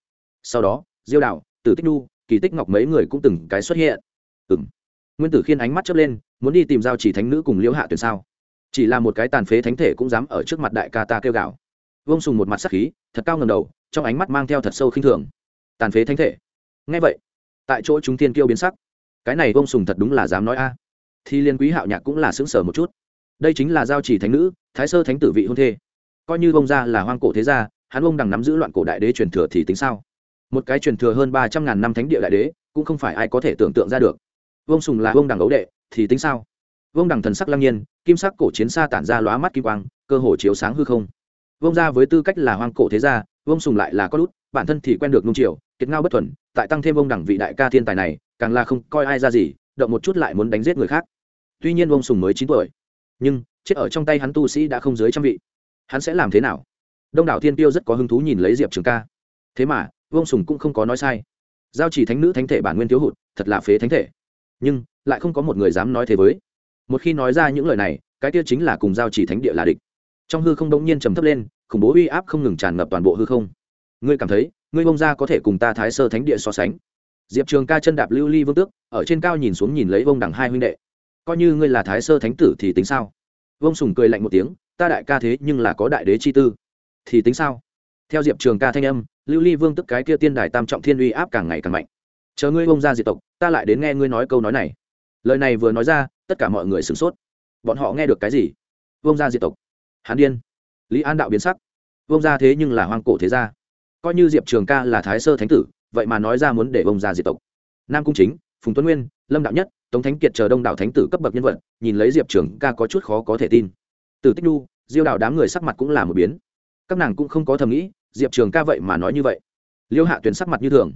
Sau đó, diêu đạo tử tích nu kỳ tích ngọc mấy người cũng từng cái xuất hiện. Ừng nguyên tử khiên ánh mắt chớp lên, muốn đi tìm giao chỉ thánh nữ cùng liễu hạ tuyển sao? Chỉ là một cái tàn phế thánh thể cũng dám ở trước mặt đại ca ta kêu gào. Vông sùng một mặt sắc khí, thật cao ngầm đầu, trong ánh mắt mang theo thật sâu khinh thường. Tàn phế thánh thể. Ngay vậy, tại chỗ chúng tiên kêu biến sắc. Cái này vông sùng thật đúng là dám nói a. Thì liên quý hạo nhạc cũng là xứng sở một chút. Đây chính là giao chỉ thánh nữ, thái sơ thánh tử vị hôn thê. Coi như vông ra là hoang cổ thế gia, hắn bông đằng nắm giữ loạn cổ đại đế truyền thừa thì tính sao? Một cái truyền thừa hơn ba trăm ngàn năm thánh địa đại đế, cũng không phải ai có thể tưởng tượng ra được. Vông sùng là vông đằng ấu đệ, thì tính sao? Vông đằng thần sắc lăng nhiên, kim sắc cổ chiến xa tản ra lóa mắt kim quang, cơ hồ chiếu sáng hư không. Vông ra với tư cách là hoang cổ thế gia vông sùng lại là có lút bản thân thì quen được nung triều, kiệt ngao bất thuần, tại tăng thêm vông đẳng vị đại ca thiên tài này, càng là không coi ai ra gì, động một chút lại muốn đánh giết người khác. Tuy nhiên vông sùng mới chín tuổi, nhưng chết ở trong tay hắn tu sĩ đã không dưới trăm vị. Hắn sẽ làm thế nào? Đông đảo thiên tiêu rất có hứng thú nhìn lấy diệp trường ca. Thế mà Vương sùng cũng không có nói sai. Giao chỉ thánh nữ thánh thể bản nguyên thiếu hụt, thật là phế thánh thể. Nhưng, lại không có một người dám nói thế với. Một khi nói ra những lời này, cái tiêu chính là cùng giao chỉ thánh địa là địch. Trong hư không đông nhiên trầm thấp lên, khủng bố uy áp không ngừng tràn ngập toàn bộ hư không. Ngươi cảm thấy, ngươi bông ra có thể cùng ta thái sơ thánh địa so sánh. Diệp trường ca chân đạp lưu ly vương tước, ở trên cao nhìn xuống nhìn lấy vông đằng hai huynh đệ. Coi như ngươi là thái sơ thánh tử thì tính sao? Vông sùng cười lạnh một tiếng, ta đại ca thế nhưng là có đại đế chi tư. Thì tính sao? Theo diệp trường ca thanh âm lưu ly vương tức cái kia tiên đài tam trọng thiên uy áp càng ngày càng mạnh. Chờ ngươi bông ra diệt tộc ta lại đến nghe ngươi nói câu nói này. Lời này vừa nói ra tất cả mọi người sửng sốt. Bọn họ nghe được cái gì? Bông ra diệt tộc. Hán điên. Lý an đạo biến sắc. Bông ra thế nhưng là hoang cổ thế gia. Coi như diệp trường ca là thái sơ thánh tử vậy mà nói ra muốn để bông ra diệt tộc. Nam cung chính phùng tuấn nguyên lâm đạo nhất tống thánh kiệt chờ đông đảo thánh tử cấp bậc nhân vật nhìn lấy diệp trường ca có chút khó có thể tin. Từ tích Nu, diêu đạo đám người sắc mặt cũng là một biến. Các nàng cũng không có thầm nghĩ diệp trường ca vậy mà nói như vậy. Liêu hạ tuyền sắc mặt như thường.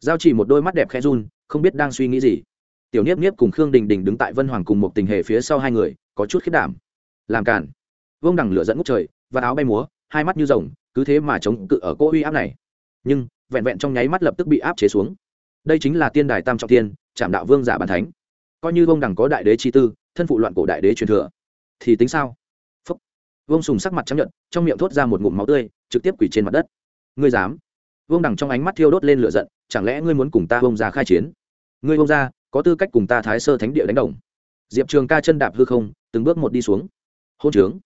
Giao chỉ một đôi mắt đẹp khe run, không biết đang suy nghĩ gì. Tiểu niếp niếp cùng khương đình đình đứng tại vân hoàng cùng một tình hệ phía sau hai người, có chút khiết đảm. Làm cản vương đằng lửa dẫn ngút trời, và áo bay múa, hai mắt như rồng, cứ thế mà chống cự ở cỗ uy áp này. Nhưng, vẹn vẹn trong nháy mắt lập tức bị áp chế xuống. Đây chính là tiên đài tam trọng tiên trạm đạo vương giả bàn thánh. Coi như vương đằng có đại đế chi tư, thân phụ loạn cổ đại đế truyền thừa, thì tính sao? Vương sùng sắc mặt chấp nhận trong miệng thốt ra một ngụm máu tươi, trực tiếp quỷ trên mặt đất. Ngươi dám? Vương đằng trong ánh mắt thiêu đốt lên lửa giận, chẳng lẽ ngươi muốn cùng ta vông ra khai chiến? Ngươi vông ra có tư cách cùng ta thái sơ thánh địa đánh đồng. Diệp trường ca chân đạp hư không, từng bước một đi xuống. Hôn trướng.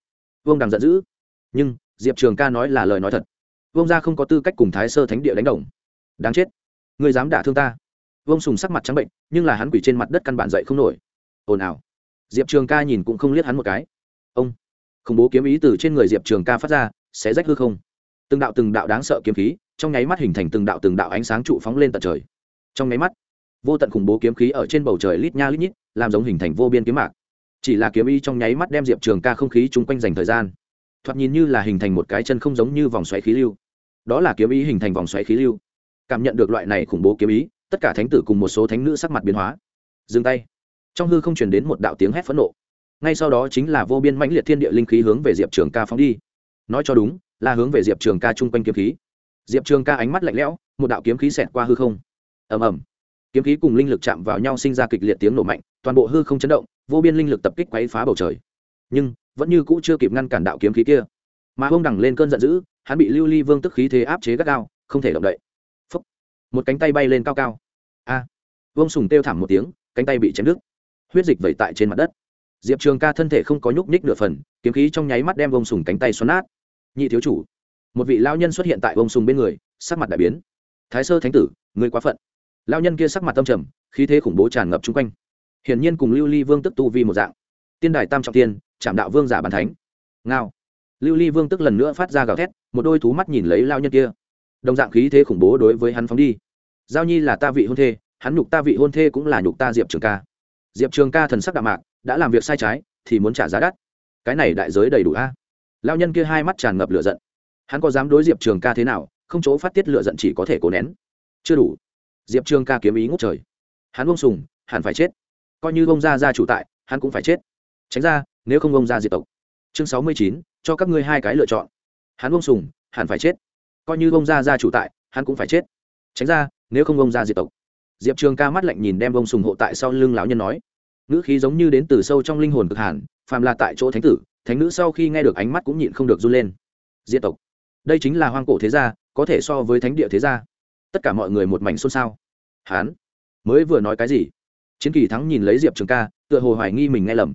Vương đằng giận dữ. Nhưng, diệp trường ca nói là lời nói thật. Vông ra không có tư cách cùng thái sơ thánh địa đánh đồng. Đáng chết. Ngươi dám đả thương ta? Vương sùng sắc mặt trắng bệnh, nhưng là hắn quỷ trên mặt đất căn bản dậy không nổi. Ồn ào. Diệp trường ca nhìn cũng không liếc hắn một cái. Ông khủng bố kiếm ý từ trên người diệp trường ca phát ra sẽ rách hư không. Từng đạo từng đạo đáng sợ kiếm khí, trong nháy mắt hình thành từng đạo từng đạo ánh sáng trụ phóng lên tận trời. Trong nháy mắt, vô tận khủng bố kiếm khí ở trên bầu trời lít nha lít nhít, làm giống hình thành vô biên kiếm mạc. Chỉ là kiếm ý trong nháy mắt đem diệp trường ca không khí chung quanh dành thời gian. Thoạt nhìn như là hình thành một cái chân không giống như vòng xoáy khí lưu. Đó là kiếm ý hình thành vòng xoáy khí lưu. Cảm nhận được loại này khủng bố kiếm ý, tất cả thánh tử cùng một số thánh nữ sắc mặt biến hóa. Dừng tay. Trong hư không truyền đến một đạo tiếng hét phẫn nộ ngay sau đó chính là vô biên mãnh liệt thiên địa linh khí hướng về diệp trường ca phóng đi. Nói cho đúng, là hướng về diệp trường ca chung quanh kiếm khí. Diệp trường ca ánh mắt lạnh lẽo, một đạo kiếm khí xẹt qua hư không. Ầm ầm. Kiếm khí cùng linh lực chạm vào nhau sinh ra kịch liệt tiếng nổ mạnh, toàn bộ hư không chấn động, vô biên linh lực tập kích quấy phá bầu trời. Nhưng, vẫn như cũ chưa kịp ngăn cản đạo kiếm khí kia. Mà ông đằng lên cơn giận dữ, hắn bị lưu ly vương tức khí thế áp chế gắt gao, không thể động đậy. Phúc. một cánh tay bay lên cao cao. A. Vương sùng kêu thảm một tiếng, cánh tay bị chém đứt. Huyết dịch vẩy tại trên mặt đất diệp trường ca thân thể không có nhúc nhích nửa phần, kiếm khí trong nháy mắt đem vông sùng cánh tay xoắn nát. Nhị thiếu chủ. Một vị lao nhân xuất hiện tại vông sùng bên người, sắc mặt đại biến. Thái sơ thánh tử người quá phận. Lao nhân kia sắc mặt tâm trầm, khí thế khủng bố tràn ngập chung quanh. Hiển nhiên cùng lưu ly vương tức tu vi một dạng. Tiên đài tam trọng tiên trạm đạo vương giả bàn thánh. Ngao. Lưu ly vương tức lần nữa phát ra gào thét, một đôi thú mắt nhìn lấy lao nhân kia. Đồng dạng khí thế khủng bố đối với hắn phóng đi. Giao nhi là ta vị hôn thê, hắn nhục ta vị hôn thê cũng là nhục ta diệp trường ca. Diệp trường ca thần sắc đạm mạc đã làm việc sai trái, thì muốn trả giá đắt. Cái này đại giới đầy đủ a. Lao nhân kia hai mắt tràn ngập lửa giận. Hắn có dám đối diệp trường ca thế nào, không chỗ phát tiết lửa giận chỉ có thể cố nén. Chưa đủ. Diệp trường ca kiếm ý ngút trời. Hắn bông sùng, hẳn phải chết. Coi như bông ra ra chủ tại, hắn cũng phải chết. Tránh ra, nếu không bông ra diệp tộc. Chương sáu mươi chín, cho các ngươi hai cái lựa chọn. Hắn bông sùng, hẳn phải chết. Coi như bông ra ra chủ tại, hắn cũng phải chết. Tránh ra, nếu không bông ra diệp tộc. Diệp trường ca mắt lạnh nhìn đem bông sùng hộ tại sau lưng lão nhân nói ngữ khí giống như đến từ sâu trong linh hồn cực hàn, phàm là tại chỗ thánh tử, thánh nữ sau khi nghe được ánh mắt cũng nhịn không được run lên. Diệt tộc. Đây chính là hoang cổ thế gia, có thể so với thánh địa thế gia. Tất cả mọi người một mảnh xôn xao. Hán, mới vừa nói cái gì? Chiến kỳ thắng nhìn lấy diệp trường ca, tựa hồ hoài nghi mình nghe lầm.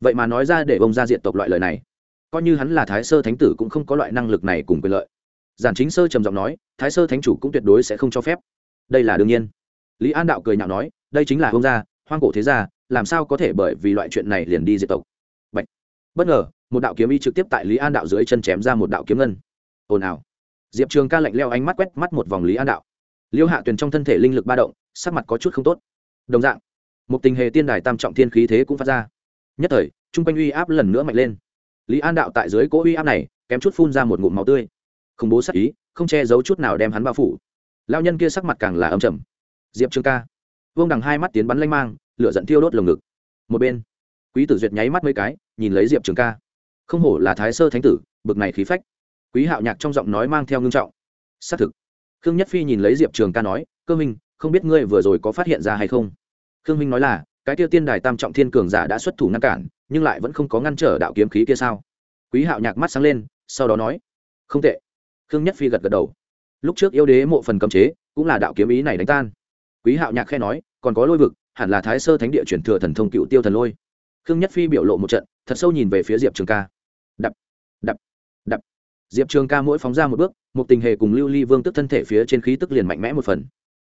Vậy mà nói ra để bông ra diện tộc loại lời này. Coi như hắn là thái sơ thánh tử cũng không có loại năng lực này cùng quyền lợi. Giản chính sơ trầm giọng nói, thái sơ thánh chủ cũng tuyệt đối sẽ không cho phép. Đây là đương nhiên. Lý an đạo cười nhạo nói, đây chính là bông gia hoang cổ thế gia, làm sao có thể bởi vì loại chuyện này liền đi diệt tộc? Bạch. bất ngờ, một đạo kiếm y trực tiếp tại lý an đạo dưới chân chém ra một đạo kiếm ngân. Ồn ào. Diệp trường ca lạnh leo ánh mắt quét mắt một vòng lý an đạo. Liêu hạ tuyền trong thân thể linh lực ba động, sắc mặt có chút không tốt. Đồng dạng, một tình hề tiên đài tam trọng thiên khí thế cũng phát ra. Nhất thời chung quanh uy áp lần nữa mạnh lên. Lý an đạo tại dưới cỗ uy áp này, kém chút phun ra một ngụm máu tươi. Khủng bố sắc ý, không che giấu chút nào đem hắn bao phủ. Lao nhân kia sắc mặt càng là âm trầm. Diệp trường ca vương đằng hai mắt tiến bắn lanh mang, lửa giận thiêu đốt lồng ngực. Một bên, quý tử duyệt nháy mắt mấy cái, nhìn lấy diệp trường ca. Không hổ là thái sơ thánh tử, bực này khí phách. Quý hạo nhạc trong giọng nói mang theo ngưng trọng. Xác thực. Khương nhất phi nhìn lấy diệp trường ca nói, cơ minh không biết ngươi vừa rồi có phát hiện ra hay không? Khương minh nói là, cái tiêu tiên đài tam trọng thiên cường giả đã xuất thủ ngăn cản, nhưng lại vẫn không có ngăn trở đạo kiếm khí kia sao? Quý hạo nhạc mắt sáng lên, sau đó nói, không tệ. Khương nhất phi gật gật đầu. Lúc trước yêu đế mộ phần cấm chế, cũng là đạo kiếm ý này đánh tan quý hạo nhạc khe nói, còn có lôi vực, hẳn là thái sơ thánh địa chuyển thừa thần thông cựu tiêu thần lôi. Khương nhất phi biểu lộ một trận, thật sâu nhìn về phía diệp trường ca. Đập đập đập. Diệp trường ca mỗi phóng ra một bước, một tình hề cùng lưu ly vương tức thân thể phía trên khí tức liền mạnh mẽ một phần.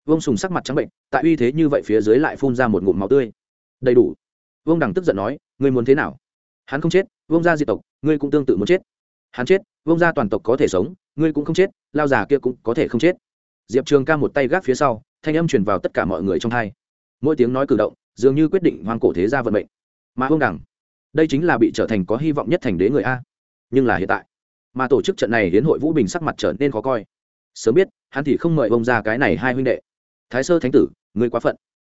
Vương sùng sắc mặt trắng bệnh, tại uy thế như vậy phía dưới lại phun ra một ngụm máu tươi. Đầy đủ. Vương đằng tức giận nói, ngươi muốn thế nào? Hắn không chết, vương gia diệt tộc, ngươi cũng tương tự muốn chết. Hắn chết, vương gia toàn tộc có thể sống, ngươi cũng không chết, lao già kia cũng có thể không chết. Diệp trường ca một tay gác phía sau thanh âm truyền vào tất cả mọi người trong hai mỗi tiếng nói cử động, dường như quyết định hoang cổ thế gia vận mệnh. Mà vương đẳng đây chính là bị trở thành có hy vọng nhất thành đế người a. Nhưng là hiện tại, mà tổ chức trận này hiến hội vũ bình sắc mặt trở nên khó coi. Sớm biết, hắn thì không mời bông ra cái này hai huynh đệ. Thái sơ thánh tử, ngươi quá phận.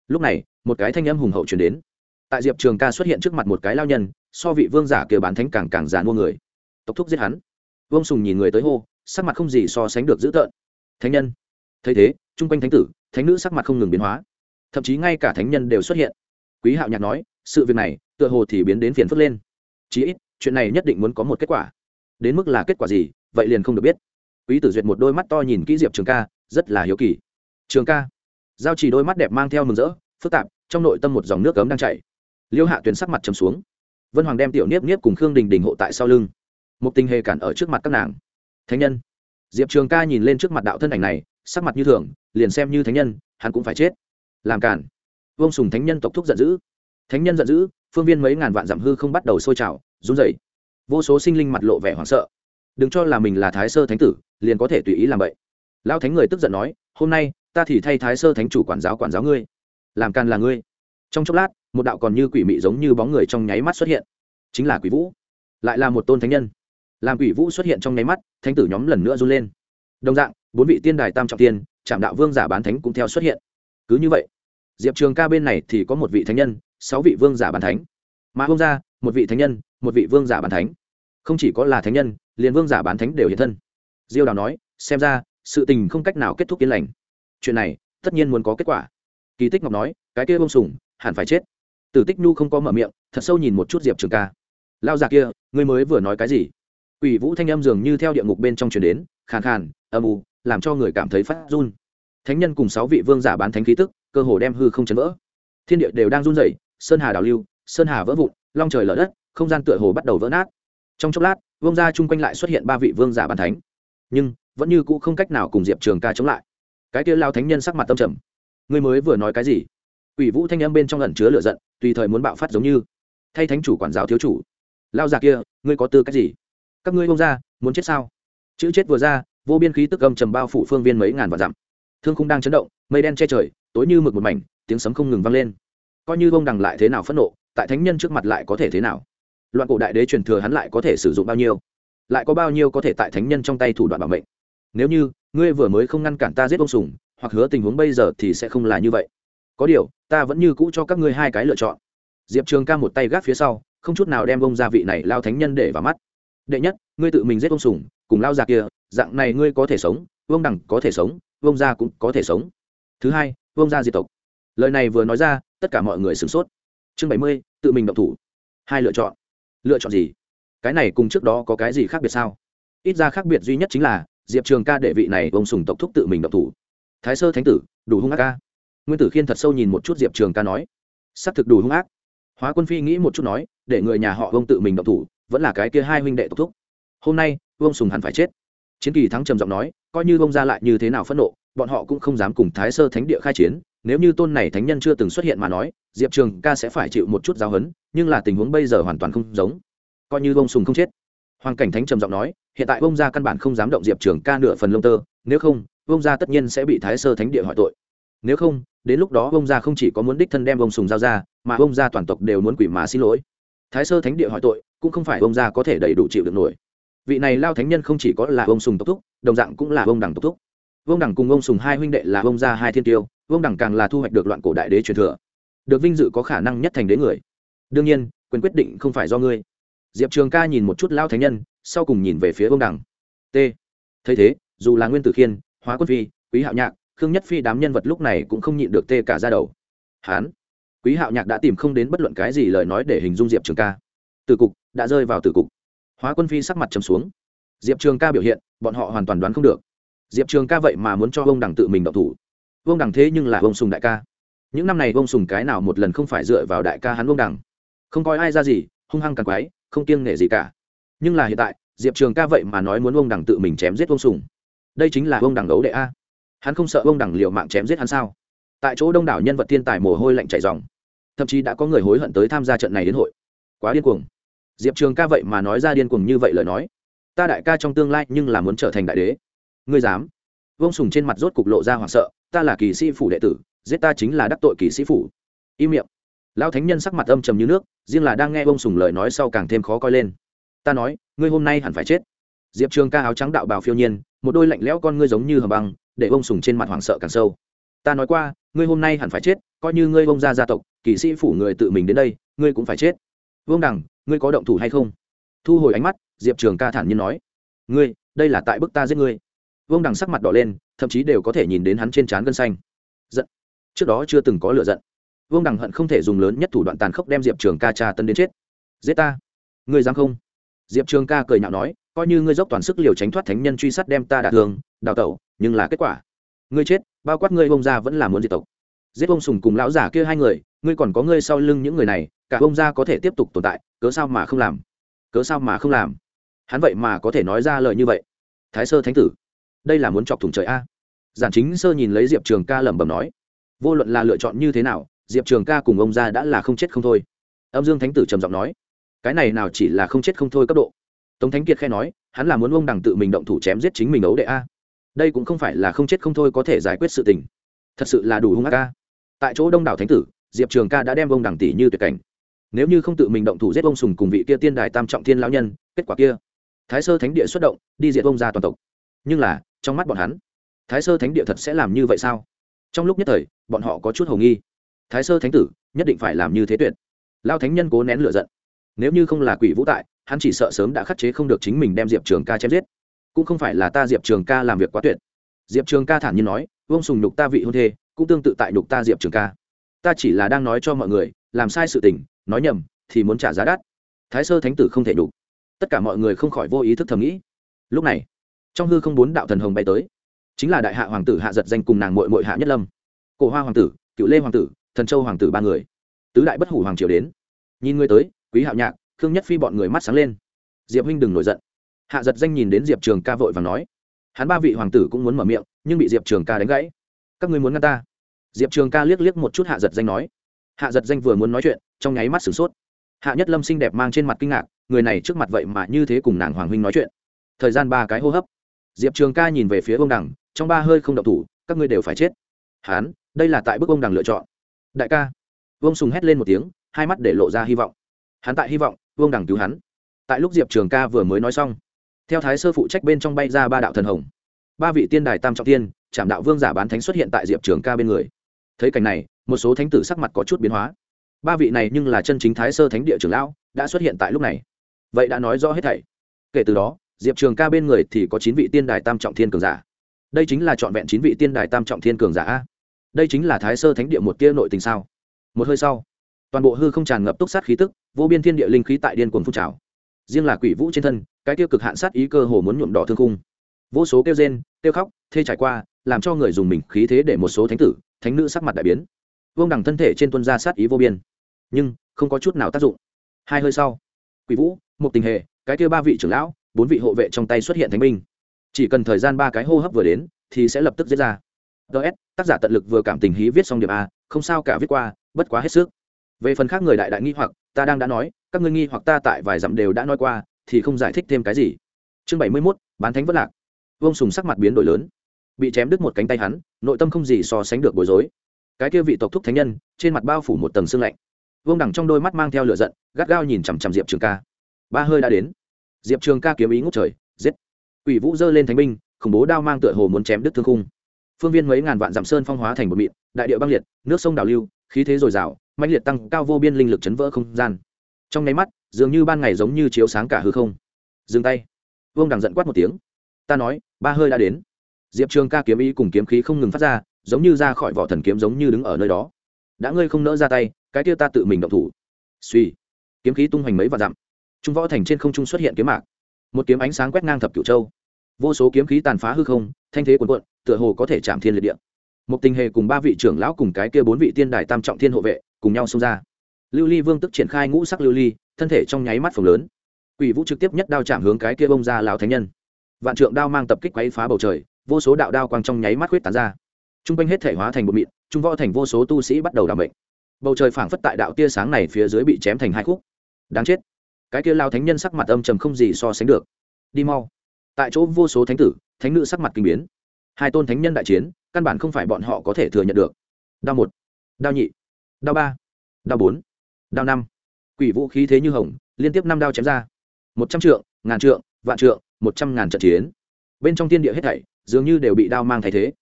Lúc này, một cái thanh âm hùng hậu chuyển đến. Tại diệp trường ca xuất hiện trước mặt một cái lao nhân, so vị vương giả kia bán thánh càng càng già mua người. Tộc thúc giết hắn. Vương sùng nhìn người tới hô, sắc mặt không gì so sánh được dữ tợn. Thánh nhân. Thấy thế, chung quanh thánh tử thánh nữ sắc mặt không ngừng biến hóa. Thậm chí ngay cả thánh nhân đều xuất hiện. Quý hạo nhạc nói, sự việc này, tựa hồ thì biến đến phiền phức lên. Chí ít, chuyện này nhất định muốn có một kết quả. Đến mức là kết quả gì, vậy liền không được biết. Quý tử duyệt một đôi mắt to nhìn kỹ diệp trường ca, rất là hiếu kỳ. Trường ca. Giao chỉ đôi mắt đẹp mang theo mừng rỡ, phức tạp, trong nội tâm một dòng nước cấm đang chảy. Liêu hạ tuyền sắc mặt chầm xuống. Vân hoàng đem tiểu niếp niếp cùng khương đình đình hộ tại sau lưng. Một tình hề cản ở trước mặt các nàng. Thánh nhân. Diệp trường ca nhìn lên trước mặt đạo thân ảnh này sắc mặt như thường, liền xem như thánh nhân, hắn cũng phải chết. Làm cản vông sùng thánh nhân tộc thúc giận dữ. Thánh nhân giận dữ, phương viên mấy ngàn vạn giảm hư không bắt đầu sôi trào, run rẩy. Vô số sinh linh mặt lộ vẻ hoảng sợ. Đừng cho là mình là thái sơ thánh tử, liền có thể tùy ý làm vậy lão thánh người tức giận nói, hôm nay, ta thì thay thái sơ thánh chủ quản giáo quản giáo ngươi. Làm càn là ngươi. Trong chốc lát, một đạo còn như quỷ mị giống như bóng người trong nháy mắt xuất hiện. Chính là quỷ vũ. Lại là một tôn thánh nhân. Làm quỷ vũ xuất hiện trong nháy mắt, thánh tử nhóm lần nữa run lên. Đồng dạng bốn vị tiên đài tam trọng tiên trạm đạo vương giả bán thánh cũng theo xuất hiện. Cứ như vậy, diệp trường ca bên này thì có một vị thánh nhân, sáu vị vương giả bán thánh. Mà hôm ra, một vị thánh nhân, một vị vương giả bán thánh. Không chỉ có là thánh nhân, liền vương giả bán thánh đều hiện thân. Diêu đào nói, xem ra, sự tình không cách nào kết thúc yên lành. Chuyện này, tất nhiên muốn có kết quả. Kỳ tích ngọc nói, cái kia bông sùng hẳn phải chết. Tử tích nhu không có mở miệng, thật sâu nhìn một chút diệp trường ca. Lao già kia, ngươi mới vừa nói cái gì? Quỷ vũ thanh âm dường như theo địa ngục bên trong truyền đến, khàn khàn, âm u làm cho người cảm thấy phát run. Thánh nhân cùng sáu vị vương giả bán thánh khí tức, cơ hồ đem hư không chấn vỡ. Thiên địa đều đang run rẩy, sơn hà đào lưu, sơn hà vỡ vụn, long trời lở đất, không gian tựa hồ bắt đầu vỡ nát. Trong chốc lát, vương gia chung quanh lại xuất hiện ba vị vương giả bàn thánh. Nhưng, vẫn như cũ không cách nào cùng diệp trường ca chống lại. Cái kia lao thánh nhân sắc mặt tâm trầm. Ngươi mới vừa nói cái gì? Ủy vũ thanh âm bên trong lần chứa lửa giận, tùy thời muốn bạo phát giống như. Thay thánh chủ quản giáo thiếu chủ. Lao già kia, ngươi có tư cách gì? Các ngươi vương gia, muốn chết sao? Chữ chết vừa ra vô biên khí tức âm trầm bao phủ phương viên mấy ngàn vạn dặm. Thương không đang chấn động, mây đen che trời, tối như mực một mảnh, tiếng sấm không ngừng vang lên. Coi như vông đằng lại thế nào phẫn nộ, tại thánh nhân trước mặt lại có thể thế nào? Loạn cổ đại đế truyền thừa hắn lại có thể sử dụng bao nhiêu? Lại có bao nhiêu có thể tại thánh nhân trong tay thủ đoạn bảo mệnh? Nếu như, ngươi vừa mới không ngăn cản ta giết ông sùng hoặc hứa tình huống bây giờ thì sẽ không là như vậy. Có điều, ta vẫn như cũ cho các ngươi hai cái lựa chọn. Diệp trường ca một tay gác phía sau, không chút nào đem ông gia vị này lao thánh nhân để vào mắt. Đệ nhất, ngươi tự mình giết ông sùng cùng lao già kia, dạng này ngươi có thể sống, vương đẳng có thể sống, vương gia cũng có thể sống. Thứ hai, vương gia diệt tộc. Lời này vừa nói ra, tất cả mọi người sửng sốt. Chương bảy mươi, tự mình động thủ. Hai lựa chọn. Lựa chọn gì? Cái này cùng trước đó có cái gì khác biệt sao? Ít ra khác biệt duy nhất chính là, diệp trường ca đệ vị này ông sùng tộc thúc tự mình động thủ. Thái sơ thánh tử, đủ hung ác ca. Nguyên tử khiên thật sâu nhìn một chút diệp trường ca nói. S ắ c thực đủ hung ác. Hóa quân phi nghĩ một chút nói, để người nhà họ ông tự mình động thủ, vẫn là cái kia hai huynh đệ tộc thúc. Hôm nay vương sùng hẳn phải chết. Chiến kỳ thắng trầm giọng nói, coi như ông ra lại như thế nào phẫn nộ, bọn họ cũng không dám cùng thái sơ thánh địa khai chiến. Nếu như tôn này thánh nhân chưa từng xuất hiện mà nói, diệp trường ca sẽ phải chịu một chút giáo hấn nhưng là tình huống bây giờ hoàn toàn không giống. Coi như ông sùng không chết. Hoàng cảnh thánh trầm giọng nói, hiện tại ông gia căn bản không dám động diệp trường ca nửa phần lông tơ, nếu không ông gia tất nhiên sẽ bị thái sơ thánh địa hỏi tội. Nếu không, đến lúc đó ông gia không chỉ có muốn đích thân đem ông sùng giao ra, mà ông gia toàn tộc đều muốn quỷ mà xin lỗi. Thái sơ thánh địa hỏi tội, cũng không phải ông gia có thể đầy đủ chịu được nổi vị này lao thánh nhân không chỉ có là ông sùng tộc thúc, đồng dạng cũng là ông đẳng tộc thúc. Vương đẳng cùng ông sùng hai huynh đệ là ông gia hai thiên tiêu vương đẳng càng là thu hoạch được loạn cổ đại đế truyền thừa. Được vinh dự có khả năng nhất thành đế người. Đương nhiên, quyền quyết định không phải do ngươi. Diệp trường ca nhìn một chút lao thánh nhân, sau cùng nhìn về phía Vương đẳng t. Thấy thế, dù là nguyên tử khiên, hóa quân phi, quý hạo nhạc, khương nhất phi đám nhân vật lúc này cũng không nhịn được tê cả ra đầu. Hán. Quý hạo nhạc đã tìm không đến bất luận cái gì lời nói để hình dung diệp trường ca. Từ cục, đã rơi vào từ cục hóa quân phi sắc mặt trầm xuống. Diệp trường ca biểu hiện, bọn họ hoàn toàn đoán không được. Diệp trường ca vậy mà muốn cho ông đằng tự mình đậu thủ. Ông đằng thế nhưng là ông sùng đại ca. Những năm này ông sùng cái nào một lần không phải dựa vào đại ca hắn ông đằng? Không coi ai ra gì, hung hăng càng quái, không kiêng nể gì cả. Nhưng là hiện tại, diệp trường ca vậy mà nói muốn ông đằng tự mình chém giết ông sùng. Đây chính là ông đằng ấu đệ a. Hắn không sợ ông đằng liệu mạng chém giết hắn sao? Tại chỗ đông đảo nhân vật thiên tài mồ hôi lạnh chảy dòng thậm chí đã có người hối hận tới tham gia trận này đến hội. Quá điên cuồng diệp trường ca vậy mà nói ra điên cuồng như vậy lời nói. Ta đại ca trong tương lai nhưng là muốn trở thành đại đế. Ngươi dám? Vông sùng trên mặt rốt cục lộ ra hoảng sợ. Ta là kỳ sĩ phủ đệ tử, giết ta chính là đắc tội kỳ sĩ phủ. Im miệng. Lão thánh nhân sắc mặt âm trầm như nước, riêng là đang nghe vông sùng lời nói sau càng thêm khó coi lên. Ta nói, ngươi hôm nay hẳn phải chết. Diệp trường ca áo trắng đạo bào phiêu nhiên, một đôi lạnh lẽo con ngươi giống như hầm băng, để vông sùng trên mặt hoảng sợ càng sâu. Ta nói qua, ngươi hôm nay hẳn phải chết, coi như ngươi vông gia gia tộc, kỳ sĩ phủ người tự mình đến đây, ngươi cũng phải chết. Vương đằng ngươi có động thủ hay không? Thu hồi ánh mắt, diệp trường ca thản nhiên nói. Ngươi, đây là tại bức ta giết ngươi. Vương đằng sắc mặt đỏ lên, thậm chí đều có thể nhìn đến hắn trên trán gân xanh. Giận. Trước đó chưa từng có lựa giận. Vương đằng hận không thể dùng lớn nhất thủ đoạn tàn khốc đem diệp trường ca tra tân đến chết. Giết ta. Ngươi dám không? Diệp trường ca cười nhạo nói, coi như ngươi dốc toàn sức liều tránh thoát thánh nhân truy sát đem ta đả thường đào tẩu, nhưng là kết quả. Ngươi chết, bao quát ngươi bông ra vẫn là muốn diệt tộc. Giết ông sùng cùng lão giả kia hai người, ngươi còn có ngươi sau lưng những người này cả ông gia có thể tiếp tục tồn tại, cớ sao mà không làm? Cớ sao mà không làm? Hắn vậy mà có thể nói ra lời như vậy? Thái sơ thánh tử, đây là muốn chọc thủng trời a. Giản chính sơ nhìn lấy diệp trường ca lẩm bẩm nói, vô luận là lựa chọn như thế nào, diệp trường ca cùng ông gia đã là không chết không thôi. Âm dương thánh tử trầm giọng nói, cái này nào chỉ là không chết không thôi cấp độ. Tống thánh kiệt khai nói, hắn là muốn ông đằng tự mình động thủ chém giết chính mình ấu đệ a. Đây cũng không phải là không chết không thôi có thể giải quyết sự tình. Thật sự là đủ hung ác ca tại chỗ đông đảo thánh tử, diệp trường ca đã đem ông đằng tỷ như tuyệt cảnh nếu như không tự mình động thủ giết ông sùng cùng vị kia tiên đài tam trọng thiên lão nhân, kết quả kia, thái sơ thánh địa xuất động, đi diệt ông ra toàn tộc. Nhưng là, trong mắt bọn hắn, thái sơ thánh địa thật sẽ làm như vậy sao? Trong lúc nhất thời, bọn họ có chút hầu nghi. Thái sơ thánh tử, nhất định phải làm như thế tuyệt. Lao thánh nhân cố nén lựa giận. Nếu như không là quỷ vũ tại, hắn chỉ sợ sớm đã khắc chế không được chính mình đem diệp trường ca chém giết. Cũng không phải là ta diệp trường ca làm việc quá tuyệt. Diệp trường ca thản nhiên nói, vương sùng nhục ta vị hôn thê, cũng tương tự tại nhục ta diệp trường ca. Ta chỉ là đang nói cho mọi người, làm sai sự tình nói nhầm, thì muốn trả giá đắt. Thái sơ thánh tử không thể đủ. Tất cả mọi người không khỏi vô ý thức thầm nghĩ. Lúc này, trong hư không bốn đạo thần hồng bay tới. Chính là đại hạ hoàng tử hạ giật danh cùng nàng mội mội hạ nhất lâm. Cổ hoa hoàng tử, cựu lê hoàng tử, thần châu hoàng tử ba người. Tứ đại bất hủ hoàng triều đến. Nhìn người tới, quý hạo nhạc, khương nhất phi bọn người mắt sáng lên. Diệp huynh đừng nổi giận. Hạ giật danh nhìn đến diệp trường ca vội và nói. Hắn ba vị hoàng tử cũng muốn mở miệng, nhưng bị diệp trường ca đánh gãy. Các ngươi muốn ngăn ta? Diệp trường ca liếc liếc một chút hạ giật danh nói. Hạ giật danh vừa muốn nói chuyện trong nháy mắt sửng sốt. Hạ nhất lâm xinh đẹp mang trên mặt kinh ngạc, người này trước mặt vậy mà như thế cùng nàng hoàng huynh nói chuyện. Thời gian ba cái hô hấp. Diệp trường ca nhìn về phía ông đằng, trong ba hơi không độc thủ, các ngươi đều phải chết. Hán, đây là tại bức ông đằng lựa chọn. Đại ca. Vương sùng hét lên một tiếng, hai mắt để lộ ra hy vọng. Hắn tại hy vọng vương đằng cứu hắn. Tại lúc diệp trường ca vừa mới nói xong, theo thái sơ phụ trách bên trong bay ra ba đạo thần hồng. Ba vị tiên đài tam trọng tiên, trảm đạo vương giả bán thánh xuất hiện tại diệp trường ca bên người. Thấy cảnh này, một số thánh tử sắc mặt có chút biến hóa ba vị này nhưng là chân chính thái sơ thánh địa trưởng lão, đã xuất hiện tại lúc này. Vậy đã nói rõ hết thảy. Kể từ đó, diệp trường ca bên người thì có chín vị tiên đài tam trọng thiên cường giả. Đây chính là trọn vẹn chín vị tiên đài tam trọng thiên cường giả đây chính là thái sơ thánh địa một tia nội tình sao? Một hơi sau, toàn bộ hư không tràn ngập túc sát khí tức, vô biên thiên địa linh khí tại điên cuồng phun trào. Riêng là quỷ vũ trên thân, cái tiêu cực hạn sát ý cơ hồ muốn nhuộm đỏ thương khung. Vô số kêu rên, kêu khóc, thê trải qua, làm cho người dùng mình khí thế để một số thánh tử, thánh nữ sắc mặt đại biến. Vương đẳng thân thể trên tuân ra sát ý vô biên nhưng không có chút nào tác dụng. Hai hơi sau, quỷ vũ một tình hệ cái kia ba vị trưởng lão, bốn vị hộ vệ trong tay xuất hiện thánh binh. Chỉ cần thời gian ba cái hô hấp vừa đến, thì sẽ lập tức diễn ra. Ts tác giả tận lực vừa cảm tình hí viết xong điểm a, không sao cả viết qua, bất quá hết sức. Về phần khác người đại đại nghi hoặc, ta đang đã nói, các ngươi nghi hoặc ta tại vài dặm đều đã nói qua, thì không giải thích thêm cái gì. Chương bảy mươi mốt, bán thánh vất lạc. Vương sùng sắc mặt biến đổi lớn. Bị chém đứt một cánh tay hắn, nội tâm không gì so sánh được bối rối. Cái kia vị tộc thúc thánh nhân, trên mặt bao phủ một tầng xương lạnh vương đẳng trong đôi mắt mang theo lửa giận, gắt gao nhìn chằm chằm diệp trường ca. Ba hơi đã đến. Diệp trường ca kiếm ý ngút trời, giết. Ủy vũ giơ lên thánh binh, khủng bố đao mang tựa hồ muốn chém đứt thương khung. Phương viên mấy ngàn vạn dặm sơn phong hóa thành một mịn, đại địa băng liệt, nước sông đào lưu, khí thế dồi dào mạnh liệt tăng cao vô biên linh lực chấn vỡ không gian. Trong nháy mắt, dường như ban ngày giống như chiếu sáng cả hư không. Dừng tay. Vương đằng giận quát một tiếng. Ta nói, ba hơi đã đến. Diệp trường ca kiếm ý cùng kiếm khí không ngừng phát ra, giống như ra khỏi vỏ thần kiếm giống như đứng ở nơi đó đã ngươi không nỡ ra tay, cái kia ta tự mình động thủ. Suy. Kiếm khí tung hoành mấy và dặm. Trung võ thành trên không trung xuất hiện kiếm mạc. Một kiếm ánh sáng quét ngang thập cửu châu. Vô số kiếm khí tàn phá hư không, thanh thế cuồn cuộn, tựa hồ có thể chạm thiên liệt địa. Một tình hề cùng ba vị trưởng lão cùng cái kia bốn vị tiên đài tam trọng thiên hộ vệ cùng nhau xông ra. Lưu ly vương tức triển khai ngũ sắc lưu ly, thân thể trong nháy mắt phồng lớn. Quỷ vũ trực tiếp nhất đao chạm hướng cái kia bông ra lão thánh nhân. Vạn trượng đao mang tập kích quấy phá bầu trời, vô số đạo đao quang trong nháy mắt huyết tán ra. Trung quanh hết thể hóa thành bột mịn trung võ thành vô số tu sĩ bắt đầu làm bệnh bầu trời phảng phất tại đạo tia sáng này phía dưới bị chém thành hai khúc. Đáng chết. Cái kia lao thánh nhân sắc mặt âm trầm không gì so sánh được. Đi mau. Tại chỗ vô số thánh tử, thánh nữ sắc mặt kinh biến. Hai tôn thánh nhân đại chiến, căn bản không phải bọn họ có thể thừa nhận được. Đao một, đao nhị, đao ba, đao bốn, đao năm. Quỷ vũ khí thế như hồng, liên tiếp năm đao chém ra. Một trăm trượng, ngàn trượng, vạn trượng, một trăm ngàn trận chiến. Bên trong tiên địa hết thảy, dường như đều bị đao mang thay thế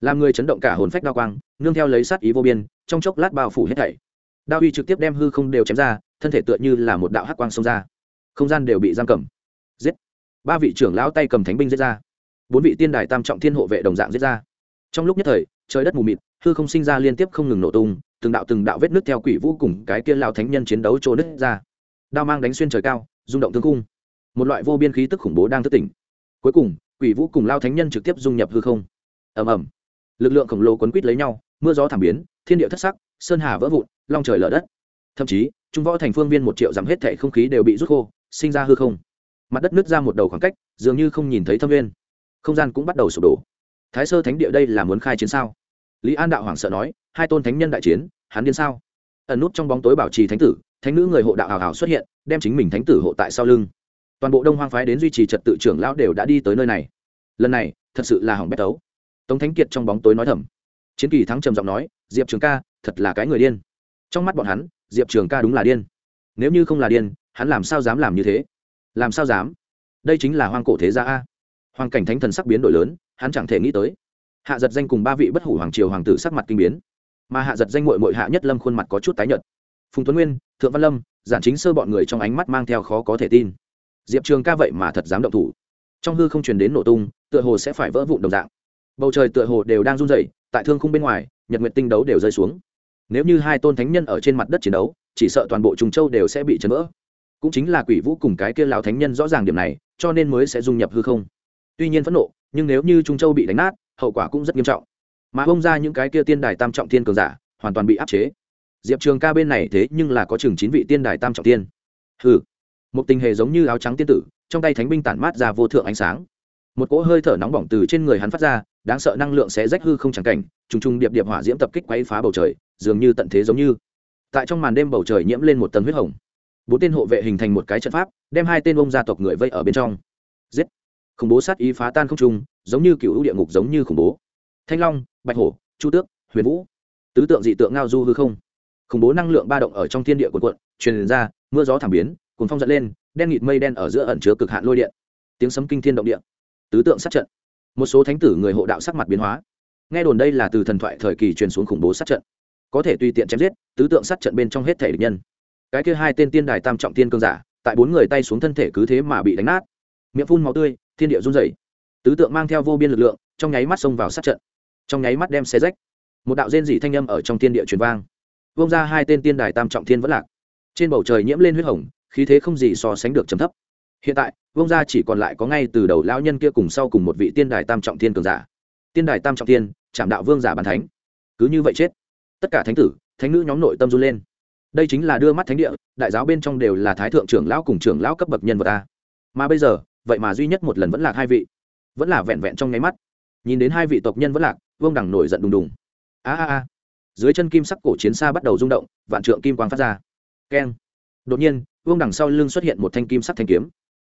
làm người chấn động cả hồn phách đao quang, nương theo lấy sát ý vô biên, trong chốc lát bao phủ hết thảy. Đao uy trực tiếp đem hư không đều chém ra, thân thể tựa như là một đạo hắc quang xông ra. Không gian đều bị giam cầm. Giết. Ba vị trưởng lão tay cầm thánh binh giết ra. Bốn vị tiên đài tam trọng thiên hộ vệ đồng dạng giết ra. Trong lúc nhất thời, trời đất mù mịt, hư không sinh ra liên tiếp không ngừng nổ tung, từng đạo từng đạo vết nước theo quỷ vũ cùng cái kia lao thánh nhân chiến đấu trôi nứt ra. Đao mang đánh xuyên trời cao, rung động thương cung một loại vô biên khí tức khủng bố đang thức tỉnh. Cuối cùng, quỷ vũ cùng lao thánh nhân trực tiếp dung nhập hư không. Ầm ầm lực lượng khổng lồ quấn quít lấy nhau, mưa gió thảm biến, thiên địa thất sắc, sơn hà vỡ vụn, long trời lở đất. Thậm chí, trung võ thành phương viên một triệu dặm hết thẻ không khí đều bị rút khô, sinh ra hư không. Mặt đất nứt ra một đầu khoảng cách, dường như không nhìn thấy thâm viên không gian cũng bắt đầu sụp đổ. Thái sơ thánh địa đây là muốn khai chiến sao? Lý an đạo hoảng sợ nói, hai tôn thánh nhân đại chiến, hắn điên sao? Ẩn nút trong bóng tối bảo trì thánh tử, thánh nữ người hộ đạo hào hào xuất hiện, đem chính mình thánh tử hộ tại sau lưng. Toàn bộ đông hoang phái đến duy trì trật tự trưởng lão đều đã đi tới nơi này. Lần này, thật sự là hỏng bét tấu tống thánh kiệt trong bóng tối nói thầm. Chiến kỳ thắng trầm giọng nói, diệp trường ca, thật là cái người điên. Trong mắt bọn hắn, diệp trường ca đúng là điên. Nếu như không là điên, hắn làm sao dám làm như thế? Làm sao dám? Đây chính là hoang cổ thế gia a. Hoàng cảnh thánh thần sắc biến đổi lớn, hắn chẳng thể nghĩ tới. Hạ giật danh cùng ba vị bất hủ hoàng triều hoàng tử sắc mặt kinh biến. Mà hạ giật danh mội mội hạ nhất lâm khuôn mặt có chút tái nhợt. Phùng tuấn nguyên, thượng văn lâm, giản chính sơ bọn người trong ánh mắt mang theo khó có thể tin. Diệp trường ca vậy mà thật dám động thủ. Trong hư không truyền đến nổ tung, tựa hồ sẽ phải vỡ vụn đồng dạng bầu trời tựa hồ đều đang run rẩy, tại thương khung bên ngoài, nhật nguyệt tinh đấu đều rơi xuống. Nếu như hai tôn thánh nhân ở trên mặt đất chiến đấu, chỉ sợ toàn bộ trùng châu đều sẽ bị chấn vỡ. Cũng chính là quỷ vũ cùng cái kia lão thánh nhân rõ ràng điểm này, cho nên mới sẽ dung nhập hư không. Tuy nhiên phẫn nộ, nhưng nếu như trung châu bị đánh nát, hậu quả cũng rất nghiêm trọng. Mà bông ra những cái kia tiên đài tam trọng thiên cường giả, hoàn toàn bị áp chế. Diệp trường ca bên này thế nhưng là có chừng chín vị tiên đài tam trọng tiên hừ. Một tình hề giống như áo trắng tiên tử, trong tay thánh binh tản mát ra vô thượng ánh sáng một cỗ hơi thở nóng bỏng từ trên người hắn phát ra, đáng sợ năng lượng sẽ rách hư không chẳng cảnh, trùng trùng điệp điệp hỏa diễm tập kích quấy phá bầu trời, dường như tận thế giống như. Tại trong màn đêm bầu trời nhiễm lên một tầng huyết hồng. Bốn tên hộ vệ hình thành một cái trận pháp, đem hai tên ông gia tộc người vây ở bên trong. Giết! Khủng bố sát ý phá tan không trung, giống như cựu địa ngục giống như khủng bố. Thanh long, bạch hổ, chu tước, huyền vũ. Tứ tượng dị tượng ngao du hư không. Khủng bố năng lượng ba động ở trong thiên địa quần quận truyền ra, mưa gió thảm biến cuốn phong dẫn lên, đen nghịt mây đen ở giữa ẩn chứa cực hạn lôi điện. Tiếng sấm kinh thiên động địa tứ tượng sát trận. Một số thánh tử người hộ đạo sắc mặt biến hóa. Nghe đồn đây là từ thần thoại thời kỳ truyền xuống khủng bố sát trận. Có thể tùy tiện chém giết, tứ tượng sát trận bên trong hết thể địch nhân. Cái kia hai tên tiên đài tam trọng tiên cương giả, tại bốn người tay xuống thân thể cứ thế mà bị đánh nát. Miệng phun màu tươi, thiên địa run rẩy. Tứ tượng mang theo vô biên lực lượng, trong nháy mắt xông vào sát trận. Trong nháy mắt đem xe rách. Một đạo rên dị thanh âm ở trong thiên địa truyền vang. Vông ra hai tên tiên đài tam trọng thiên vẫn lạc. Trên bầu trời nhiễm lên huyết hồng, khí thế không gì so sánh được trầm thấp hiện tại vông gia chỉ còn lại có ngay từ đầu lão nhân kia cùng sau cùng một vị tiên đài tam trọng thiên cường giả. Tiên đài tam trọng thiên chạm đạo vương giả bàn thánh. Cứ như vậy chết. Tất cả thánh tử, thánh nữ nhóm nội tâm run lên. Đây chính là đưa mắt thánh địa, đại giáo bên trong đều là thái thượng trưởng lão cùng trưởng lão cấp bậc nhân vật ta mà bây giờ, vậy mà duy nhất một lần vẫn là hai vị. Vẫn là vẹn vẹn trong nháy mắt. Nhìn đến hai vị tộc nhân vẫn lạc, vương đẳng nổi giận đùng đùng. A a a. Dưới chân kim sắc cổ chiến xa bắt đầu rung động, vạn trượng kim quang phát ra. Keng. Đột nhiên, vương đằng sau lưng xuất hiện một thanh kim sắc thanh kiếm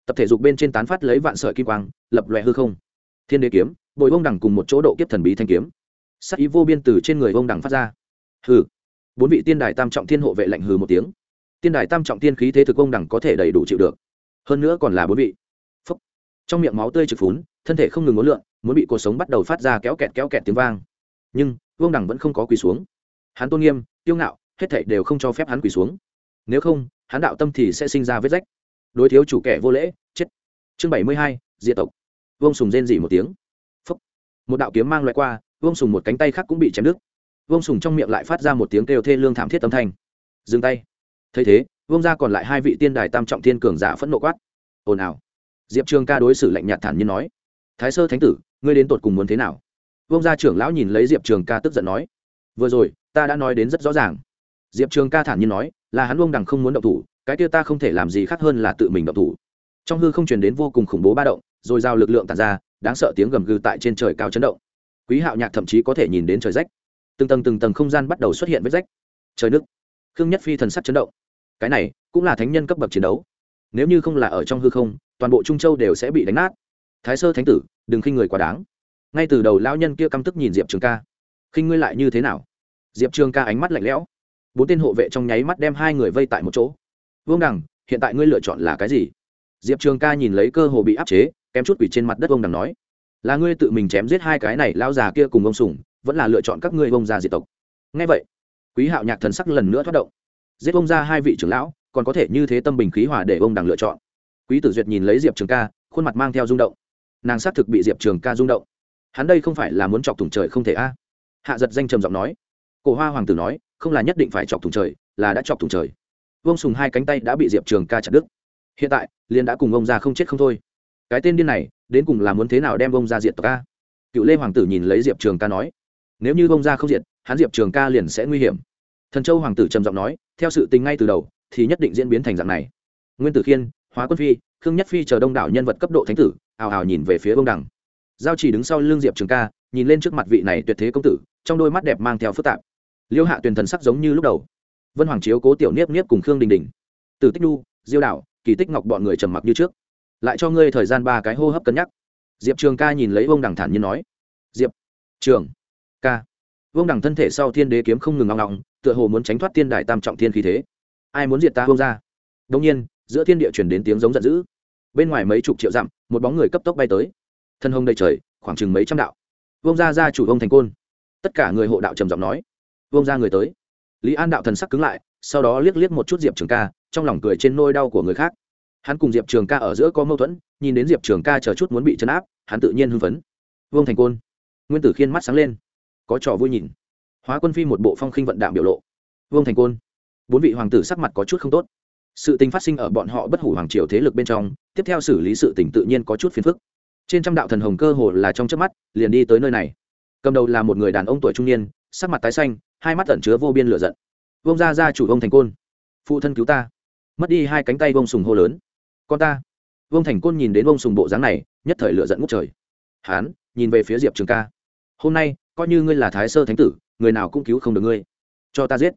tập thể dục bên trên tán phát lấy vạn sợi kim quang, lập loè hư không. Thiên đế kiếm, bồi vông đẳng cùng một chỗ độ kiếp thần bí thanh kiếm. Sắc ý vô biên từ trên người vông đẳng phát ra. Hư bốn vị tiên đài tam trọng thiên hộ vệ lạnh hừ một tiếng. Tiên đài tam trọng tiên khí thế thực vông đẳng có thể đầy đủ chịu được. Hơn nữa còn là bốn vị. Phúc. trong miệng máu tươi trực phún, thân thể không ngừng ngốn lượn, muốn bị cuộc sống bắt đầu phát ra kéo kẹt kéo kẹt tiếng vang. Nhưng vương đẳng vẫn không có quỳ xuống. Hắn tôn nghiêm tiêu ngạo, hết thảy đều không cho phép hắn quỳ xuống. Nếu không, hắn đạo tâm thì sẽ sinh ra vết rách đối thiếu chủ kẻ vô lễ, chết. Chương bảy mươi hai, diệt tộc. Vương sùng rên dỉ một tiếng. Phúc. một đạo kiếm mang loại qua, vương sùng một cánh tay khác cũng bị chém đứt. Vương sùng trong miệng lại phát ra một tiếng kêu thê lương thảm thiết âm thanh. Dừng tay. Thấy thế, vương ra còn lại hai vị tiên đài tam trọng thiên cường giả phẫn nộ quát. Ồn ào. Diệp trường ca đối xử lạnh nhạt thản nhiên nói. Thái sơ thánh tử, ngươi đến tột cùng muốn thế nào? Vương gia trưởng lão nhìn lấy diệp trường ca tức giận nói. Vừa rồi, ta đã nói đến rất rõ ràng. Diệp trường ca thản nhiên nói, là hắn vương đằng không muốn động thủ cái kia ta không thể làm gì khác hơn là tự mình động thủ. Trong hư không truyền đến vô cùng khủng bố ba động, rồi giao lực lượng tàn ra, đáng sợ tiếng gầm gừ tại trên trời cao chấn động. Quý hạo nhạc thậm chí có thể nhìn đến trời rách. Từng tầng từng tầng không gian bắt đầu xuất hiện vết rách. Trời nước khương nhất phi thần sắc chấn động. Cái này cũng là thánh nhân cấp bậc chiến đấu. Nếu như không là ở trong hư không, toàn bộ trung châu đều sẽ bị đánh nát. Thái sơ thánh tử, đừng khinh người quá đáng. Ngay từ đầu lão nhân kia căm tức nhìn diệp trường ca. Khinh ngươi lại như thế nào? Diệp trường ca ánh mắt lạnh lẽo. Bốn tên hộ vệ trong nháy mắt đem hai người vây tại một chỗ vương đằng, hiện tại ngươi lựa chọn là cái gì? Diệp trường ca nhìn lấy cơ hồ bị áp chế, kém chút quỷ trên mặt đất Vương đằng nói, là ngươi tự mình chém giết hai cái này lao già kia cùng ông sùng vẫn là lựa chọn các ngươi ông già diệt tộc. Ngay vậy, quý hạo nhạc thần sắc lần nữa thoát động. Giết ông ra hai vị trưởng lão, còn có thể như thế tâm bình khí hòa để ông đằng lựa chọn. Quý tử duyệt nhìn lấy diệp trường ca, khuôn mặt mang theo rung động. Nàng xác thực bị diệp trường ca rung động. Hắn đây không phải là muốn chọc thủng trời không thể a? Hạ giật danh trầm giọng nói. Cổ hoa hoàng tử nói, không là nhất định phải chọc thủng trời, là đã chọc thủng trời vương sùng hai cánh tay đã bị diệp trường ca chặt đứt. Hiện tại liên đã cùng ông ra không chết không thôi. Cái tên điên này, đến cùng là muốn thế nào đem ông ra diệt tộc ca cựu lê hoàng tử nhìn lấy diệp trường ca nói. Nếu như ông ra không diệt, hắn diệp trường ca liền sẽ nguy hiểm. Thần châu hoàng tử trầm giọng nói, theo sự tình ngay từ đầu, thì nhất định diễn biến thành dạng này. Nguyên tử khiên, hóa quân phi, khương nhất phi chờ đông đảo nhân vật cấp độ thánh tử, ào ào nhìn về phía ông đằng. Giao chỉ đứng sau l ư n g diệp trường ca, nhìn lên trước mặt vị này tuyệt thế công tử, trong đôi mắt đẹp mang theo phức tạp. Liêu hạ tuyền thần sắc giống như lúc đầu vân hoàng chiếu cố tiểu niếp niếp cùng khương đình đình. Từ tích nu diêu đảo, kỳ tích ngọc bọn người trầm mặc như trước. Lại cho ngươi thời gian ba cái hô hấp cân nhắc. Diệp trường ca nhìn lấy vương đằng thản nhiên nói. Diệp trường ca. Vương đằng thân thể sau thiên đế kiếm không ngừng ngọng ngọng, tựa hồ muốn tránh thoát thiên đại tam trọng thiên khí thế. Ai muốn diệt ta, vương ra đông nhiên, giữa thiên địa chuyển đến tiếng giống giận dữ. Bên ngoài mấy chục triệu dặm, một bóng người cấp tốc bay tới. Thân hông đầy trời, khoảng chừng mấy trăm đạo. Vông ra ra chủ vông thành côn. Tất cả người hộ đạo trầm giọng nói. Vông ra người tới lý an đạo thần sắc cứng lại, sau đó liếc liếc một chút diệp trường ca, trong lòng cười trên nôi đau của người khác. Hắn cùng diệp trường ca ở giữa có mâu thuẫn, nhìn đến diệp trường ca chờ chút muốn bị chấn áp, hắn tự nhiên hưng phấn. Vương thành côn, nguyên tử khiên mắt sáng lên, có trò vui nhìn. Hóa quân phi một bộ phong khinh vận đạm biểu lộ. Vương thành côn, bốn vị hoàng tử sắc mặt có chút không tốt. Sự tình phát sinh ở bọn họ bất hủ hoàng triều thế lực bên trong, tiếp theo xử lý sự tình tự nhiên có chút phiền phức. Trên trăm đạo thần hồng cơ hồ là trong chớp mắt, liền đi tới nơi này. Cầm đầu là một người đàn ông tuổi trung niên, sắc mặt tái xanh hai mắt tẩn chứa vô biên lửa giận. Vông ra ra chủ vông thành côn. Phụ thân cứu ta. Mất đi hai cánh tay vông sùng hô lớn. Con ta. Vông thành côn nhìn đến vông sùng bộ dáng này, nhất thời lửa giận ngút trời. Hán, nhìn về phía diệp trường ca. Hôm nay, coi như ngươi là thái sơ thánh tử, người nào cũng cứu không được ngươi. Cho ta giết.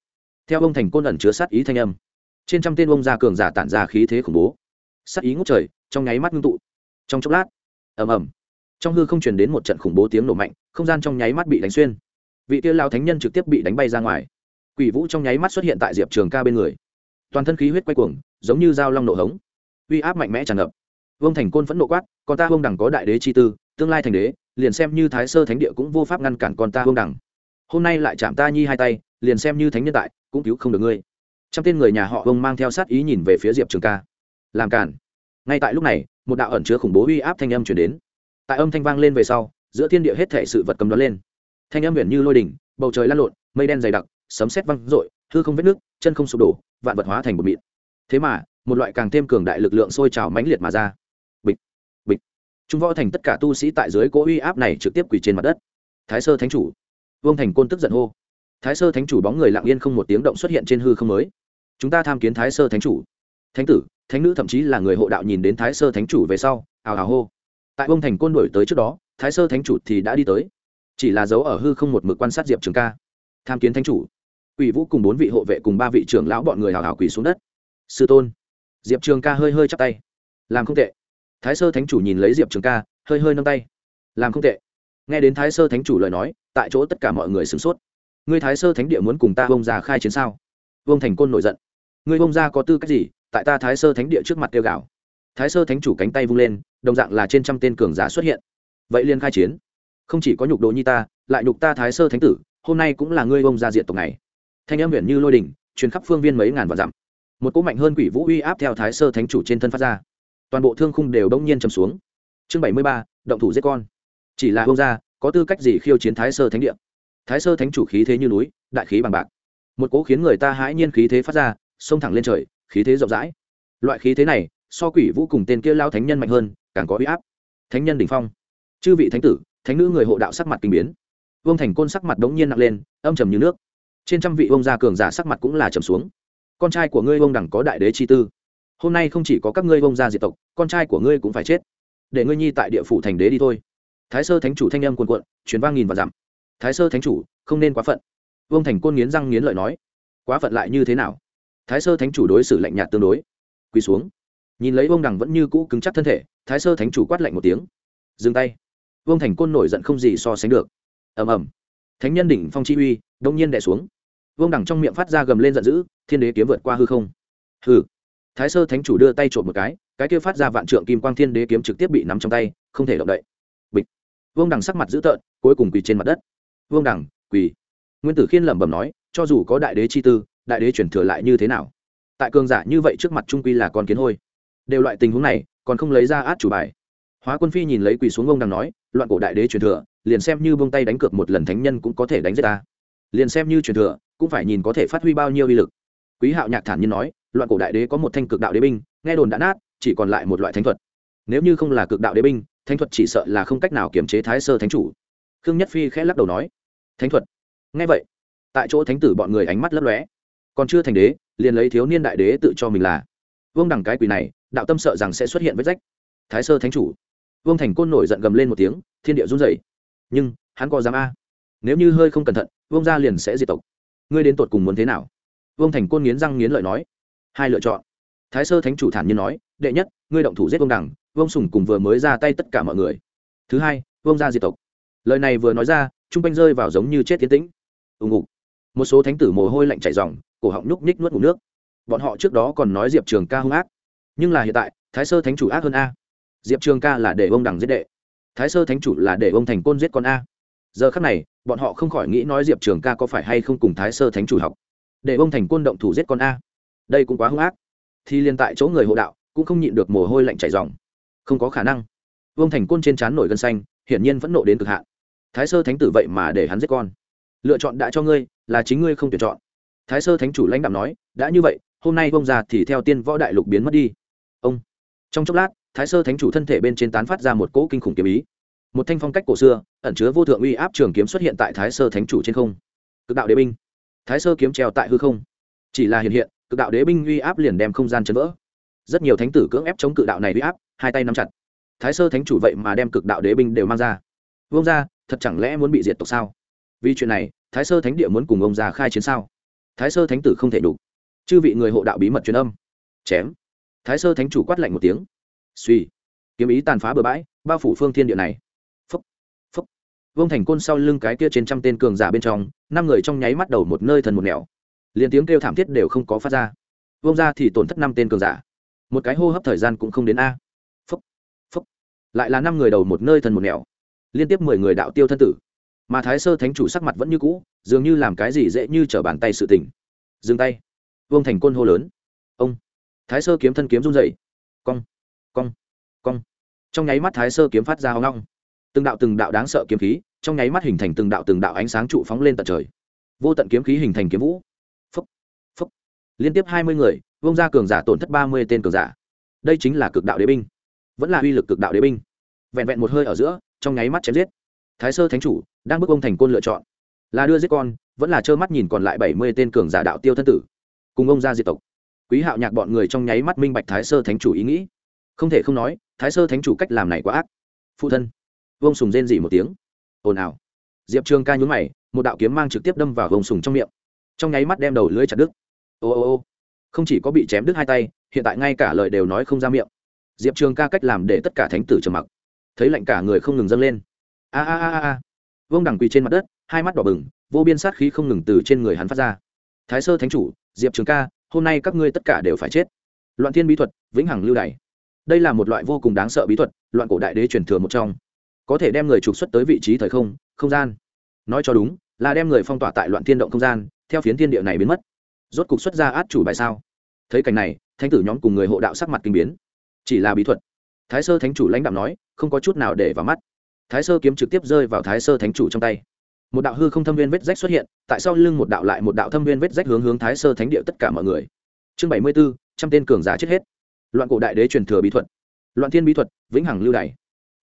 Theo ông thành côn ẩn chứa sát ý thanh âm. Trên trăm tên ông gia cường giả tản ra khí thế khủng bố. Sát ý ngút trời, trong nháy mắt ngưng tụ. Trong chốc lát, ầm ầm. Trong hư không truyền đến một trận khủng bố tiếng nổ mạnh, không gian trong nháy mắt bị đánh xuyên vị kia lao thánh nhân trực tiếp bị đánh bay ra ngoài. Quỷ vũ trong nháy mắt xuất hiện tại diệp trường ca bên người. Toàn thân khí huyết quay cuồng, giống như dao long nổ hống. Uy áp mạnh mẽ tràn ngập. Vương thành côn phẫn nộ quát, con ta vương đẳng có đại đế chi tư, tương lai thành đế, liền xem như thái sơ thánh địa cũng vô pháp ngăn cản con ta vương đẳng hôm nay lại chạm ta nhi hai tay, liền xem như thánh nhân tại, cũng cứu không được ngươi. Trong tên người nhà họ vương mang theo sát ý nhìn về phía diệp trường ca. Làm cản. Ngay tại lúc này, một đạo ẩn chứa khủng bố uy áp thanh âm chuyển đến. Tại âm thanh vang lên về sau, giữa thiên địa hết thể sự vật cầm đoán lên thanh âm huyền như lôi đỉnh, bầu trời lan lộn, mây đen dày đặc, sấm sét văng rội hư không vết nước, chân không sụp đổ, vạn vật hóa thành một mịn. Thế mà, một loại càng thêm cường đại lực lượng sôi trào mãnh liệt mà ra. Bịch bịch. Trung võ thành tất cả tu sĩ tại dưới cỗ uy áp này trực tiếp quỳ trên mặt đất. Thái sơ thánh chủ. Vương thành côn tức giận hô. Thái sơ thánh chủ bóng người lặng yên không một tiếng động xuất hiện trên hư không mới. Chúng ta tham kiến thái sơ thánh chủ. Thánh tử, thánh nữ thậm chí là người hộ đạo nhìn đến thái sơ thánh chủ về sau, ào ào hô. Tại vương thành côn đổi tới trước đó, thái sơ thánh chủ thì đã đi tới chỉ là dấu ở hư không một mực quan sát diệp trường ca. Tham kiến thánh chủ. Quỷ vũ cùng bốn vị hộ vệ cùng ba vị trưởng lão bọn người hào hào quỳ xuống đất. Sư tôn. Diệp trường ca hơi hơi chắp tay. Làm không tệ. Thái sơ thánh chủ nhìn lấy diệp trường ca, hơi hơi nâng tay. Làm không tệ. Nghe đến thái sơ thánh chủ lời nói, tại chỗ tất cả mọi người sửng sốt. Ngươi thái sơ thánh địa muốn cùng ta vông ra khai chiến sao? Vương thành côn nổi giận. Ngươi vông ra có tư cách gì? Tại ta thái sơ thánh địa trước mặt tiêu gạo thái sơ thánh chủ cánh tay vung lên, đồng dạng là trên trăm tên cường giả xuất hiện. Vậy liền khai chiến không chỉ có nhục đồ nhi ta, lại nhục ta thái sơ thánh tử, hôm nay cũng là ngươi bông ra diện tộc này. Thanh âm huyền như lôi đình, truyền khắp phương viên mấy ngàn vạn dặm. Một cỗ mạnh hơn quỷ vũ uy áp theo thái sơ thánh chủ trên thân phát ra. Toàn bộ thương khung đều đông nhiên trầm xuống. Chương bảy mươi ba, động thủ giết con. Chỉ là bông ra, có tư cách gì khiêu chiến thái sơ thánh địa? Thái sơ thánh chủ khí thế như núi, đại khí bằng bạc. Một cỗ khiến người ta hãi nhiên khí thế phát ra, xông thẳng lên trời, khí thế rộng rãi. Loại khí thế này, so quỷ vũ cùng tên kia lao thánh nhân mạnh hơn, càng có uy áp. Thánh nhân đ ỉ n h phong. Chư vị thánh tử thánh nữ người hộ đạo sắc mặt kinh biến. Vương thành côn sắc mặt đống nhiên nặng lên, âm trầm như nước. Trên trăm vị vương gia cường giả sắc mặt cũng là trầm xuống. Con trai của ngươi vương đẳng có đại đế chi tư. Hôm nay không chỉ có các ngươi vương gia diệt tộc, con trai của ngươi cũng phải chết. Để ngươi nhi tại địa phủ thành đế đi thôi. Thái sơ thánh chủ thanh âm cuồn cuộn chuyến vang nghìn và dặm. Thái sơ thánh chủ, không nên quá phận. Vương thành côn nghiến răng nghiến lợi nói, quá phận lại như thế nào? Thái sơ thánh chủ đối xử lạnh nhạt tương đối. Quỳ xuống. Nhìn lấy vương đẳng vẫn như cũ cứng chắc thân thể, thái sơ thánh chủ quát lạnh một tiếng. Dừng tay vương thành côn nổi giận không gì so sánh được. Ầm ầm. Thánh nhân đỉnh phong chi uy, đông nhiên đẻ xuống. Vương đằng trong miệng phát ra gầm lên giận dữ, thiên đế kiếm vượt qua hư không. Hư thái sơ thánh chủ đưa tay trộm một cái cái kia phát ra vạn trượng kim quang thiên đế kiếm trực tiếp bị nắm trong tay, không thể động đậy. Bịch. Vương đằng sắc mặt dữ tợn, cuối cùng quỳ trên mặt đất. Vương đằng quỳ. Nguyên tử khiên lẩm bẩm nói, cho dù có đại đế chi tư, đại đế chuyển thừa lại như thế nào? Tại cường giả như vậy trước mặt trung quy là con kiến hôi. Đều loại tình huống này, còn không lấy ra át chủ bài hóa quân phi nhìn lấy quỳ xuống ông đằng nói, loạn cổ đại đế truyền thừa, liền xem như bông tay đánh cược một lần thánh nhân cũng có thể đánh giết ta. Liền xem như truyền thừa, cũng phải nhìn có thể phát huy bao nhiêu uy lực. Quý hạo nhạc thản nhiên nói, loạn cổ đại đế có một thanh cực đạo đế binh, nghe đồn đã nát, chỉ còn lại một loại thánh thuật. Nếu như không là cực đạo đế binh, thánh thuật chỉ sợ là không cách nào kiềm chế thái sơ thánh chủ. Khương nhất phi khẽ lắc đầu nói, thánh thuật? Nghe vậy, tại chỗ thánh tử bọn người ánh mắt lấp lóe. Còn chưa thành đế, liền lấy thiếu niên đại đế tự cho mình là. Vương đẳng cái quỷ này, đạo tâm sợ rằng sẽ xuất hiện vết rách. Thái sơ thánh chủ vương thành côn nổi giận gầm lên một tiếng, thiên địa run rẩy. Nhưng, hắn có dám a? Nếu như hơi không cẩn thận, vương gia liền sẽ diệt tộc. Ngươi đến tột cùng muốn thế nào? Vương thành côn nghiến răng nghiến lợi nói. Hai lựa chọn. Thái sơ thánh chủ thản nhiên nói, đệ nhất, ngươi động thủ giết vương đẳng vương sùng cùng vừa mới ra tay tất cả mọi người. Thứ hai, vương gia diệt tộc. Lời này vừa nói ra, trung quanh rơi vào giống như chết tiến tĩnh. Ùng ục một số thánh tử mồ hôi lạnh chảy ròng, cổ họng nhúc nhích nuốt ngủ nước. Bọn họ trước đó còn nói diệp trường ca hung ác. Nhưng là hiện tại, thái sơ thánh chủ ác hơn a diệp trường ca là để ông đằng giết đệ. Thái sơ thánh chủ là để ông thành côn giết con a. Giờ khắc này, bọn họ không khỏi nghĩ nói diệp trường ca có phải hay không cùng thái sơ thánh chủ học. Để ông thành côn động thủ giết con a. Đây cũng quá hung ác. Thì liền tại chỗ người hộ đạo, cũng không nhịn được mồ hôi lạnh chảy dòng không có khả năng. Vương thành côn trên trán nổi gân xanh, hiển nhiên vẫn nộ đến cực hạn. Thái sơ thánh tử vậy mà để hắn giết con. Lựa chọn đã cho ngươi, là chính ngươi không tuyển chọn. Thái sơ thánh chủ lãnh đạo nói, đã như vậy, hôm nay bông ra thì theo tiên võ đại lục biến mất đi. Ông. Trong chốc lát thái sơ thánh chủ thân thể bên trên tán phát ra một cỗ kinh khủng kiếm ý. Một thanh phong cách cổ xưa, ẩn chứa vô thượng uy áp trường kiếm xuất hiện tại thái sơ thánh chủ trên không. Cực đạo đế binh. Thái sơ kiếm treo tại hư không. Chỉ là hiện hiện, cực đạo đế binh uy áp liền đem không gian chấn vỡ. Rất nhiều thánh tử cưỡng ép chống cự đạo này uy áp, hai tay nắm chặt. Thái sơ thánh chủ vậy mà đem cực đạo đế binh đều mang ra. Vông ra thật chẳng lẽ muốn bị diệt tộc sao? Vì chuyện này, thái sơ thánh địa muốn cùng ông già khai chiến sao? Thái sơ thánh tử không thể đủ. Chư vị người hộ đạo bí mật truyền âm. Chém. Thái sơ thánh chủ quát lạnh một tiếng suy, kiếm ý tàn phá bừa bãi, bao phủ phương thiên địa này. Phấp phấp vương thành côn sau lưng cái kia trên trăm tên cường giả bên trong, năm người trong nháy mắt đầu một nơi thần một nẻo. Liền tiếng kêu thảm thiết đều không có phát ra. Vông ra thì tổn thất năm tên cường giả. Một cái hô hấp thời gian cũng không đến a. Phấp phấp lại là năm người đầu một nơi thần một nẻo. Liên tiếp mười người đạo tiêu thân tử. Mà thái sơ thánh chủ sắc mặt vẫn như cũ, dường như làm cái gì dễ như t r ở bàn tay sự tỉnh dừng tay. Vương thành côn hô lớn. Ông. Thái sơ kiếm thân kiếm run dậy cong cong cong. Trong nháy mắt thái sơ kiếm phát ra hoang long từng đạo từng đạo đáng sợ kiếm khí, trong nháy mắt hình thành từng đạo từng đạo ánh sáng trụ phóng lên tận trời. Vô tận kiếm khí hình thành kiếm vũ. Phúc phúc. Liên tiếp hai mươi người vông ra cường giả tổn thất ba mươi tên cường giả. Đây chính là cực đạo đế binh. Vẫn là uy lực cực đạo đế binh. Vẹn vẹn một hơi ở giữa, trong nháy mắt chém giết. Thái sơ thánh chủ, đang bước ông thành côn lựa chọn. Là đưa giết con, vẫn là trơ mắt nhìn còn lại bảy mươi tên cường giả đạo tiêu thân tử. Cùng ông ra diệt tộc. Quý hạo nhạc bọn người trong nháy mắt minh bạch thái sơ thánh chủ ý nghĩ không thể không nói, thái sơ thánh chủ cách làm này quá ác. Phụ thân, vông sùng rên dỉ một tiếng. Ồn ào. Diệp trường ca nhún mày, một đạo kiếm mang trực tiếp đâm vào vông sùng trong miệng. Trong nháy mắt đem đầu lưới chặt đứt. Ô ô ô. Không chỉ có bị chém đứt hai tay, hiện tại ngay cả lời đều nói không ra miệng. Diệp trường ca cách làm để tất cả thánh tử trầm mặc. Thấy lạnh cả người không ngừng dâng lên. A a a a. Vông đằng quỳ trên mặt đất, hai mắt đỏ bừng, vô biên sát khí không ngừng từ trên người hắn phát ra. Thái sơ thánh chủ, diệp trường ca, hôm nay các ngươi tất cả đều phải chết. Loạn thiên bí thuật, vĩnh hằng lưu đày đây là một loại vô cùng đáng sợ bí thuật, loạn cổ đại đế truyền thừa một trong. Có thể đem người trục xuất tới vị trí thời không không gian. Nói cho đúng, là đem người phong tỏa tại loạn thiên động không gian, theo phiến thiên địa này biến mất. Rốt cục xuất ra át chủ bài sao? Thấy cảnh này, thánh tử nhóm cùng người hộ đạo sắc mặt kinh biến. Chỉ là bí thuật. Thái sơ thánh chủ lãnh đạo nói, không có chút nào để vào mắt. Thái sơ kiếm trực tiếp rơi vào thái sơ thánh chủ trong tay. Một đạo hư không thâm viên vết rách xuất hiện, tại sau lưng một đạo lại một đạo thâm viên vết rách hướng hướng thái sơ thánh địa tất cả mọi người. Chương bảy mươi b ố trăm tên cường giả chết hết loạn cổ đại đế truyền thừa bí thuật. Loạn thiên bí thuật, vĩnh hằng lưu đày.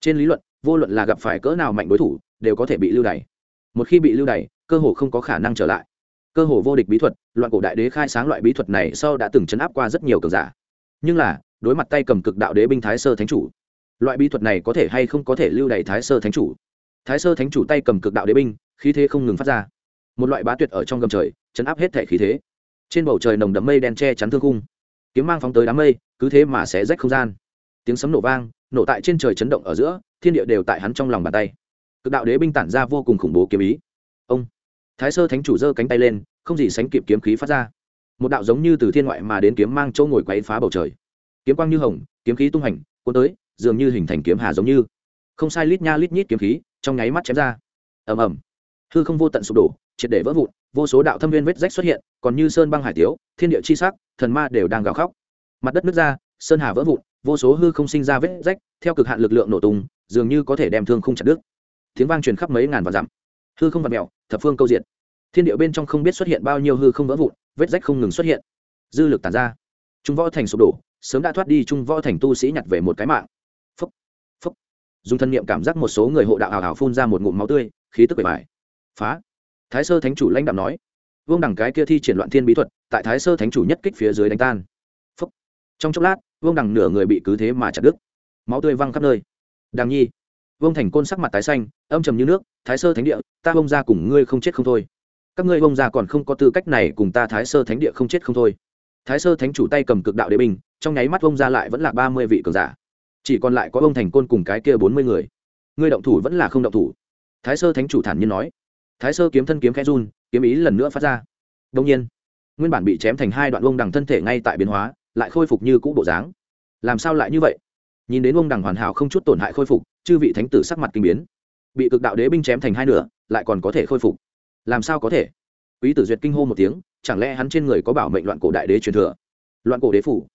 Trên lý luận, vô luận là gặp phải cỡ nào mạnh đối thủ, đều có thể bị lưu đày. Một khi bị lưu đày, cơ hồ không có khả năng trở lại. Cơ hồ vô địch bí thuật, loạn cổ đại đế khai sáng loại bí thuật này sau đã từng chấn áp qua rất nhiều cường giả. Nhưng là, đối mặt tay cầm cực đạo đế binh thái sơ thánh chủ, loại bí thuật này có thể hay không có thể lưu đày thái sơ thánh chủ? Thái sơ thánh chủ tay cầm cực đạo đế binh, khí thế không ngừng phát ra. Một loại bá tuyệt ở trong gầm trời, chấn áp hết thể khí thế. Trên bầu trời nồng đấm mây đen che chắn thương cung kiếm mang phóng tới đám mây, cứ thế mà sẽ rách không gian. Tiếng sấm nổ vang, nổ tại trên trời chấn động ở giữa, thiên địa đều tại hắn trong lòng bàn tay. Cực đạo đế binh tản ra vô cùng khủng bố kiếm ý. Ông, thái sơ thánh chủ giơ cánh tay lên, không gì sánh kịp kiếm khí phát ra. Một đạo giống như từ thiên ngoại mà đến kiếm mang chỗ ngồi quấy phá bầu trời. Kiếm quang như hồng, kiếm khí tung hành, cuốn tới, dường như hình thành kiếm hà giống như. Không sai lít nha lít nhít kiếm khí, trong nháy mắt chém ra. Ầm ầm hư không vô tận sụp đổ, triệt để vỡ vụn, vô số đạo thâm viên vết rách xuất hiện, còn như sơn băng hải tiếu, thiên địa chi sắc, thần ma đều đang gào khóc. Mặt đất nước ra, sơn hà vỡ vụn, vô số hư không sinh ra vết rách, theo cực hạn lực lượng nổ tung, dường như có thể đem thương không chặt đứt. Tiếng vang truyền khắp mấy ngàn vạn dặm. Hư không vặt mẹo, thập phương câu diện thiên địa bên trong không biết xuất hiện bao nhiêu hư không vỡ vụn, vết rách không ngừng xuất hiện. Dư lực tàn ra. Trung võ thành sụp đổ, sớm đã thoát đi trung võ thành tu sĩ nhặt về một cái mạng. Phúc phúc. Dùng thân nhiệm cảm giác một số người hộ đạo hào hào phun ra một ngụm máu tươi, khí tức bề bài phá. Thái sơ thánh chủ lãnh đạo nói vương đẳng cái kia thi triển loạn thiên bí thuật tại thái sơ thánh chủ nhất kích phía dưới đánh tan. Phúc. trong chốc lát vương đẳng nửa người bị cứ thế mà chặt đứt. Máu tươi văng khắp nơi. Đằng nhi vương thành côn sắc mặt tái xanh âm trầm như nước thái sơ thánh địa ta bông ra cùng ngươi không chết không thôi. Các ngươi bông ra còn không có tư cách này cùng ta thái sơ thánh địa không chết không thôi. Thái sơ thánh chủ tay cầm cực đạo đế bình, trong nháy mắt bông ra lại vẫn là ba mươi vị cường giả. Chỉ còn lại có bông thành côn cùng cái kia bốn mươi người. Ngươi động thủ vẫn là không động thủ. Thái sơ thánh chủ thản nhiên nói thái sơ kiếm thân kiếm khẽ run, kiếm ý lần nữa phát ra. Đông nhiên, nguyên bản bị chém thành hai đoạn ông đằng thân thể ngay tại biến hóa, lại khôi phục như cũ bộ dáng. Làm sao lại như vậy? Nhìn đến ông đằng hoàn hảo không chút tổn hại khôi phục, chư vị thánh tử sắc mặt kinh biến. Bị cực đạo đế binh chém thành hai nửa, lại còn có thể khôi phục. Làm sao có thể? Quý tử duyệt kinh hô một tiếng, chẳng lẽ hắn trên người có bảo mệnh loạn cổ đại đế truyền thừa? Loạn cổ đế phủ